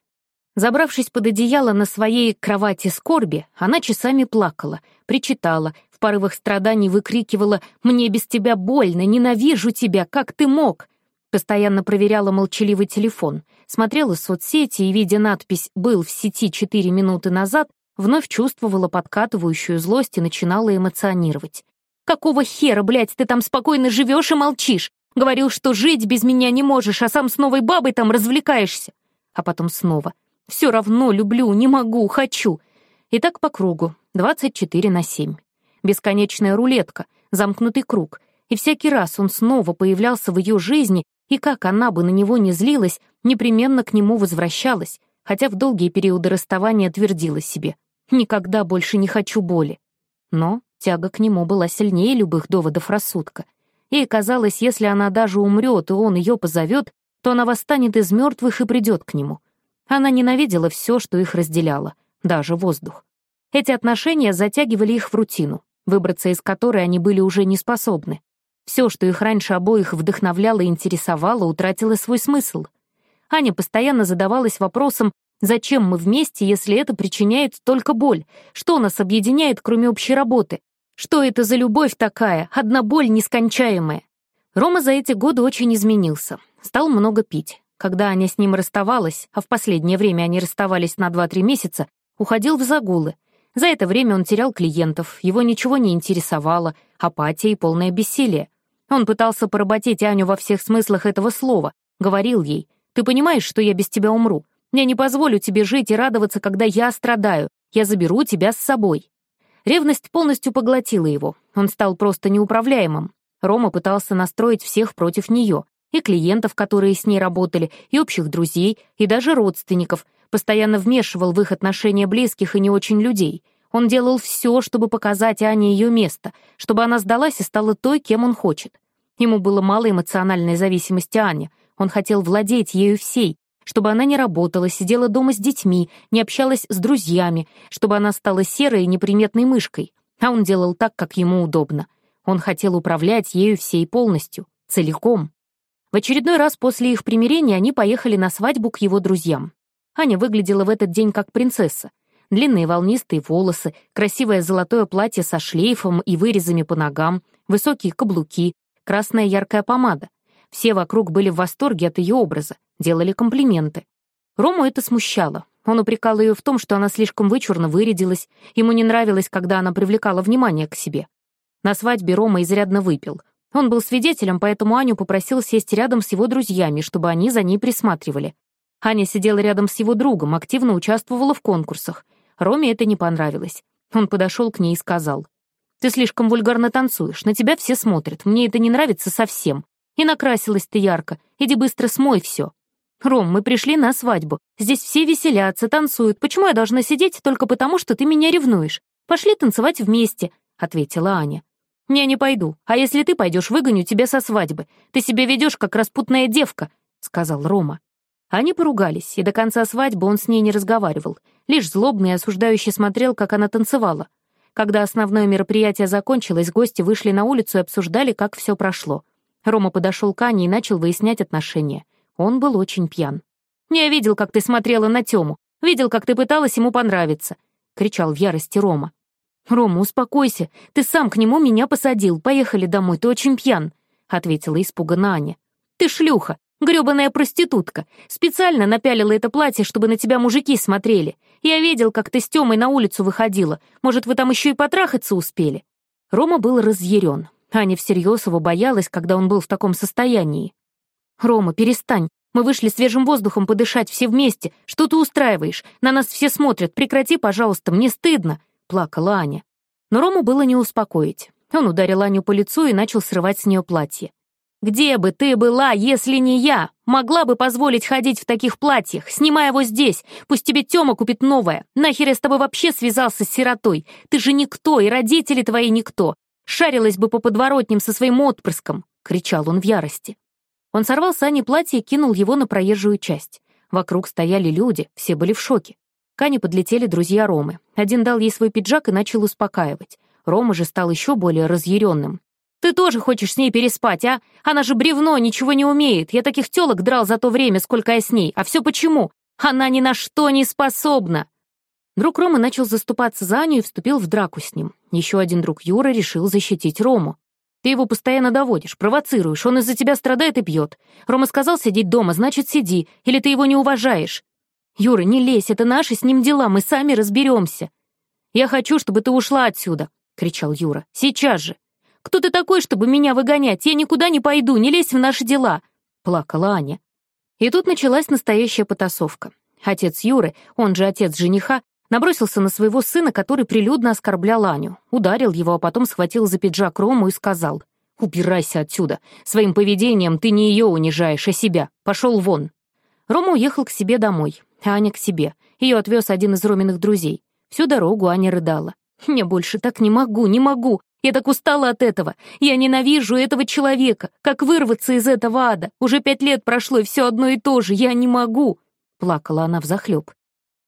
Забравшись под одеяло на своей кровати скорби, она часами плакала, причитала, в порывах страданий выкрикивала «Мне без тебя больно, ненавижу тебя, как ты мог!» Постоянно проверяла молчаливый телефон, смотрела соцсети и, видя надпись «Был в сети 4 минуты назад», вновь чувствовала подкатывающую злость и начинала эмоционировать. «Какого хера, блядь, ты там спокойно живешь и молчишь? Говорил, что жить без меня не можешь, а сам с новой бабой там развлекаешься!» А потом снова — все равно люблю, не могу, хочу. И так по кругу, 24 на 7. Бесконечная рулетка, замкнутый круг. И всякий раз он снова появлялся в ее жизни, и как она бы на него не злилась, непременно к нему возвращалась, хотя в долгие периоды расставания твердила себе «никогда больше не хочу боли». Но тяга к нему была сильнее любых доводов рассудка. Ей казалось, если она даже умрет, и он ее позовет, то она восстанет из мертвых и придет к нему. Она ненавидела все, что их разделяло, даже воздух. Эти отношения затягивали их в рутину, выбраться из которой они были уже не способны. Все, что их раньше обоих вдохновляло и интересовало, утратило свой смысл. Аня постоянно задавалась вопросом, зачем мы вместе, если это причиняет только боль, что нас объединяет, кроме общей работы, что это за любовь такая, одна боль нескончаемая. Рома за эти годы очень изменился, стал много пить, когда Аня с ним расставалась, а в последнее время они расставались на 2-3 месяца, уходил в загулы. За это время он терял клиентов, его ничего не интересовало, апатия и полное бессилие. Он пытался поработить Аню во всех смыслах этого слова, говорил ей, «Ты понимаешь, что я без тебя умру? Я не позволю тебе жить и радоваться, когда я страдаю. Я заберу тебя с собой». Ревность полностью поглотила его. Он стал просто неуправляемым. Рома пытался настроить всех против нее и клиентов, которые с ней работали, и общих друзей, и даже родственников, постоянно вмешивал в их отношения близких и не очень людей. Он делал все, чтобы показать Ане ее место, чтобы она сдалась и стала той, кем он хочет. Ему было мало эмоциональной зависимости Ани. он хотел владеть ею всей, чтобы она не работала, сидела дома с детьми, не общалась с друзьями, чтобы она стала серой и неприметной мышкой. А он делал так, как ему удобно. Он хотел управлять ею всей полностью, целиком. В очередной раз после их примирения они поехали на свадьбу к его друзьям. Аня выглядела в этот день как принцесса. Длинные волнистые волосы, красивое золотое платье со шлейфом и вырезами по ногам, высокие каблуки, красная яркая помада. Все вокруг были в восторге от ее образа, делали комплименты. Рому это смущало. Он упрекал ее в том, что она слишком вычурно вырядилась, ему не нравилось, когда она привлекала внимание к себе. На свадьбе Рома изрядно выпил, он был свидетелем, поэтому Аню попросил сесть рядом с его друзьями, чтобы они за ней присматривали. Аня сидела рядом с его другом, активно участвовала в конкурсах. Роме это не понравилось. Он подошел к ней и сказал. «Ты слишком вульгарно танцуешь, на тебя все смотрят, мне это не нравится совсем. И накрасилась ты ярко, иди быстро смой все. Ром, мы пришли на свадьбу, здесь все веселятся, танцуют, почему я должна сидеть только потому, что ты меня ревнуешь? Пошли танцевать вместе», — ответила Аня. «Не, не пойду. А если ты пойдешь, выгоню тебя со свадьбы. Ты себя ведешь, как распутная девка», — сказал Рома. Они поругались, и до конца свадьбы он с ней не разговаривал, лишь злобно и осуждающе смотрел, как она танцевала. Когда основное мероприятие закончилось, гости вышли на улицу и обсуждали, как все прошло. Рома подошел к Ане и начал выяснять отношения. Он был очень пьян. «Я видел, как ты смотрела на Тему, видел, как ты пыталась ему понравиться», — кричал в ярости Рома. «Рома, успокойся, ты сам к нему меня посадил, поехали домой, ты очень пьян», — ответила испуганная Аня. «Ты шлюха, грёбаная проститутка, специально напялила это платье, чтобы на тебя мужики смотрели. Я видел, как ты с Тёмой на улицу выходила, может, вы там ещё и потрахаться успели». Рома был разъярен. Аня всерьез его боялась, когда он был в таком состоянии. «Рома, перестань, мы вышли свежим воздухом подышать все вместе. Что ты устраиваешь? На нас все смотрят. Прекрати, пожалуйста, мне стыдно», плакала Аня. Но Рому было не успокоить. Он ударил Аню по лицу и начал срывать с нее платье. «Где бы ты была, если не я? Могла бы позволить ходить в таких платьях. Снимай его здесь. Пусть тебе Тёма купит новое. Нахер я с тобой вообще связался с сиротой? Ты же никто, и родители твои никто. Шарилась бы по подворотням со своим отпрыском!» — кричал он в ярости. Он сорвал с Ани платье и кинул его на проезжую часть. Вокруг стояли люди, все были в шоке. К Ане подлетели друзья Ромы. Один дал ей свой пиджак и начал успокаивать. Рома же стал еще более разъяренным. «Ты тоже хочешь с ней переспать, а? Она же бревно, ничего не умеет. Я таких телок драл за то время, сколько я с ней. А все почему? Она ни на что не способна!» Друг Ромы начал заступаться за Аню и вступил в драку с ним. Еще один друг Юра решил защитить Рому. «Ты его постоянно доводишь, провоцируешь, он из-за тебя страдает и пьет. Рома сказал сидеть дома, значит, сиди, или ты его не уважаешь. Юра, не лезь, это наши с ним дела, мы сами разберемся. Я хочу, чтобы ты ушла отсюда, кричал Юра. Сейчас же. Кто ты такой, чтобы меня выгонять? Я никуда не пойду, не лезь в наши дела, плакала Аня. И тут началась настоящая потасовка. Отец Юры, он же отец жениха, набросился на своего сына, который прилюдно оскорблял Аню, ударил его, а потом схватил за пиджак Рому и сказал «Убирайся отсюда! Своим поведением ты не ее унижаешь, а себя! Пошел вон!» Рома уехал к себе домой. Аня к себе. Ее отвез один из Роминых друзей. Всю дорогу Аня рыдала. «Я больше так не могу, не могу. Я так устала от этого. Я ненавижу этого человека. Как вырваться из этого ада? Уже пять лет прошло, и все одно и то же. Я не могу!» Плакала она взахлеб.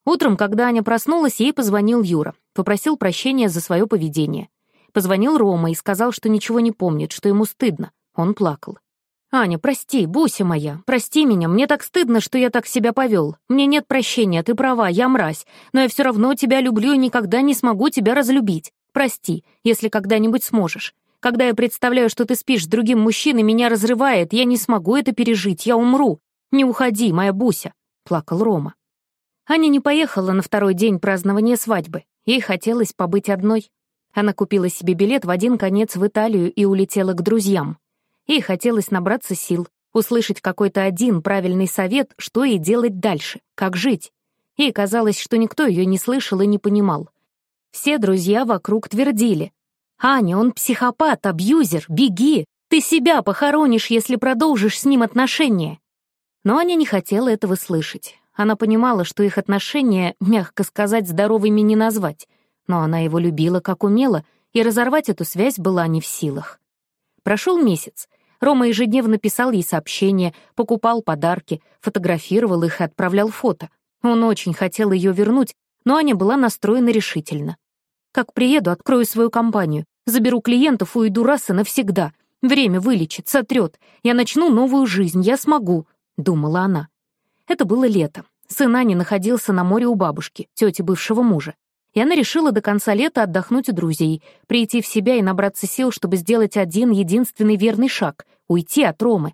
Утром, когда Аня проснулась, ей позвонил Юра. Попросил прощения за свое поведение. Позвонил Рома и сказал, что ничего не помнит, что ему стыдно. Он плакал. «Аня, прости, Буся моя, прости меня, мне так стыдно, что я так себя повел. Мне нет прощения, ты права, я мразь, но я все равно тебя люблю и никогда не смогу тебя разлюбить. Прости, если когда-нибудь сможешь. Когда я представляю, что ты спишь с другим мужчиной, меня разрывает, я не смогу это пережить, я умру. Не уходи, моя Буся», — плакал Рома. Аня не поехала на второй день празднования свадьбы. Ей хотелось побыть одной. Она купила себе билет в один конец в Италию и улетела к друзьям. Ей хотелось набраться сил, услышать какой-то один правильный совет, что ей делать дальше, как жить. Ей казалось, что никто ее не слышал и не понимал. Все друзья вокруг твердили. «Аня, он психопат, абьюзер, беги! Ты себя похоронишь, если продолжишь с ним отношения!» Но Аня не хотела этого слышать. Она понимала, что их отношения, мягко сказать, здоровыми не назвать, но она его любила как умела, и разорвать эту связь была не в силах. Прошел месяц — Рома ежедневно писал ей сообщения, покупал подарки, фотографировал их и отправлял фото. Он очень хотел ее вернуть, но Аня была настроена решительно. «Как приеду, открою свою компанию, заберу клиентов, уйду раз и навсегда. Время вылечит, сотрет. Я начну новую жизнь, я смогу», — думала она. Это было лето. Сын Ани находился на море у бабушки, тети бывшего мужа и она решила до конца лета отдохнуть у друзей, прийти в себя и набраться сил, чтобы сделать один единственный верный шаг — уйти от Ромы.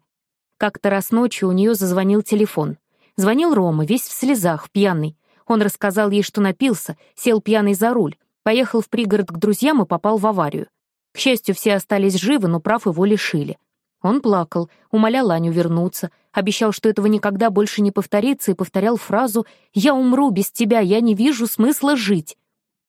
Как-то раз ночью у нее зазвонил телефон. Звонил Рома, весь в слезах, пьяный. Он рассказал ей, что напился, сел пьяный за руль, поехал в пригород к друзьям и попал в аварию. К счастью, все остались живы, но прав его лишили. Он плакал, умолял Аню вернуться, обещал, что этого никогда больше не повторится, и повторял фразу «Я умру без тебя, я не вижу смысла жить».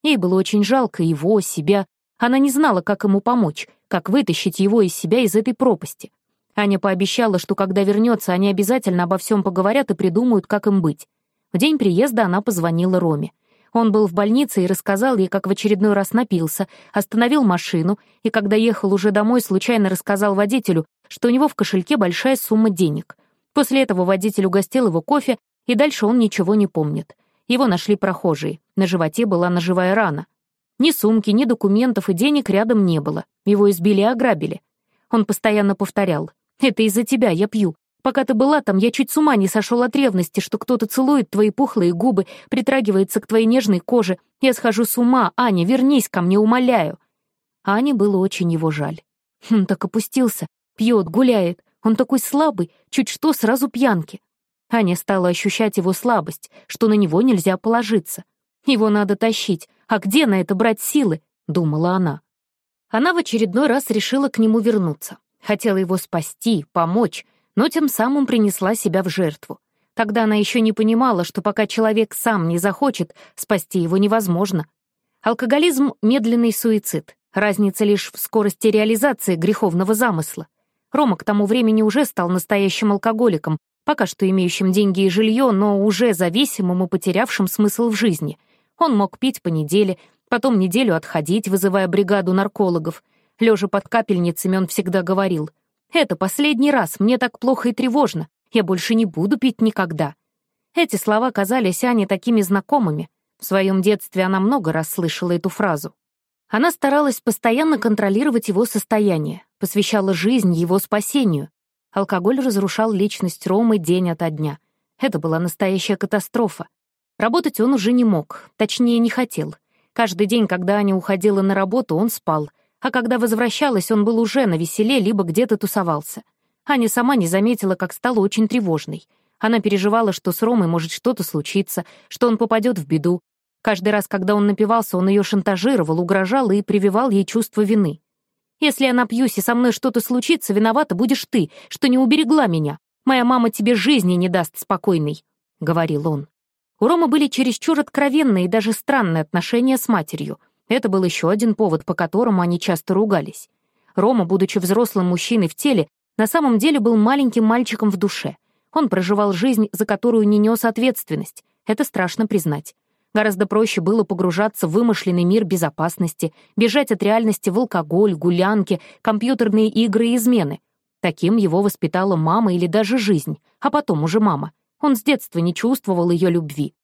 Ей было очень жалко его, себя. Она не знала, как ему помочь, как вытащить его из себя из этой пропасти. Аня пообещала, что когда вернется, они обязательно обо всем поговорят и придумают, как им быть. В день приезда она позвонила Роме. Он был в больнице и рассказал ей, как в очередной раз напился, остановил машину, и когда ехал уже домой, случайно рассказал водителю, что у него в кошельке большая сумма денег. После этого водитель угостил его кофе, и дальше он ничего не помнит. Его нашли прохожие. На животе была ножевая рана. Ни сумки, ни документов и денег рядом не было. Его избили и ограбили. Он постоянно повторял. «Это из-за тебя я пью. Пока ты была там, я чуть с ума не сошел от ревности, что кто-то целует твои пухлые губы, притрагивается к твоей нежной коже. Я схожу с ума, Аня, вернись ко мне, умоляю». А Ане было очень его жаль. Он так опустился, пьет, гуляет. Он такой слабый, чуть что сразу пьянки. Аня стала ощущать его слабость, что на него нельзя положиться — «Его надо тащить, а где на это брать силы?» — думала она. Она в очередной раз решила к нему вернуться. Хотела его спасти, помочь, но тем самым принесла себя в жертву. Тогда она еще не понимала, что пока человек сам не захочет, спасти его невозможно. Алкоголизм — медленный суицид. Разница лишь в скорости реализации греховного замысла. Рома к тому времени уже стал настоящим алкоголиком, пока что имеющим деньги и жилье, но уже зависимым и потерявшим смысл в жизни. Он мог пить по неделе, потом неделю отходить, вызывая бригаду наркологов. Лежа под капельницами, он всегда говорил, «Это последний раз, мне так плохо и тревожно, я больше не буду пить никогда». Эти слова казались Ане такими знакомыми. В своем детстве она много раз слышала эту фразу. Она старалась постоянно контролировать его состояние, посвящала жизнь его спасению. Алкоголь разрушал личность Ромы день ото дня. Это была настоящая катастрофа. Работать он уже не мог, точнее, не хотел. Каждый день, когда Аня уходила на работу, он спал, а когда возвращалась, он был уже на веселе, либо где-то тусовался. Аня сама не заметила, как стала очень тревожной. Она переживала, что с Ромой может что-то случиться, что он попадет в беду. Каждый раз, когда он напивался, он ее шантажировал, угрожал и прививал ей чувство вины. «Если я напьюсь и со мной что-то случится, виновата будешь ты, что не уберегла меня. Моя мама тебе жизни не даст спокойной», — говорил он. У Ромы были чересчур откровенные и даже странные отношения с матерью. Это был еще один повод, по которому они часто ругались. Рома, будучи взрослым мужчиной в теле, на самом деле был маленьким мальчиком в душе. Он проживал жизнь, за которую не нес ответственность. Это страшно признать. Гораздо проще было погружаться в вымышленный мир безопасности, бежать от реальности в алкоголь, гулянки, компьютерные игры и измены. Таким его воспитала мама или даже жизнь, а потом уже мама — он с детства не чувствовал ее любви.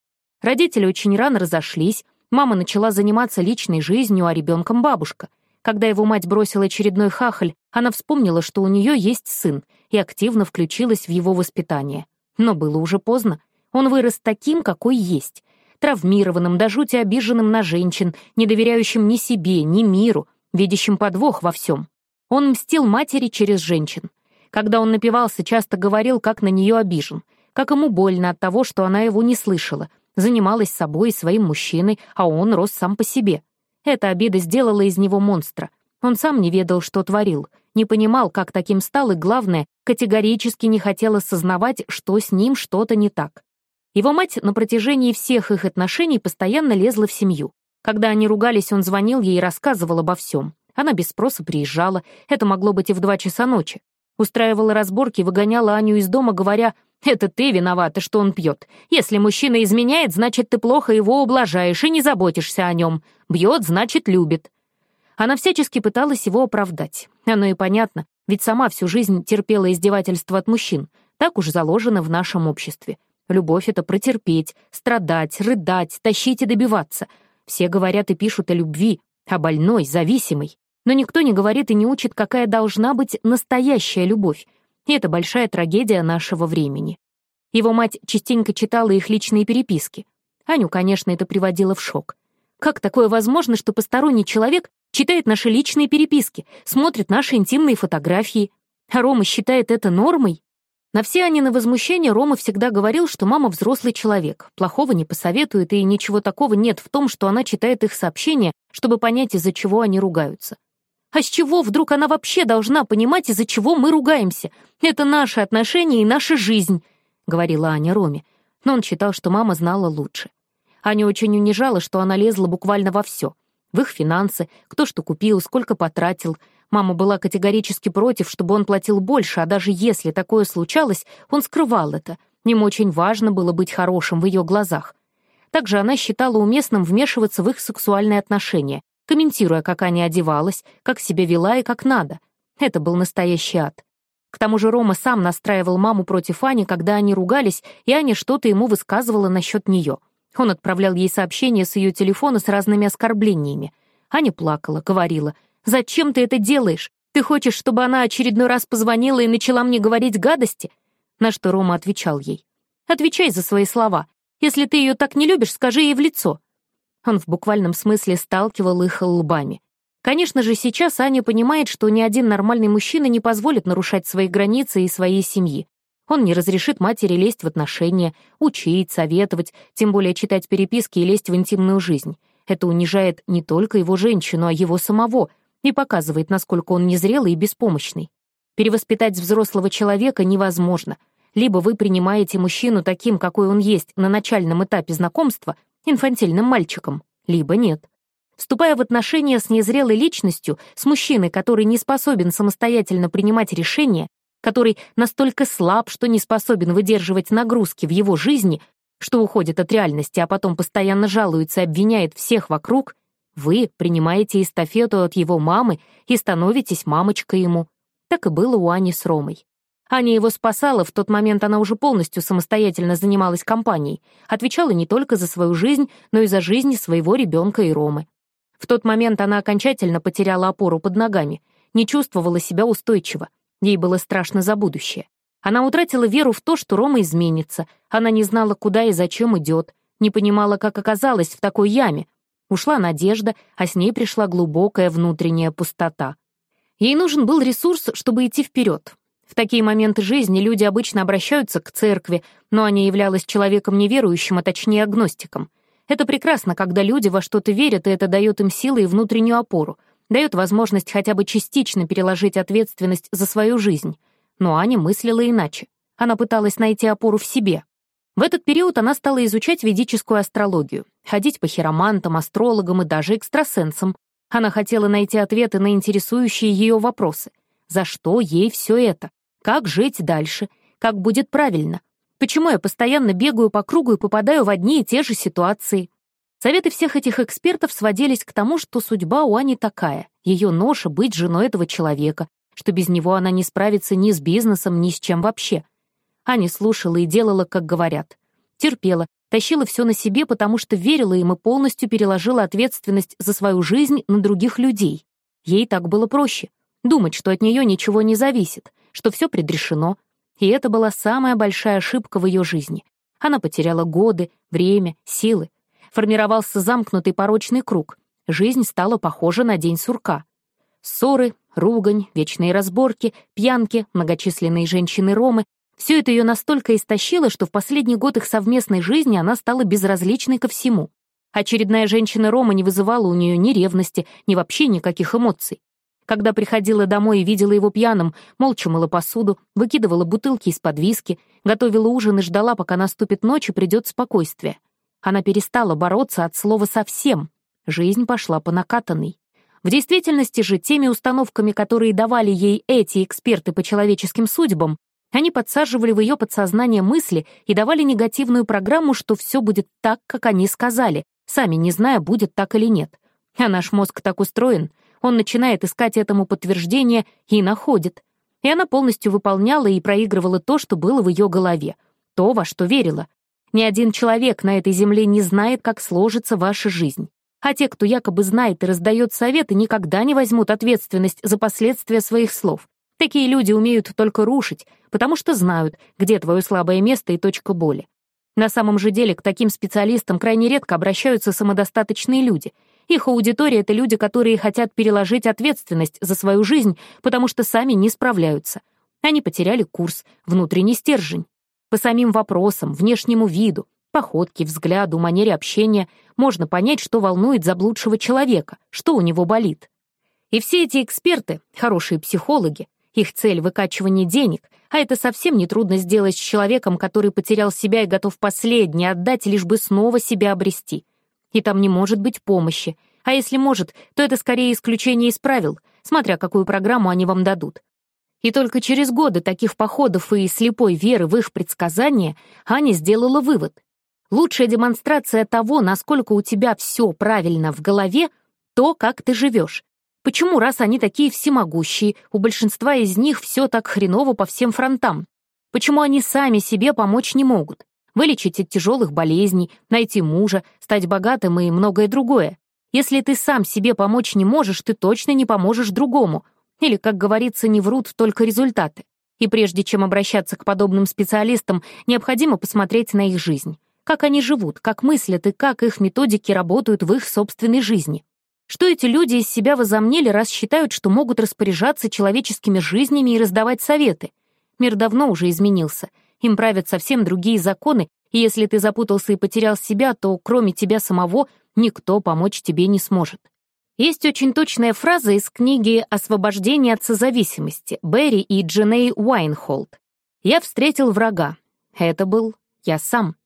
Родители очень рано разошлись, мама начала заниматься личной жизнью, а ребенком бабушка. Когда его мать бросила очередной хахаль, она вспомнила, что у нее есть сын, и активно включилась в его воспитание. Но было уже поздно. Он вырос таким, какой есть. Травмированным, до жути обиженным на женщин, не доверяющим ни себе, ни миру, видящим подвох во всем. Он мстил матери через женщин. Когда он напивался, часто говорил, как на нее обижен — как ему больно от того, что она его не слышала, занималась собой и своим мужчиной, а он рос сам по себе. Эта обида сделала из него монстра. Он сам не ведал, что творил, не понимал, как таким стал, и, главное, категорически не хотел осознавать, что с ним что-то не так. Его мать на протяжении всех их отношений постоянно лезла в семью. Когда они ругались, он звонил ей и рассказывал обо всем. Она без спроса приезжала, это могло быть и в два часа ночи. Устраивала разборки, выгоняла Аню из дома, говоря «Это ты виновата, что он пьет. Если мужчина изменяет, значит, ты плохо его ублажаешь и не заботишься о нем. Бьет, значит, любит». Она всячески пыталась его оправдать. Оно и понятно, ведь сама всю жизнь терпела издевательства от мужчин. Так уж заложено в нашем обществе. Любовь — это протерпеть, страдать, рыдать, тащить и добиваться. Все говорят и пишут о любви, а больной, зависимый но никто не говорит и не учит, какая должна быть настоящая любовь. И это большая трагедия нашего времени. Его мать частенько читала их личные переписки. Аню, конечно, это приводило в шок. Как такое возможно, что посторонний человек читает наши личные переписки, смотрит наши интимные фотографии, а Рома считает это нормой? На все Анины возмущения Рома всегда говорил, что мама взрослый человек, плохого не посоветует, и ничего такого нет в том, что она читает их сообщения, чтобы понять, из-за чего они ругаются. А с чего вдруг она вообще должна понимать, из-за чего мы ругаемся? Это наши отношения и наша жизнь», — говорила Аня Роме. Но он считал, что мама знала лучше. Аня очень унижала, что она лезла буквально во все. В их финансы, кто что купил, сколько потратил. Мама была категорически против, чтобы он платил больше, а даже если такое случалось, он скрывал это. Ему очень важно было быть хорошим в ее глазах. Также она считала уместным вмешиваться в их сексуальные отношения, комментируя, как Аня одевалась, как себя вела и как надо. Это был настоящий ад. К тому же Рома сам настраивал маму против Ани, когда они ругались, и Аня что-то ему высказывала насчет нее. Он отправлял ей сообщения с ее телефона с разными оскорблениями. Аня плакала, говорила, «Зачем ты это делаешь? Ты хочешь, чтобы она очередной раз позвонила и начала мне говорить гадости?» На что Рома отвечал ей, «Отвечай за свои слова. Если ты ее так не любишь, скажи ей в лицо. Он в буквальном смысле сталкивал их лбами. Конечно же, сейчас Аня понимает, что ни один нормальный мужчина не позволит нарушать свои границы и своей семьи. Он не разрешит матери лезть в отношения, учить, советовать, тем более читать переписки и лезть в интимную жизнь. Это унижает не только его женщину, а его самого, и показывает, насколько он незрелый и беспомощный. Перевоспитать взрослого человека невозможно. Либо вы принимаете мужчину таким, какой он есть, на начальном этапе знакомства — инфантильным мальчиком, либо нет. Вступая в отношения с незрелой личностью, с мужчиной, который не способен самостоятельно принимать решения, который настолько слаб, что не способен выдерживать нагрузки в его жизни, что уходит от реальности, а потом постоянно жалуется и обвиняет всех вокруг, вы принимаете эстафету от его мамы и становитесь мамочкой ему. Так и было у Ани с Ромой. Аня его спасала, в тот момент она уже полностью самостоятельно занималась компанией, отвечала не только за свою жизнь, но и за жизнь своего ребенка и Ромы. В тот момент она окончательно потеряла опору под ногами, не чувствовала себя устойчиво, ей было страшно за будущее. Она утратила веру в то, что Рома изменится, она не знала, куда и зачем идет, не понимала, как оказалась в такой яме. Ушла надежда, а с ней пришла глубокая внутренняя пустота. Ей нужен был ресурс, чтобы идти вперед, в такие моменты жизни люди обычно обращаются к церкви, но Аня являлась человеком неверующим, а точнее агностиком. Это прекрасно, когда люди во что-то верят, и это дает им силы и внутреннюю опору, дает возможность хотя бы частично переложить ответственность за свою жизнь. Но Аня мыслила иначе. Она пыталась найти опору в себе. В этот период она стала изучать ведическую астрологию, ходить по хиромантам, астрологам и даже экстрасенсам. Она хотела найти ответы на интересующие ее вопросы. За что ей все это? Как жить дальше? Как будет правильно? Почему я постоянно бегаю по кругу и попадаю в одни и те же ситуации? Советы всех этих экспертов сводились к тому, что судьба у Ани такая, ее ноша — быть женой этого человека, что без него она не справится ни с бизнесом, ни с чем вообще. Аня слушала и делала, как говорят. Терпела, тащила все на себе, потому что верила им и полностью переложила ответственность за свою жизнь на других людей. Ей так было проще. Думать, что от нее ничего не зависит, что все предрешено, и это была самая большая ошибка в ее жизни. Она потеряла годы, время, силы. Формировался замкнутый порочный круг. Жизнь стала похожа на день сурка. Ссоры, ругань, вечные разборки, пьянки, многочисленные женщины-ромы — все это ее настолько истощило, что в последний год их совместной жизни она стала безразличной ко всему. Очередная женщина Рома не вызывала у нее ни ревности, ни вообще никаких эмоций. Когда приходила домой и видела его пьяным, молча мыла посуду, выкидывала бутылки из-под виски, готовила ужин и ждала, пока наступит ночь и придет спокойствие. Она перестала бороться от слова «совсем». Жизнь пошла по накатанной. В действительности же теми установками, которые давали ей эти эксперты по человеческим судьбам, они подсаживали в ее подсознание мысли и давали негативную программу, что все будет так, как они сказали, сами не зная, будет так или нет. А наш мозг так устроен, он начинает искать этому подтверждение и находит. И она полностью выполняла и проигрывала то, что было в ее голове, то, во что верила. Ни один человек на этой земле не знает, как сложится ваша жизнь. А те, кто якобы знает и раздает советы, никогда не возьмут ответственность за последствия своих слов. Такие люди умеют только рушить, потому что знают, где твое слабое место и точка боли. На самом же деле к таким специалистам крайне редко обращаются самодостаточные люди — их аудитория — это люди, которые хотят переложить ответственность за свою жизнь, потому что сами не справляются. Они потеряли курс, внутренний стержень. По самим вопросам, внешнему виду, походке, взгляду, манере общения можно понять, что волнует заблудшего человека, что у него болит. И все эти эксперты — хорошие психологи, их цель — выкачивание денег, а это совсем нетрудно сделать с человеком, который потерял себя и готов последний отдать, лишь бы снова себя обрести — и там не может быть помощи. А если может, то это скорее исключение из правил, смотря какую программу они вам дадут. И только через годы таких походов и слепой веры в их предсказания Аня сделала вывод. Лучшая демонстрация того, насколько у тебя все правильно в голове, то, как ты живешь. Почему, раз они такие всемогущие, у большинства из них все так хреново по всем фронтам? Почему они сами себе помочь не могут? вылечить от тяжелых болезней, найти мужа, стать богатым и многое другое. Если ты сам себе помочь не можешь, ты точно не поможешь другому. Или, как говорится, не врут только результаты. И прежде чем обращаться к подобным специалистам, необходимо посмотреть на их жизнь. Как они живут, как мыслят и как их методики работают в их собственной жизни. Что эти люди из себя возомнили, раз считают, что могут распоряжаться человеческими жизнями и раздавать советы? Мир давно уже изменился — им правят совсем другие законы, и если ты запутался и потерял себя, то кроме тебя самого никто помочь тебе не сможет. Есть очень точная фраза из книги «Освобождение от созависимости» Берри и Дженей Уайнхолд. «Я встретил врага. Это был я сам».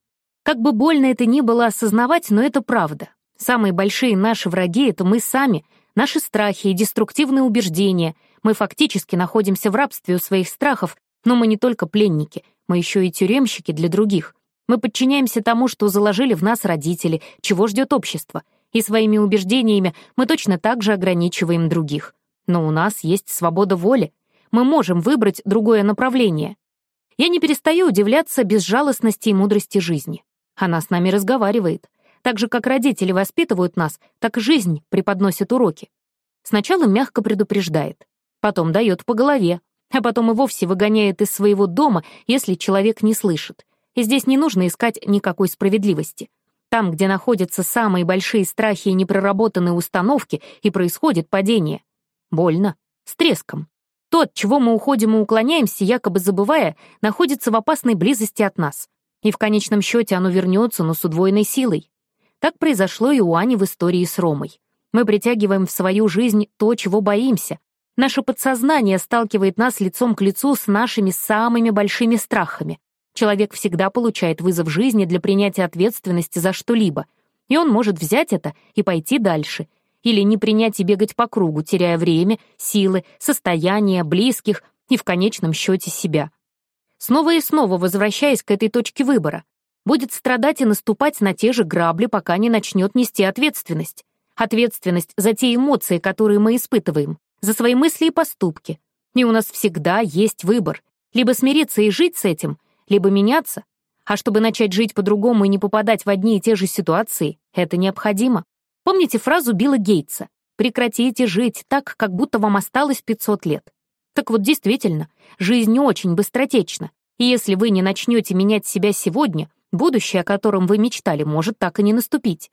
Как бы больно это ни было осознавать, но это правда. Самые большие наши враги — это мы сами, наши страхи и деструктивные убеждения. Мы фактически находимся в рабстве у своих страхов но мы не только пленники, мы еще и тюремщики для других. Мы подчиняемся тому, что заложили в нас родители, чего ждет общество. И своими убеждениями мы точно так же ограничиваем других. Но у нас есть свобода воли. Мы можем выбрать другое направление. Я не перестаю удивляться безжалостности и мудрости жизни. Она с нами разговаривает. Так же, как родители воспитывают нас, так жизнь преподносит уроки. Сначала мягко предупреждает, потом дает по голове, а потом и вовсе выгоняет из своего дома, если человек не слышит. И здесь не нужно искать никакой справедливости. Там, где находятся самые большие страхи и непроработанные установки, и происходит падение. Больно. С треском. Тот, чего мы уходим и уклоняемся, якобы забывая, находится в опасной близости от нас. И в конечном счете оно вернется, но с удвоенной силой. Так произошло и у Ани в истории с Ромой. Мы притягиваем в свою жизнь то, чего боимся, Наше подсознание сталкивает нас лицом к лицу с нашими самыми большими страхами. Человек всегда получает вызов жизни для принятия ответственности за что-либо, и он может взять это и пойти дальше, или не принять и бегать по кругу, теряя время, силы, состояние, близких и в конечном счете себя. Снова и снова возвращаясь к этой точке выбора, будет страдать и наступать на те же грабли, пока не начнет нести ответственность. Ответственность за те эмоции, которые мы испытываем, за свои мысли и поступки, и у нас всегда есть выбор — либо смириться и жить с этим, либо меняться. А чтобы начать жить по-другому и не попадать в одни и те же ситуации, это необходимо. Помните фразу Билла Гейтса «Прекратите жить так, как будто вам осталось 500 лет». Так вот, действительно, жизнь не очень быстротечна, и если вы не начнете менять себя сегодня, будущее, о котором вы мечтали, может так и не наступить.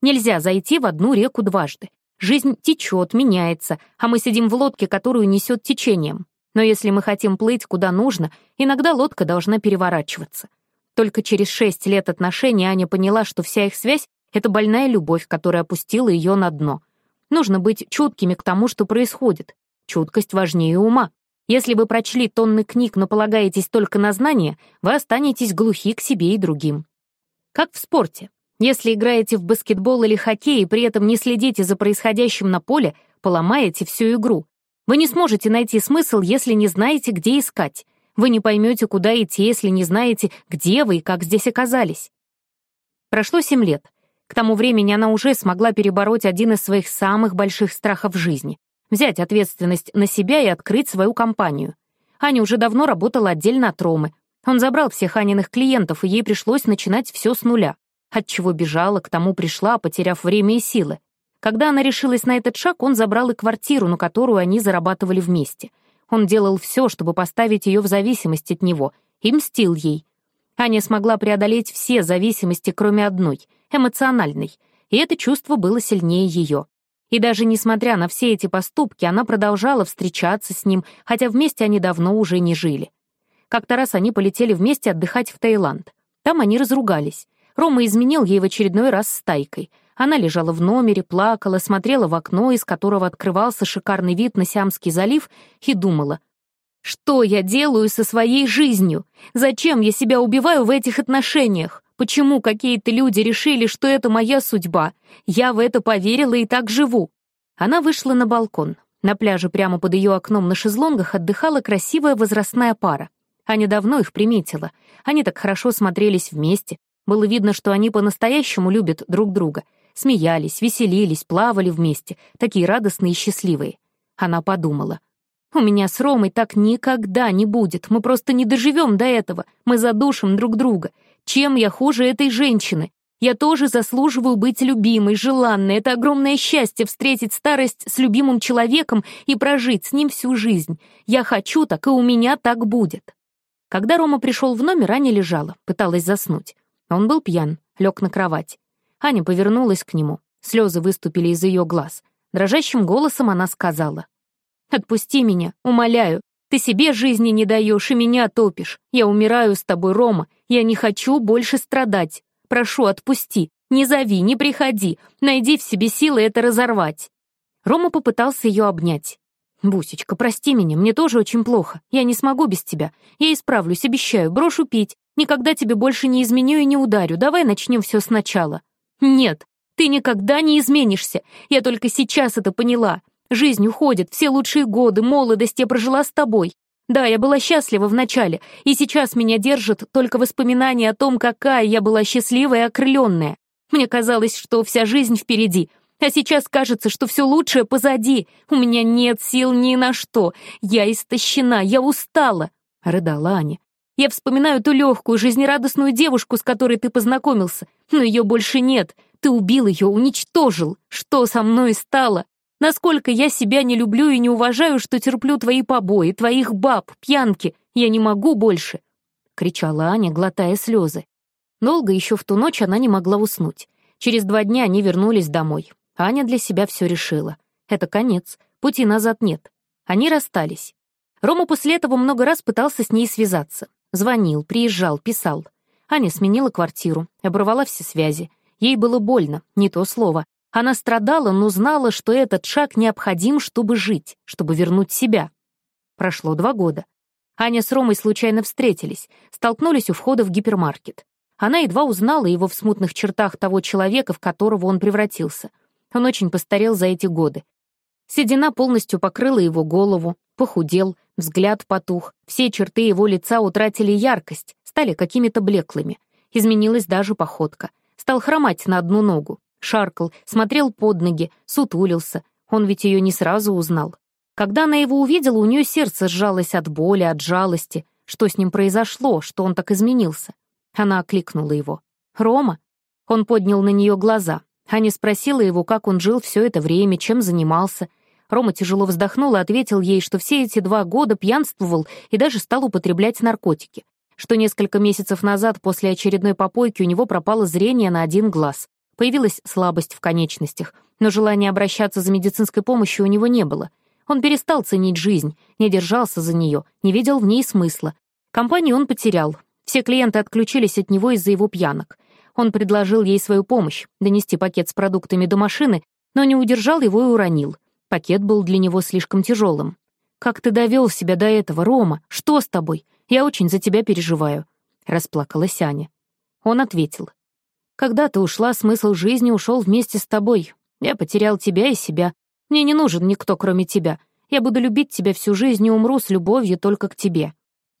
Нельзя зайти в одну реку дважды. Жизнь течет, меняется, а мы сидим в лодке, которую несет течением. Но если мы хотим плыть куда нужно, иногда лодка должна переворачиваться. Только через шесть лет отношений Аня поняла, что вся их связь — это больная любовь, которая опустила ее на дно. Нужно быть чуткими к тому, что происходит. Чуткость важнее ума. Если вы прочли тонны книг, но полагаетесь только на знания, вы останетесь глухи к себе и другим. Как в спорте. Если играете в баскетбол или хоккей и при этом не следите за происходящим на поле, поломаете всю игру. Вы не сможете найти смысл, если не знаете, где искать. Вы не поймете, куда идти, если не знаете, где вы и как здесь оказались. Прошло семь лет. К тому времени она уже смогла перебороть один из своих самых больших страхов в жизни — взять ответственность на себя и открыть свою компанию. Аня уже давно работала отдельно от Ромы. Он забрал всех Аниных клиентов, и ей пришлось начинать все с нуля. От чего бежала, к тому пришла, потеряв время и силы. Когда она решилась на этот шаг, он забрал и квартиру, на которую они зарабатывали вместе. Он делал все, чтобы поставить ее в зависимость от него, и мстил ей. Аня смогла преодолеть все зависимости, кроме одной — эмоциональной, и это чувство было сильнее ее. И даже несмотря на все эти поступки, она продолжала встречаться с ним, хотя вместе они давно уже не жили. Как-то раз они полетели вместе отдыхать в Таиланд. Там они разругались. Рома изменил ей в очередной раз с Тайкой. Она лежала в номере, плакала, смотрела в окно, из которого открывался шикарный вид на Сиамский залив, и думала. «Что я делаю со своей жизнью? Зачем я себя убиваю в этих отношениях? Почему какие-то люди решили, что это моя судьба? Я в это поверила и так живу». Она вышла на балкон. На пляже прямо под ее окном на шезлонгах отдыхала красивая возрастная пара. Аня давно их приметила. Они так хорошо смотрелись вместе, было видно, что они по-настоящему любят друг друга. Смеялись, веселились, плавали вместе, такие радостные и счастливые. Она подумала. «У меня с Ромой так никогда не будет, мы просто не доживем до этого, мы задушим друг друга. Чем я хуже этой женщины? Я тоже заслуживаю быть любимой, желанной. Это огромное счастье встретить старость с любимым человеком и прожить с ним всю жизнь. Я хочу так, и у меня так будет». Когда Рома пришел в номер, Аня лежала, пыталась заснуть. Он был пьян, лег на кровать. Аня повернулась к нему. Слезы выступили из ее глаз. Дрожащим голосом она сказала. «Отпусти меня, умоляю. Ты себе жизни не даешь и меня топишь. Я умираю с тобой, Рома. Я не хочу больше страдать. Прошу, отпусти. Не зови, не приходи. Найди в себе силы это разорвать». Рома попытался ее обнять. «Бусечка, прости меня, мне тоже очень плохо. Я не смогу без тебя. Я исправлюсь, обещаю, брошу пить. Никогда тебе больше не изменю и не ударю. Давай начнем все сначала». «Нет, ты никогда не изменишься. Я только сейчас это поняла. Жизнь уходит, все лучшие годы, молодость я прожила с тобой. Да, я была счастлива вначале, и сейчас меня держит только воспоминания о том, какая я была счастливая и окрыленная. Мне казалось, что вся жизнь впереди — а сейчас кажется, что все лучшее позади. У меня нет сил ни на что. Я истощена, я устала», — рыдала Аня. «Я вспоминаю ту легкую, жизнерадостную девушку, с которой ты познакомился, но ее больше нет. Ты убил ее, уничтожил. Что со мной стало? Насколько я себя не люблю и не уважаю, что терплю твои побои, твоих баб, пьянки. Я не могу больше», — кричала Аня, глотая слезы. Долго еще в ту ночь она не могла уснуть. Через два дня они вернулись домой. Аня для себя все решила. Это конец, пути назад нет. Они расстались. Рома после этого много раз пытался с ней связаться. Звонил, приезжал, писал. Аня сменила квартиру, оборвала все связи. Ей было больно, не то слово. Она страдала, но знала, что этот шаг необходим, чтобы жить, чтобы вернуть себя. Прошло два года. Аня с Ромой случайно встретились, столкнулись у входа в гипермаркет. Она едва узнала его в смутных чертах того человека, в которого он превратился — он очень постарел за эти годы. Седина полностью покрыла его голову, похудел, взгляд потух, все черты его лица утратили яркость, стали какими-то блеклыми. Изменилась даже походка. Стал хромать на одну ногу, шаркал, смотрел под ноги, сутулился. Он ведь ее не сразу узнал. Когда она его увидела, у нее сердце сжалось от боли, от жалости. Что с ним произошло, что он так изменился? Она окликнула его. «Рома?» Он поднял на нее глаза, Аня спросила его, как он жил все это время, чем занимался. Рома тяжело вздохнул и ответил ей, что все эти два года пьянствовал и даже стал употреблять наркотики. Что несколько месяцев назад после очередной попойки у него пропало зрение на один глаз. Появилась слабость в конечностях, но желания обращаться за медицинской помощью у него не было. Он перестал ценить жизнь, не держался за нее, не видел в ней смысла. Компанию он потерял. Все клиенты отключились от него из-за его пьянок. Он предложил ей свою помощь — донести пакет с продуктами до машины, но не удержал его и уронил. Пакет был для него слишком тяжелым. «Как ты довел себя до этого, Рома? Что с тобой? Я очень за тебя переживаю», — расплакалась Аня. Он ответил. «Когда ты ушла, смысл жизни ушел вместе с тобой. Я потерял тебя и себя. Мне не нужен никто, кроме тебя. Я буду любить тебя всю жизнь и умру с любовью только к тебе».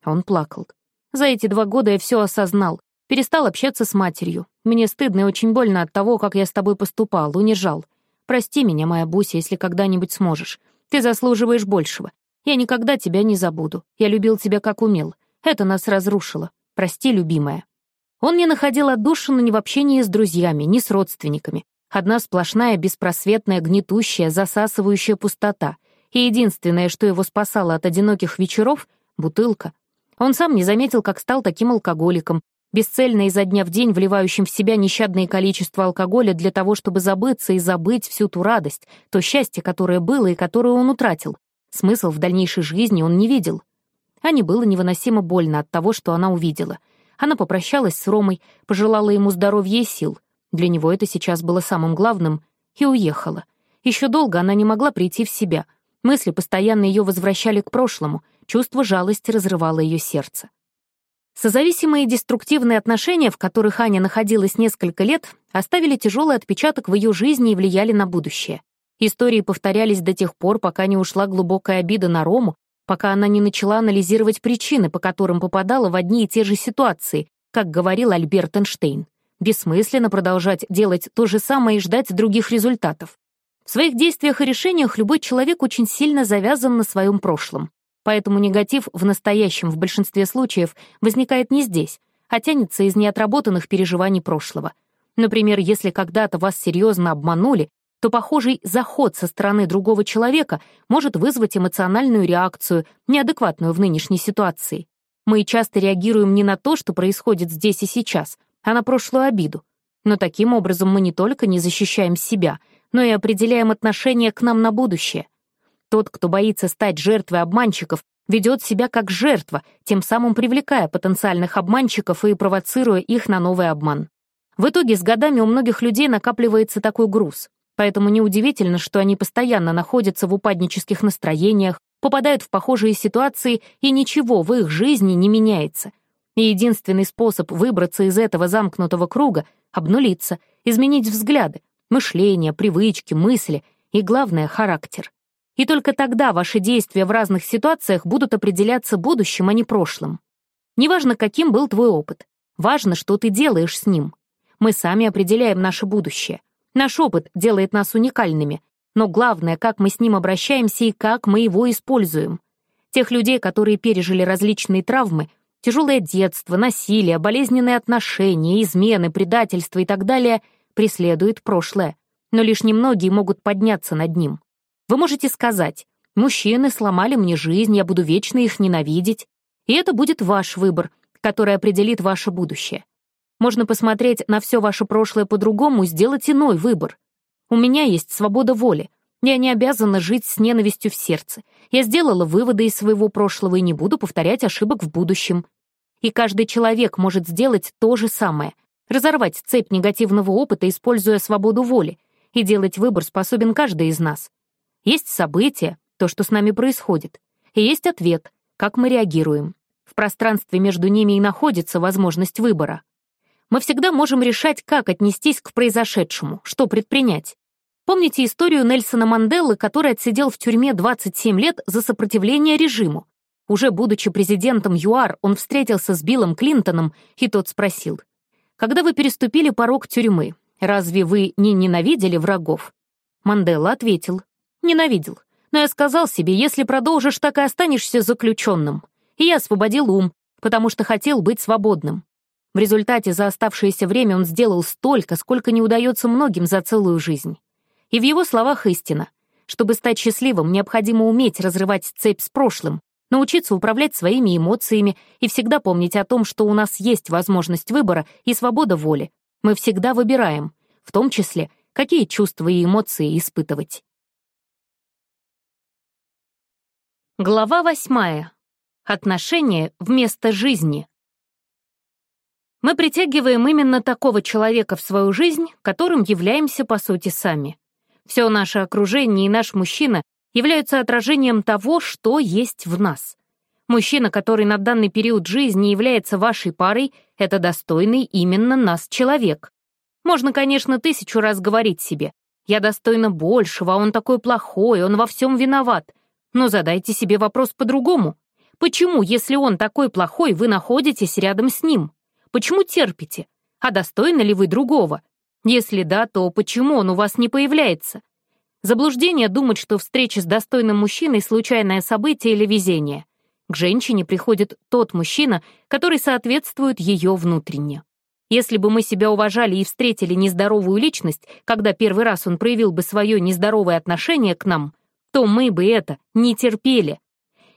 Он плакал. «За эти два года я все осознал. Перестал общаться с матерью. Мне стыдно и очень больно от того, как я с тобой поступал, унижал. Прости меня, моя Буся, если когда-нибудь сможешь. Ты заслуживаешь большего. Я никогда тебя не забуду. Я любил тебя как умел. Это нас разрушило. Прости, любимая». Он не находил отдушину ни в общении с друзьями, ни с родственниками. Одна сплошная, беспросветная, гнетущая, засасывающая пустота. И единственное, что его спасало от одиноких вечеров — бутылка. Он сам не заметил, как стал таким алкоголиком, бесцельно изо дня в день вливающим в себя нещадное количество алкоголя для того, чтобы забыться и забыть всю ту радость, то счастье, которое было и которое он утратил. Смысл в дальнейшей жизни он не видел. Ане было невыносимо больно от того, что она увидела. Она попрощалась с Ромой, пожелала ему здоровья и сил. Для него это сейчас было самым главным, и уехала. Еще долго она не могла прийти в себя. Мысли постоянно ее возвращали к прошлому, чувство жалости разрывало ее сердце. Созависимые деструктивные отношения, в которых Аня находилась несколько лет, оставили тяжелый отпечаток в ее жизни и влияли на будущее. Истории повторялись до тех пор, пока не ушла глубокая обида на Рому, пока она не начала анализировать причины, по которым попадала в одни и те же ситуации, как говорил Альберт Эйнштейн. Бессмысленно продолжать делать то же самое и ждать других результатов. В своих действиях и решениях любой человек очень сильно завязан на своем прошлом. Поэтому негатив в настоящем в большинстве случаев возникает не здесь, а тянется из неотработанных переживаний прошлого. Например, если когда-то вас серьезно обманули, то похожий заход со стороны другого человека может вызвать эмоциональную реакцию, неадекватную в нынешней ситуации. Мы часто реагируем не на то, что происходит здесь и сейчас, а на прошлую обиду. Но таким образом мы не только не защищаем себя, но и определяем отношение к нам на будущее. Тот, кто боится стать жертвой обманщиков, ведет себя как жертва, тем самым привлекая потенциальных обманщиков и провоцируя их на новый обман. В итоге с годами у многих людей накапливается такой груз, поэтому неудивительно, что они постоянно находятся в упаднических настроениях, попадают в похожие ситуации, и ничего в их жизни не меняется. И единственный способ выбраться из этого замкнутого круга — обнулиться, изменить взгляды, мышление, привычки, мысли и, главное, характер. И только тогда ваши действия в разных ситуациях будут определяться будущим, а не прошлым. Неважно, каким был твой опыт. Важно, что ты делаешь с ним. Мы сами определяем наше будущее. Наш опыт делает нас уникальными, но главное, как мы с ним обращаемся и как мы его используем. Тех людей, которые пережили различные травмы, тяжелое детство, насилие, болезненные отношения, измены, предательство и так далее, преследует прошлое, но лишь немногие могут подняться над ним. Вы можете сказать, мужчины сломали мне жизнь, я буду вечно их ненавидеть. И это будет ваш выбор, который определит ваше будущее. Можно посмотреть на все ваше прошлое по-другому, сделать иной выбор. У меня есть свобода воли. Я не обязана жить с ненавистью в сердце. Я сделала выводы из своего прошлого и не буду повторять ошибок в будущем. И каждый человек может сделать то же самое — разорвать цепь негативного опыта, используя свободу воли, и делать выбор способен каждый из нас. Есть событие, то, что с нами происходит, и есть ответ, как мы реагируем. В пространстве между ними и находится возможность выбора. Мы всегда можем решать, как отнестись к произошедшему, что предпринять. Помните историю Нельсона Манделы, который отсидел в тюрьме 27 лет за сопротивление режиму? Уже будучи президентом ЮАР, он встретился с Биллом Клинтоном, и тот спросил, «Когда вы переступили порог тюрьмы, разве вы не ненавидели врагов?» Мандела ответил, Ненавидел. Но я сказал себе, если продолжишь, так и останешься заключенным. И я освободил ум, потому что хотел быть свободным. В результате за оставшееся время он сделал столько, сколько не удается многим за целую жизнь. И в его словах истина. Чтобы стать счастливым, необходимо уметь разрывать цепь с прошлым, научиться управлять своими эмоциями и всегда помнить о том, что у нас есть возможность выбора и свобода воли. Мы всегда выбираем, в том числе, какие чувства и эмоции испытывать. Глава восьмая. Отношения вместо жизни. Мы притягиваем именно такого человека в свою жизнь, которым являемся по сути сами. Все наше окружение и наш мужчина являются отражением того, что есть в нас. Мужчина, который на данный период жизни является вашей парой, это достойный именно нас человек. Можно, конечно, тысячу раз говорить себе, «Я достойна большего, а он такой плохой, он во всем виноват», но задайте себе вопрос по-другому. Почему, если он такой плохой, вы находитесь рядом с ним? Почему терпите? А достойны ли вы другого? Если да, то почему он у вас не появляется? Заблуждение думать, что встреча с достойным мужчиной — случайное событие или везение. К женщине приходит тот мужчина, который соответствует ее внутренне. Если бы мы себя уважали и встретили нездоровую личность, когда первый раз он проявил бы свое нездоровое отношение к нам, то мы бы это не терпели.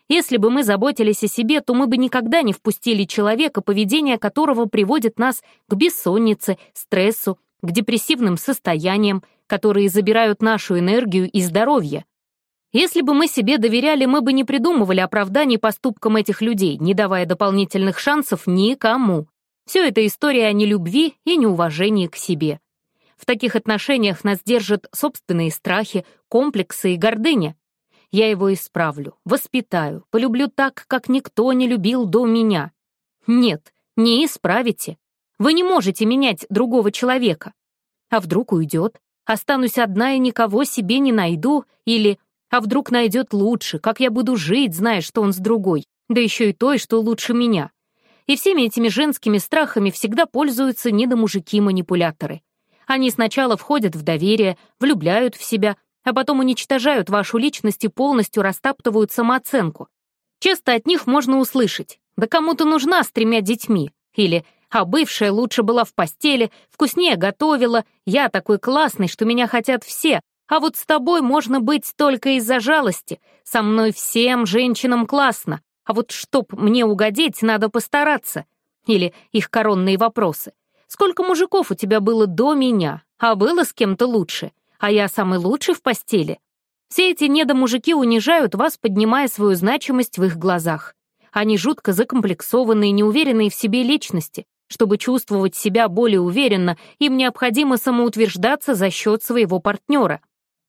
Если бы мы заботились о себе, то мы бы никогда не впустили человека, поведение которого приводит нас к бессоннице, стрессу, к депрессивным состояниям, которые забирают нашу энергию и здоровье. Если бы мы себе доверяли, мы бы не придумывали оправданий поступкам этих людей, не давая дополнительных шансов никому. Все это история о нелюбви и неуважении к себе. В таких отношениях нас держат собственные страхи, комплексы и гордыня. Я его исправлю, воспитаю, полюблю так, как никто не любил до меня. Нет, не исправите. Вы не можете менять другого человека. А вдруг уйдет? Останусь одна и никого себе не найду? Или «А вдруг найдет лучше? Как я буду жить, зная, что он с другой? Да еще и той, что лучше меня?» И всеми этими женскими страхами всегда пользуются недомужики-манипуляторы. Они сначала входят в доверие, влюбляют в себя, а потом уничтожают вашу личность и полностью растаптывают самооценку. Часто от них можно услышать «Да кому ты нужна с тремя детьми?» или «А бывшая лучше была в постели, вкуснее готовила, я такой классный, что меня хотят все, а вот с тобой можно быть только из-за жалости, со мной всем женщинам классно, а вот чтоб мне угодить, надо постараться». Или их коронные вопросы. «Сколько мужиков у тебя было до меня? А было с кем-то лучше? а я самый лучший в постели. Все эти недомужики унижают вас, поднимая свою значимость в их глазах. Они жутко закомплексованные, неуверенные в себе личности. Чтобы чувствовать себя более уверенно, им необходимо самоутверждаться за счет своего партнера.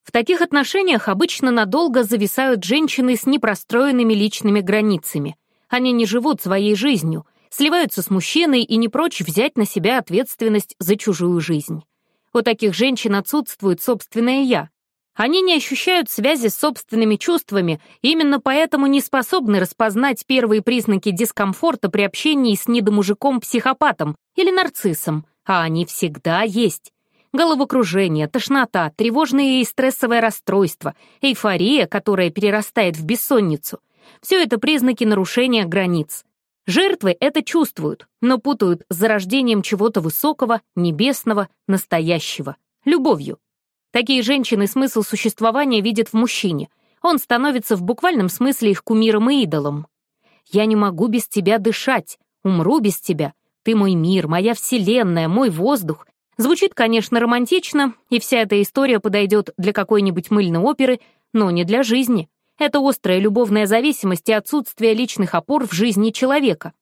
В таких отношениях обычно надолго зависают женщины с непростроенными личными границами. Они не живут своей жизнью, сливаются с мужчиной и не прочь взять на себя ответственность за чужую жизнь. У таких женщин отсутствует собственное «я». Они не ощущают связи с собственными чувствами, именно поэтому не способны распознать первые признаки дискомфорта при общении с недомужиком-психопатом или нарциссом, а они всегда есть. Головокружение, тошнота, тревожные и стрессовое расстройство, эйфория, которая перерастает в бессонницу — все это признаки нарушения границ. Жертвы это чувствуют, но путают с зарождением чего-то высокого, небесного, настоящего, любовью. Такие женщины смысл существования видят в мужчине. Он становится в буквальном смысле их кумиром и идолом. «Я не могу без тебя дышать, умру без тебя, ты мой мир, моя вселенная, мой воздух». Звучит, конечно, романтично, и вся эта история подойдет для какой-нибудь мыльной оперы, но не для жизни. Это острая любовная зависимость и отсутствие личных опор в жизни человека.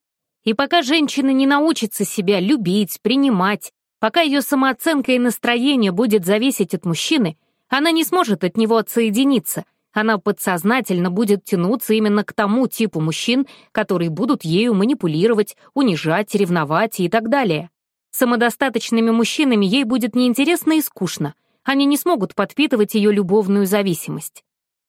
И пока женщина не научится себя любить, принимать, пока ее самооценка и настроение будет зависеть от мужчины, она не сможет от него отсоединиться. Она подсознательно будет тянуться именно к тому типу мужчин, которые будут ею манипулировать, унижать, ревновать и так далее. Самодостаточными мужчинами ей будет неинтересно и скучно. Они не смогут подпитывать ее любовную зависимость.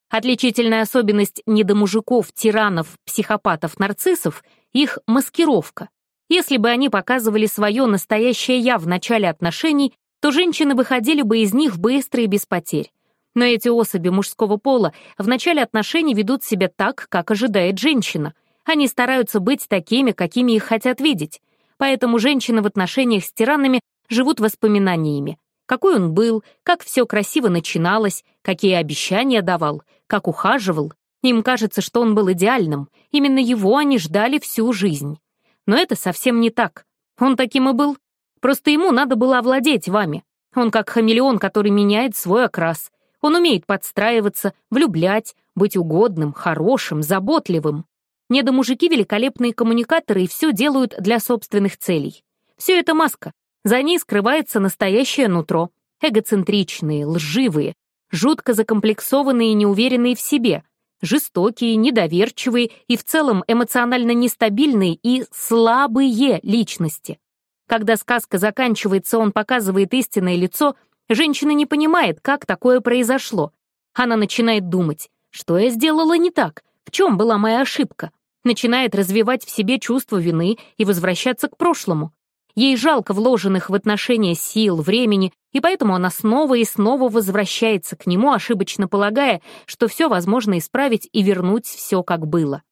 Отличительная особенность недомужиков, тиранов, психопатов, нарциссов — их маскировка. Если бы они показывали свое настоящее «я» в начале отношений, то женщины выходили бы из них быстро и без потерь. Но эти особи мужского пола в начале отношений ведут себя так, как ожидает женщина. Они стараются быть такими, какими их хотят видеть. Поэтому женщины в отношениях с тиранами живут воспоминаниями, какой он был, как все красиво начиналось, какие обещания давал, как ухаживал. Им кажется, что он был идеальным, именно его они ждали всю жизнь. Но это совсем не так. Он таким и был. Просто ему надо было овладеть вами. Он как хамелеон, который меняет свой окрас. Он умеет подстраиваться, влюблять, быть угодным, хорошим, заботливым. Недомужики — великолепные коммуникаторы и все делают для собственных целей. Все это маска, за ней скрывается настоящее нутро. Эгоцентричные, лживые, жутко закомплексованные и неуверенные в себе, жестокие, недоверчивые и в целом эмоционально нестабильные и слабые личности. Когда сказка заканчивается, он показывает истинное лицо, женщина не понимает, как такое произошло. Она начинает думать, что я сделала не так, в чем была моя ошибка. Начинает развивать в себе чувство вины и возвращаться к прошлому. Ей жалко вложенных в отношения сил, времени, и поэтому она снова и снова возвращается к нему, ошибочно полагая, что все возможно исправить и вернуть все, как было.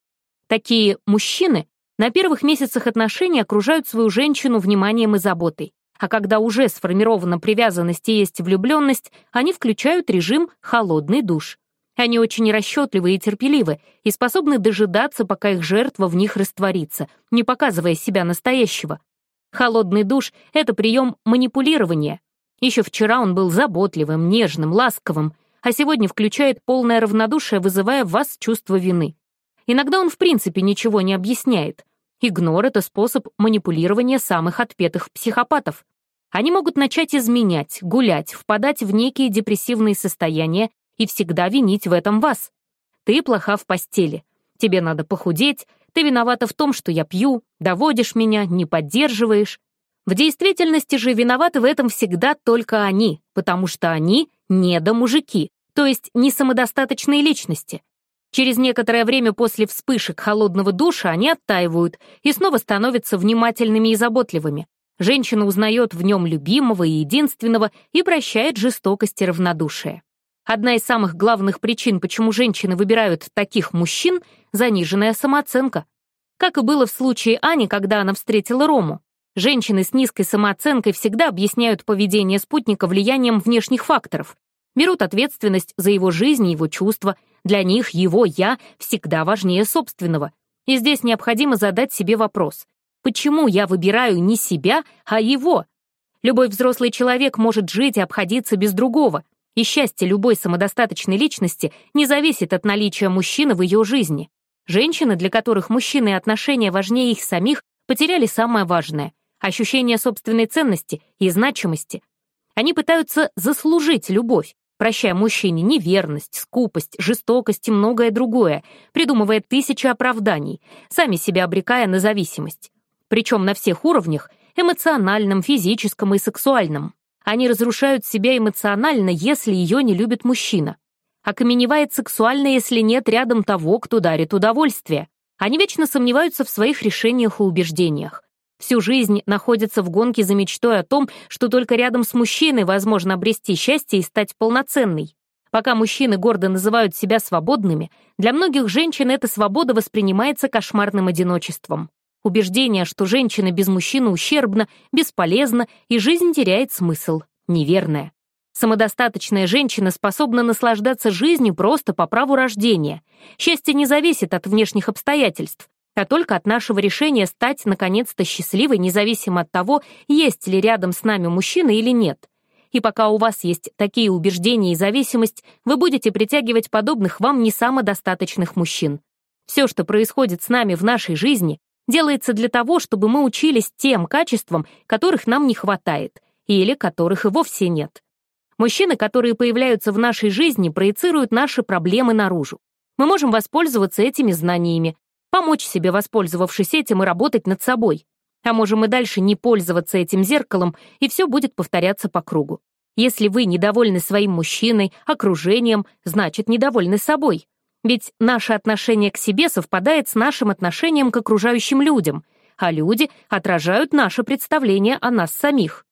Такие мужчины на первых месяцах отношений окружают свою женщину вниманием и заботой, а когда уже сформирована привязанность и есть влюбленность, они включают режим «холодный душ». Они очень расчетливы и терпеливы и способны дожидаться, пока их жертва в них растворится, не показывая себя настоящего. Холодный душ — это прием манипулирования. Еще вчера он был заботливым, нежным, ласковым, а сегодня включает полное равнодушие, вызывая в вас чувство вины. Иногда он в принципе ничего не объясняет. Игнор — это способ манипулирования самых отпетых психопатов. Они могут начать изменять, гулять, впадать в некие депрессивные состояния и всегда винить в этом вас. Ты плоха в постели. Тебе надо похудеть, ты виновата в том, что я пью, доводишь меня, не поддерживаешь. В действительности же виноваты в этом всегда только они, потому что они недомужики, то есть не самодостаточные личности. Через некоторое время после вспышек холодного душа они оттаивают и снова становятся внимательными и заботливыми. Женщина узнает в нем любимого и единственного и прощает жестокость и равнодушие. Одна из самых главных причин, почему женщины выбирают таких мужчин — заниженная самооценка. Как и было в случае Ани, когда она встретила Рому. Женщины с низкой самооценкой всегда объясняют поведение спутника влиянием внешних факторов, берут ответственность за его жизнь и его чувства. Для них его «я» всегда важнее собственного. И здесь необходимо задать себе вопрос. Почему я выбираю не себя, а его? Любой взрослый человек может жить и обходиться без другого, и счастье любой самодостаточной личности не зависит от наличия мужчины в ее жизни. Женщины, для которых мужчины и отношения важнее их самих, потеряли самое важное — ощущение собственной ценности и значимости. Они пытаются заслужить любовь, прощая мужчине неверность, скупость, жестокость и многое другое, придумывая тысячи оправданий, сами себя обрекая на зависимость. Причем на всех уровнях — эмоциональном, физическом и сексуальном. Они разрушают себя эмоционально, если ее не любит мужчина. Окаменевает сексуально, если нет рядом того, кто дарит удовольствие. Они вечно сомневаются в своих решениях и убеждениях. Всю жизнь находятся в гонке за мечтой о том, что только рядом с мужчиной возможно обрести счастье и стать полноценной. Пока мужчины гордо называют себя свободными, для многих женщин эта свобода воспринимается кошмарным одиночеством. Убеждение, что женщина без мужчины ущербна, бесполезна и жизнь теряет смысл, неверное. Самодостаточная женщина способна наслаждаться жизнью просто по праву рождения. Счастье не зависит от внешних обстоятельств, а только от нашего решения стать, наконец-то, счастливой, независимо от того, есть ли рядом с нами мужчина или нет. И пока у вас есть такие убеждения и зависимость, вы будете притягивать подобных вам не самодостаточных мужчин. Все, что происходит с нами в нашей жизни, делается для того, чтобы мы учились тем качествам, которых нам не хватает, или которых и вовсе нет. Мужчины, которые появляются в нашей жизни, проецируют наши проблемы наружу. Мы можем воспользоваться этими знаниями, помочь себе, воспользовавшись этим, и работать над собой. А можем и дальше не пользоваться этим зеркалом, и все будет повторяться по кругу. Если вы недовольны своим мужчиной, окружением, значит, недовольны собой. Ведь наше отношение к себе совпадает с нашим отношением к окружающим людям, а люди отражают наше представление о нас самих.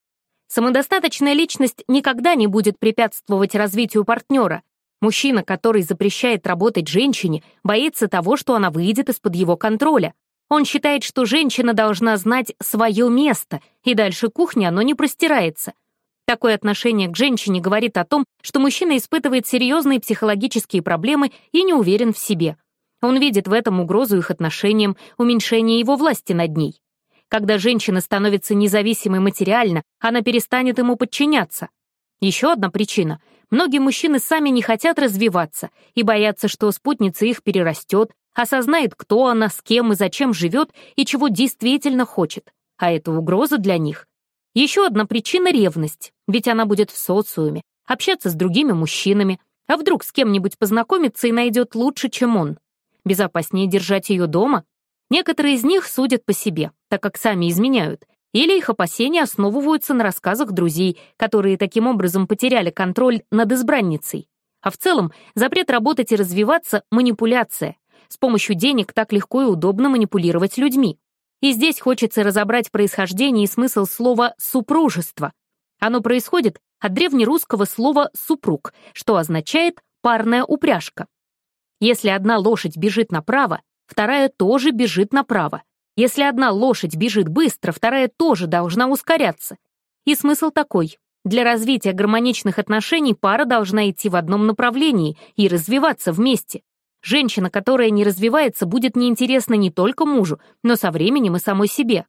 Самодостаточная личность никогда не будет препятствовать развитию партнера. Мужчина, который запрещает работать женщине, боится того, что она выйдет из-под его контроля. Он считает, что женщина должна знать свое место, и дальше кухня оно не простирается. Такое отношение к женщине говорит о том, что мужчина испытывает серьезные психологические проблемы и не уверен в себе. Он видит в этом угрозу их отношениям, уменьшение его власти над ней. Когда женщина становится независимой материально, она перестанет ему подчиняться. Еще одна причина. Многие мужчины сами не хотят развиваться и боятся, что спутница их перерастет, осознает, кто она, с кем и зачем живет и чего действительно хочет. А это угроза для них. Еще одна причина — ревность, ведь она будет в социуме, общаться с другими мужчинами, а вдруг с кем-нибудь познакомится и найдет лучше, чем он. Безопаснее держать ее дома. Некоторые из них судят по себе, так как сами изменяют, или их опасения основываются на рассказах друзей, которые таким образом потеряли контроль над избранницей. А в целом запрет работать и развиваться — манипуляция. С помощью денег так легко и удобно манипулировать людьми. И здесь хочется разобрать происхождение и смысл слова «супружество». Оно происходит от древнерусского слова «супруг», что означает «парная упряжка». Если одна лошадь бежит направо, вторая тоже бежит направо. Если одна лошадь бежит быстро, вторая тоже должна ускоряться. И смысл такой. Для развития гармоничных отношений пара должна идти в одном направлении и развиваться вместе. Женщина, которая не развивается, будет неинтересна не только мужу, но со временем и самой себе.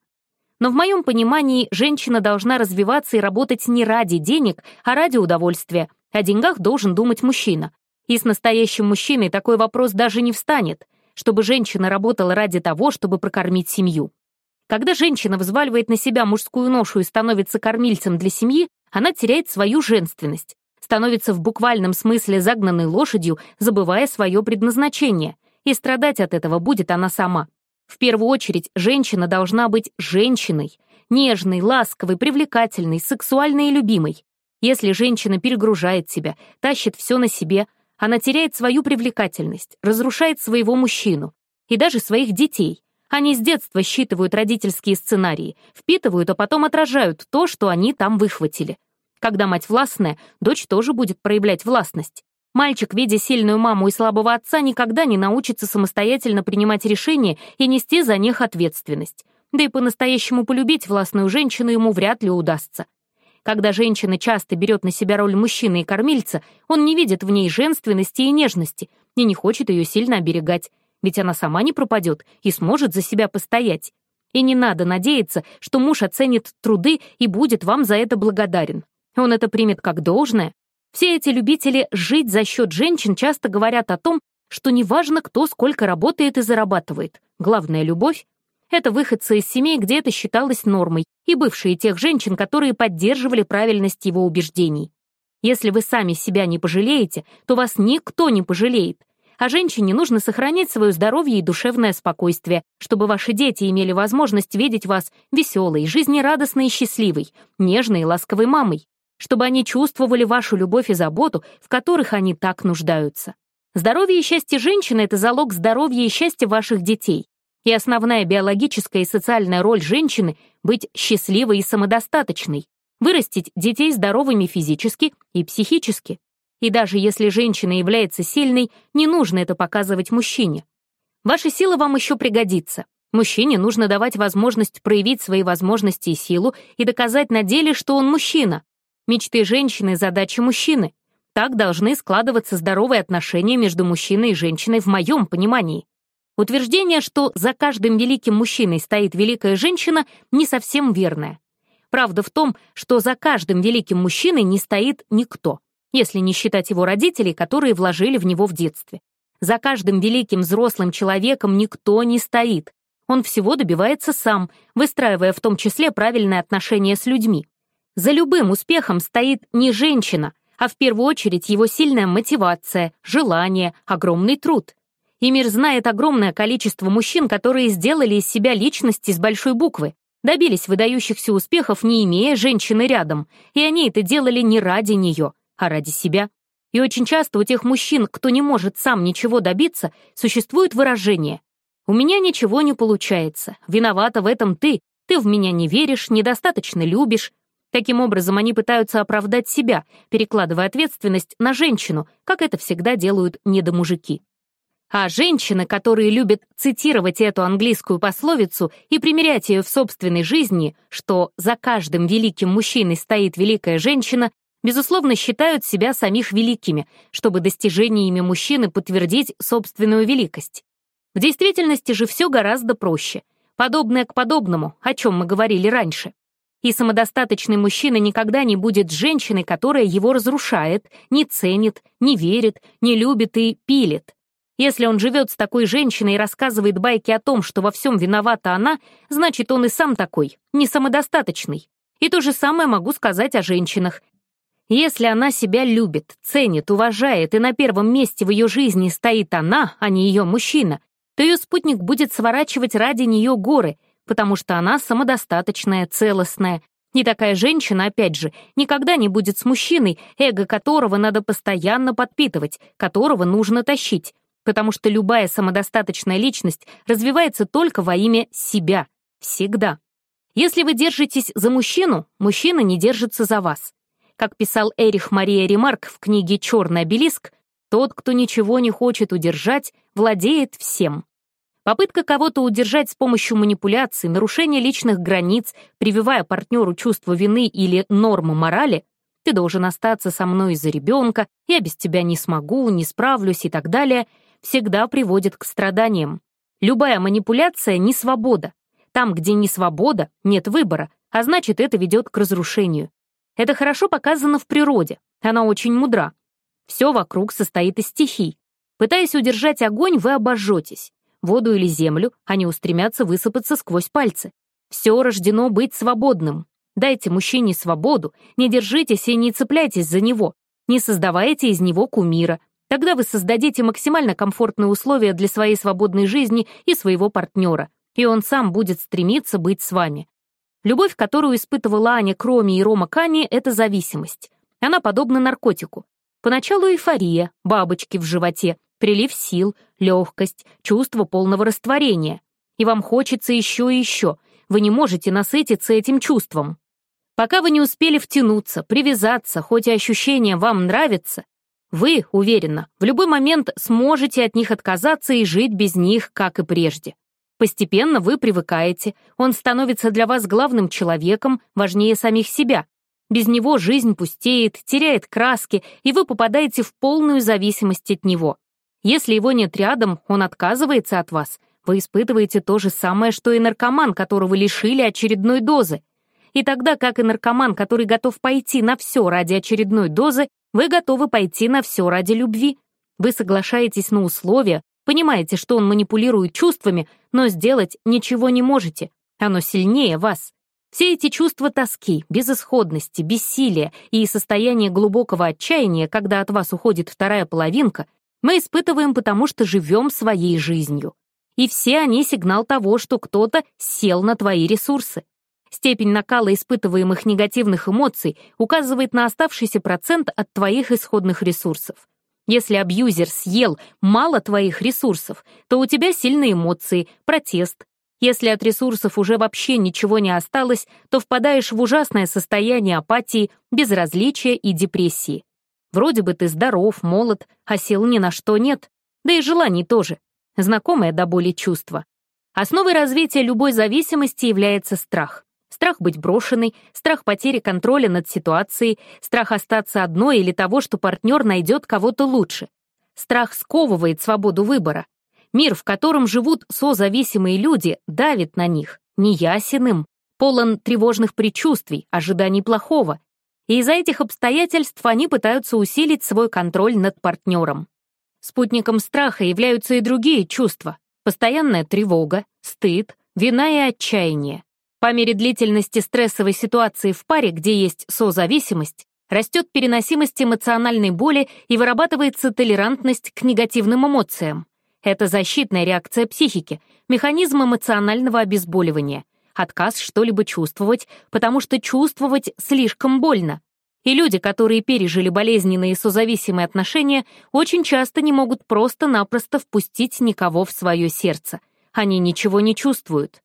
Но в моем понимании женщина должна развиваться и работать не ради денег, а ради удовольствия. О деньгах должен думать мужчина. И с настоящим мужчиной такой вопрос даже не встанет, чтобы женщина работала ради того, чтобы прокормить семью. Когда женщина взваливает на себя мужскую ношу и становится кормильцем для семьи, она теряет свою женственность становится в буквальном смысле загнанной лошадью, забывая свое предназначение. И страдать от этого будет она сама. В первую очередь, женщина должна быть женщиной. Нежной, ласковой, привлекательной, сексуальной и любимой. Если женщина перегружает себя, тащит все на себе, она теряет свою привлекательность, разрушает своего мужчину и даже своих детей. Они с детства считывают родительские сценарии, впитывают, а потом отражают то, что они там выхватили. Когда мать властная, дочь тоже будет проявлять властность. Мальчик, видя сильную маму и слабого отца, никогда не научится самостоятельно принимать решения и нести за них ответственность. Да и по-настоящему полюбить властную женщину ему вряд ли удастся. Когда женщина часто берет на себя роль мужчины и кормильца, он не видит в ней женственности и нежности и не хочет ее сильно оберегать, ведь она сама не пропадет и сможет за себя постоять. И не надо надеяться, что муж оценит труды и будет вам за это благодарен. Он это примет как должное. Все эти любители жить за счет женщин часто говорят о том, что неважно, кто сколько работает и зарабатывает. Главное — любовь. Это выходцы из семей, где это считалось нормой, и бывшие тех женщин, которые поддерживали правильность его убеждений. Если вы сами себя не пожалеете, то вас никто не пожалеет. А женщине нужно сохранять свое здоровье и душевное спокойствие, чтобы ваши дети имели возможность видеть вас веселой, жизнерадостной и счастливой, нежной и ласковой мамой чтобы они чувствовали вашу любовь и заботу, в которых они так нуждаются. Здоровье и счастье женщины — это залог здоровья и счастья ваших детей. И основная биологическая и социальная роль женщины — быть счастливой и самодостаточной, вырастить детей здоровыми физически и психически. И даже если женщина является сильной, не нужно это показывать мужчине. Ваша сила вам еще пригодится. Мужчине нужно давать возможность проявить свои возможности и силу и доказать на деле, что он мужчина, Мечты женщины — задача мужчины. Так должны складываться здоровые отношения между мужчиной и женщиной в моем понимании. Утверждение, что за каждым великим мужчиной стоит великая женщина, не совсем верное. Правда в том, что за каждым великим мужчиной не стоит никто, если не считать его родителей, которые вложили в него в детстве. За каждым великим взрослым человеком никто не стоит. Он всего добивается сам, выстраивая в том числе правильные отношения с людьми. За любым успехом стоит не женщина, а в первую очередь его сильная мотивация, желание, огромный труд. И мир знает огромное количество мужчин, которые сделали из себя личности с большой буквы, добились выдающихся успехов, не имея женщины рядом, и они это делали не ради нее, а ради себя. И очень часто у тех мужчин, кто не может сам ничего добиться, существует выражение «У меня ничего не получается, виновата в этом ты, ты в меня не веришь, недостаточно любишь, Таким образом, они пытаются оправдать себя, перекладывая ответственность на женщину, как это всегда делают недомужики. А женщины, которые любят цитировать эту английскую пословицу и примерять ее в собственной жизни, что за каждым великим мужчиной стоит великая женщина, безусловно, считают себя самих великими, чтобы достижениями мужчины подтвердить собственную великость. В действительности же все гораздо проще. Подобное к подобному, о чем мы говорили раньше. И самодостаточный мужчина никогда не будет женщиной, которая его разрушает, не ценит, не верит, не любит и пилит. Если он живет с такой женщиной и рассказывает байки о том, что во всем виновата она, значит, он и сам такой, не самодостаточный. И то же самое могу сказать о женщинах. Если она себя любит, ценит, уважает, и на первом месте в ее жизни стоит она, а не ее мужчина, то ее спутник будет сворачивать ради нее горы, потому что она самодостаточная, целостная. Не такая женщина, опять же, никогда не будет с мужчиной, эго которого надо постоянно подпитывать, которого нужно тащить, потому что любая самодостаточная личность развивается только во имя себя. Всегда. Если вы держитесь за мужчину, мужчина не держится за вас. Как писал Эрих Мария Ремарк в книге «Черный обелиск», тот, кто ничего не хочет удержать, владеет всем. Попытка кого-то удержать с помощью манипуляций, нарушения личных границ, прививая партнеру чувство вины или нормы морали «ты должен остаться со мной из-за ребенка», «я без тебя не смогу», «не справлюсь» и так далее, всегда приводит к страданиям. Любая манипуляция — не свобода. Там, где не свобода, нет выбора, а значит, это ведет к разрушению. Это хорошо показано в природе, она очень мудра. Все вокруг состоит из стихий. Пытаясь удержать огонь, вы обожжетесь воду или землю, они устремятся высыпаться сквозь пальцы. Все рождено быть свободным. Дайте мужчине свободу, не держитесь и не цепляйтесь за него, не создавайте из него кумира. Тогда вы создадите максимально комфортные условия для своей свободной жизни и своего партнера, и он сам будет стремиться быть с вами. Любовь, которую испытывала Аня Кроме и Рома Кани, это зависимость. Она подобна наркотику. Поначалу эйфория, бабочки в животе, прилив сил, легкость, чувство полного растворения. И вам хочется еще и еще. Вы не можете насытиться этим чувством. Пока вы не успели втянуться, привязаться, хоть и ощущение вам нравятся. вы, уверенно, в любой момент сможете от них отказаться и жить без них, как и прежде. Постепенно вы привыкаете, он становится для вас главным человеком, важнее самих себя. Без него жизнь пустеет, теряет краски, и вы попадаете в полную зависимость от него. Если его нет рядом, он отказывается от вас. Вы испытываете то же самое, что и наркоман, которого лишили очередной дозы. И тогда, как и наркоман, который готов пойти на все ради очередной дозы, вы готовы пойти на все ради любви. Вы соглашаетесь на условия, понимаете, что он манипулирует чувствами, но сделать ничего не можете. Оно сильнее вас. Все эти чувства тоски, безысходности, бессилия и состояние глубокого отчаяния, когда от вас уходит вторая половинка, мы испытываем, потому что живем своей жизнью. И все они сигнал того, что кто-то сел на твои ресурсы. Степень накала испытываемых негативных эмоций указывает на оставшийся процент от твоих исходных ресурсов. Если абьюзер съел мало твоих ресурсов, то у тебя сильные эмоции, протест. Если от ресурсов уже вообще ничего не осталось, то впадаешь в ужасное состояние апатии, безразличия и депрессии. Вроде бы ты здоров, молод, а сил ни на что нет, да и желаний тоже. Знакомое до боли чувство. Основой развития любой зависимости является страх. Страх быть брошенной, страх потери контроля над ситуацией, страх остаться одной или того, что партнер найдет кого-то лучше. Страх сковывает свободу выбора. Мир, в котором живут созависимые люди, давит на них, неясен им, полон тревожных предчувствий, ожиданий плохого, и из-за этих обстоятельств они пытаются усилить свой контроль над партнером. Спутником страха являются и другие чувства — постоянная тревога, стыд, вина и отчаяние. По мере длительности стрессовой ситуации в паре, где есть созависимость, растет переносимость эмоциональной боли и вырабатывается толерантность к негативным эмоциям. Это защитная реакция психики, механизм эмоционального обезболивания — отказ что-либо чувствовать, потому что чувствовать слишком больно. И люди, которые пережили болезненные созависимые отношения, очень часто не могут просто-напросто впустить никого в свое сердце. Они ничего не чувствуют.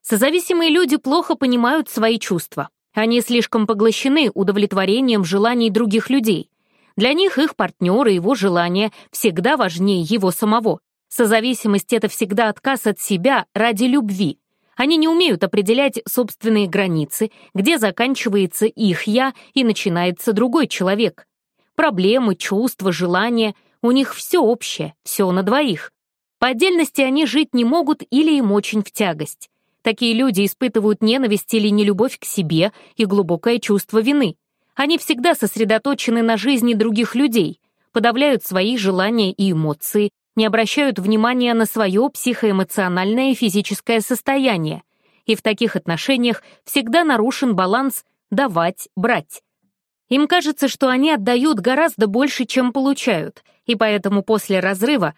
Созависимые люди плохо понимают свои чувства. Они слишком поглощены удовлетворением желаний других людей. Для них их партнер и его желания всегда важнее его самого. Созависимость — это всегда отказ от себя ради любви. Они не умеют определять собственные границы, где заканчивается их «я» и начинается другой человек. Проблемы, чувства, желания — у них все общее, все на двоих. По отдельности они жить не могут или им очень в тягость. Такие люди испытывают ненависть или нелюбовь к себе и глубокое чувство вины. Они всегда сосредоточены на жизни других людей, подавляют свои желания и эмоции, не обращают внимания на свое психоэмоциональное и физическое состояние, и в таких отношениях всегда нарушен баланс «давать-брать». Им кажется, что они отдают гораздо больше, чем получают, и поэтому после разрыва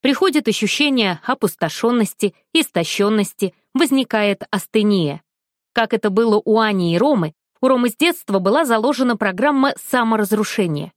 приходит ощущение опустошенности, истощенности, возникает астения. Как это было у Ани и Ромы, у Ромы с детства была заложена программа саморазрушения.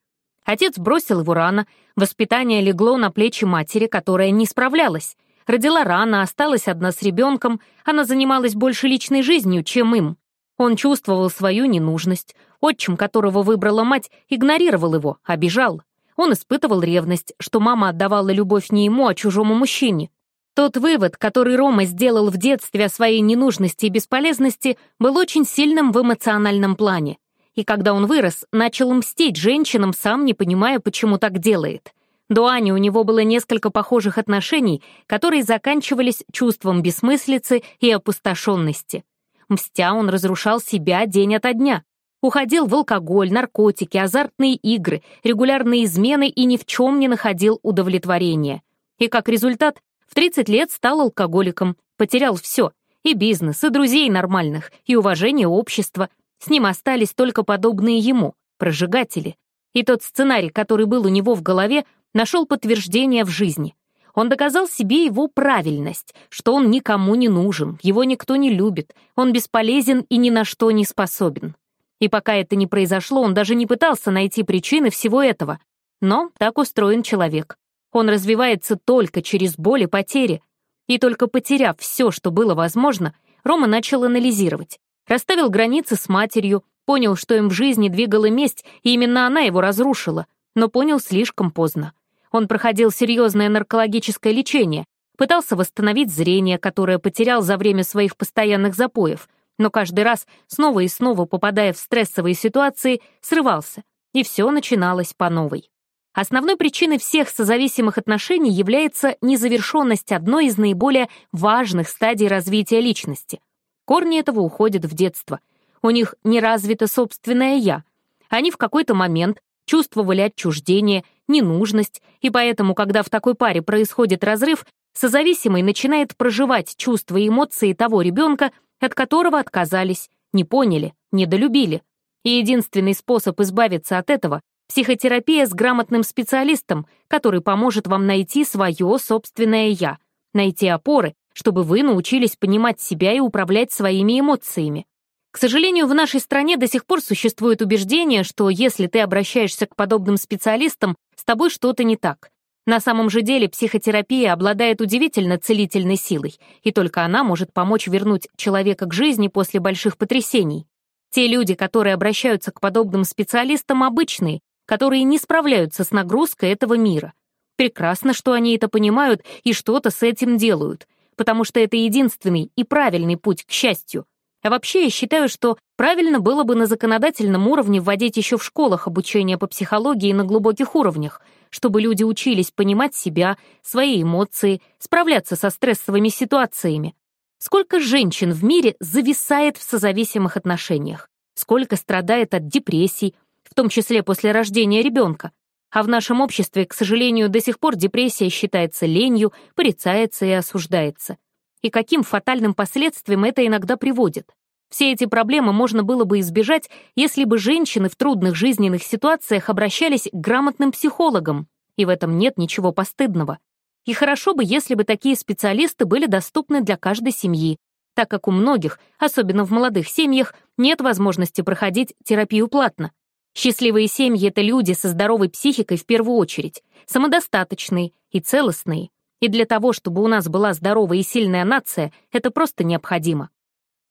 Отец бросил его рано, воспитание легло на плечи матери, которая не справлялась. Родила рано, осталась одна с ребенком, она занималась больше личной жизнью, чем им. Он чувствовал свою ненужность. Отчим, которого выбрала мать, игнорировал его, обижал. Он испытывал ревность, что мама отдавала любовь не ему, а чужому мужчине. Тот вывод, который Рома сделал в детстве о своей ненужности и бесполезности, был очень сильным в эмоциональном плане и когда он вырос, начал мстить женщинам, сам не понимая, почему так делает. До Ани у него было несколько похожих отношений, которые заканчивались чувством бессмыслицы и опустошенности. Мстя, он разрушал себя день ото дня. Уходил в алкоголь, наркотики, азартные игры, регулярные измены и ни в чем не находил удовлетворения. И как результат, в 30 лет стал алкоголиком, потерял все — и бизнес, и друзей нормальных, и уважение общества — с ним остались только подобные ему, прожигатели. И тот сценарий, который был у него в голове, нашел подтверждение в жизни. Он доказал себе его правильность, что он никому не нужен, его никто не любит, он бесполезен и ни на что не способен. И пока это не произошло, он даже не пытался найти причины всего этого. Но так устроен человек. Он развивается только через боль и потери. И только потеряв все, что было возможно, Рома начал анализировать. Расставил границы с матерью, понял, что им в жизни двигала месть, и именно она его разрушила, но понял слишком поздно. Он проходил серьезное наркологическое лечение, пытался восстановить зрение, которое потерял за время своих постоянных запоев, но каждый раз, снова и снова попадая в стрессовые ситуации, срывался, и все начиналось по новой. Основной причиной всех созависимых отношений является незавершенность одной из наиболее важных стадий развития личности — Корни этого уходят в детство. У них не развито собственное «я». Они в какой-то момент чувствовали отчуждение, ненужность, и поэтому, когда в такой паре происходит разрыв, созависимый начинает проживать чувства и эмоции того ребенка, от которого отказались, не поняли, недолюбили. И единственный способ избавиться от этого — психотерапия с грамотным специалистом, который поможет вам найти свое собственное «я», найти опоры чтобы вы научились понимать себя и управлять своими эмоциями. К сожалению, в нашей стране до сих пор существует убеждение, что если ты обращаешься к подобным специалистам, с тобой что-то не так. На самом же деле психотерапия обладает удивительно целительной силой, и только она может помочь вернуть человека к жизни после больших потрясений. Те люди, которые обращаются к подобным специалистам, обычные, которые не справляются с нагрузкой этого мира. Прекрасно, что они это понимают и что-то с этим делают — потому что это единственный и правильный путь к счастью. А вообще я считаю, что правильно было бы на законодательном уровне вводить еще в школах обучение по психологии на глубоких уровнях, чтобы люди учились понимать себя, свои эмоции, справляться со стрессовыми ситуациями. Сколько женщин в мире зависает в созависимых отношениях? Сколько страдает от депрессий, в том числе после рождения ребенка? А в нашем обществе, к сожалению, до сих пор депрессия считается ленью, порицается и осуждается. И каким фатальным последствиям это иногда приводит. Все эти проблемы можно было бы избежать, если бы женщины в трудных жизненных ситуациях обращались к грамотным психологам, и в этом нет ничего постыдного. И хорошо бы, если бы такие специалисты были доступны для каждой семьи, так как у многих, особенно в молодых семьях, нет возможности проходить терапию платно. Счастливые семьи — это люди со здоровой психикой в первую очередь, самодостаточные и целостные. И для того, чтобы у нас была здоровая и сильная нация, это просто необходимо.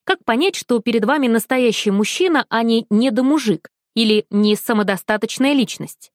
Как понять, что перед вами настоящий мужчина, а не недомужик или не самодостаточная личность?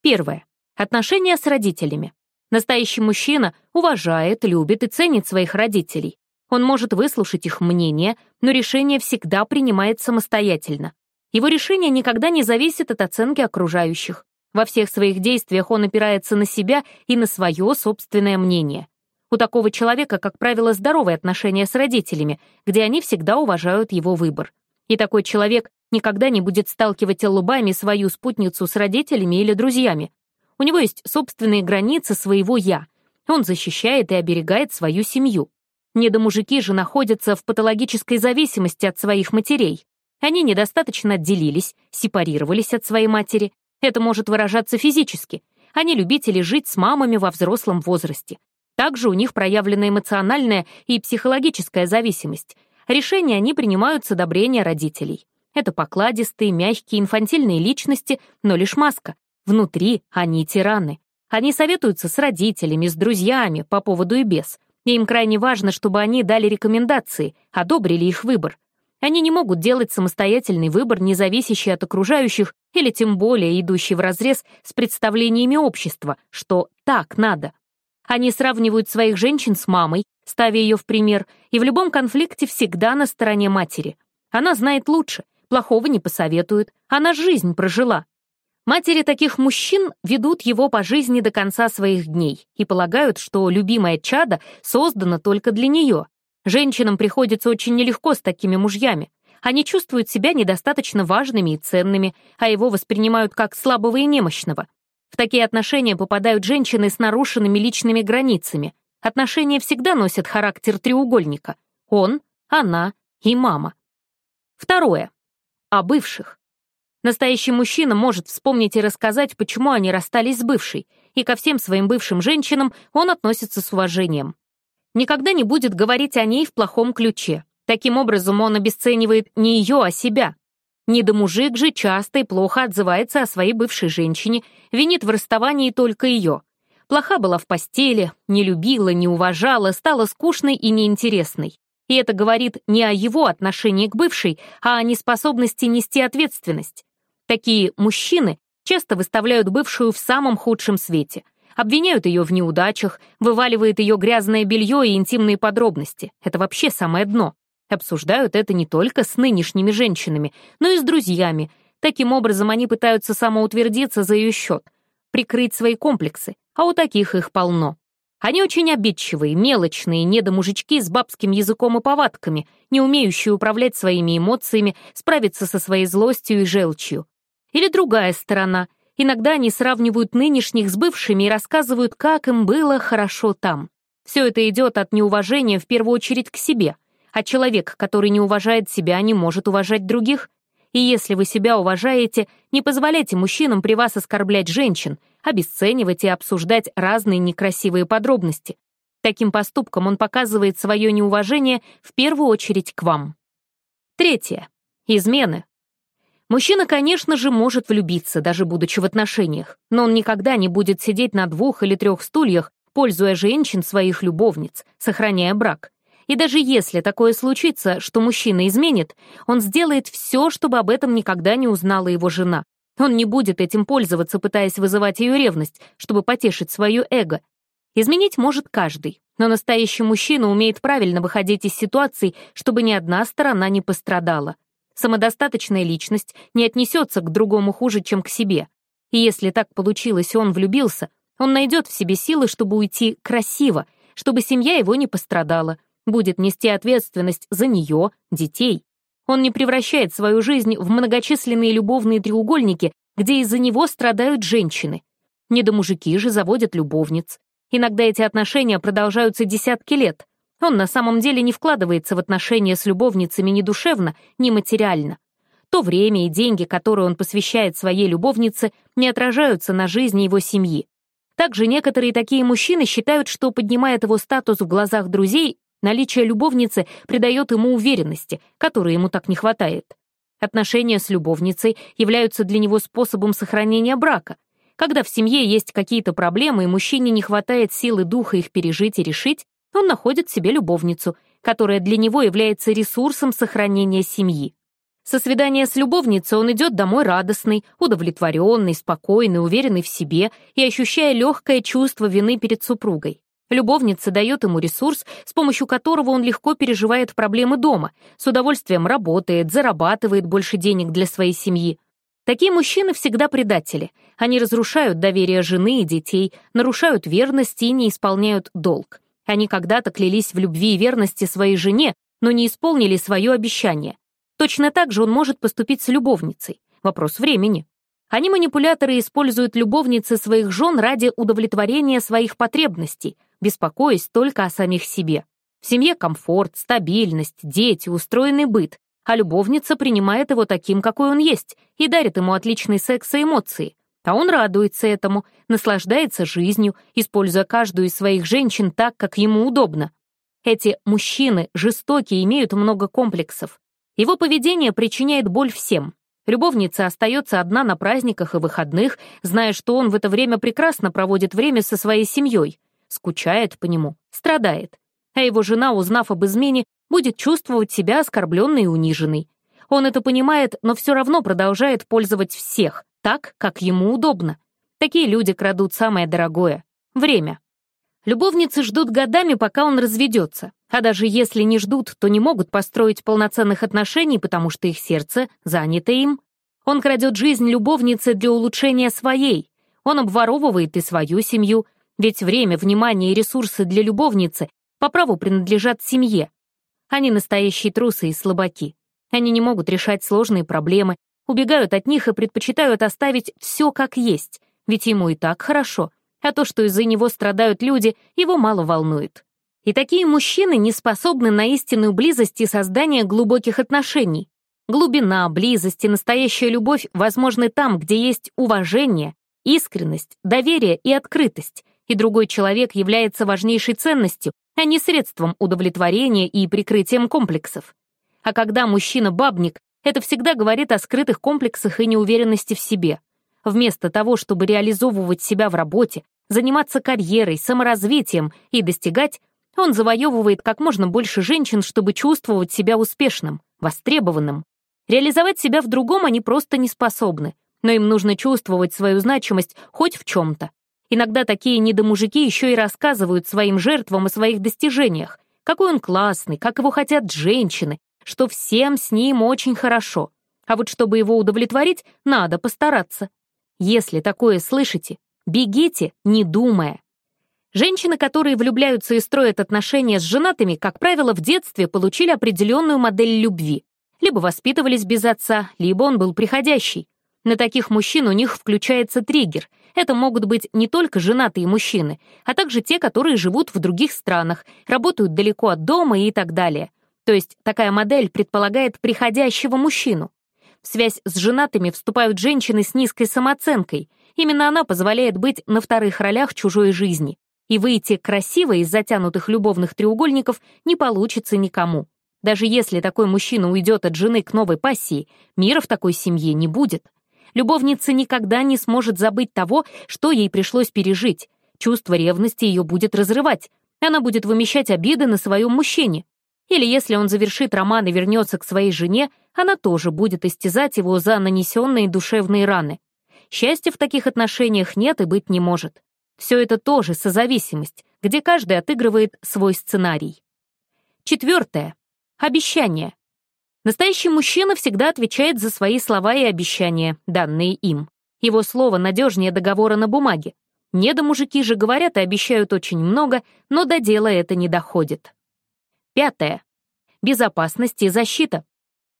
Первое. Отношения с родителями. Настоящий мужчина уважает, любит и ценит своих родителей. Он может выслушать их мнение, но решение всегда принимает самостоятельно. Его решение никогда не зависит от оценки окружающих. Во всех своих действиях он опирается на себя и на свое собственное мнение. У такого человека, как правило, здоровые отношения с родителями, где они всегда уважают его выбор. И такой человек никогда не будет сталкивать лбами свою спутницу с родителями или друзьями. У него есть собственные границы своего «я». Он защищает и оберегает свою семью. Недомужики же находятся в патологической зависимости от своих матерей. Они недостаточно отделились, сепарировались от своей матери. Это может выражаться физически. Они любители жить с мамами во взрослом возрасте. Также у них проявлена эмоциональная и психологическая зависимость. Решения они принимают с одобрения родителей. Это покладистые, мягкие, инфантильные личности, но лишь маска. Внутри они тираны. Они советуются с родителями, с друзьями, по поводу и без. Им крайне важно, чтобы они дали рекомендации, одобрили их выбор. Они не могут делать самостоятельный выбор, не зависящий от окружающих или тем более идущий вразрез с представлениями общества, что так надо. Они сравнивают своих женщин с мамой, ставя ее в пример, и в любом конфликте всегда на стороне матери. Она знает лучше, плохого не посоветует, она жизнь прожила. Матери таких мужчин ведут его по жизни до конца своих дней и полагают, что любимое чадо создано только для нее, Женщинам приходится очень нелегко с такими мужьями. Они чувствуют себя недостаточно важными и ценными, а его воспринимают как слабого и немощного. В такие отношения попадают женщины с нарушенными личными границами. Отношения всегда носят характер треугольника. Он, она и мама. Второе. О бывших. Настоящий мужчина может вспомнить и рассказать, почему они расстались с бывшей, и ко всем своим бывшим женщинам он относится с уважением никогда не будет говорить о ней в плохом ключе. Таким образом, он обесценивает не ее, а себя. Недомужик же часто и плохо отзывается о своей бывшей женщине, винит в расставании только ее. Плоха была в постели, не любила, не уважала, стала скучной и неинтересной. И это говорит не о его отношении к бывшей, а о неспособности нести ответственность. Такие мужчины часто выставляют бывшую в самом худшем свете — обвиняют ее в неудачах, вываливает ее грязное белье и интимные подробности. Это вообще самое дно. Обсуждают это не только с нынешними женщинами, но и с друзьями. Таким образом, они пытаются самоутвердиться за ее счет, прикрыть свои комплексы, а у таких их полно. Они очень обидчивые, мелочные, недомужички с бабским языком и повадками, не умеющие управлять своими эмоциями, справиться со своей злостью и желчью. Или другая сторона — Иногда они сравнивают нынешних с бывшими и рассказывают, как им было хорошо там. Все это идет от неуважения в первую очередь к себе, а человек, который не уважает себя, не может уважать других. И если вы себя уважаете, не позволяйте мужчинам при вас оскорблять женщин, обесценивать и обсуждать разные некрасивые подробности. Таким поступком он показывает свое неуважение в первую очередь к вам. Третье. Измены. Мужчина, конечно же, может влюбиться, даже будучи в отношениях, но он никогда не будет сидеть на двух или трех стульях, пользуя женщин своих любовниц, сохраняя брак. И даже если такое случится, что мужчина изменит, он сделает все, чтобы об этом никогда не узнала его жена. Он не будет этим пользоваться, пытаясь вызывать ее ревность, чтобы потешить свое эго. Изменить может каждый, но настоящий мужчина умеет правильно выходить из ситуаций, чтобы ни одна сторона не пострадала. Самодостаточная личность не отнесется к другому хуже, чем к себе. И если так получилось, и он влюбился, он найдет в себе силы, чтобы уйти красиво, чтобы семья его не пострадала, будет нести ответственность за нее, детей. Он не превращает свою жизнь в многочисленные любовные треугольники, где из-за него страдают женщины. Недомужики же заводят любовниц. Иногда эти отношения продолжаются десятки лет — он на самом деле не вкладывается в отношения с любовницами ни душевно, ни материально. То время и деньги, которые он посвящает своей любовнице, не отражаются на жизни его семьи. Также некоторые такие мужчины считают, что, поднимает его статус в глазах друзей, наличие любовницы придает ему уверенности, которой ему так не хватает. Отношения с любовницей являются для него способом сохранения брака. Когда в семье есть какие-то проблемы и мужчине не хватает силы духа их пережить и решить, он находит себе любовницу, которая для него является ресурсом сохранения семьи. Со свидания с любовницей он идет домой радостный, удовлетворенный, спокойный, уверенный в себе и ощущая легкое чувство вины перед супругой. Любовница дает ему ресурс, с помощью которого он легко переживает проблемы дома, с удовольствием работает, зарабатывает больше денег для своей семьи. Такие мужчины всегда предатели. Они разрушают доверие жены и детей, нарушают верность и не исполняют долг. Они когда-то клялись в любви и верности своей жене, но не исполнили свое обещание. Точно так же он может поступить с любовницей. Вопрос времени. Они, манипуляторы, используют любовницы своих жен ради удовлетворения своих потребностей, беспокоясь только о самих себе. В семье комфорт, стабильность, дети, устроенный быт, а любовница принимает его таким, какой он есть, и дарит ему отличный секс и эмоции. А он радуется этому, наслаждается жизнью, используя каждую из своих женщин так, как ему удобно. Эти мужчины жестоки и имеют много комплексов. Его поведение причиняет боль всем. Любовница остается одна на праздниках и выходных, зная, что он в это время прекрасно проводит время со своей семьей, скучает по нему, страдает. А его жена, узнав об измене, будет чувствовать себя оскорбленной и униженной. Он это понимает, но все равно продолжает пользовать всех, так, как ему удобно. Такие люди крадут самое дорогое — время. Любовницы ждут годами, пока он разведется, а даже если не ждут, то не могут построить полноценных отношений, потому что их сердце занято им. Он крадет жизнь любовницы для улучшения своей, он обворовывает и свою семью, ведь время, внимание и ресурсы для любовницы по праву принадлежат семье. Они настоящие трусы и слабаки. Они не могут решать сложные проблемы, убегают от них и предпочитают оставить все как есть, ведь ему и так хорошо, а то, что из-за него страдают люди, его мало волнует. И такие мужчины не способны на истинную близость и создание глубоких отношений. Глубина, близость и настоящая любовь возможны там, где есть уважение, искренность, доверие и открытость, и другой человек является важнейшей ценностью, а не средством удовлетворения и прикрытием комплексов. А когда мужчина-бабник, это всегда говорит о скрытых комплексах и неуверенности в себе. Вместо того, чтобы реализовывать себя в работе, заниматься карьерой, саморазвитием и достигать, он завоевывает как можно больше женщин, чтобы чувствовать себя успешным, востребованным. Реализовать себя в другом они просто не способны, но им нужно чувствовать свою значимость хоть в чем-то. Иногда такие недомужики еще и рассказывают своим жертвам о своих достижениях, какой он классный, как его хотят женщины, что всем с ним очень хорошо, а вот чтобы его удовлетворить, надо постараться. Если такое слышите, бегите, не думая. Женщины, которые влюбляются и строят отношения с женатыми, как правило, в детстве получили определенную модель любви. Либо воспитывались без отца, либо он был приходящий. На таких мужчин у них включается триггер. Это могут быть не только женатые мужчины, а также те, которые живут в других странах, работают далеко от дома и так далее. То есть такая модель предполагает приходящего мужчину. В связь с женатыми вступают женщины с низкой самооценкой. Именно она позволяет быть на вторых ролях чужой жизни. И выйти красиво из затянутых любовных треугольников не получится никому. Даже если такой мужчина уйдет от жены к новой пассии, мира в такой семье не будет. Любовница никогда не сможет забыть того, что ей пришлось пережить. Чувство ревности ее будет разрывать. Она будет вымещать обиды на своем мужчине. Или если он завершит роман и вернется к своей жене, она тоже будет истязать его за нанесенные душевные раны. Счастья в таких отношениях нет и быть не может. Все это тоже созависимость, где каждый отыгрывает свой сценарий. Четвертое. Обещание. Настоящий мужчина всегда отвечает за свои слова и обещания, данные им. Его слово надежнее договора на бумаге. Недомужики же говорят и обещают очень много, но до дела это не доходит. Пятое. Безопасность и защита.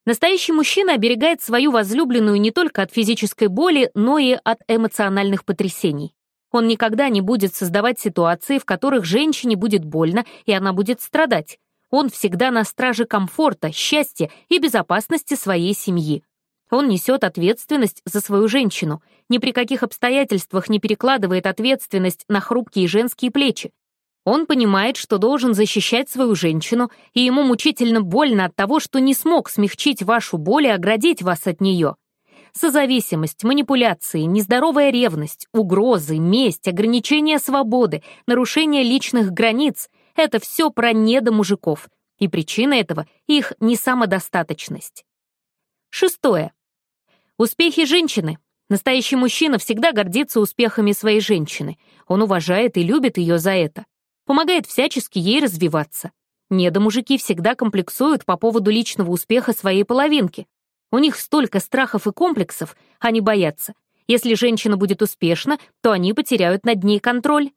Настоящий мужчина оберегает свою возлюбленную не только от физической боли, но и от эмоциональных потрясений. Он никогда не будет создавать ситуации, в которых женщине будет больно, и она будет страдать. Он всегда на страже комфорта, счастья и безопасности своей семьи. Он несет ответственность за свою женщину, ни при каких обстоятельствах не перекладывает ответственность на хрупкие женские плечи. Он понимает, что должен защищать свою женщину, и ему мучительно больно от того, что не смог смягчить вашу боль и оградить вас от нее. Созависимость, манипуляции, нездоровая ревность, угрозы, месть, ограничение свободы, нарушение личных границ — это все про недо мужиков, и причина этого — их несамодостаточность. Шестое. Успехи женщины. Настоящий мужчина всегда гордится успехами своей женщины. Он уважает и любит ее за это помогает всячески ей развиваться. Недомужики всегда комплексуют по поводу личного успеха своей половинки. У них столько страхов и комплексов, они боятся. Если женщина будет успешна, то они потеряют над ней контроль.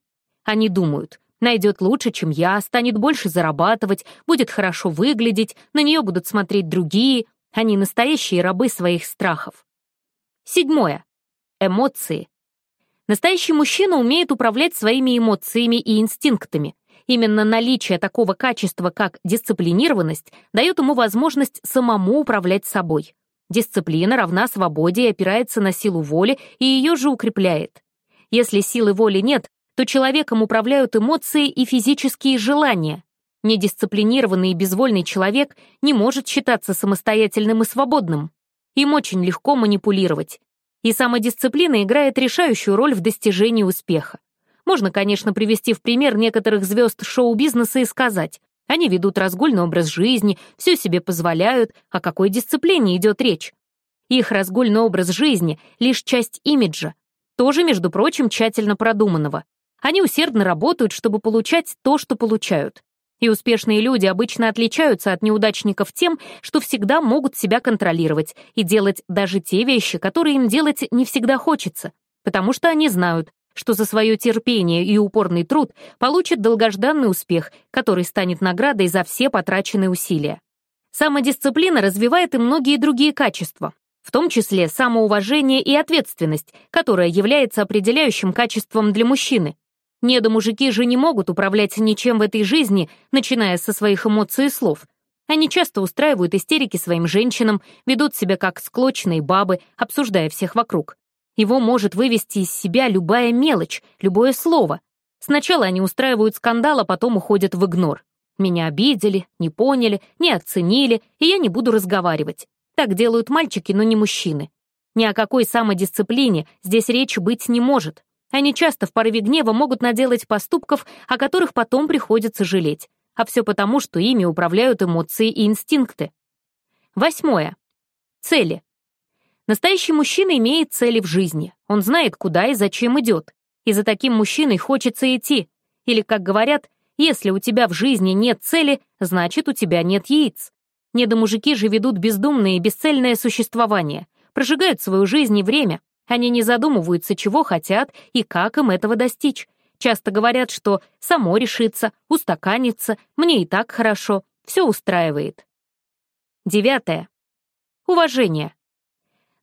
Они думают, найдет лучше, чем я, станет больше зарабатывать, будет хорошо выглядеть, на нее будут смотреть другие. Они настоящие рабы своих страхов. Седьмое. Эмоции Настоящий мужчина умеет управлять своими эмоциями и инстинктами. Именно наличие такого качества, как дисциплинированность, дает ему возможность самому управлять собой. Дисциплина равна свободе и опирается на силу воли, и ее же укрепляет. Если силы воли нет, то человеком управляют эмоции и физические желания. Недисциплинированный и безвольный человек не может считаться самостоятельным и свободным. Им очень легко манипулировать, и самодисциплина играет решающую роль в достижении успеха. Можно, конечно, привести в пример некоторых звезд шоу-бизнеса и сказать, они ведут разгульный образ жизни, все себе позволяют, о какой дисциплине идет речь. Их разгульный образ жизни — лишь часть имиджа, тоже, между прочим, тщательно продуманного. Они усердно работают, чтобы получать то, что получают. И успешные люди обычно отличаются от неудачников тем, что всегда могут себя контролировать и делать даже те вещи, которые им делать не всегда хочется, потому что они знают, что за свое терпение и упорный труд получат долгожданный успех, который станет наградой за все потраченные усилия. Самодисциплина развивает и многие другие качества, в том числе самоуважение и ответственность, которая является определяющим качеством для мужчины, Недомужики же не могут управлять ничем в этой жизни, начиная со своих эмоций и слов. Они часто устраивают истерики своим женщинам, ведут себя как склочные бабы, обсуждая всех вокруг. Его может вывести из себя любая мелочь, любое слово. Сначала они устраивают скандал, а потом уходят в игнор. Меня обидели, не поняли, не оценили, и я не буду разговаривать. Так делают мальчики, но не мужчины. Ни о какой самодисциплине здесь речи быть не может. Они часто в порыве гнева могут наделать поступков, о которых потом приходится жалеть. А все потому, что ими управляют эмоции и инстинкты. Восьмое. Цели. Настоящий мужчина имеет цели в жизни. Он знает, куда и зачем идет. И за таким мужчиной хочется идти. Или, как говорят, если у тебя в жизни нет цели, значит, у тебя нет яиц. Недомужики же ведут бездумное и бесцельное существование, прожигают свою жизнь и время, они не задумываются, чего хотят и как им этого достичь. Часто говорят, что само решится, устаканится, мне и так хорошо, все устраивает. Девятое. Уважение.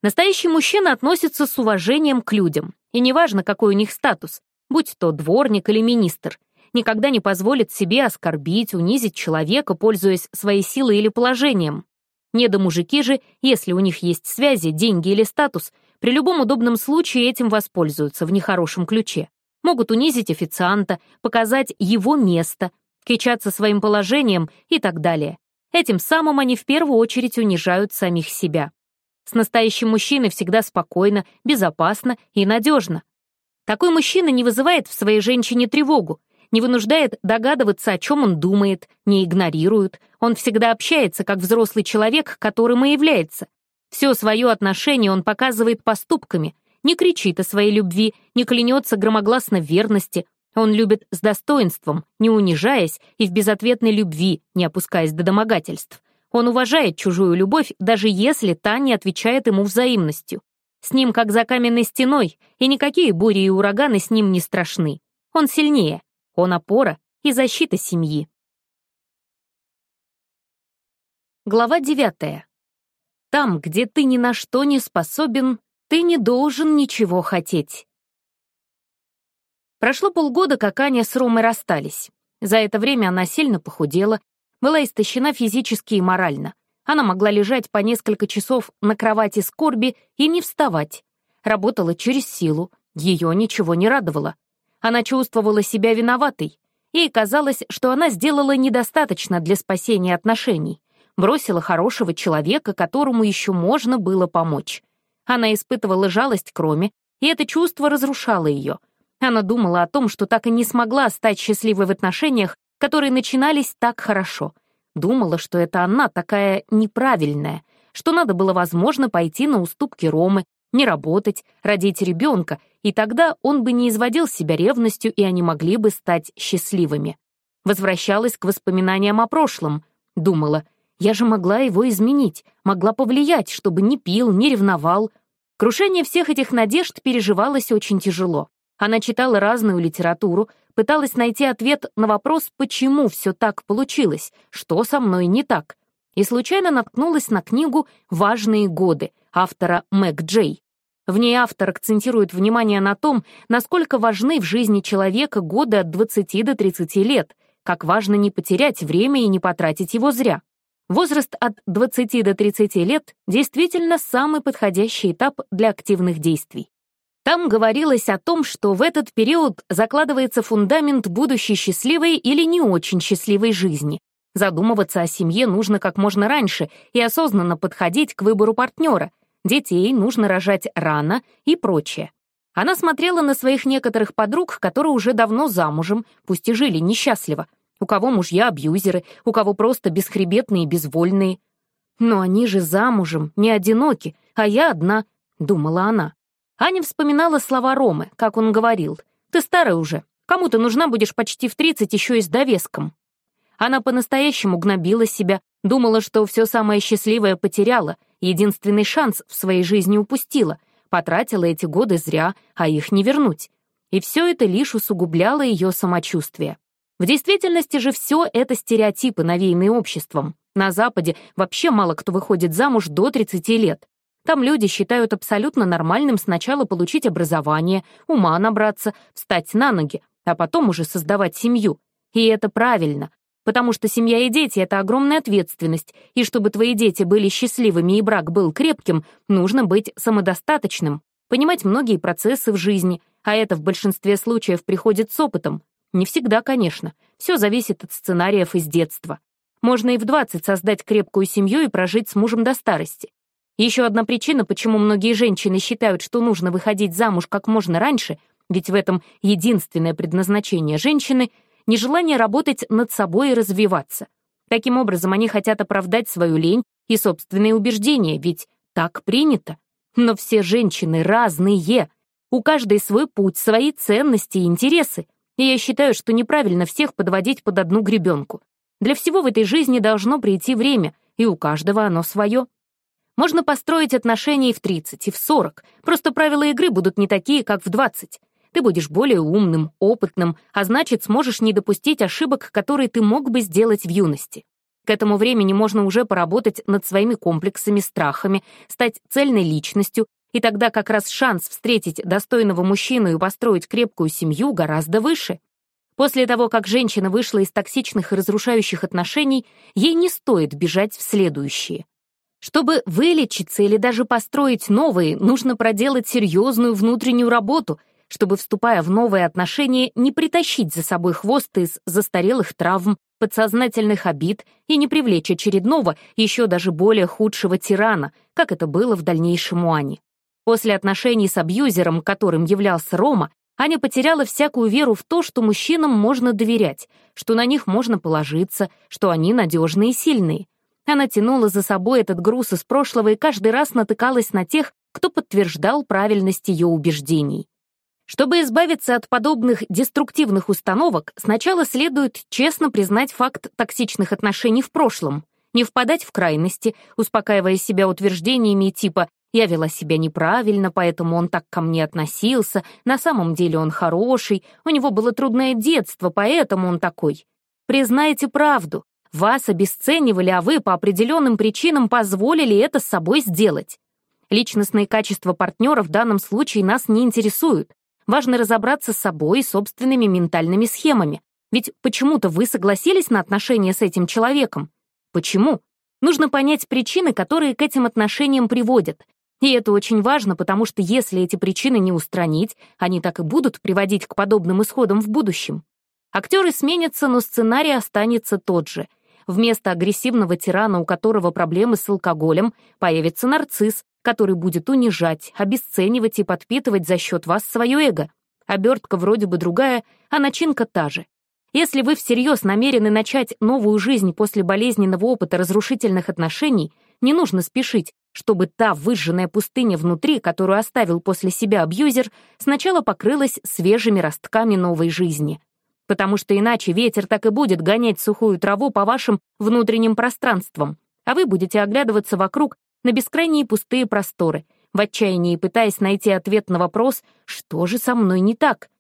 Настоящий мужчина относится с уважением к людям, и неважно, какой у них статус, будь то дворник или министр, никогда не позволит себе оскорбить, унизить человека, пользуясь своей силой или положением. Недомужики же, если у них есть связи, деньги или статус — при любом удобном случае этим воспользуются в нехорошем ключе. Могут унизить официанта, показать его место, кичаться своим положением и так далее. Этим самым они в первую очередь унижают самих себя. С настоящим мужчиной всегда спокойно, безопасно и надежно. Такой мужчина не вызывает в своей женщине тревогу, не вынуждает догадываться, о чем он думает, не игнорирует. Он всегда общается, как взрослый человек, которым и является, все свое отношение он показывает поступками, не кричит о своей любви, не клянется громогласно верности. Он любит с достоинством, не унижаясь и в безответной любви, не опускаясь до домогательств. Он уважает чужую любовь, даже если та не отвечает ему взаимностью. С ним как за каменной стеной, и никакие бури и ураганы с ним не страшны. Он сильнее, он опора и защита семьи. Глава девятая. Там, где ты ни на что не способен, ты не должен ничего хотеть. Прошло полгода, как Аня с Ромой расстались. За это время она сильно похудела, была истощена физически и морально. Она могла лежать по несколько часов на кровати скорби и не вставать. Работала через силу, ее ничего не радовало. Она чувствовала себя виноватой. Ей казалось, что она сделала недостаточно для спасения отношений бросила хорошего человека, которому еще можно было помочь. Она испытывала жалость к Роме, и это чувство разрушало ее. Она думала о том, что так и не смогла стать счастливой в отношениях, которые начинались так хорошо. Думала, что это она такая неправильная, что надо было, возможно, пойти на уступки Ромы, не работать, родить ребенка, и тогда он бы не изводил себя ревностью, и они могли бы стать счастливыми. Возвращалась к воспоминаниям о прошлом. Думала, я же могла его изменить, могла повлиять, чтобы не пил, не ревновал. Крушение всех этих надежд переживалось очень тяжело. Она читала разную литературу, пыталась найти ответ на вопрос, почему все так получилось, что со мной не так. И случайно наткнулась на книгу «Важные годы» автора Мэг Джей. В ней автор акцентирует внимание на том, насколько важны в жизни человека годы от 20 до 30 лет, как важно не потерять время и не потратить его зря. Возраст от 20 до 30 лет действительно самый подходящий этап для активных действий. Там говорилось о том, что в этот период закладывается фундамент будущей счастливой или не очень счастливой жизни. Задумываться о семье нужно как можно раньше и осознанно подходить к выбору партнера. Детей нужно рожать рано и прочее. Она смотрела на своих некоторых подруг, которые уже давно замужем, пусть и жили несчастливо, у кого мужья абьюзеры, у кого просто бесхребетные и безвольные. «Но они же замужем, не одиноки, а я одна», — думала она. Аня вспоминала слова Ромы, как он говорил. «Ты старая уже. Кому ты нужна будешь почти в 30 еще и с довеском?» Она по-настоящему гнобила себя, думала, что все самое счастливое потеряла, единственный шанс в своей жизни упустила, потратила эти годы зря, а их не вернуть. И все это лишь усугубляло ее самочувствие. В действительности же все это стереотипы, навеянные обществом. На Западе вообще мало кто выходит замуж до 30 лет. Там люди считают абсолютно нормальным сначала получить образование, ума набраться, встать на ноги, а потом уже создавать семью. И это правильно, потому что семья и дети — это огромная ответственность, и чтобы твои дети были счастливыми и брак был крепким, нужно быть самодостаточным, понимать многие процессы в жизни, а это в большинстве случаев приходит с опытом. Не всегда, конечно. Все зависит от сценариев из детства. Можно и в 20 создать крепкую семью и прожить с мужем до старости. Еще одна причина, почему многие женщины считают, что нужно выходить замуж как можно раньше, ведь в этом единственное предназначение женщины — нежелание работать над собой и развиваться. Таким образом, они хотят оправдать свою лень и собственные убеждения, ведь так принято. Но все женщины разные, у каждой свой путь, свои ценности и интересы — и я считаю, что неправильно всех подводить под одну гребенку. Для всего в этой жизни должно прийти время, и у каждого оно свое. Можно построить отношения и в 30, и в 40, просто правила игры будут не такие, как в 20. Ты будешь более умным, опытным, а значит, сможешь не допустить ошибок, которые ты мог бы сделать в юности. К этому времени можно уже поработать над своими комплексами, страхами, стать цельной личностью, и тогда как раз шанс встретить достойного мужчину и построить крепкую семью гораздо выше. После того, как женщина вышла из токсичных и разрушающих отношений, ей не стоит бежать в следующие. Чтобы вылечиться или даже построить новые, нужно проделать серьезную внутреннюю работу, чтобы, вступая в новые отношения, не притащить за собой хвост из застарелых травм, подсознательных обид и не привлечь очередного, еще даже более худшего тирана, как это было в дальнейшем у Ани. После отношений с абьюзером, которым являлся Рома, Аня потеряла всякую веру в то, что мужчинам можно доверять, что на них можно положиться, что они надежные и сильные. Она тянула за собой этот груз из прошлого и каждый раз натыкалась на тех, кто подтверждал правильность ее убеждений. Чтобы избавиться от подобных деструктивных установок, сначала следует честно признать факт токсичных отношений в прошлом, не впадать в крайности, успокаивая себя утверждениями типа я вела себя неправильно, поэтому он так ко мне относился. На самом деле он хороший, у него было трудное детство, поэтому он такой. Признайте правду. Вас обесценивали, а вы по определенным причинам позволили это с собой сделать. Личностные качества партнера в данном случае нас не интересуют. Важно разобраться с собой и собственными ментальными схемами. Ведь почему-то вы согласились на отношения с этим человеком. Почему? Нужно понять причины, которые к этим отношениям приводят, и это очень важно, потому что если эти причины не устранить, они так и будут приводить к подобным исходам в будущем. Актеры сменятся, но сценарий останется тот же. Вместо агрессивного тирана, у которого проблемы с алкоголем, появится нарцисс, который будет унижать, обесценивать и подпитывать за счет вас свое эго. Обертка вроде бы другая, а начинка та же. Если вы всерьез намерены начать новую жизнь после болезненного опыта разрушительных отношений, не нужно спешить, чтобы та выжженная пустыня внутри, которую оставил после себя абьюзер, сначала покрылась свежими ростками новой жизни. Потому что иначе ветер так и будет гонять сухую траву по вашим внутренним пространствам, а вы будете оглядываться вокруг на бескрайние пустые просторы, в отчаянии пытаясь найти ответ на вопрос «Что же со мной не так?».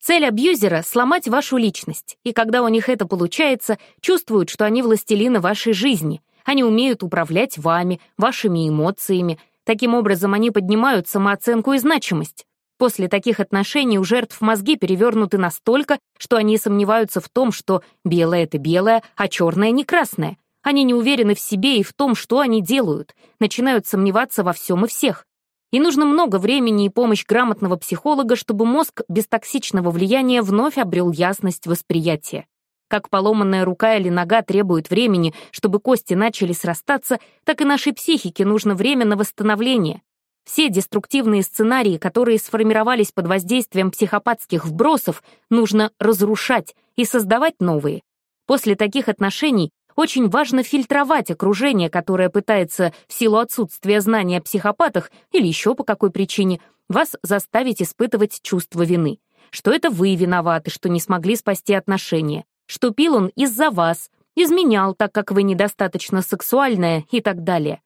Цель абьюзера — сломать вашу личность, и когда у них это получается, чувствуют, что они властелины вашей жизни — они умеют управлять вами, вашими эмоциями. Таким образом, они поднимают самооценку и значимость. После таких отношений у жертв мозги перевернуты настолько, что они сомневаются в том, что белое — это белое, а черное — не красное. Они не уверены в себе и в том, что они делают, начинают сомневаться во всем и всех. И нужно много времени и помощь грамотного психолога, чтобы мозг без токсичного влияния вновь обрел ясность восприятия. Как поломанная рука или нога требует времени, чтобы кости начали срастаться, так и нашей психике нужно время на восстановление. Все деструктивные сценарии, которые сформировались под воздействием психопатских вбросов, нужно разрушать и создавать новые. После таких отношений очень важно фильтровать окружение, которое пытается в силу отсутствия знания о психопатах или еще по какой причине вас заставить испытывать чувство вины, что это вы виноваты, что не смогли спасти отношения что пил он из-за вас, изменял, так как вы недостаточно сексуальная и так далее.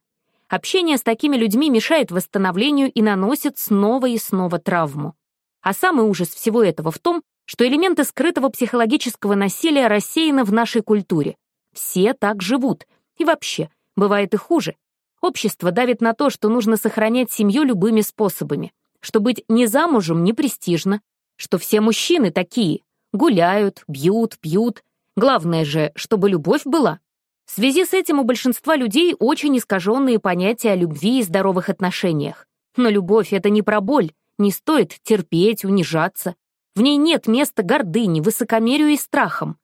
Общение с такими людьми мешает восстановлению и наносит снова и снова травму. А самый ужас всего этого в том, что элементы скрытого психологического насилия рассеяны в нашей культуре. Все так живут. И вообще, бывает и хуже. Общество давит на то, что нужно сохранять семью любыми способами, что быть не замужем не престижно, что все мужчины такие, Гуляют, бьют, пьют. Главное же, чтобы любовь была. В связи с этим у большинства людей очень искаженные понятия о любви и здоровых отношениях. Но любовь — это не про боль. Не стоит терпеть, унижаться. В ней нет места гордыни, высокомерию и страхам.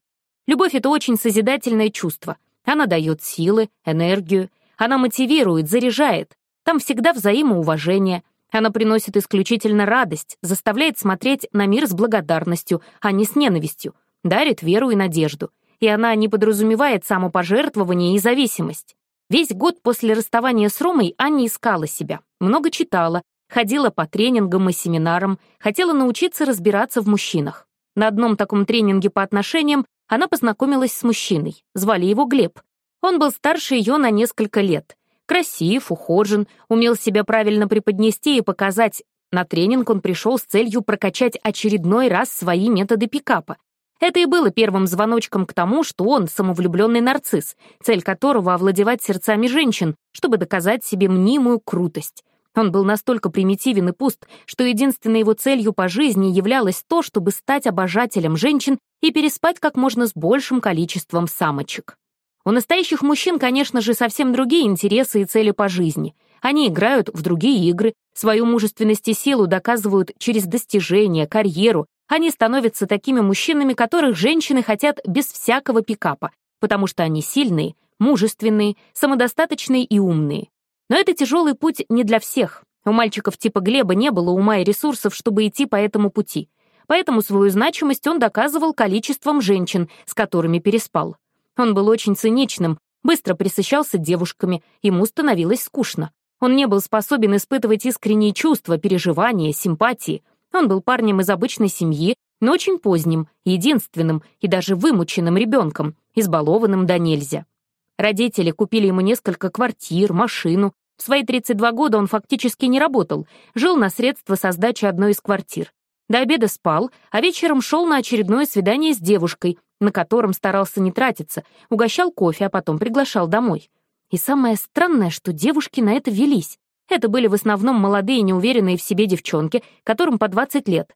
Любовь — это очень созидательное чувство. Она дает силы, энергию. Она мотивирует, заряжает. Там всегда взаимоуважение. Она приносит исключительно радость, заставляет смотреть на мир с благодарностью, а не с ненавистью, дарит веру и надежду. И она не подразумевает самопожертвование и зависимость. Весь год после расставания с Ромой Аня искала себя, много читала, ходила по тренингам и семинарам, хотела научиться разбираться в мужчинах. На одном таком тренинге по отношениям она познакомилась с мужчиной, звали его Глеб. Он был старше ее на несколько лет — Красив, ухожен, умел себя правильно преподнести и показать. На тренинг он пришел с целью прокачать очередной раз свои методы пикапа. Это и было первым звоночком к тому, что он самовлюбленный нарцисс, цель которого — овладевать сердцами женщин, чтобы доказать себе мнимую крутость. Он был настолько примитивен и пуст, что единственной его целью по жизни являлось то, чтобы стать обожателем женщин и переспать как можно с большим количеством самочек. У настоящих мужчин, конечно же, совсем другие интересы и цели по жизни. Они играют в другие игры, свою мужественность и силу доказывают через достижения, карьеру. Они становятся такими мужчинами, которых женщины хотят без всякого пикапа, потому что они сильные, мужественные, самодостаточные и умные. Но это тяжелый путь не для всех. У мальчиков типа Глеба не было ума и ресурсов, чтобы идти по этому пути. Поэтому свою значимость он доказывал количеством женщин, с которыми переспал. Он был очень циничным, быстро присыщался девушками, ему становилось скучно. Он не был способен испытывать искренние чувства, переживания, симпатии. Он был парнем из обычной семьи, но очень поздним, единственным и даже вымученным ребенком, избалованным до нельзя. Родители купили ему несколько квартир, машину. В свои 32 года он фактически не работал, жил на средства со сдачи одной из квартир. До обеда спал, а вечером шел на очередное свидание с девушкой, на котором старался не тратиться, угощал кофе, а потом приглашал домой. И самое странное, что девушки на это велись. Это были в основном молодые, неуверенные в себе девчонки, которым по 20 лет.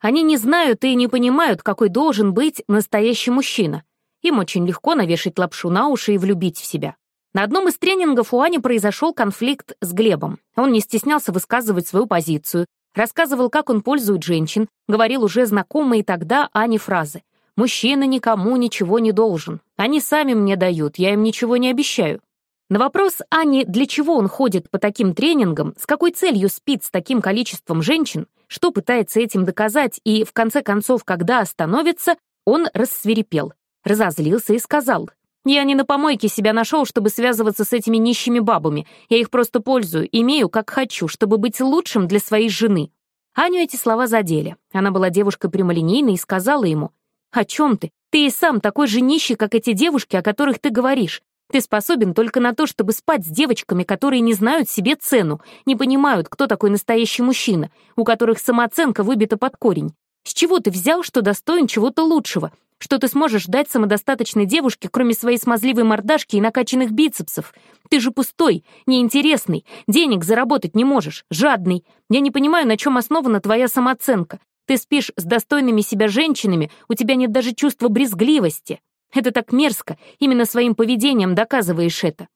Они не знают и не понимают, какой должен быть настоящий мужчина. Им очень легко навешать лапшу на уши и влюбить в себя. На одном из тренингов у Ани произошел конфликт с Глебом. Он не стеснялся высказывать свою позицию, Рассказывал, как он пользует женщин, говорил уже знакомые тогда Ане фразы. «Мужчина никому ничего не должен. Они сами мне дают, я им ничего не обещаю». На вопрос Ани, для чего он ходит по таким тренингам, с какой целью спит с таким количеством женщин, что пытается этим доказать и, в конце концов, когда остановится, он рассверепел, разозлился и сказал, я не на помойке себя нашел, чтобы связываться с этими нищими бабами. Я их просто пользую, имею, как хочу, чтобы быть лучшим для своей жены». Аню эти слова задели. Она была девушкой прямолинейной и сказала ему, «О чем ты? Ты и сам такой же нищий, как эти девушки, о которых ты говоришь. Ты способен только на то, чтобы спать с девочками, которые не знают себе цену, не понимают, кто такой настоящий мужчина, у которых самооценка выбита под корень. С чего ты взял, что достоин чего-то лучшего? Что ты сможешь дать самодостаточной девушке, кроме своей смазливой мордашки и накачанных бицепсов? Ты же пустой, неинтересный, денег заработать не можешь, жадный. Я не понимаю, на чем основана твоя самооценка. Ты спишь с достойными себя женщинами, у тебя нет даже чувства брезгливости. Это так мерзко, именно своим поведением доказываешь это.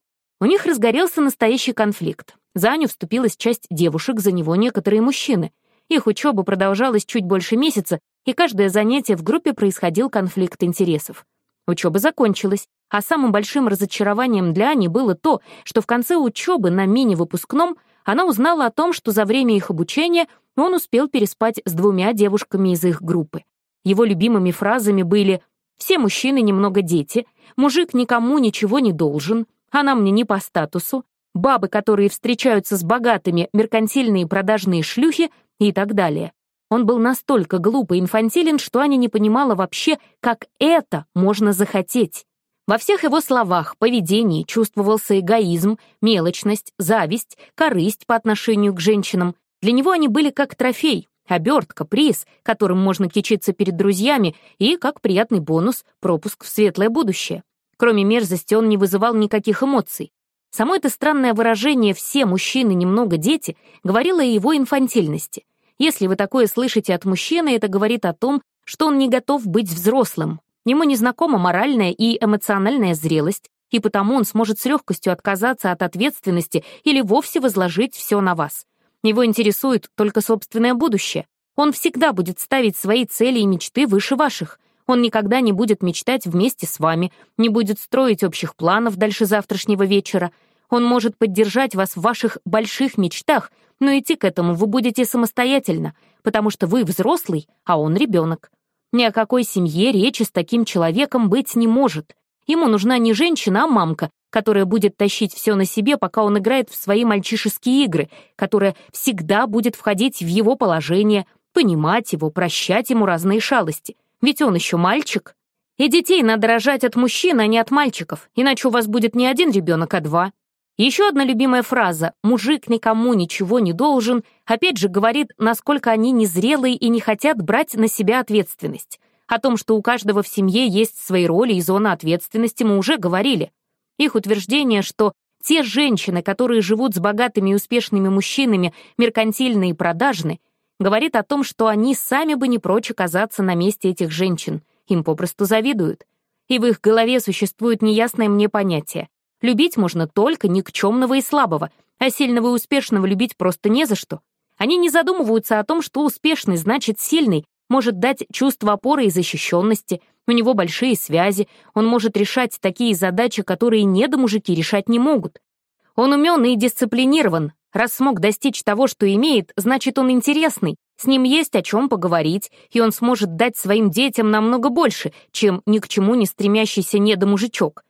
У них разгорелся настоящий конфликт. За Аню вступилась часть девушек, за него некоторые мужчины — их учеба продолжалась чуть больше месяца, и каждое занятие в группе происходил конфликт интересов. Учеба закончилась, а самым большим разочарованием для Ани было то, что в конце учебы на мини-выпускном она узнала о том, что за время их обучения он успел переспать с двумя девушками из их группы. Его любимыми фразами были «все мужчины немного дети», «мужик никому ничего не должен», «она мне не по статусу», «бабы, которые встречаются с богатыми, меркантильные продажные шлюхи», и так далее. Он был настолько глуп и инфантилен, что Аня не понимала вообще, как это можно захотеть. Во всех его словах, поведении чувствовался эгоизм, мелочность, зависть, корысть по отношению к женщинам. Для него они были как трофей, обертка, приз, которым можно кичиться перед друзьями, и, как приятный бонус, пропуск в светлое будущее. Кроме мерзости, он не вызывал никаких эмоций. Само это странное выражение «все мужчины немного дети» говорило о его инфантильности. Если вы такое слышите от мужчины, это говорит о том, что он не готов быть взрослым. Ему не знакома моральная и эмоциональная зрелость, и потому он сможет с легкостью отказаться от ответственности или вовсе возложить все на вас. Его интересует только собственное будущее. Он всегда будет ставить свои цели и мечты выше ваших. Он никогда не будет мечтать вместе с вами, не будет строить общих планов дальше завтрашнего вечера. Он может поддержать вас в ваших больших мечтах, но идти к этому вы будете самостоятельно, потому что вы взрослый, а он ребенок. Ни о какой семье речи с таким человеком быть не может. Ему нужна не женщина, а мамка, которая будет тащить все на себе, пока он играет в свои мальчишеские игры, которая всегда будет входить в его положение, понимать его, прощать ему разные шалости. Ведь он еще мальчик. И детей надо рожать от мужчин, а не от мальчиков, иначе у вас будет не один ребенок, а два. Еще одна любимая фраза «мужик никому ничего не должен» опять же говорит, насколько они незрелые и не хотят брать на себя ответственность. О том, что у каждого в семье есть свои роли и зона ответственности, мы уже говорили. Их утверждение, что те женщины, которые живут с богатыми и успешными мужчинами, меркантильны и продажны, говорит о том, что они сами бы не прочь оказаться на месте этих женщин, им попросту завидуют. И в их голове существует неясное мне понятие Любить можно только никчемного и слабого, а сильного и успешного любить просто не за что. Они не задумываются о том, что успешный значит сильный, может дать чувство опоры и защищенности, у него большие связи, он может решать такие задачи, которые недомужики решать не могут. Он умен и дисциплинирован. Раз смог достичь того, что имеет, значит, он интересный, с ним есть о чем поговорить, и он сможет дать своим детям намного больше, чем ни к чему не стремящийся недомужичок.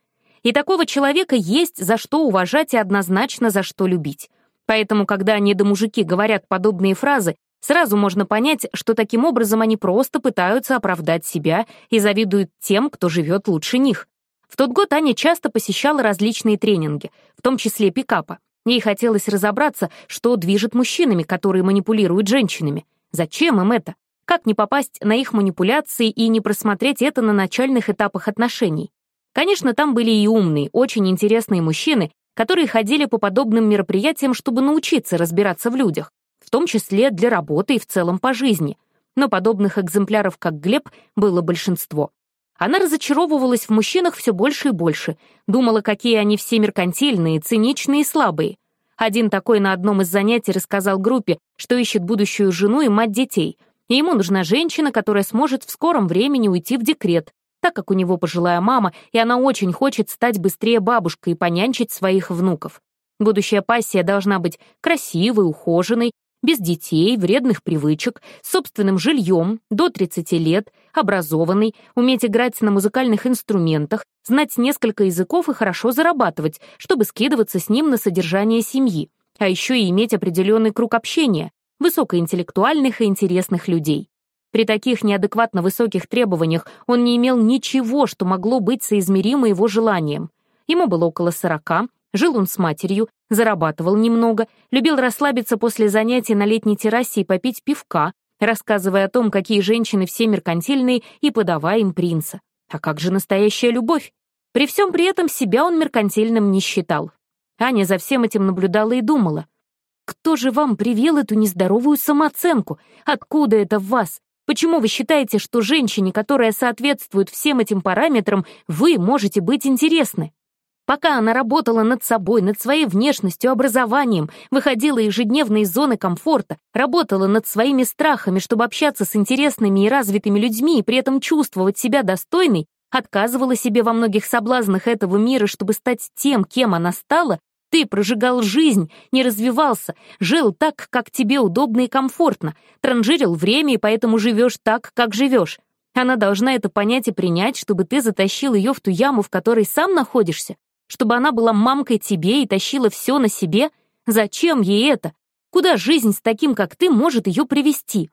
И такого человека есть за что уважать и однозначно за что любить. Поэтому, когда недомужики говорят подобные фразы, сразу можно понять, что таким образом они просто пытаются оправдать себя и завидуют тем, кто живет лучше них. В тот год Аня часто посещала различные тренинги, в том числе пикапа. Ей хотелось разобраться, что движет мужчинами, которые манипулируют женщинами. Зачем им это? Как не попасть на их манипуляции и не просмотреть это на начальных этапах отношений? Конечно, там были и умные, очень интересные мужчины, которые ходили по подобным мероприятиям, чтобы научиться разбираться в людях, в том числе для работы и в целом по жизни. Но подобных экземпляров, как Глеб, было большинство. Она разочаровывалась в мужчинах все больше и больше, думала, какие они все меркантильные, циничные и слабые. Один такой на одном из занятий рассказал группе, что ищет будущую жену и мать детей, и ему нужна женщина, которая сможет в скором времени уйти в декрет, так как у него пожилая мама, и она очень хочет стать быстрее бабушкой и понянчить своих внуков. Будущая пассия должна быть красивой, ухоженной, без детей, вредных привычек, собственным жильем, до 30 лет, образованной, уметь играть на музыкальных инструментах, знать несколько языков и хорошо зарабатывать, чтобы скидываться с ним на содержание семьи, а еще и иметь определенный круг общения, высокоинтеллектуальных и интересных людей. При таких неадекватно высоких требованиях он не имел ничего, что могло быть соизмеримо его желанием. Ему было около сорока, жил он с матерью, зарабатывал немного, любил расслабиться после занятий на летней террасе и попить пивка, рассказывая о том, какие женщины все меркантильные, и подавая им принца. А как же настоящая любовь? При всем при этом себя он меркантильным не считал. Аня за всем этим наблюдала и думала. «Кто же вам привел эту нездоровую самооценку? Откуда это в вас? Почему вы считаете, что женщине, которая соответствует всем этим параметрам, вы можете быть интересны? Пока она работала над собой, над своей внешностью, образованием, выходила ежедневно из зоны комфорта, работала над своими страхами, чтобы общаться с интересными и развитыми людьми и при этом чувствовать себя достойной, отказывала себе во многих соблазнах этого мира, чтобы стать тем, кем она стала, ты прожигал жизнь, не развивался, жил так, как тебе удобно и комфортно, транжирил время и поэтому живешь так, как живешь. Она должна это понять и принять, чтобы ты затащил ее в ту яму, в которой сам находишься, чтобы она была мамкой тебе и тащила все на себе. Зачем ей это? Куда жизнь с таким, как ты, может ее привести?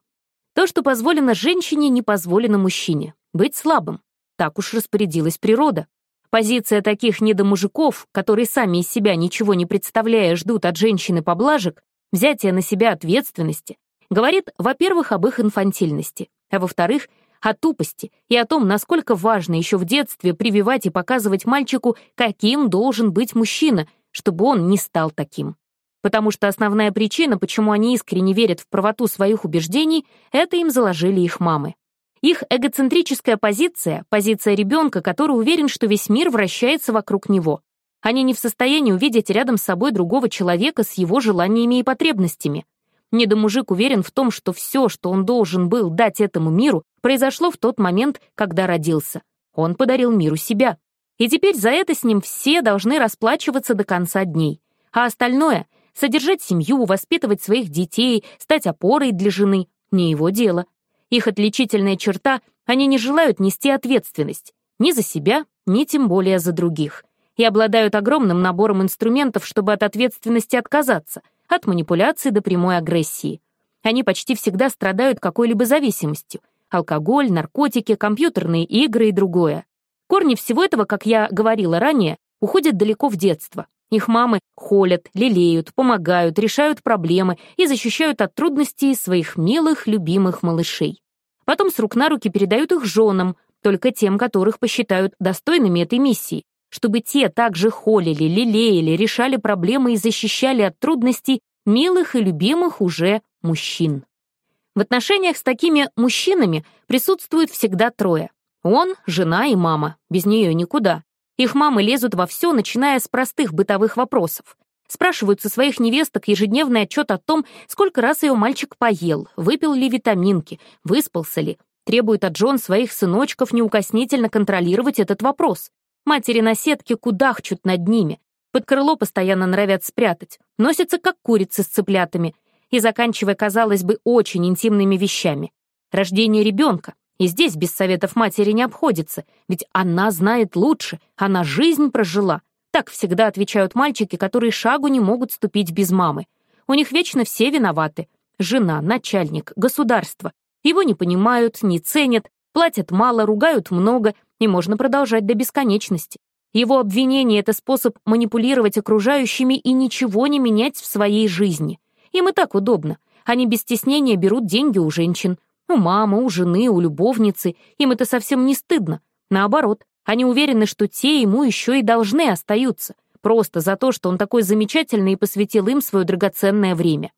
То, что позволено женщине, не позволено мужчине. Быть слабым. Так уж распорядилась природа. Позиция таких недомужиков, которые сами из себя ничего не представляя ждут от женщины поблажек, взятие на себя ответственности, говорит, во-первых, об их инфантильности, а во-вторых, о тупости и о том, насколько важно еще в детстве прививать и показывать мальчику, каким должен быть мужчина, чтобы он не стал таким. Потому что основная причина, почему они искренне верят в правоту своих убеждений, это им заложили их мамы. Их эгоцентрическая позиция — позиция ребенка, который уверен, что весь мир вращается вокруг него. Они не в состоянии увидеть рядом с собой другого человека с его желаниями и потребностями. Недомужик уверен в том, что все, что он должен был дать этому миру, произошло в тот момент, когда родился. Он подарил миру себя. И теперь за это с ним все должны расплачиваться до конца дней. А остальное — содержать семью, воспитывать своих детей, стать опорой для жены — не его дело. Их отличительная черта — они не желают нести ответственность ни за себя, ни тем более за других. И обладают огромным набором инструментов, чтобы от ответственности отказаться, от манипуляции до прямой агрессии. Они почти всегда страдают какой-либо зависимостью — алкоголь, наркотики, компьютерные игры и другое. Корни всего этого, как я говорила ранее, уходят далеко в детство, их мамы холят, лелеют, помогают, решают проблемы и защищают от трудностей своих милых, любимых малышей. Потом с рук на руки передают их женам, только тем, которых посчитают достойными этой миссии, чтобы те также холили, лелеяли, решали проблемы и защищали от трудностей милых и любимых уже мужчин. В отношениях с такими мужчинами присутствует всегда трое. Он, жена и мама, без нее никуда. Их мамы лезут во все, начиная с простых бытовых вопросов. Спрашивают со своих невесток ежедневный отчет о том, сколько раз ее мальчик поел, выпил ли витаминки, выспался ли. Требуют от Джон своих сыночков неукоснительно контролировать этот вопрос. Матери на сетке кудахчут над ними. Под крыло постоянно норовят спрятать. Носятся, как курицы с цыплятами. И заканчивая, казалось бы, очень интимными вещами. Рождение ребенка, и здесь без советов матери не обходится, ведь она знает лучше, она жизнь прожила. Так всегда отвечают мальчики, которые шагу не могут ступить без мамы. У них вечно все виноваты. Жена, начальник, государство. Его не понимают, не ценят, платят мало, ругают много, и можно продолжать до бесконечности. Его обвинение — это способ манипулировать окружающими и ничего не менять в своей жизни. Им и так удобно. Они без стеснения берут деньги у женщин, ну, у мамы, у жены, у любовницы. Им это совсем не стыдно. Наоборот, они уверены, что те ему еще и должны остаются. Просто за то, что он такой замечательный и посвятил им свое драгоценное время.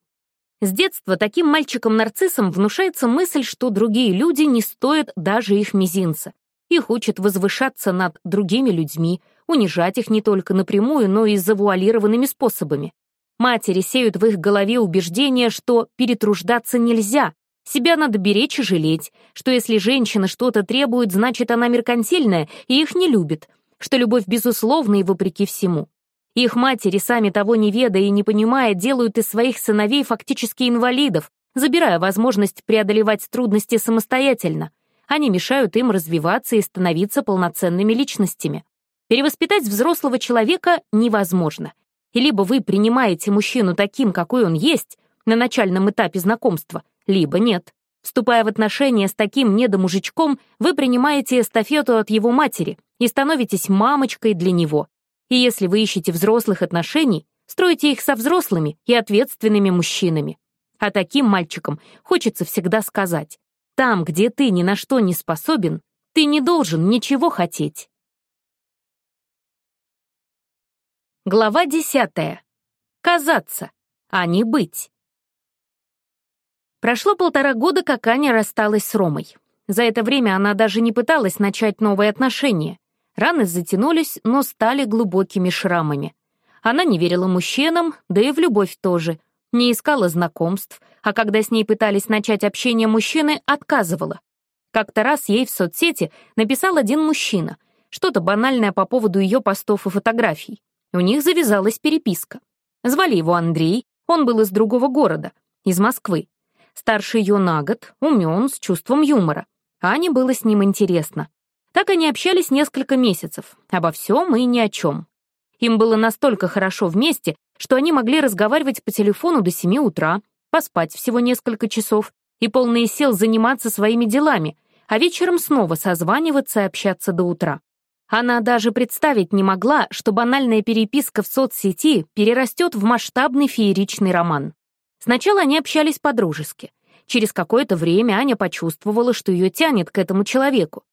С детства таким мальчикам-нарциссам внушается мысль, что другие люди не стоят даже их мизинца. Их учат возвышаться над другими людьми, унижать их не только напрямую, но и завуалированными способами. Матери сеют в их голове убеждение, что перетруждаться нельзя, себя надо беречь и жалеть, что если женщина что-то требует, значит, она меркантильная и их не любит, что любовь безусловна и вопреки всему. Их матери, сами того не ведая и не понимая, делают из своих сыновей фактически инвалидов, забирая возможность преодолевать трудности самостоятельно. Они мешают им развиваться и становиться полноценными личностями. Перевоспитать взрослого человека невозможно. И либо вы принимаете мужчину таким, какой он есть, на начальном этапе знакомства — либо нет. Вступая в отношения с таким недомужичком, вы принимаете эстафету от его матери и становитесь мамочкой для него. И если вы ищете взрослых отношений, стройте их со взрослыми и ответственными мужчинами. А таким мальчикам хочется всегда сказать, там, где ты ни на что не способен, ты не должен ничего хотеть. Глава десятая. Казаться, а не быть. Прошло полтора года, как Аня рассталась с Ромой. За это время она даже не пыталась начать новые отношения. Раны затянулись, но стали глубокими шрамами. Она не верила мужчинам, да и в любовь тоже. Не искала знакомств, а когда с ней пытались начать общение мужчины, отказывала. Как-то раз ей в соцсети написал один мужчина, что-то банальное по поводу ее постов и фотографий. У них завязалась переписка. Звали его Андрей, он был из другого города, из Москвы. Старший ее на год, умен, с чувством юмора. Ане было с ним интересно. Так они общались несколько месяцев, обо всем и ни о чем. Им было настолько хорошо вместе, что они могли разговаривать по телефону до 7 утра, поспать всего несколько часов и полные сил заниматься своими делами, а вечером снова созваниваться и общаться до утра. Она даже представить не могла, что банальная переписка в соцсети перерастет в масштабный фееричный роман. Сначала они общались по-дружески. Через какое-то время Аня почувствовала, что ее тянет к этому человеку.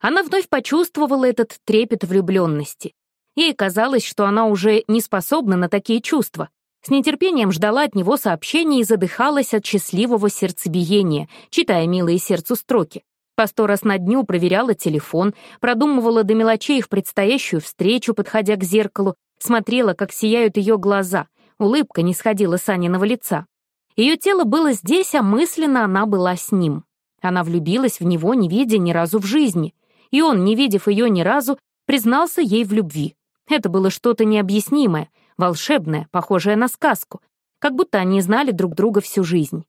Она вновь почувствовала этот трепет влюбленности. Ей казалось, что она уже не способна на такие чувства. С нетерпением ждала от него сообщения и задыхалась от счастливого сердцебиения, читая милые сердцу строки. По сто раз на дню проверяла телефон, продумывала до мелочей в предстоящую встречу, подходя к зеркалу, смотрела, как сияют ее глаза. Улыбка не сходила с Аниного лица. Ее тело было здесь, а мысленно она была с ним. Она влюбилась в него, не видя ни разу в жизни. И он, не видев ее ни разу, признался ей в любви. Это было что-то необъяснимое, волшебное, похожее на сказку, как будто они знали друг друга всю жизнь.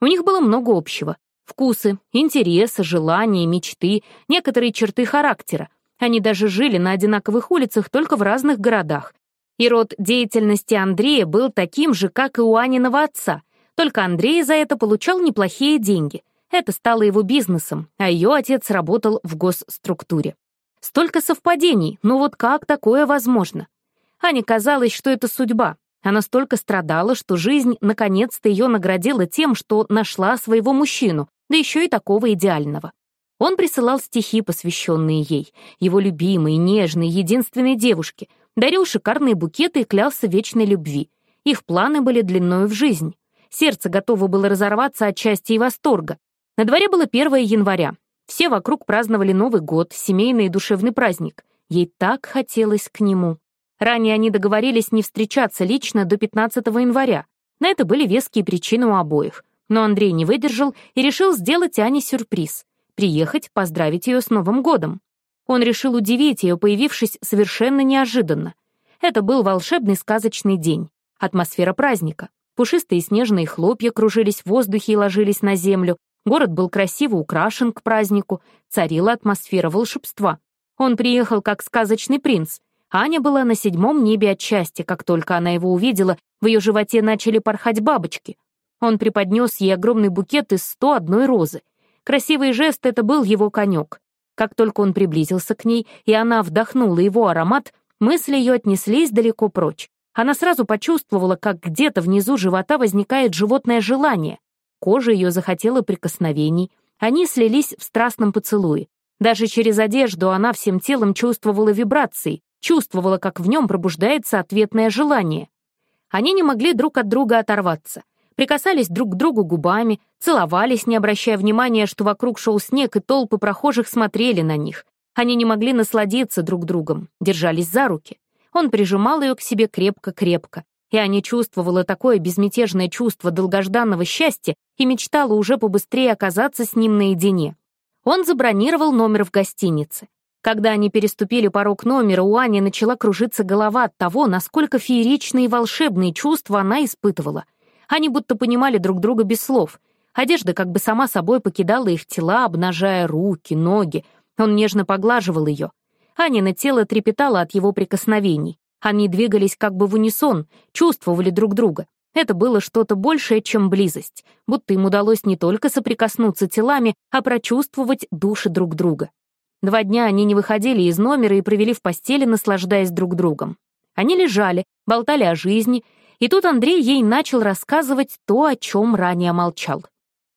У них было много общего. Вкусы, интересы, желания, мечты, некоторые черты характера. Они даже жили на одинаковых улицах, только в разных городах. И род деятельности Андрея был таким же, как и у Аниного отца — только Андрей за это получал неплохие деньги. Это стало его бизнесом, а ее отец работал в госструктуре. Столько совпадений, но вот как такое возможно? Ане казалось, что это судьба. Она столько страдала, что жизнь наконец-то ее наградила тем, что нашла своего мужчину, да еще и такого идеального. Он присылал стихи, посвященные ей, его любимой, нежной, единственной девушке, дарил шикарные букеты и клялся вечной любви. Их планы были длиною в жизнь. Сердце готово было разорваться от счастья и восторга. На дворе было 1 января. Все вокруг праздновали Новый год, семейный и душевный праздник. Ей так хотелось к нему. Ранее они договорились не встречаться лично до 15 января. На это были веские причины у обоих. Но Андрей не выдержал и решил сделать Ане сюрприз — приехать поздравить ее с Новым годом. Он решил удивить ее, появившись совершенно неожиданно. Это был волшебный сказочный день, атмосфера праздника, Пушистые снежные хлопья кружились в воздухе и ложились на землю. Город был красиво украшен к празднику, царила атмосфера волшебства. Он приехал как сказочный принц. Аня была на седьмом небе от счастья, как только она его увидела, в ее животе начали порхать бабочки. Он преподнес ей огромный букет из 101 розы. Красивый жест — это был его конек. Как только он приблизился к ней, и она вдохнула его аромат, мысли ее отнеслись далеко прочь. Она сразу почувствовала, как где-то внизу живота возникает животное желание. Кожа ее захотела прикосновений. Они слились в страстном поцелуе. Даже через одежду она всем телом чувствовала вибрации, чувствовала, как в нем пробуждается ответное желание. Они не могли друг от друга оторваться. Прикасались друг к другу губами, целовались, не обращая внимания, что вокруг шел снег, и толпы прохожих смотрели на них. Они не могли насладиться друг другом, держались за руки он прижимал ее к себе крепко-крепко. и не чувствовала такое безмятежное чувство долгожданного счастья и мечтала уже побыстрее оказаться с ним наедине. Он забронировал номер в гостинице. Когда они переступили порог номера, у Ани начала кружиться голова от того, насколько фееричные и волшебные чувства она испытывала. Они будто понимали друг друга без слов. Одежда как бы сама собой покидала их тела, обнажая руки, ноги. Он нежно поглаживал ее. Анина тело трепетало от его прикосновений. Они двигались как бы в унисон, чувствовали друг друга. Это было что-то большее, чем близость, будто им удалось не только соприкоснуться телами, а прочувствовать души друг друга. Два дня они не выходили из номера и провели в постели, наслаждаясь друг другом. Они лежали, болтали о жизни, и тут Андрей ей начал рассказывать то, о чем ранее молчал.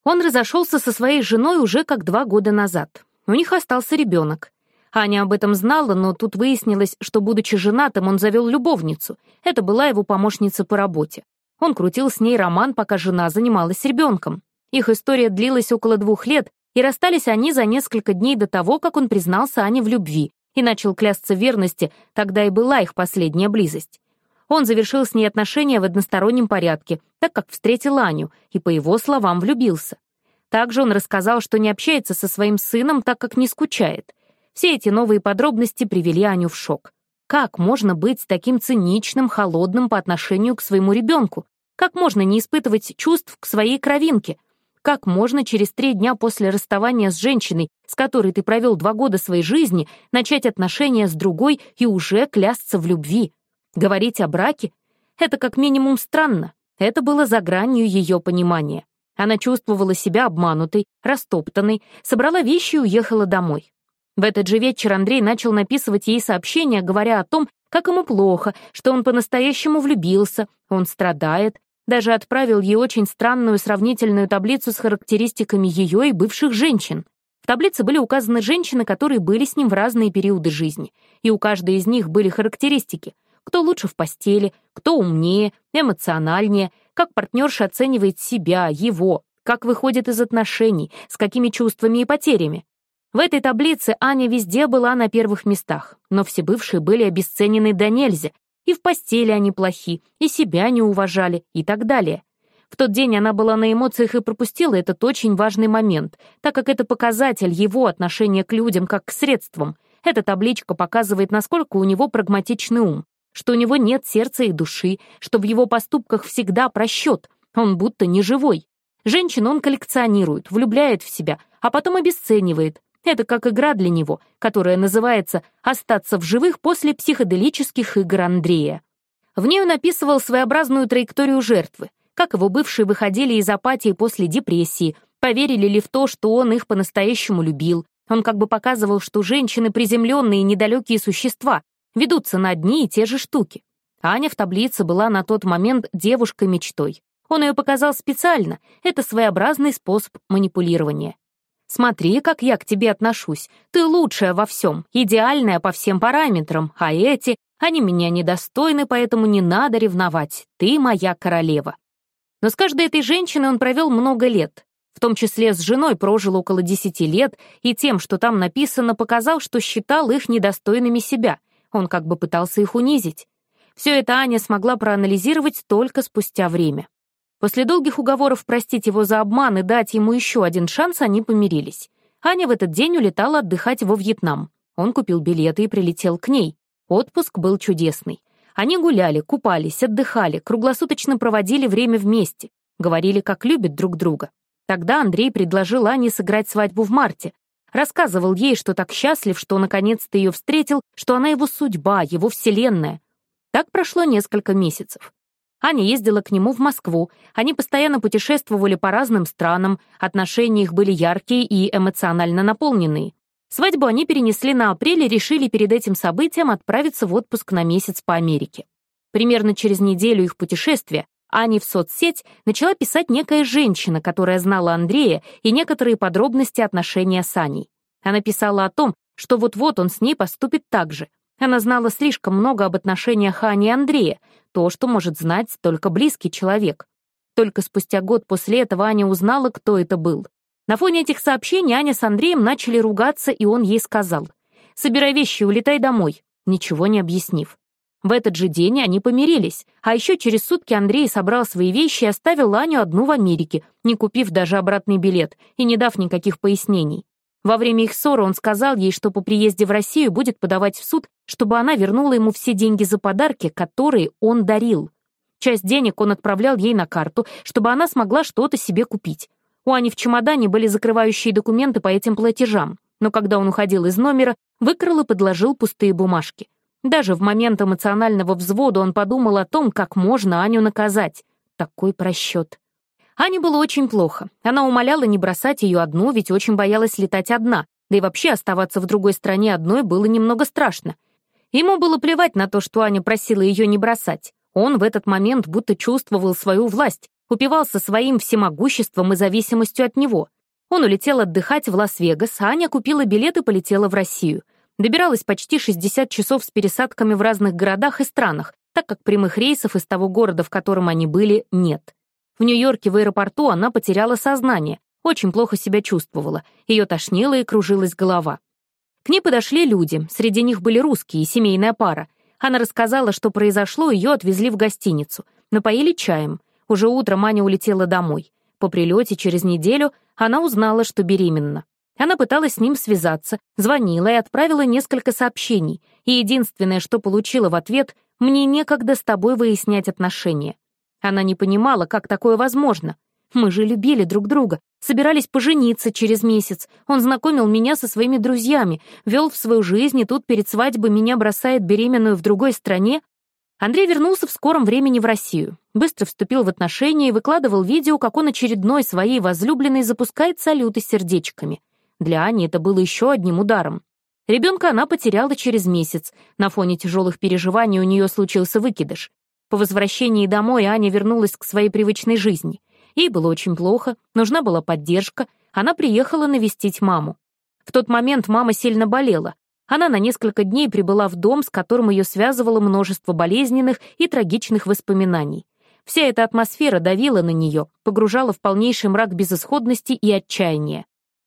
Он разошелся со своей женой уже как два года назад. У них остался ребенок. Аня об этом знала, но тут выяснилось, что, будучи женатым, он завел любовницу. Это была его помощница по работе. Он крутил с ней роман, пока жена занималась ребенком. Их история длилась около двух лет, и расстались они за несколько дней до того, как он признался Ане в любви и начал клясться в верности, тогда и была их последняя близость. Он завершил с ней отношения в одностороннем порядке, так как встретил Аню и, по его словам, влюбился. Также он рассказал, что не общается со своим сыном, так как не скучает — все эти новые подробности привели Аню в шок. Как можно быть таким циничным, холодным по отношению к своему ребенку? Как можно не испытывать чувств к своей кровинке? Как можно через три дня после расставания с женщиной, с которой ты провел два года своей жизни, начать отношения с другой и уже клясться в любви? Говорить о браке? Это как минимум странно. Это было за гранью ее понимания. Она чувствовала себя обманутой, растоптанной, собрала вещи и уехала домой. В этот же вечер Андрей начал написывать ей сообщения, говоря о том, как ему плохо, что он по-настоящему влюбился, он страдает, даже отправил ей очень странную сравнительную таблицу с характеристиками ее и бывших женщин. В таблице были указаны женщины, которые были с ним в разные периоды жизни, и у каждой из них были характеристики. Кто лучше в постели, кто умнее, эмоциональнее, как партнерша оценивает себя, его, как выходит из отношений, с какими чувствами и потерями. В этой таблице Аня везде была на первых местах, но все бывшие были обесценены до нельзя, и в постели они плохи, и себя не уважали, и так далее. В тот день она была на эмоциях и пропустила этот очень важный момент, так как это показатель его отношения к людям как к средствам. Эта табличка показывает, насколько у него прагматичный ум, что у него нет сердца и души, что в его поступках всегда просчет, он будто не живой. Женщин он коллекционирует, влюбляет в себя, а потом обесценивает, это как игра для него, которая называется «Остаться в живых после психоделических игр Андрея». В ней он описывал своеобразную траекторию жертвы, как его бывшие выходили из апатии после депрессии, поверили ли в то, что он их по-настоящему любил. Он как бы показывал, что женщины — приземленные и недалекие существа, ведутся на одни и те же штуки. Аня в таблице была на тот момент девушкой-мечтой. Он ее показал специально, это своеобразный способ манипулирования. Смотри, как я к тебе отношусь. Ты лучшая во всем, идеальная по всем параметрам, а эти, они меня недостойны, поэтому не надо ревновать. Ты моя королева». Но с каждой этой женщиной он провел много лет. В том числе с женой прожил около 10 лет, и тем, что там написано, показал, что считал их недостойными себя. Он как бы пытался их унизить. Все это Аня смогла проанализировать только спустя время. После долгих уговоров простить его за обман и дать ему еще один шанс, они помирились. Аня в этот день улетала отдыхать во Вьетнам. Он купил билеты и прилетел к ней. Отпуск был чудесный. Они гуляли, купались, отдыхали, круглосуточно проводили время вместе, говорили, как любят друг друга. Тогда Андрей предложил Ане сыграть свадьбу в марте. Рассказывал ей, что так счастлив, что наконец-то ее встретил, что она его судьба, его вселенная. Так прошло несколько месяцев. Аня ездила к нему в Москву. Они постоянно путешествовали по разным странам, отношения их были яркие и эмоционально наполненные. Свадьбу они перенесли на апрель и решили перед этим событием отправиться в отпуск на месяц по Америке. Примерно через неделю их путешествия Аня в соцсеть начала писать некая женщина, которая знала Андрея и некоторые подробности отношения с Аней. Она писала о том, что вот-вот он с ней поступит так же. Она знала слишком много об отношениях Ани и Андрея, то, что может знать только близкий человек. Только спустя год после этого Аня узнала, кто это был. На фоне этих сообщений Аня с Андреем начали ругаться, и он ей сказал «Собирай вещи, улетай домой», ничего не объяснив. В этот же день они помирились, а еще через сутки Андрей собрал свои вещи и оставил Аню одну в Америке, не купив даже обратный билет и не дав никаких пояснений. Во время их ссоры он сказал ей, что по приезде в Россию будет подавать в суд, чтобы она вернула ему все деньги за подарки, которые он дарил. Часть денег он отправлял ей на карту, чтобы она смогла что-то себе купить. У Ани в чемодане были закрывающие документы по этим платежам, но когда он уходил из номера, выкрал и подложил пустые бумажки. Даже в момент эмоционального взвода он подумал о том, как можно Аню наказать. Такой просчет. Ане было очень плохо. Она умоляла не бросать ее одну, ведь очень боялась летать одна, да и вообще оставаться в другой стране одной было немного страшно. Ему было плевать на то, что Аня просила ее не бросать. Он в этот момент будто чувствовал свою власть, упивался своим всемогуществом и зависимостью от него. Он улетел отдыхать в Лас-Вегас, а Аня купила билет и полетела в Россию. Добиралась почти 60 часов с пересадками в разных городах и странах, так как прямых рейсов из того города, в котором они были, нет. В Нью-Йорке в аэропорту она потеряла сознание, очень плохо себя чувствовала, ее тошнило и кружилась голова. К ней подошли люди, среди них были русские и семейная пара. Она рассказала, что произошло, ее отвезли в гостиницу, напоили чаем. Уже утром Аня улетела домой. По прилете через неделю она узнала, что беременна. Она пыталась с ним связаться, звонила и отправила несколько сообщений, и единственное, что получила в ответ — «Мне некогда с тобой выяснять отношения». Она не понимала, как такое возможно. Мы же любили друг друга, собирались пожениться через месяц. Он знакомил меня со своими друзьями, вел в свою жизнь, и тут перед свадьбой меня бросает беременную в другой стране. Андрей вернулся в скором времени в Россию, быстро вступил в отношения и выкладывал видео, как он очередной своей возлюбленной запускает салюты сердечками. Для Ани это было еще одним ударом. Ребенка она потеряла через месяц. На фоне тяжелых переживаний у нее случился выкидыш. По возвращении домой Аня вернулась к своей привычной жизни. Ей было очень плохо, нужна была поддержка, она приехала навестить маму. В тот момент мама сильно болела. Она на несколько дней прибыла в дом, с которым ее связывало множество болезненных и трагичных воспоминаний. Вся эта атмосфера давила на нее, погружала в полнейший мрак безысходности и отчаяния.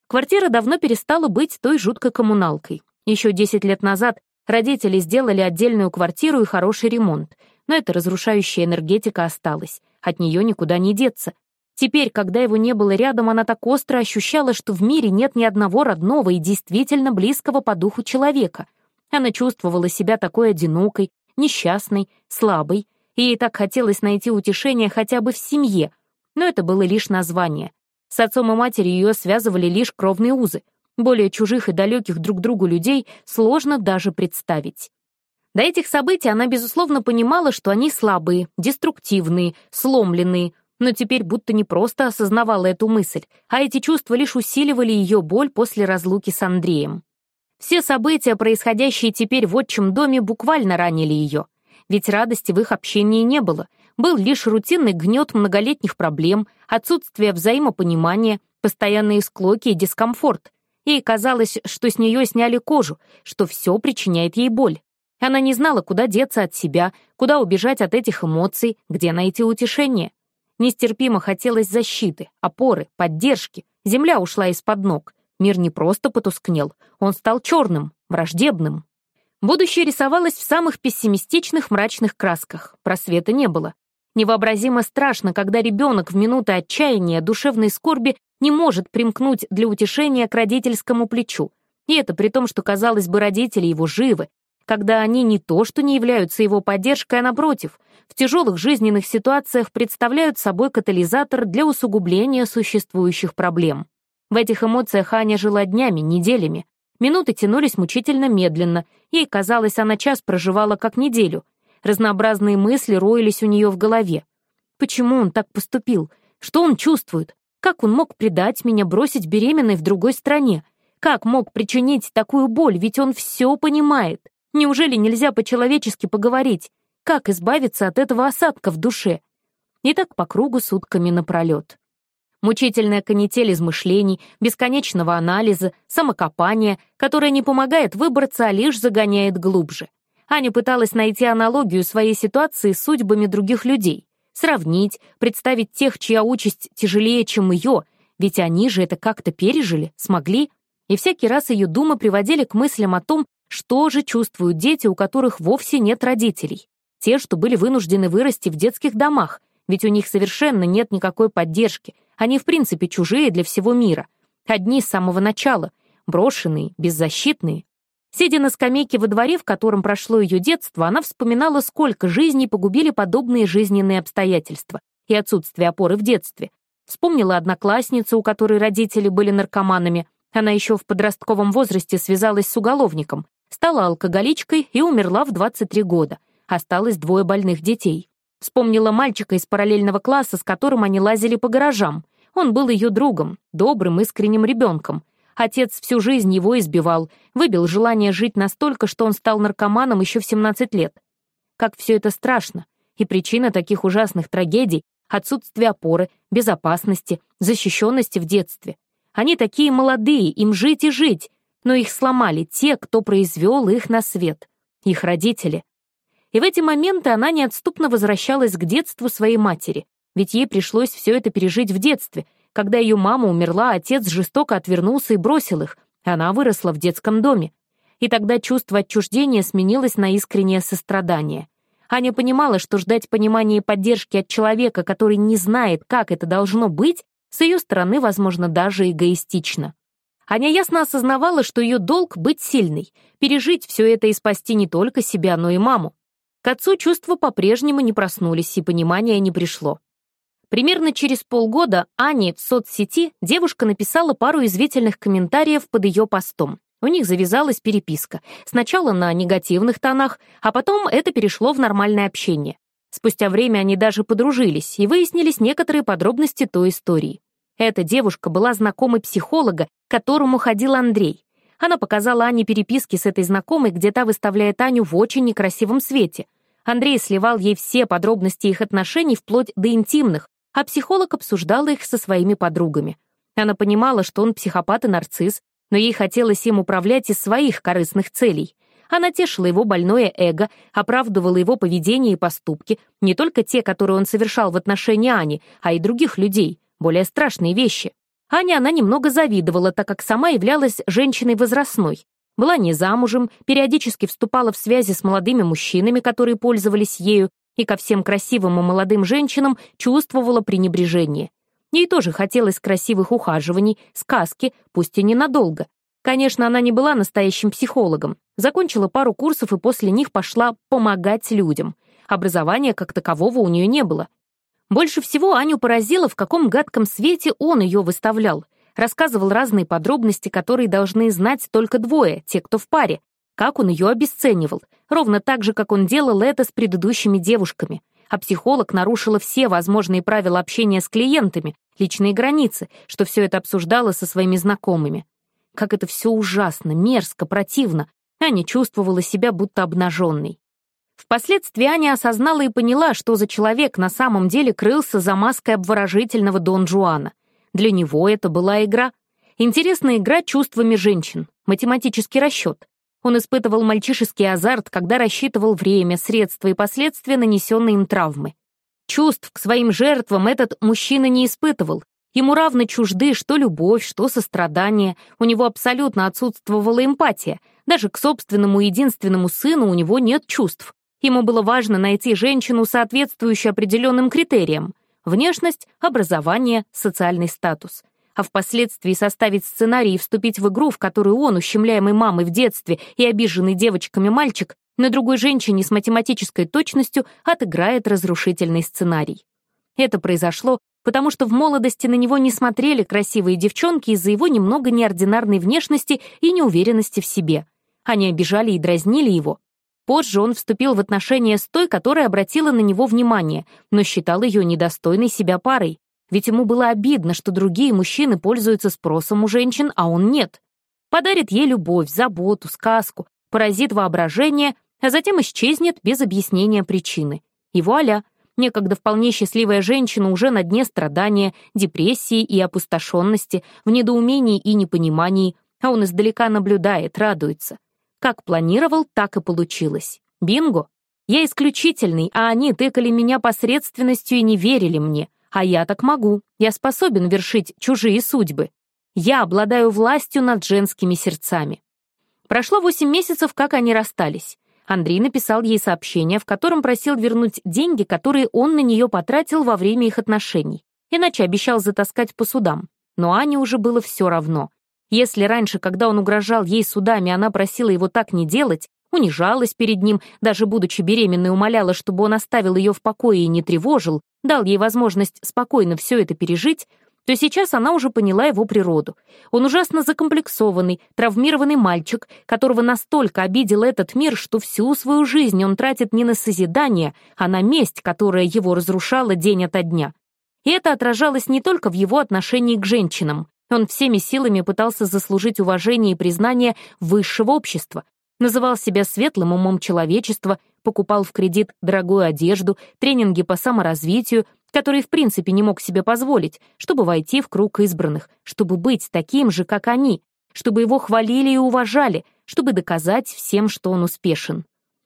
Квартира давно перестала быть той жуткой коммуналкой. Еще 10 лет назад родители сделали отдельную квартиру и хороший ремонт но эта разрушающая энергетика осталась. От нее никуда не деться. Теперь, когда его не было рядом, она так остро ощущала, что в мире нет ни одного родного и действительно близкого по духу человека. Она чувствовала себя такой одинокой, несчастной, слабой, и ей так хотелось найти утешение хотя бы в семье, но это было лишь название. С отцом и матерью ее связывали лишь кровные узы. Более чужих и далеких друг другу людей сложно даже представить. До этих событий она, безусловно, понимала, что они слабые, деструктивные, сломленные, но теперь будто не просто осознавала эту мысль, а эти чувства лишь усиливали ее боль после разлуки с Андреем. Все события, происходящие теперь в отчим доме, буквально ранили ее. Ведь радости в их общении не было. Был лишь рутинный гнет многолетних проблем, отсутствие взаимопонимания, постоянные склоки и дискомфорт. Ей казалось, что с нее сняли кожу, что все причиняет ей боль. Она не знала, куда деться от себя, куда убежать от этих эмоций, где найти утешение. Нестерпимо хотелось защиты, опоры, поддержки. Земля ушла из-под ног. Мир не просто потускнел, он стал черным, враждебным. Будущее рисовалось в самых пессимистичных мрачных красках. Просвета не было. Невообразимо страшно, когда ребенок в минуты отчаяния, душевной скорби не может примкнуть для утешения к родительскому плечу. И это при том, что, казалось бы, родители его живы, когда они не то что не являются его поддержкой, а напротив, в тяжелых жизненных ситуациях представляют собой катализатор для усугубления существующих проблем. В этих эмоциях Аня жила днями, неделями. Минуты тянулись мучительно медленно, ей казалось, она час проживала как неделю. Разнообразные мысли роились у нее в голове. Почему он так поступил? Что он чувствует? Как он мог предать меня, бросить беременной в другой стране? Как мог причинить такую боль, ведь он все понимает? Неужели нельзя по-человечески поговорить? Как избавиться от этого осадка в душе? И так по кругу сутками напролет. Мучительная канитель измышлений, бесконечного анализа, самокопания, которая не помогает выбраться, а лишь загоняет глубже. Аня пыталась найти аналогию своей ситуации с судьбами других людей, сравнить, представить тех, чья участь тяжелее, чем ее, ведь они же это как-то пережили, смогли, и всякий раз ее думы приводили к мыслям о том, что же чувствуют дети, у которых вовсе нет родителей? Те, что были вынуждены вырасти в детских домах, ведь у них совершенно нет никакой поддержки, они в принципе чужие для всего мира. Одни с самого начала, брошенные, беззащитные. Сидя на скамейке во дворе, в котором прошло ее детство, она вспоминала, сколько жизней погубили подобные жизненные обстоятельства и отсутствие опоры в детстве. Вспомнила одноклассницу, у которой родители были наркоманами. Она еще в подростковом возрасте связалась с уголовником стала алкоголичкой и умерла в 23 года. Осталось двое больных детей. Вспомнила мальчика из параллельного класса, с которым они лазили по гаражам. Он был ее другом, добрым, искренним ребенком. Отец всю жизнь его избивал, выбил желание жить настолько, что он стал наркоманом еще в 17 лет. Как все это страшно. И причина таких ужасных трагедий — отсутствие опоры, безопасности, защищенности в детстве. Они такие молодые, им жить и жить, но их сломали те, кто произвел их на свет, их родители. И в эти моменты она неотступно возвращалась к детству своей матери, ведь ей пришлось все это пережить в детстве, когда ее мама умерла, а отец жестоко отвернулся и бросил их, и она выросла в детском доме. И тогда чувство отчуждения сменилось на искреннее сострадание. Аня понимала, что ждать понимания и поддержки от человека, который не знает, как это должно быть, с ее стороны, возможно, даже эгоистично. Аня ясно осознавала, что ее долг — быть сильной, пережить все это и спасти не только себя, но и маму. К отцу чувства по-прежнему не проснулись, и понимания не пришло. Примерно через полгода Ане в соцсети девушка написала пару извительных комментариев под ее постом. У них завязалась переписка. Сначала на негативных тонах, а потом это перешло в нормальное общение. Спустя время они даже подружились и выяснились некоторые подробности той истории. Эта девушка была знакомой психолога, к которому ходил Андрей. Она показала Ане переписки с этой знакомой, где та выставляет Аню в очень некрасивом свете. Андрей сливал ей все подробности их отношений, вплоть до интимных, а психолог обсуждала их со своими подругами. Она понимала, что он психопат и нарцисс, но ей хотелось им управлять из своих корыстных целей. Она тешила его больное эго, оправдывала его поведение и поступки, не только те, которые он совершал в отношении Ани, а и других людей более страшные вещи. Аня она немного завидовала, так как сама являлась женщиной возрастной. Была не замужем, периодически вступала в связи с молодыми мужчинами, которые пользовались ею, и ко всем красивым и молодым женщинам чувствовала пренебрежение. Ей тоже хотелось красивых ухаживаний, сказки, пусть и ненадолго. Конечно, она не была настоящим психологом. Закончила пару курсов и после них пошла помогать людям. Образования как такового у нее не было. Больше всего Аню поразило, в каком гадком свете он ее выставлял. Рассказывал разные подробности, которые должны знать только двое, те, кто в паре. Как он ее обесценивал. Ровно так же, как он делал это с предыдущими девушками. А психолог нарушила все возможные правила общения с клиентами, личные границы, что все это обсуждала со своими знакомыми. Как это все ужасно, мерзко, противно. Аня чувствовала себя будто обнаженной. Впоследствии Аня осознала и поняла, что за человек на самом деле крылся за маской обворожительного Дон Жуана. Для него это была игра. Интересная игра чувствами женщин, математический расчет. Он испытывал мальчишеский азарт, когда рассчитывал время, средства и последствия нанесенной им травмы. Чувств к своим жертвам этот мужчина не испытывал. Ему равны чужды что любовь, что сострадание. У него абсолютно отсутствовала эмпатия. Даже к собственному единственному сыну у него нет чувств. Ему было важно найти женщину, соответствующую определенным критериям — внешность, образование, социальный статус — а впоследствии составить сценарий и вступить в игру, в которую он, ущемляемый мамой в детстве и обиженный девочками мальчик, на другой женщине с математической точностью отыграет разрушительный сценарий. Это произошло, потому что в молодости на него не смотрели красивые девчонки из-за его немного неординарной внешности и неуверенности в себе. Они обижали и дразнили его, Позже он вступил в отношения с той, которая обратила на него внимание, но считал ее недостойной себя парой. Ведь ему было обидно, что другие мужчины пользуются спросом у женщин, а он нет. Подарит ей любовь, заботу, сказку, поразит воображение, а затем исчезнет без объяснения причины. И вуаля, некогда вполне счастливая женщина уже на дне страдания, депрессии и опустошенности, в недоумении и непонимании, а он издалека наблюдает, радуется. Как планировал, так и получилось. Бинго! Я исключительный, а они тыкали меня посредственностью и не верили мне. А я так могу. Я способен вершить чужие судьбы. Я обладаю властью над женскими сердцами. Прошло восемь месяцев, как они расстались. Андрей написал ей сообщение, в котором просил вернуть деньги, которые он на нее потратил во время их отношений, иначе обещал затаскать по судам. Но Ане уже было все равно. Если раньше, когда он угрожал ей судами, она просила его так не делать, унижалась перед ним, даже будучи беременной умоляла, чтобы он оставил ее в покое и не тревожил, дал ей возможность спокойно все это пережить, то сейчас она уже поняла его природу. Он ужасно закомплексованный, травмированный мальчик, которого настолько обидел этот мир, что всю свою жизнь он тратит не на созидание, а на месть, которая его разрушала день ото дня. И это отражалось не только в его отношении к женщинам. Он всеми силами пытался заслужить уважение и признание высшего общества, называл себя светлым умом человечества, покупал в кредит дорогую одежду, тренинги по саморазвитию, которые в принципе не мог себе позволить, чтобы войти в круг избранных, чтобы быть таким же, как они, чтобы его хвалили и уважали, чтобы доказать всем, что он успешен.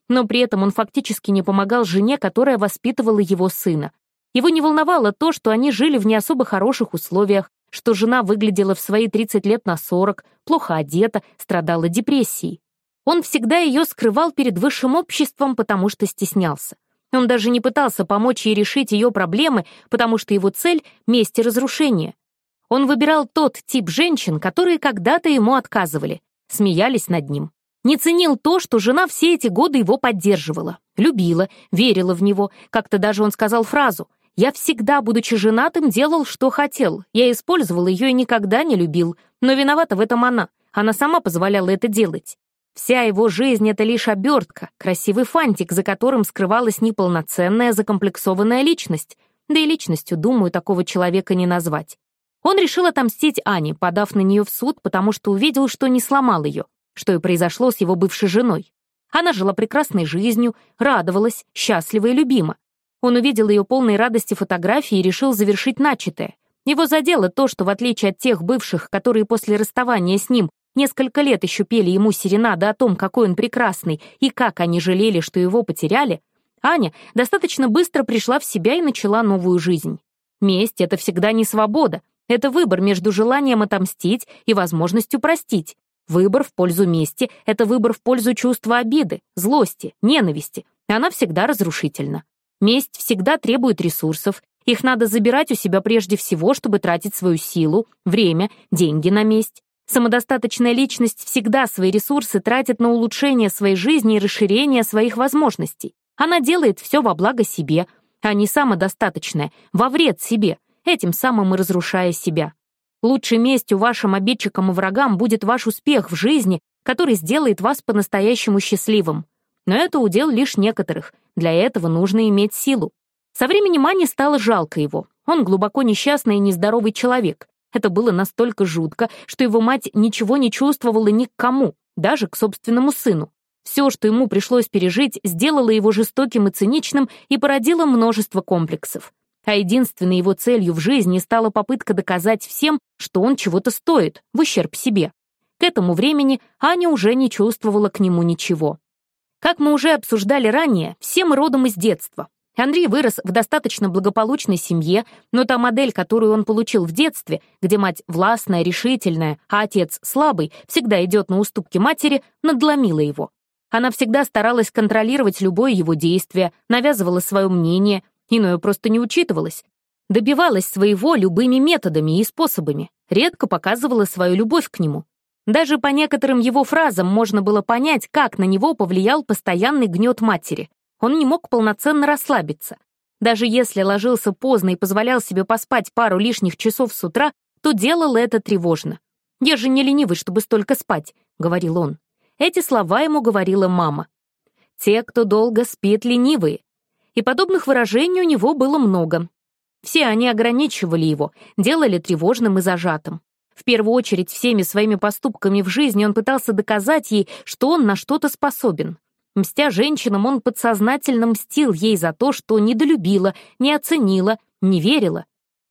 Но при этом он фактически не помогал жене, которая воспитывала его сына. Его не волновало то, что они жили в не особо хороших условиях, что жена выглядела в свои 30 лет на 40, плохо одета, страдала депрессией. Он всегда ее скрывал перед высшим обществом, потому что стеснялся. Он даже не пытался помочь ей решить ее проблемы, потому что его цель — месть и разрушение. Он выбирал тот тип женщин, которые когда-то ему отказывали, смеялись над ним. Не ценил то, что жена все эти годы его поддерживала, любила, верила в него. Как-то даже он сказал фразу я всегда, будучи женатым, делал, что хотел. Я использовал ее и никогда не любил. Но виновата в этом она. Она сама позволяла это делать. Вся его жизнь — это лишь обертка, красивый фантик, за которым скрывалась неполноценная закомплексованная личность. Да и личностью, думаю, такого человека не назвать. Он решил отомстить Ане, подав на нее в суд, потому что увидел, что не сломал ее, что и произошло с его бывшей женой. Она жила прекрасной жизнью, радовалась, счастлива и любима. Он увидел ее полной радости фотографии и решил завершить начатое. Его задело то, что в отличие от тех бывших, которые после расставания с ним несколько лет еще пели ему серенады о том, какой он прекрасный и как они жалели, что его потеряли, Аня достаточно быстро пришла в себя и начала новую жизнь. Месть — это всегда не свобода, это выбор между желанием отомстить и возможностью простить. Выбор в пользу мести — это выбор в пользу чувства обиды, злости, ненависти. Она всегда разрушительна. Месть всегда требует ресурсов, их надо забирать у себя прежде всего, чтобы тратить свою силу, время, деньги на месть. Самодостаточная личность всегда свои ресурсы тратит на улучшение своей жизни и расширение своих возможностей. Она делает все во благо себе, а не самодостаточная, во вред себе, этим самым и разрушая себя. Лучшей местью вашим обидчикам и врагам будет ваш успех в жизни, который сделает вас по-настоящему счастливым. Но это удел лишь некоторых, для этого нужно иметь силу. Со временем Мане стало жалко его. Он глубоко несчастный и нездоровый человек. Это было настолько жутко, что его мать ничего не чувствовала ни к кому, даже к собственному сыну. Все, что ему пришлось пережить, сделало его жестоким и циничным и породило множество комплексов. А единственной его целью в жизни стала попытка доказать всем, что он чего-то стоит, в ущерб себе. К этому времени Аня уже не чувствовала к нему ничего. Как мы уже обсуждали ранее, все мы родом из детства. Андрей вырос в достаточно благополучной семье, но та модель, которую он получил в детстве, где мать властная, решительная, а отец слабый, всегда идет на уступки матери, надломила его. Она всегда старалась контролировать любое его действие, навязывала свое мнение, иное просто не учитывалось. Добивалась своего любыми методами и способами, редко показывала свою любовь к нему, даже по некоторым его фразам можно было понять, как на него повлиял постоянный гнет матери. Он не мог полноценно расслабиться. Даже если ложился поздно и позволял себе поспать пару лишних часов с утра, то делал это тревожно. «Я же не ленивый, чтобы столько спать», — говорил он. Эти слова ему говорила мама. «Те, кто долго спит, ленивые». И подобных выражений у него было много. Все они ограничивали его, делали тревожным и зажатым. В первую очередь, всеми своими поступками в жизни он пытался доказать ей, что он на что-то способен. Мстя женщинам, он подсознательно мстил ей за то, что недолюбила, не оценила, не верила.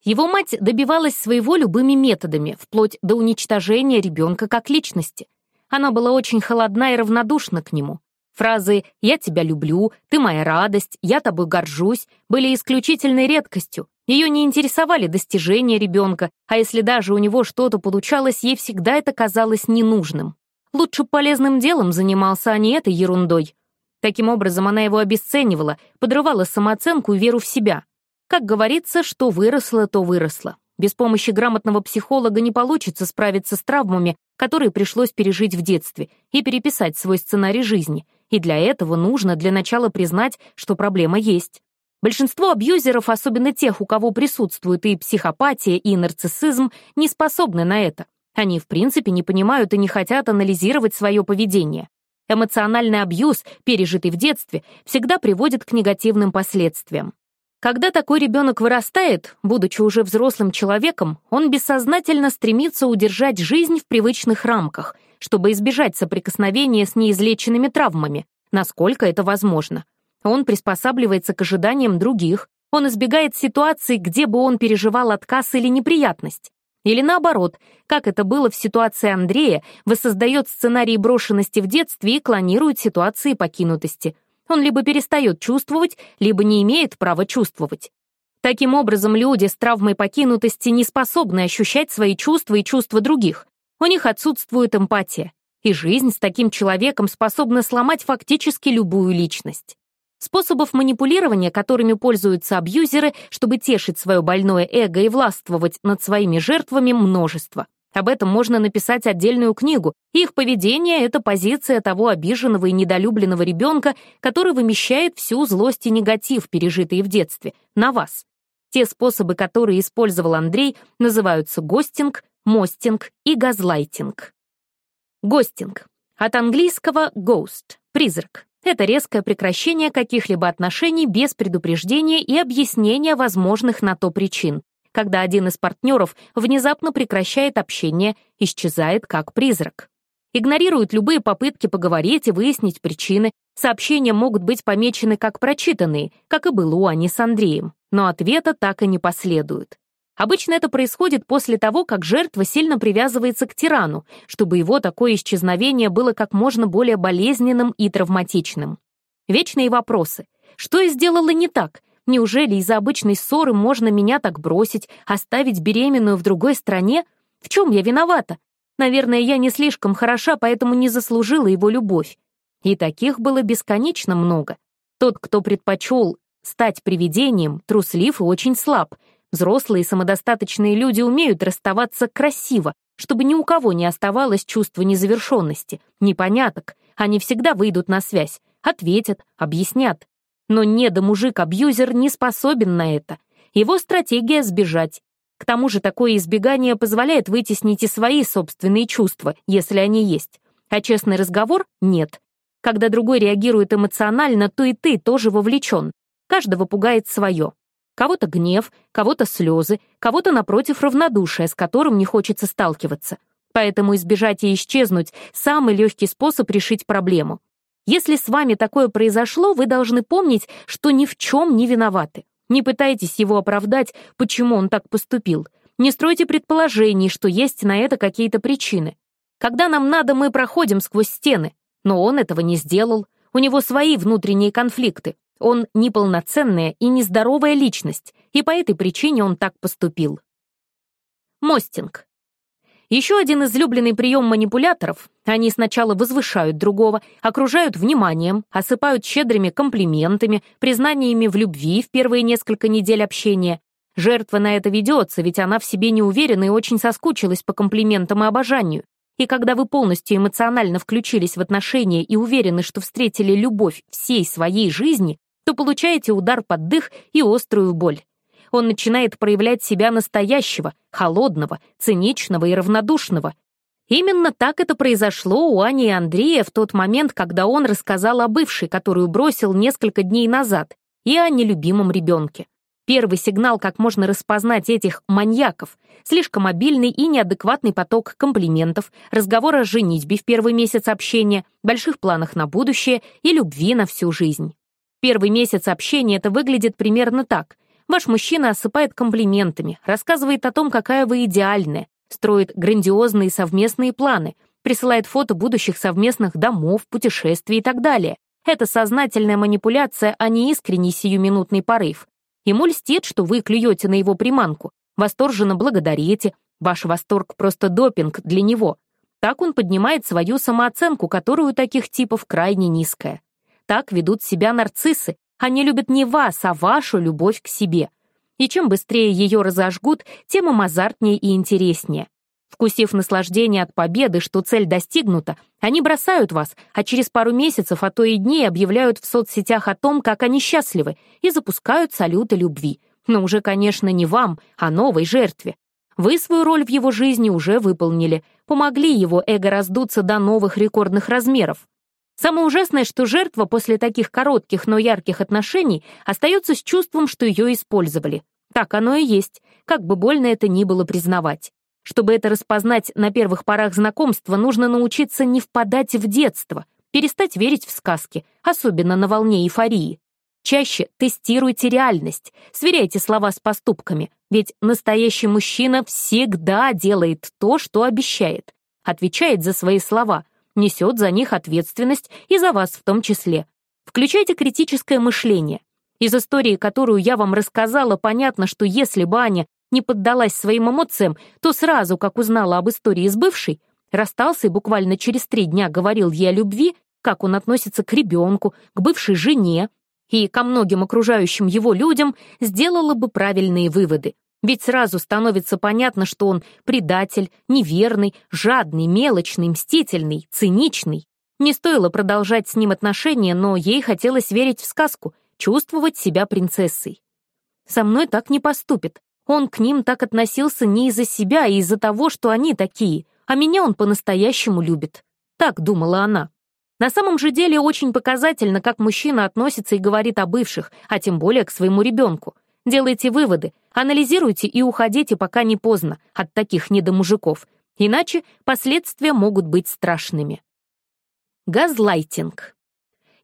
Его мать добивалась своего любыми методами, вплоть до уничтожения ребенка как личности. Она была очень холодна и равнодушна к нему. Фразы «я тебя люблю», «ты моя радость», «я тобой горжусь» были исключительной редкостью, ее не интересовали достижения ребенка, а если даже у него что-то получалось, ей всегда это казалось ненужным. Лучше полезным делом занимался, а не этой ерундой. Таким образом, она его обесценивала, подрывала самооценку и веру в себя. Как говорится, что выросло, то выросло. Без помощи грамотного психолога не получится справиться с травмами, которые пришлось пережить в детстве, и переписать свой сценарий жизни. И для этого нужно для начала признать, что проблема есть. Большинство абьюзеров, особенно тех, у кого присутствует и психопатия, и нарциссизм, не способны на это. Они, в принципе, не понимают и не хотят анализировать свое поведение. Эмоциональный абьюз, пережитый в детстве, всегда приводит к негативным последствиям. Когда такой ребенок вырастает, будучи уже взрослым человеком, он бессознательно стремится удержать жизнь в привычных рамках, чтобы избежать соприкосновения с неизлеченными травмами, насколько это возможно. Он приспосабливается к ожиданиям других, он избегает ситуации, где бы он переживал отказ или неприятность. Или наоборот, как это было в ситуации Андрея, воссоздает сценарий брошенности в детстве и клонирует ситуации покинутости. Он либо перестает чувствовать, либо не имеет права чувствовать. Таким образом, люди с травмой покинутости не способны ощущать свои чувства и чувства других. У них отсутствует эмпатия. И жизнь с таким человеком способна сломать фактически любую личность. Способов манипулирования, которыми пользуются абьюзеры, чтобы тешить свое больное эго и властвовать над своими жертвами, множество. Об этом можно написать отдельную книгу. Их поведение — это позиция того обиженного и недолюбленного ребенка, который вымещает всю злость и негатив, пережитые в детстве, на вас. Те способы, которые использовал Андрей, называются гостинг, мостинг и газлайтинг. Гостинг. От английского «ghost» — «призрак». Это резкое прекращение каких-либо отношений без предупреждения и объяснения возможных на то причин, когда один из партнеров внезапно прекращает общение, исчезает как призрак. Игнорируют любые попытки поговорить и выяснить причины, сообщения могут быть помечены как прочитанные, как и было у Ани с Андреем, но ответа так и не последует. Обычно это происходит после того, как жертва сильно привязывается к тирану, чтобы его такое исчезновение было как можно более болезненным и травматичным. Вечные вопросы. Что я сделала не так? Неужели из-за обычной ссоры можно меня так бросить, оставить беременную в другой стране? В чем я виновата? Наверное, я не слишком хороша, поэтому не заслужила его любовь. И таких было бесконечно много. Тот, кто предпочел стать привидением, труслив и очень слаб, Взрослые самодостаточные люди умеют расставаться красиво, чтобы ни у кого не оставалось чувства незавершенности, непоняток. Они всегда выйдут на связь, ответят, объяснят. Но недомужик-абьюзер не способен на это. Его стратегия — сбежать. К тому же такое избегание позволяет вытеснить и свои собственные чувства, если они есть. А честный разговор — нет. Когда другой реагирует эмоционально, то и ты тоже вовлечен. Каждого пугает свое. Кого-то гнев, кого-то слезы, кого-то, напротив, равнодушие, с которым не хочется сталкиваться. Поэтому избежать и исчезнуть — самый легкий способ решить проблему. Если с вами такое произошло, вы должны помнить, что ни в чем не виноваты. Не пытайтесь его оправдать, почему он так поступил. Не стройте предположений, что есть на это какие-то причины. Когда нам надо, мы проходим сквозь стены. Но он этого не сделал. У него свои внутренние конфликты. Он неполноценная и нездоровая личность, и по этой причине он так поступил. Мостинг. Еще один излюбленный прием манипуляторов — они сначала возвышают другого, окружают вниманием, осыпают щедрыми комплиментами, признаниями в любви в первые несколько недель общения. Жертва на это ведется, ведь она в себе не уверена и очень соскучилась по комплиментам и обожанию. И когда вы полностью эмоционально включились в отношения и уверены, что встретили любовь всей своей жизни, то получаете удар под дых и острую боль. Он начинает проявлять себя настоящего, холодного, циничного и равнодушного. Именно так это произошло у Ани и Андрея в тот момент, когда он рассказал о бывшей, которую бросил несколько дней назад, и о нелюбимом ребенке. Первый сигнал, как можно распознать этих маньяков, слишком мобильный и неадекватный поток комплиментов, разговор о женитьбе в первый месяц общения, больших планах на будущее и любви на всю жизнь. Первый месяц общения это выглядит примерно так. Ваш мужчина осыпает комплиментами, рассказывает о том, какая вы идеальная, строит грандиозные совместные планы, присылает фото будущих совместных домов, путешествий и так далее. Это сознательная манипуляция, а не искренний сиюминутный порыв. Ему льстит, что вы клюете на его приманку, восторженно благодарите, ваш восторг просто допинг для него. Так он поднимает свою самооценку, которую у таких типов крайне низкая так ведут себя нарциссы. Они любят не вас, а вашу любовь к себе. И чем быстрее ее разожгут, тем им азартнее и интереснее. Вкусив наслаждение от победы, что цель достигнута, они бросают вас, а через пару месяцев, а то и дней объявляют в соцсетях о том, как они счастливы, и запускают салюты любви. Но уже, конечно, не вам, а новой жертве. Вы свою роль в его жизни уже выполнили, помогли его эго раздуться до новых рекордных размеров. Самое ужасное, что жертва после таких коротких, но ярких отношений остается с чувством, что ее использовали. Так оно и есть, как бы больно это ни было признавать. Чтобы это распознать на первых порах знакомства, нужно научиться не впадать в детство, перестать верить в сказки, особенно на волне эйфории. Чаще тестируйте реальность, сверяйте слова с поступками, ведь настоящий мужчина всегда делает то, что обещает, отвечает за свои слова, несет за них ответственность и за вас в том числе. Включайте критическое мышление. Из истории, которую я вам рассказала, понятно, что если бы Аня не поддалась своим эмоциям, то сразу, как узнала об истории с бывшей, расстался и буквально через три дня говорил ей о любви, как он относится к ребенку, к бывшей жене и ко многим окружающим его людям, сделала бы правильные выводы. Ведь сразу становится понятно, что он предатель, неверный, жадный, мелочный, мстительный, циничный. Не стоило продолжать с ним отношения, но ей хотелось верить в сказку, чувствовать себя принцессой. Со мной так не поступит. Он к ним так относился не из-за себя, и из-за того, что они такие, а меня он по-настоящему любит. Так думала она. На самом же деле очень показательно, как мужчина относится и говорит о бывших, а тем более к своему ребенку. Делайте выводы, Анализируйте и уходите, пока не поздно, от таких недомужиков. Иначе последствия могут быть страшными. Газлайтинг.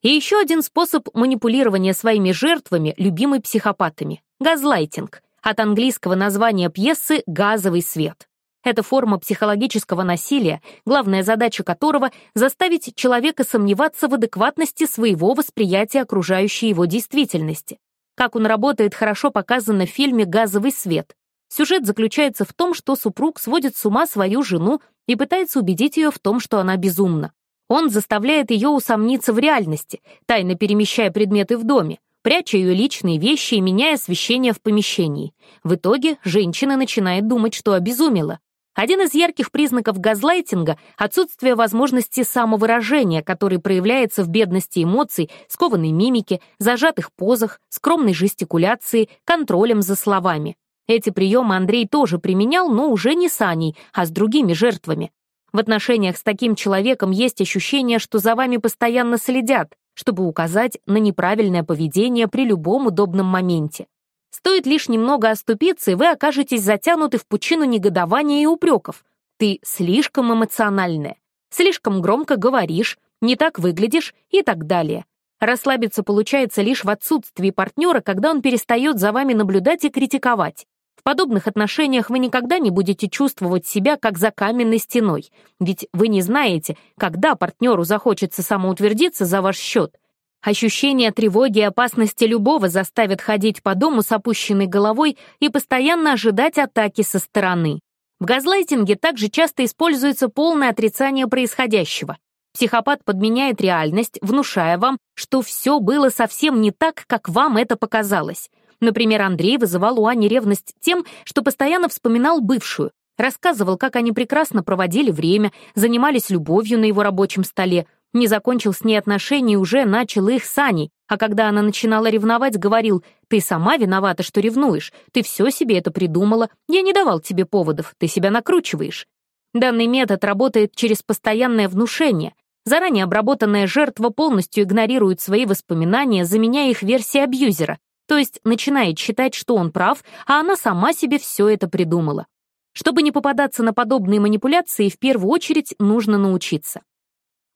И еще один способ манипулирования своими жертвами, любимый психопатами. Газлайтинг. От английского названия пьесы «Газовый свет». Это форма психологического насилия, главная задача которого — заставить человека сомневаться в адекватности своего восприятия окружающей его действительности. Как он работает, хорошо показано в фильме «Газовый свет». Сюжет заключается в том, что супруг сводит с ума свою жену и пытается убедить ее в том, что она безумна. Он заставляет ее усомниться в реальности, тайно перемещая предметы в доме, пряча ее личные вещи и меняя освещение в помещении. В итоге женщина начинает думать, что обезумела, один из ярких признаков газлайтинга — отсутствие возможности самовыражения, который проявляется в бедности эмоций, скованной мимике, зажатых позах, скромной жестикуляции, контролем за словами. Эти приемы Андрей тоже применял, но уже не с Аней, а с другими жертвами. В отношениях с таким человеком есть ощущение, что за вами постоянно следят, чтобы указать на неправильное поведение при любом удобном моменте. Стоит лишь немного оступиться, и вы окажетесь затянуты в пучину негодования и упреков. Ты слишком эмоциональная, слишком громко говоришь, не так выглядишь и так далее. Расслабиться получается лишь в отсутствии партнера, когда он перестает за вами наблюдать и критиковать. В подобных отношениях вы никогда не будете чувствовать себя как за каменной стеной, ведь вы не знаете, когда партнеру захочется самоутвердиться за ваш счет — Ощущение тревоги и опасности любого заставит ходить по дому с опущенной головой и постоянно ожидать атаки со стороны. В газлайтинге также часто используется полное отрицание происходящего. Психопат подменяет реальность, внушая вам, что все было совсем не так, как вам это показалось. Например, Андрей вызывал у Ани ревность тем, что постоянно вспоминал бывшую, рассказывал, как они прекрасно проводили время, занимались любовью на его рабочем столе — не закончил с ней отношения уже начал их с Аней, а когда она начинала ревновать, говорил, «Ты сама виновата, что ревнуешь, ты все себе это придумала, я не давал тебе поводов, ты себя накручиваешь». Данный метод работает через постоянное внушение. Заранее обработанная жертва полностью игнорирует свои воспоминания, заменяя их версией абьюзера, то есть начинает считать, что он прав, а она сама себе все это придумала. Чтобы не попадаться на подобные манипуляции, в первую очередь нужно научиться.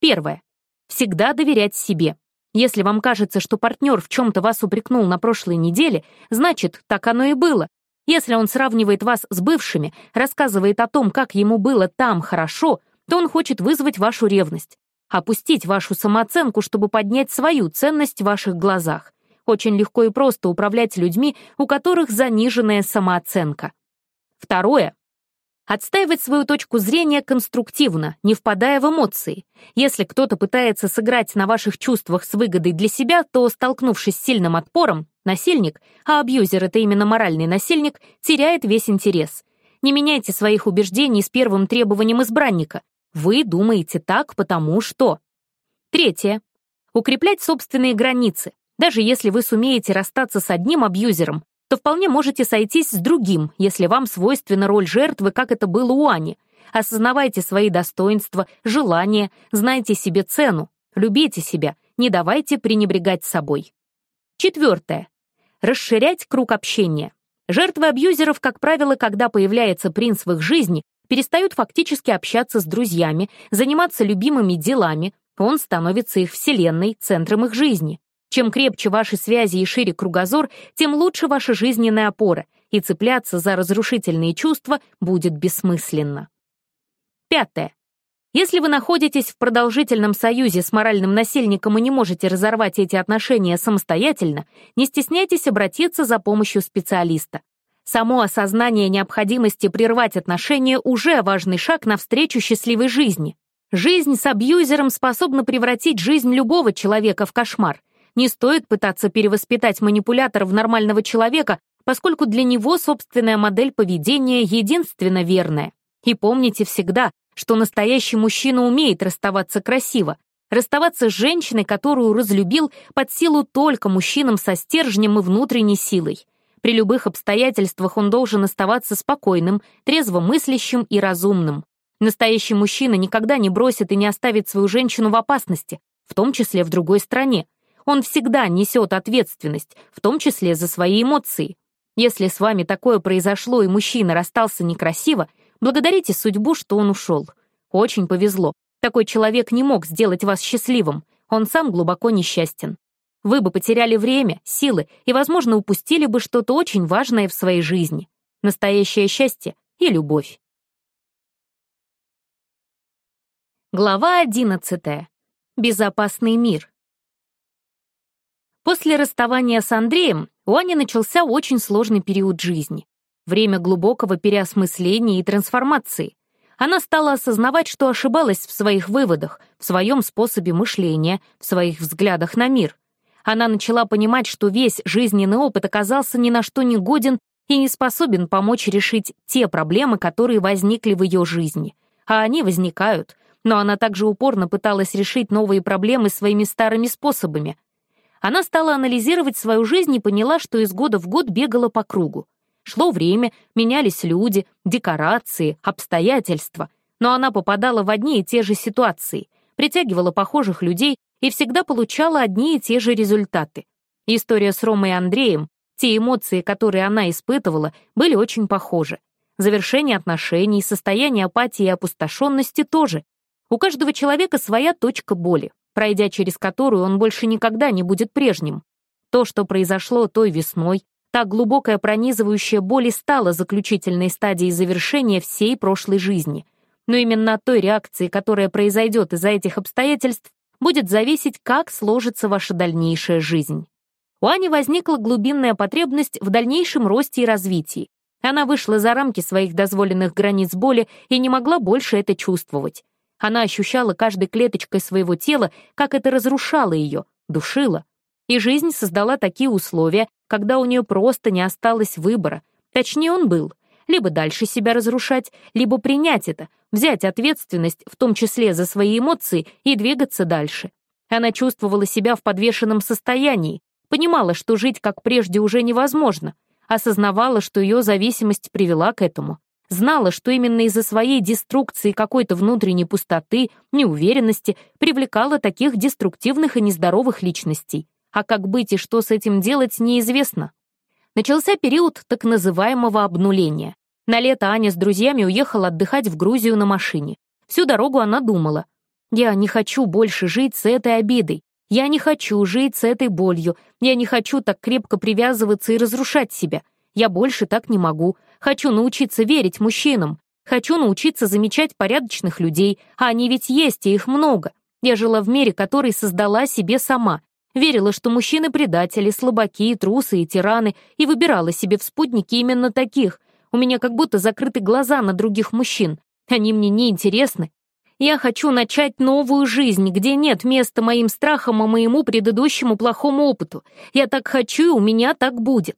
Первое. Всегда доверять себе. Если вам кажется, что партнер в чем-то вас упрекнул на прошлой неделе, значит, так оно и было. Если он сравнивает вас с бывшими, рассказывает о том, как ему было там хорошо, то он хочет вызвать вашу ревность, опустить вашу самооценку, чтобы поднять свою ценность в ваших глазах. Очень легко и просто управлять людьми, у которых заниженная самооценка. Второе Отстаивать свою точку зрения конструктивно, не впадая в эмоции. Если кто-то пытается сыграть на ваших чувствах с выгодой для себя, то, столкнувшись с сильным отпором, насильник, а абьюзер — это именно моральный насильник, теряет весь интерес. Не меняйте своих убеждений с первым требованием избранника. Вы думаете так, потому что... Третье. Укреплять собственные границы. Даже если вы сумеете расстаться с одним абьюзером, то вполне можете сойтись с другим, если вам свойственна роль жертвы, как это было у Ани. Осознавайте свои достоинства, желания, знайте себе цену, любите себя, не давайте пренебрегать собой. Четвертое. Расширять круг общения. Жертвы абьюзеров, как правило, когда появляется принц в их жизни, перестают фактически общаться с друзьями, заниматься любимыми делами, он становится их вселенной, центром их жизни. Чем крепче ваши связи и шире кругозор, тем лучше ваша жизненная опора, и цепляться за разрушительные чувства будет бессмысленно. Пятое. Если вы находитесь в продолжительном союзе с моральным насильником и не можете разорвать эти отношения самостоятельно, не стесняйтесь обратиться за помощью специалиста. Само осознание необходимости прервать отношения уже важный шаг навстречу счастливой жизни. Жизнь с абьюзером способна превратить жизнь любого человека в кошмар — не стоит пытаться перевоспитать манипулятора в нормального человека, поскольку для него собственная модель поведения единственно верная. И помните всегда, что настоящий мужчина умеет расставаться красиво. Расставаться с женщиной, которую разлюбил, под силу только мужчинам со стержнем и внутренней силой. При любых обстоятельствах он должен оставаться спокойным, трезвомыслящим и разумным. Настоящий мужчина никогда не бросит и не оставит свою женщину в опасности, в том числе в другой стране. Он всегда несет ответственность, в том числе за свои эмоции. Если с вами такое произошло и мужчина расстался некрасиво, благодарите судьбу, что он ушел. Очень повезло. Такой человек не мог сделать вас счастливым. Он сам глубоко несчастен. Вы бы потеряли время, силы и, возможно, упустили бы что-то очень важное в своей жизни. Настоящее счастье и любовь. Глава 11. Безопасный мир. После расставания с Андреем у Ани начался очень сложный период жизни. Время глубокого переосмысления и трансформации. Она стала осознавать, что ошибалась в своих выводах, в своем способе мышления, в своих взглядах на мир. Она начала понимать, что весь жизненный опыт оказался ни на что не годен и не способен помочь решить те проблемы, которые возникли в ее жизни. А они возникают, но она также упорно пыталась решить новые проблемы своими старыми способами — она стала анализировать свою жизнь и поняла, что из года в год бегала по кругу. Шло время, менялись люди, декорации, обстоятельства, но она попадала в одни и те же ситуации, притягивала похожих людей и всегда получала одни и те же результаты. История с Ромой и Андреем, те эмоции, которые она испытывала, были очень похожи. Завершение отношений, состояние апатии и опустошенности тоже. У каждого человека своя точка боли, пройдя через которую он больше никогда не будет прежним. То, что произошло той весной, та глубокая пронизывающая боль и стала заключительной стадией завершения всей прошлой жизни. Но именно от той реакции, которая произойдет из-за этих обстоятельств, будет зависеть, как сложится ваша дальнейшая жизнь. У Ани возникла глубинная потребность в дальнейшем росте и развитии. Она вышла за рамки своих дозволенных границ боли и не могла больше это чувствовать. Она ощущала каждой клеточкой своего тела, как это разрушало ее, душило. И жизнь создала такие условия, когда у нее просто не осталось выбора. Точнее, он был. Либо дальше себя разрушать, либо принять это, взять ответственность, в том числе за свои эмоции, и двигаться дальше. Она чувствовала себя в подвешенном состоянии, понимала, что жить как прежде уже невозможно, осознавала, что ее зависимость привела к этому знала, что именно из-за своей деструкции какой-то внутренней пустоты, неуверенности привлекала таких деструктивных и нездоровых личностей. А как быть и что с этим делать, неизвестно. Начался период так называемого обнуления. На лето Аня с друзьями уехала отдыхать в Грузию на машине. Всю дорогу она думала, «Я не хочу больше жить с этой обидой. Я не хочу жить с этой болью. Я не хочу так крепко привязываться и разрушать себя. Я больше так не могу. Хочу научиться верить мужчинам. Хочу научиться замечать порядочных людей, а они ведь есть, и их много. Я жила в мире, который создала себе сама. Верила, что мужчины предатели, слабаки, трусы и тираны, и выбирала себе в спутники именно таких. У меня как будто закрыты глаза на других мужчин. Они мне не интересны. Я хочу начать новую жизнь, где нет места моим страхам и моему предыдущему плохому опыту. Я так хочу, и у меня так будет.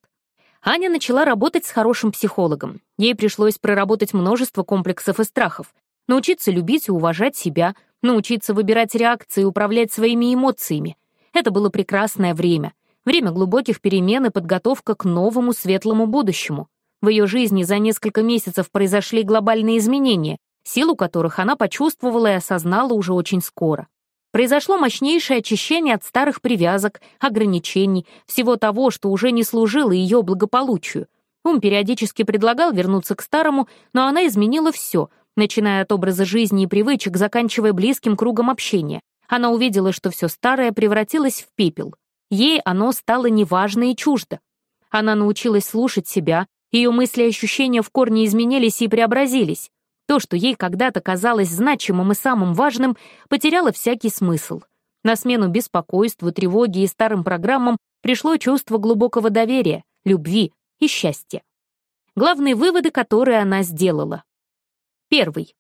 Аня начала работать с хорошим психологом. Ей пришлось проработать множество комплексов и страхов, научиться любить и уважать себя, научиться выбирать реакции и управлять своими эмоциями. Это было прекрасное время. Время глубоких перемен и подготовка к новому светлому будущему. В ее жизни за несколько месяцев произошли глобальные изменения, силу которых она почувствовала и осознала уже очень скоро. Произошло мощнейшее очищение от старых привязок, ограничений, всего того, что уже не служило ее благополучию. Ум периодически предлагал вернуться к старому, но она изменила все, начиная от образа жизни и привычек, заканчивая близким кругом общения. Она увидела, что все старое превратилось в пепел. Ей оно стало неважно и чуждо. Она научилась слушать себя, ее мысли и ощущения в корне изменились и преобразились. То, что ей когда-то казалось значимым и самым важным, потеряло всякий смысл. На смену беспокойству, тревоге и старым программам пришло чувство глубокого доверия, любви и счастья. Главные выводы, которые она сделала. Первый.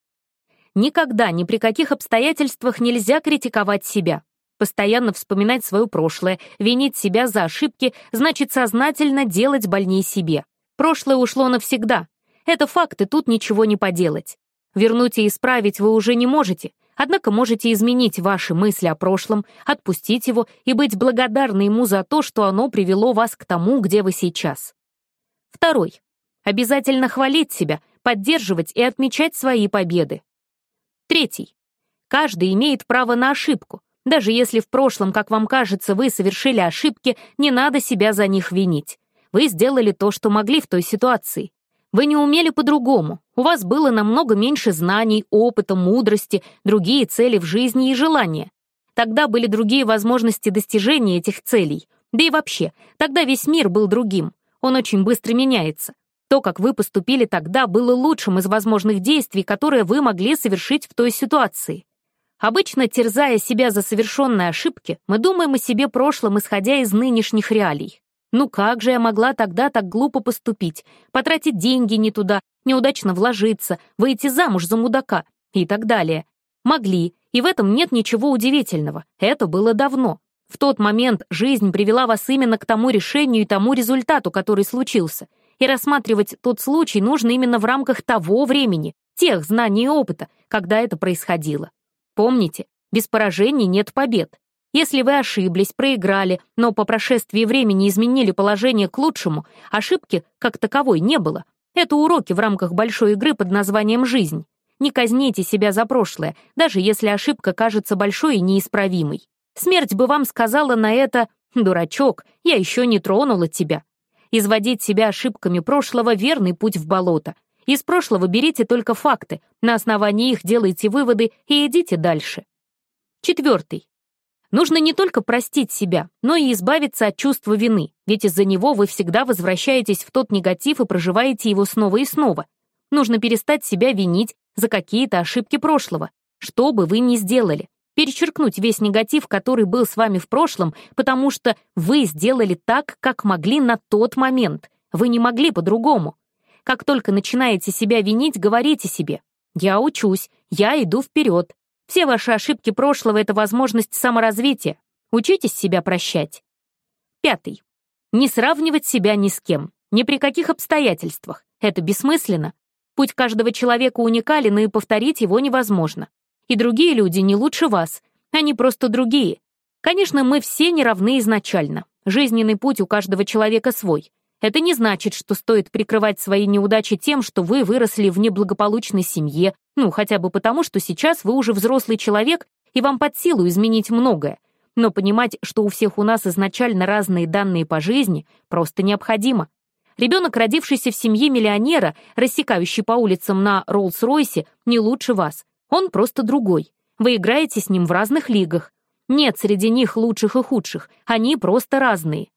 Никогда, ни при каких обстоятельствах нельзя критиковать себя. Постоянно вспоминать свое прошлое, винить себя за ошибки, значит сознательно делать больней себе. Прошлое ушло навсегда, это факты, тут ничего не поделать. Вернуть и исправить вы уже не можете, однако можете изменить ваши мысли о прошлом, отпустить его и быть благодарны ему за то, что оно привело вас к тому, где вы сейчас. Второй. Обязательно хвалить себя, поддерживать и отмечать свои победы. Третий. Каждый имеет право на ошибку. Даже если в прошлом, как вам кажется, вы совершили ошибки, не надо себя за них винить. Вы сделали то, что могли в той ситуации. Вы не умели по-другому. У вас было намного меньше знаний, опыта, мудрости, другие цели в жизни и желания. Тогда были другие возможности достижения этих целей. Да и вообще, тогда весь мир был другим. Он очень быстро меняется. То, как вы поступили тогда, было лучшим из возможных действий, которые вы могли совершить в той ситуации. Обычно, терзая себя за совершенные ошибки, мы думаем о себе прошлом, исходя из нынешних реалий. Ну как же я могла тогда так глупо поступить? Потратить деньги не туда, неудачно вложиться, выйти замуж за мудака и так далее. Могли, и в этом нет ничего удивительного. Это было давно. В тот момент жизнь привела вас именно к тому решению и тому результату, который случился. И рассматривать тот случай нужно именно в рамках того времени, тех знаний и опыта, когда это происходило. Помните, без поражений нет побед. Если вы ошиблись, проиграли, но по прошествии времени изменили положение к лучшему, ошибки как таковой не было. Это уроки в рамках большой игры под названием «Жизнь». Не казните себя за прошлое, даже если ошибка кажется большой и неисправимой. Смерть бы вам сказала на это «Дурачок, я еще не тронула тебя». Изводить себя ошибками прошлого — верный путь в болото. Из прошлого берите только факты, на основании их делайте выводы и идите дальше. Четвертый. Нужно не только простить себя, но и избавиться от чувства вины, ведь из-за него вы всегда возвращаетесь в тот негатив и проживаете его снова и снова. Нужно перестать себя винить за какие-то ошибки прошлого, что бы вы ни сделали. Перечеркнуть весь негатив, который был с вами в прошлом, потому что вы сделали так, как могли на тот момент. Вы не могли по-другому. Как только начинаете себя винить, говорите себе «Я учусь, я иду вперед, все ваши ошибки прошлого — это возможность саморазвития. Учитесь себя прощать. Пятый. Не сравнивать себя ни с кем, ни при каких обстоятельствах. Это бессмысленно. Путь каждого человека уникален, и повторить его невозможно. И другие люди не лучше вас, они просто другие. Конечно, мы все не равны изначально. Жизненный путь у каждого человека свой. Это не значит, что стоит прикрывать свои неудачи тем, что вы выросли в неблагополучной семье ну, хотя бы потому, что сейчас вы уже взрослый человек, и вам под силу изменить многое. Но понимать, что у всех у нас изначально разные данные по жизни, просто необходимо. Ребенок, родившийся в семье миллионера, рассекающий по улицам на Роллс-Ройсе, не лучше вас. Он просто другой. Вы играете с ним в разных лигах. Нет среди них лучших и худших, они просто разные.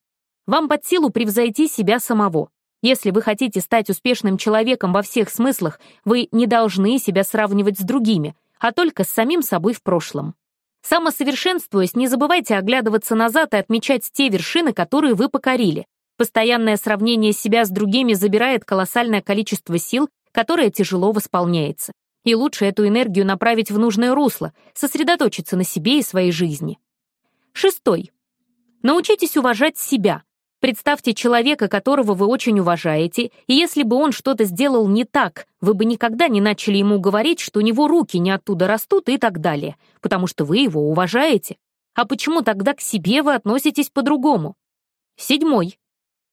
Вам под силу превзойти себя самого. Если вы хотите стать успешным человеком во всех смыслах, вы не должны себя сравнивать с другими, а только с самим собой в прошлом. Самосовершенствуясь, не забывайте оглядываться назад и отмечать те вершины, которые вы покорили. Постоянное сравнение себя с другими забирает колоссальное количество сил, которое тяжело восполняется. И лучше эту энергию направить в нужное русло, сосредоточиться на себе и своей жизни. Шестой. Научитесь уважать себя — Представьте человека, которого вы очень уважаете, и если бы он что-то сделал не так, вы бы никогда не начали ему говорить, что у него руки не оттуда растут и так далее, потому что вы его уважаете. А почему тогда к себе вы относитесь по-другому? Седьмой.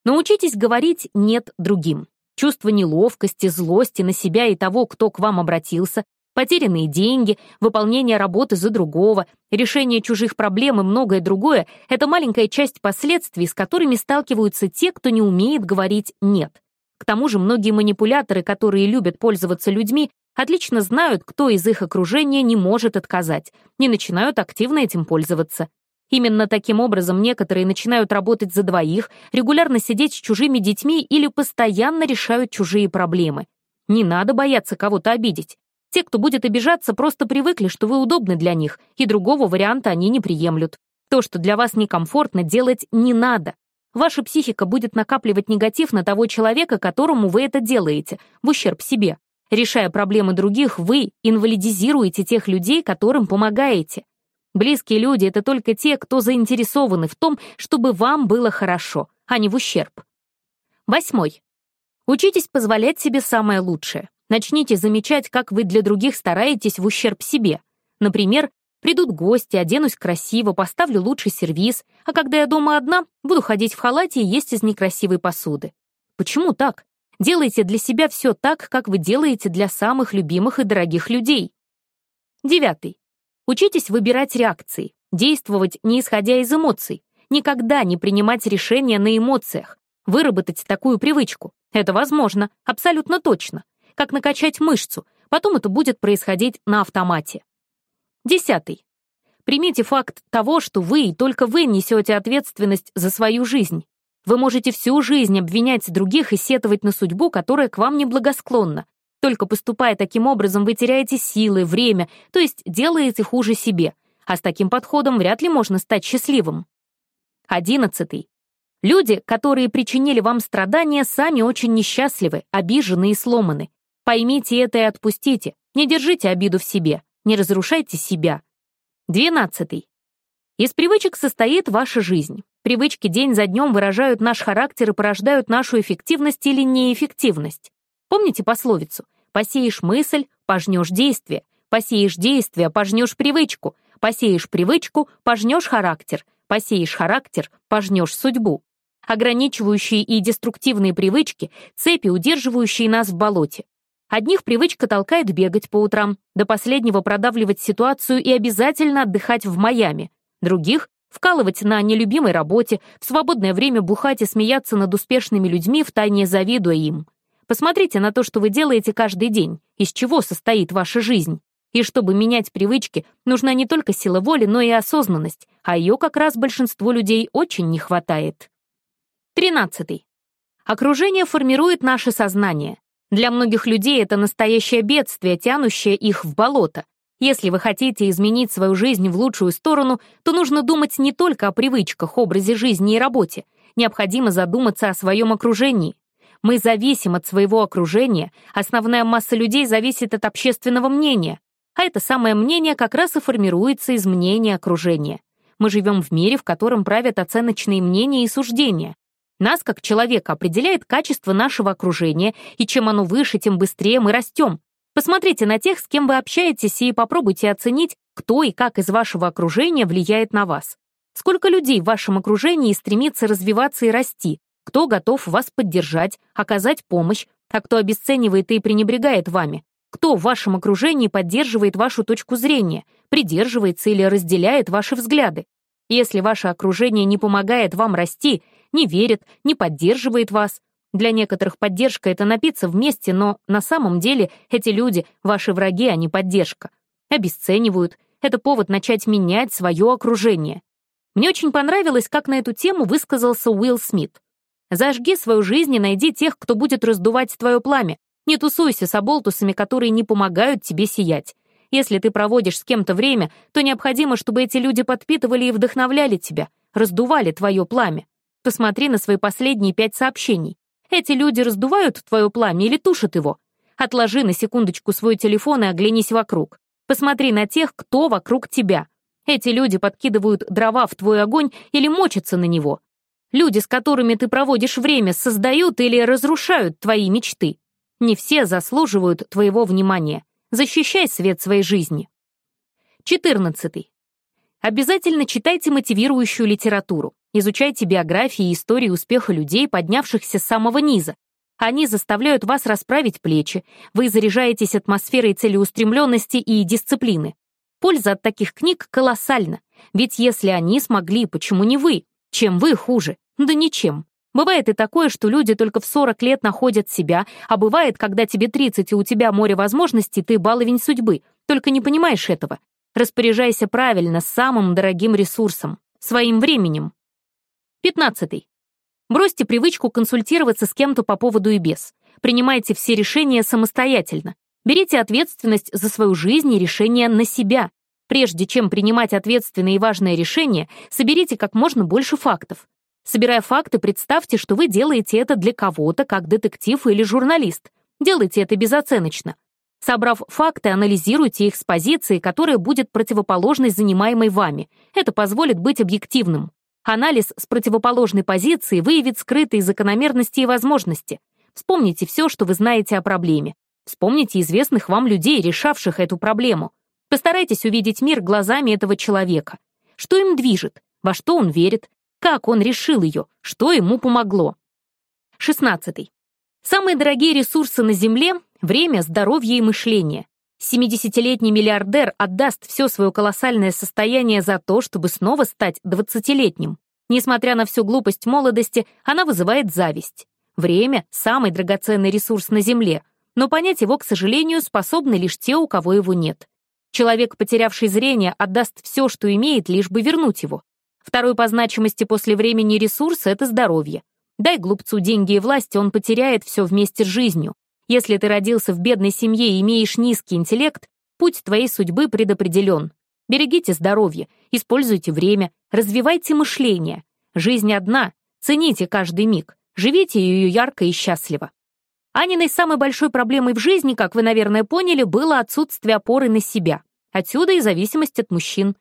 Научитесь говорить «нет» другим. Чувство неловкости, злости на себя и того, кто к вам обратился, Потерянные деньги, выполнение работы за другого, решение чужих проблем и многое другое — это маленькая часть последствий, с которыми сталкиваются те, кто не умеет говорить «нет». К тому же многие манипуляторы, которые любят пользоваться людьми, отлично знают, кто из их окружения не может отказать, и начинают активно этим пользоваться. Именно таким образом некоторые начинают работать за двоих, регулярно сидеть с чужими детьми или постоянно решают чужие проблемы. Не надо бояться кого-то обидеть. Те, кто будет обижаться, просто привыкли, что вы удобны для них, и другого варианта они не приемлют. То, что для вас некомфортно, делать не надо. Ваша психика будет накапливать негатив на того человека, которому вы это делаете, в ущерб себе. Решая проблемы других, вы инвалидизируете тех людей, которым помогаете. Близкие люди — это только те, кто заинтересованы в том, чтобы вам было хорошо, а не в ущерб. Восьмой. Учитесь позволять себе самое лучшее. Начните замечать, как вы для других стараетесь в ущерб себе. Например, придут гости, оденусь красиво, поставлю лучший сервиз, а когда я дома одна, буду ходить в халате и есть из некрасивой посуды. Почему так? Делайте для себя все так, как вы делаете для самых любимых и дорогих людей. Девятый. Учитесь выбирать реакции, действовать не исходя из эмоций, никогда не принимать решения на эмоциях, выработать такую привычку. Это возможно, абсолютно точно как накачать мышцу, потом это будет происходить на автомате. Десятый. Примите факт того, что вы и только вы несете ответственность за свою жизнь. Вы можете всю жизнь обвинять других и сетовать на судьбу, которая к вам неблагосклонна. Только поступая таким образом, вы теряете силы, время, то есть делаете хуже себе. А с таким подходом вряд ли можно стать счастливым. Одиннадцатый. Люди, которые причинили вам страдания, сами очень несчастливы, обижены и сломаны. Поймите это и отпустите. Не держите обиду в себе. Не разрушайте себя. Двенадцатый. Из привычек состоит ваша жизнь. Привычки день за днем выражают наш характер и порождают нашу эффективность или неэффективность. Помните пословицу «посеешь мысль, пожнешь действие», «посеешь действие, пожнешь привычку», «посеешь привычку, пожнешь характер», «посеешь характер, пожнешь судьбу». Ограничивающие и деструктивные привычки — цепи, удерживающие нас в болоте. Одних привычка толкает бегать по утрам, до последнего продавливать ситуацию и обязательно отдыхать в Майами. Других — вкалывать на нелюбимой работе, в свободное время бухать и смеяться над успешными людьми, втайне завидуя им. Посмотрите на то, что вы делаете каждый день, из чего состоит ваша жизнь. И чтобы менять привычки, нужна не только сила воли, но и осознанность, а ее как раз большинству людей очень не хватает. 13. Окружение формирует наше сознание. Для многих людей это настоящее бедствие, тянущее их в болото. Если вы хотите изменить свою жизнь в лучшую сторону, то нужно думать не только о привычках, образе жизни и работе. Необходимо задуматься о своем окружении. Мы зависим от своего окружения, основная масса людей зависит от общественного мнения. А это самое мнение как раз и формируется из мнения окружения. Мы живем в мире, в котором правят оценочные мнения и суждения. Нас, как человека, определяет качество нашего окружения, и чем оно выше, тем быстрее мы растем. Посмотрите на тех, с кем вы общаетесь, и попробуйте оценить, кто и как из вашего окружения влияет на вас. Сколько людей в вашем окружении стремится развиваться и расти, кто готов вас поддержать, оказать помощь, а кто обесценивает и пренебрегает вами, кто в вашем окружении поддерживает вашу точку зрения, придерживается или разделяет ваши взгляды. Если ваше окружение не помогает вам расти — не верит, не поддерживает вас. Для некоторых поддержка — это напиться вместе, но на самом деле эти люди — ваши враги, а не поддержка. Обесценивают. Это повод начать менять свое окружение. Мне очень понравилось, как на эту тему высказался Уилл Смит. «Зажги свою жизнь и найди тех, кто будет раздувать твое пламя. Не тусуйся с оболтусами, которые не помогают тебе сиять. Если ты проводишь с кем-то время, то необходимо, чтобы эти люди подпитывали и вдохновляли тебя, раздували твое пламя. Посмотри на свои последние пять сообщений. Эти люди раздувают твое пламя или тушат его? Отложи на секундочку свой телефон и оглянись вокруг. Посмотри на тех, кто вокруг тебя. Эти люди подкидывают дрова в твой огонь или мочатся на него. Люди, с которыми ты проводишь время, создают или разрушают твои мечты. Не все заслуживают твоего внимания. Защищай свет своей жизни. 14. Обязательно читайте мотивирующую литературу. Изучайте биографии и истории успеха людей, поднявшихся с самого низа. Они заставляют вас расправить плечи, вы заряжаетесь атмосферой целеустремленности и дисциплины. Польза от таких книг колоссальна, ведь если они смогли, почему не вы? Чем вы хуже? Да ничем. Бывает и такое, что люди только в 40 лет находят себя, а бывает, когда тебе 30 и у тебя море возможностей, ты баловень судьбы, только не понимаешь этого. Распоряжайся правильно самым дорогим ресурсом — своим временем. Пятнадцатый. Бросьте привычку консультироваться с кем-то по поводу и без. Принимайте все решения самостоятельно. Берите ответственность за свою жизнь и решения на себя. Прежде чем принимать ответственные и важные решения, соберите как можно больше фактов. Собирая факты, представьте, что вы делаете это для кого-то, как детектив или журналист. Делайте это безоценочно. Собрав факты, анализируйте их с позиции, которая будет противоположной занимаемой вами. Это позволит быть объективным. Анализ с противоположной позиции выявит скрытые закономерности и возможности. Вспомните все, что вы знаете о проблеме. Вспомните известных вам людей, решавших эту проблему. Постарайтесь увидеть мир глазами этого человека. Что им движет? Во что он верит? Как он решил ее? Что ему помогло? 16. Самые дорогие ресурсы на Земле — время, здоровье и мышление. 70-летний миллиардер отдаст все свое колоссальное состояние за то, чтобы снова стать 20-летним. Несмотря на всю глупость молодости, она вызывает зависть. Время — самый драгоценный ресурс на Земле, но понять его, к сожалению, способны лишь те, у кого его нет. Человек, потерявший зрение, отдаст все, что имеет, лишь бы вернуть его. Второй по значимости после времени ресурс — это здоровье. Дай глупцу деньги и власть, он потеряет все вместе с жизнью. Если ты родился в бедной семье и имеешь низкий интеллект, путь твоей судьбы предопределен. Берегите здоровье, используйте время, развивайте мышление. Жизнь одна, цените каждый миг, живите ее ярко и счастливо. Аниной самой большой проблемой в жизни, как вы, наверное, поняли, было отсутствие опоры на себя. Отсюда и зависимость от мужчин.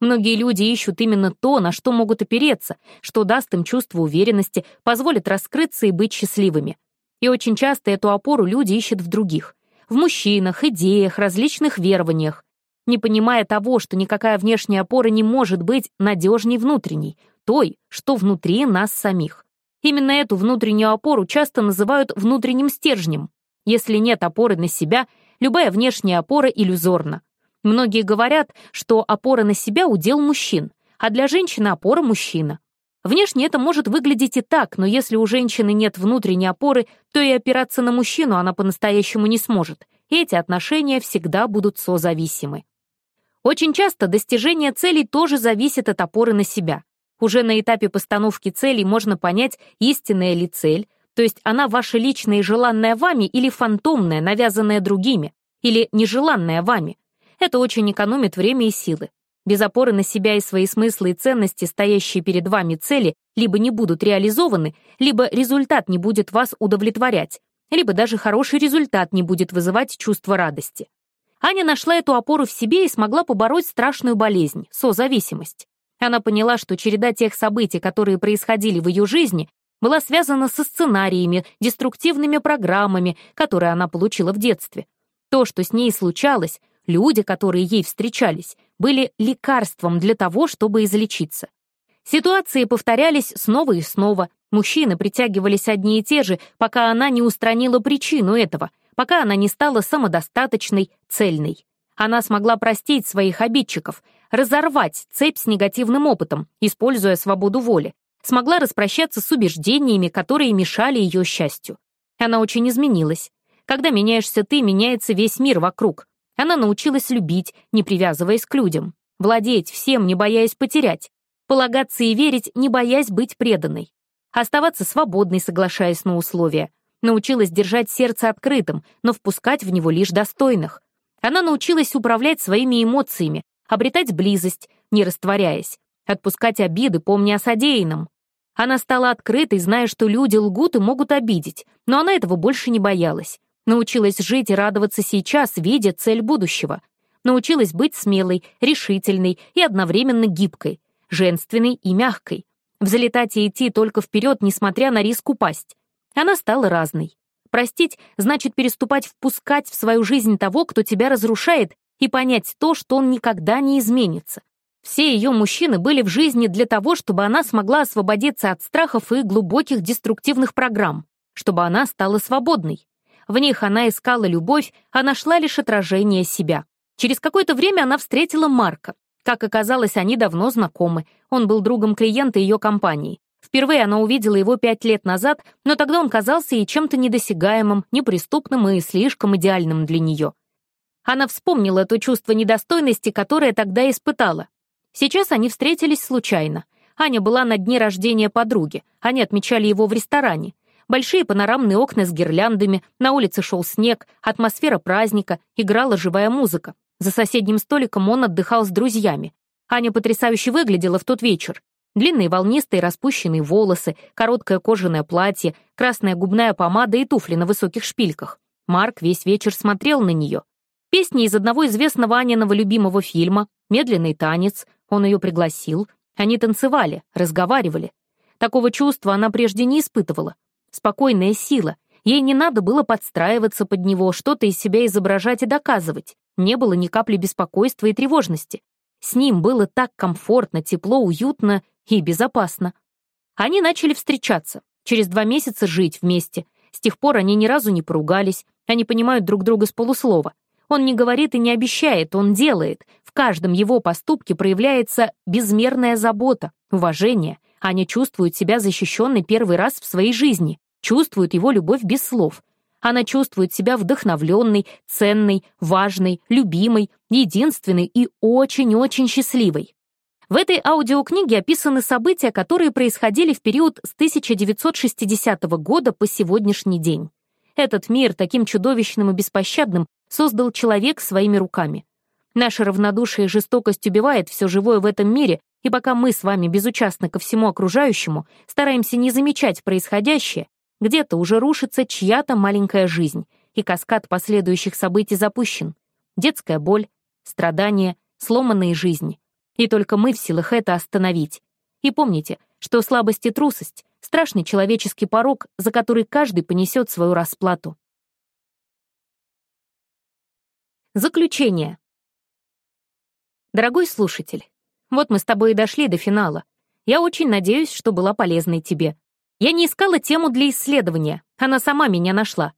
Многие люди ищут именно то, на что могут опереться, что даст им чувство уверенности, позволит раскрыться и быть счастливыми. И очень часто эту опору люди ищут в других. В мужчинах, идеях, различных верованиях. Не понимая того, что никакая внешняя опора не может быть надежней внутренней, той, что внутри нас самих. Именно эту внутреннюю опору часто называют внутренним стержнем. Если нет опоры на себя, любая внешняя опора иллюзорна. Многие говорят, что опора на себя — удел мужчин, а для женщины опора — мужчина. Внешне это может выглядеть и так, но если у женщины нет внутренней опоры, то и опираться на мужчину она по-настоящему не сможет. Эти отношения всегда будут созависимы. Очень часто достижение целей тоже зависит от опоры на себя. Уже на этапе постановки целей можно понять, истинная ли цель, то есть она ваша личная и желанная вами или фантомная, навязанная другими, или нежеланная вами. Это очень экономит время и силы без опоры на себя и свои смыслы и ценности, стоящие перед вами цели, либо не будут реализованы, либо результат не будет вас удовлетворять, либо даже хороший результат не будет вызывать чувство радости. Аня нашла эту опору в себе и смогла побороть страшную болезнь — созависимость. Она поняла, что череда тех событий, которые происходили в ее жизни, была связана со сценариями, деструктивными программами, которые она получила в детстве. То, что с ней случалось, люди, которые ей встречались, были лекарством для того, чтобы излечиться. Ситуации повторялись снова и снова. Мужчины притягивались одни и те же, пока она не устранила причину этого, пока она не стала самодостаточной, цельной. Она смогла простить своих обидчиков, разорвать цепь с негативным опытом, используя свободу воли, смогла распрощаться с убеждениями, которые мешали ее счастью. Она очень изменилась. Когда меняешься ты, меняется весь мир вокруг. Она научилась любить, не привязываясь к людям, владеть всем, не боясь потерять, полагаться и верить, не боясь быть преданной, оставаться свободной, соглашаясь на условия, научилась держать сердце открытым, но впускать в него лишь достойных. Она научилась управлять своими эмоциями, обретать близость, не растворяясь, отпускать обиды, помня о содеянном. Она стала открытой, зная, что люди лгут и могут обидеть, но она этого больше не боялась. Научилась жить и радоваться сейчас, видя цель будущего. Научилась быть смелой, решительной и одновременно гибкой, женственной и мягкой. Взлетать и идти только вперед, несмотря на риск упасть. Она стала разной. Простить значит переступать впускать в свою жизнь того, кто тебя разрушает, и понять то, что он никогда не изменится. Все ее мужчины были в жизни для того, чтобы она смогла освободиться от страхов и глубоких деструктивных программ, чтобы она стала свободной. В них она искала любовь, а нашла лишь отражение себя. Через какое-то время она встретила Марка. Как оказалось, они давно знакомы. Он был другом клиента ее компании. Впервые она увидела его пять лет назад, но тогда он казался ей чем-то недосягаемым, неприступным и слишком идеальным для нее. Она вспомнила то чувство недостойности, которое тогда испытала. Сейчас они встретились случайно. Аня была на дне рождения подруги, они отмечали его в ресторане. Большие панорамные окна с гирляндами, на улице шел снег, атмосфера праздника, играла живая музыка. За соседним столиком он отдыхал с друзьями. Аня потрясающе выглядела в тот вечер. Длинные волнистые распущенные волосы, короткое кожаное платье, красная губная помада и туфли на высоких шпильках. Марк весь вечер смотрел на нее. Песни из одного известного Аниного любимого фильма, «Медленный танец», он ее пригласил. Они танцевали, разговаривали. Такого чувства она прежде не испытывала спокойная сила. Ей не надо было подстраиваться под него, что-то из себя изображать и доказывать. Не было ни капли беспокойства и тревожности. С ним было так комфортно, тепло, уютно и безопасно. Они начали встречаться, через два месяца жить вместе. С тех пор они ни разу не поругались, они понимают друг друга с полуслова. Он не говорит и не обещает, он делает. В каждом его поступке проявляется безмерная забота, уважение — Аня чувствует себя защищенной первый раз в своей жизни, чувствует его любовь без слов. Она чувствует себя вдохновленной, ценной, важной, любимой, единственной и очень-очень счастливой. В этой аудиокниге описаны события, которые происходили в период с 1960 года по сегодняшний день. Этот мир, таким чудовищным и беспощадным, создал человек своими руками. Наше равнодушие и жестокость убивает все живое в этом мире, и пока мы с вами безучастны ко всему окружающему, стараемся не замечать происходящее, где-то уже рушится чья-то маленькая жизнь, и каскад последующих событий запущен. Детская боль, страдания, сломанные жизни. И только мы в силах это остановить. И помните, что слабость и трусость — страшный человеческий порог, за который каждый понесет свою расплату. Заключение. Дорогой слушатель, вот мы с тобой и дошли до финала. Я очень надеюсь, что была полезной тебе. Я не искала тему для исследования, она сама меня нашла.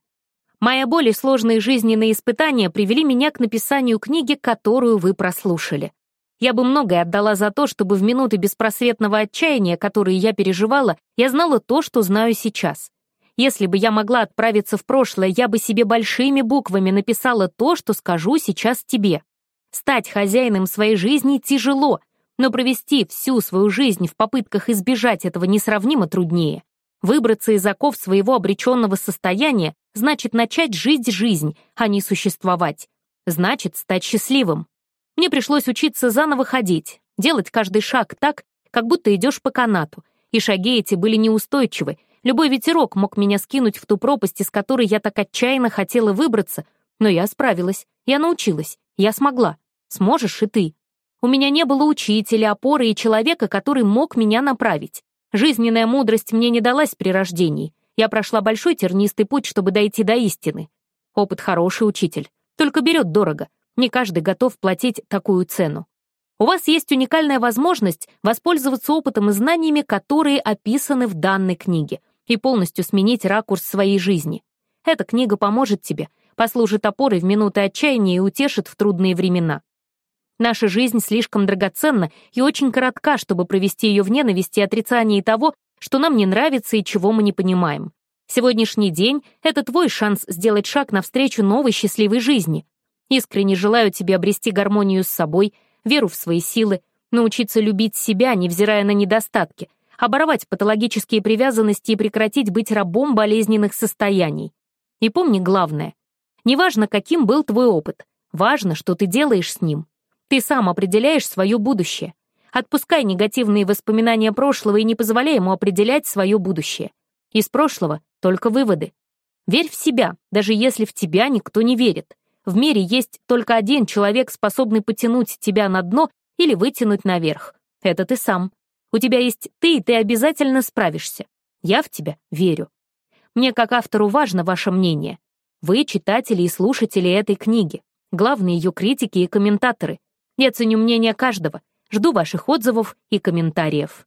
Моя боль и сложные жизненные испытания привели меня к написанию книги, которую вы прослушали. Я бы многое отдала за то, чтобы в минуты беспросветного отчаяния, которые я переживала, я знала то, что знаю сейчас. Если бы я могла отправиться в прошлое, я бы себе большими буквами написала то, что скажу сейчас тебе. Стать хозяином своей жизни тяжело, но провести всю свою жизнь в попытках избежать этого несравнимо труднее. Выбраться из оков своего обреченного состояния значит начать жить жизнь, а не существовать. Значит, стать счастливым. Мне пришлось учиться заново ходить, делать каждый шаг так, как будто идешь по канату, и шаги эти были неустойчивы, любой ветерок мог меня скинуть в ту пропасть, из которой я так отчаянно хотела выбраться, но я справилась, я научилась, я смогла. Сможешь и ты. У меня не было учителя, опоры и человека, который мог меня направить. Жизненная мудрость мне не далась при рождении. Я прошла большой тернистый путь, чтобы дойти до истины. Опыт хороший учитель, только берет дорого. Не каждый готов платить такую цену. У вас есть уникальная возможность воспользоваться опытом и знаниями, которые описаны в данной книге, и полностью сменить ракурс своей жизни. Эта книга поможет тебе, послужит опорой в минуты отчаяния и утешит в трудные времена. Наша жизнь слишком драгоценна и очень коротка, чтобы провести ее в ненависти и отрицании того, что нам не нравится и чего мы не понимаем. Сегодняшний день — это твой шанс сделать шаг навстречу новой счастливой жизни. Искренне желаю тебе обрести гармонию с собой, веру в свои силы, научиться любить себя, невзирая на недостатки, оборвать патологические привязанности и прекратить быть рабом болезненных состояний. И помни главное. Неважно, каким был твой опыт, важно, что ты делаешь с ним. Ты сам определяешь свое будущее. Отпускай негативные воспоминания прошлого и не позволяй ему определять свое будущее. Из прошлого только выводы. Верь в себя, даже если в тебя никто не верит. В мире есть только один человек, способный потянуть тебя на дно или вытянуть наверх. Это ты сам. У тебя есть ты, и ты обязательно справишься. Я в тебя верю. Мне как автору важно ваше мнение. Вы читатели и слушатели этой книги, главные ее критики и комментаторы — я ценю мнение каждого, жду ваших отзывов и комментариев.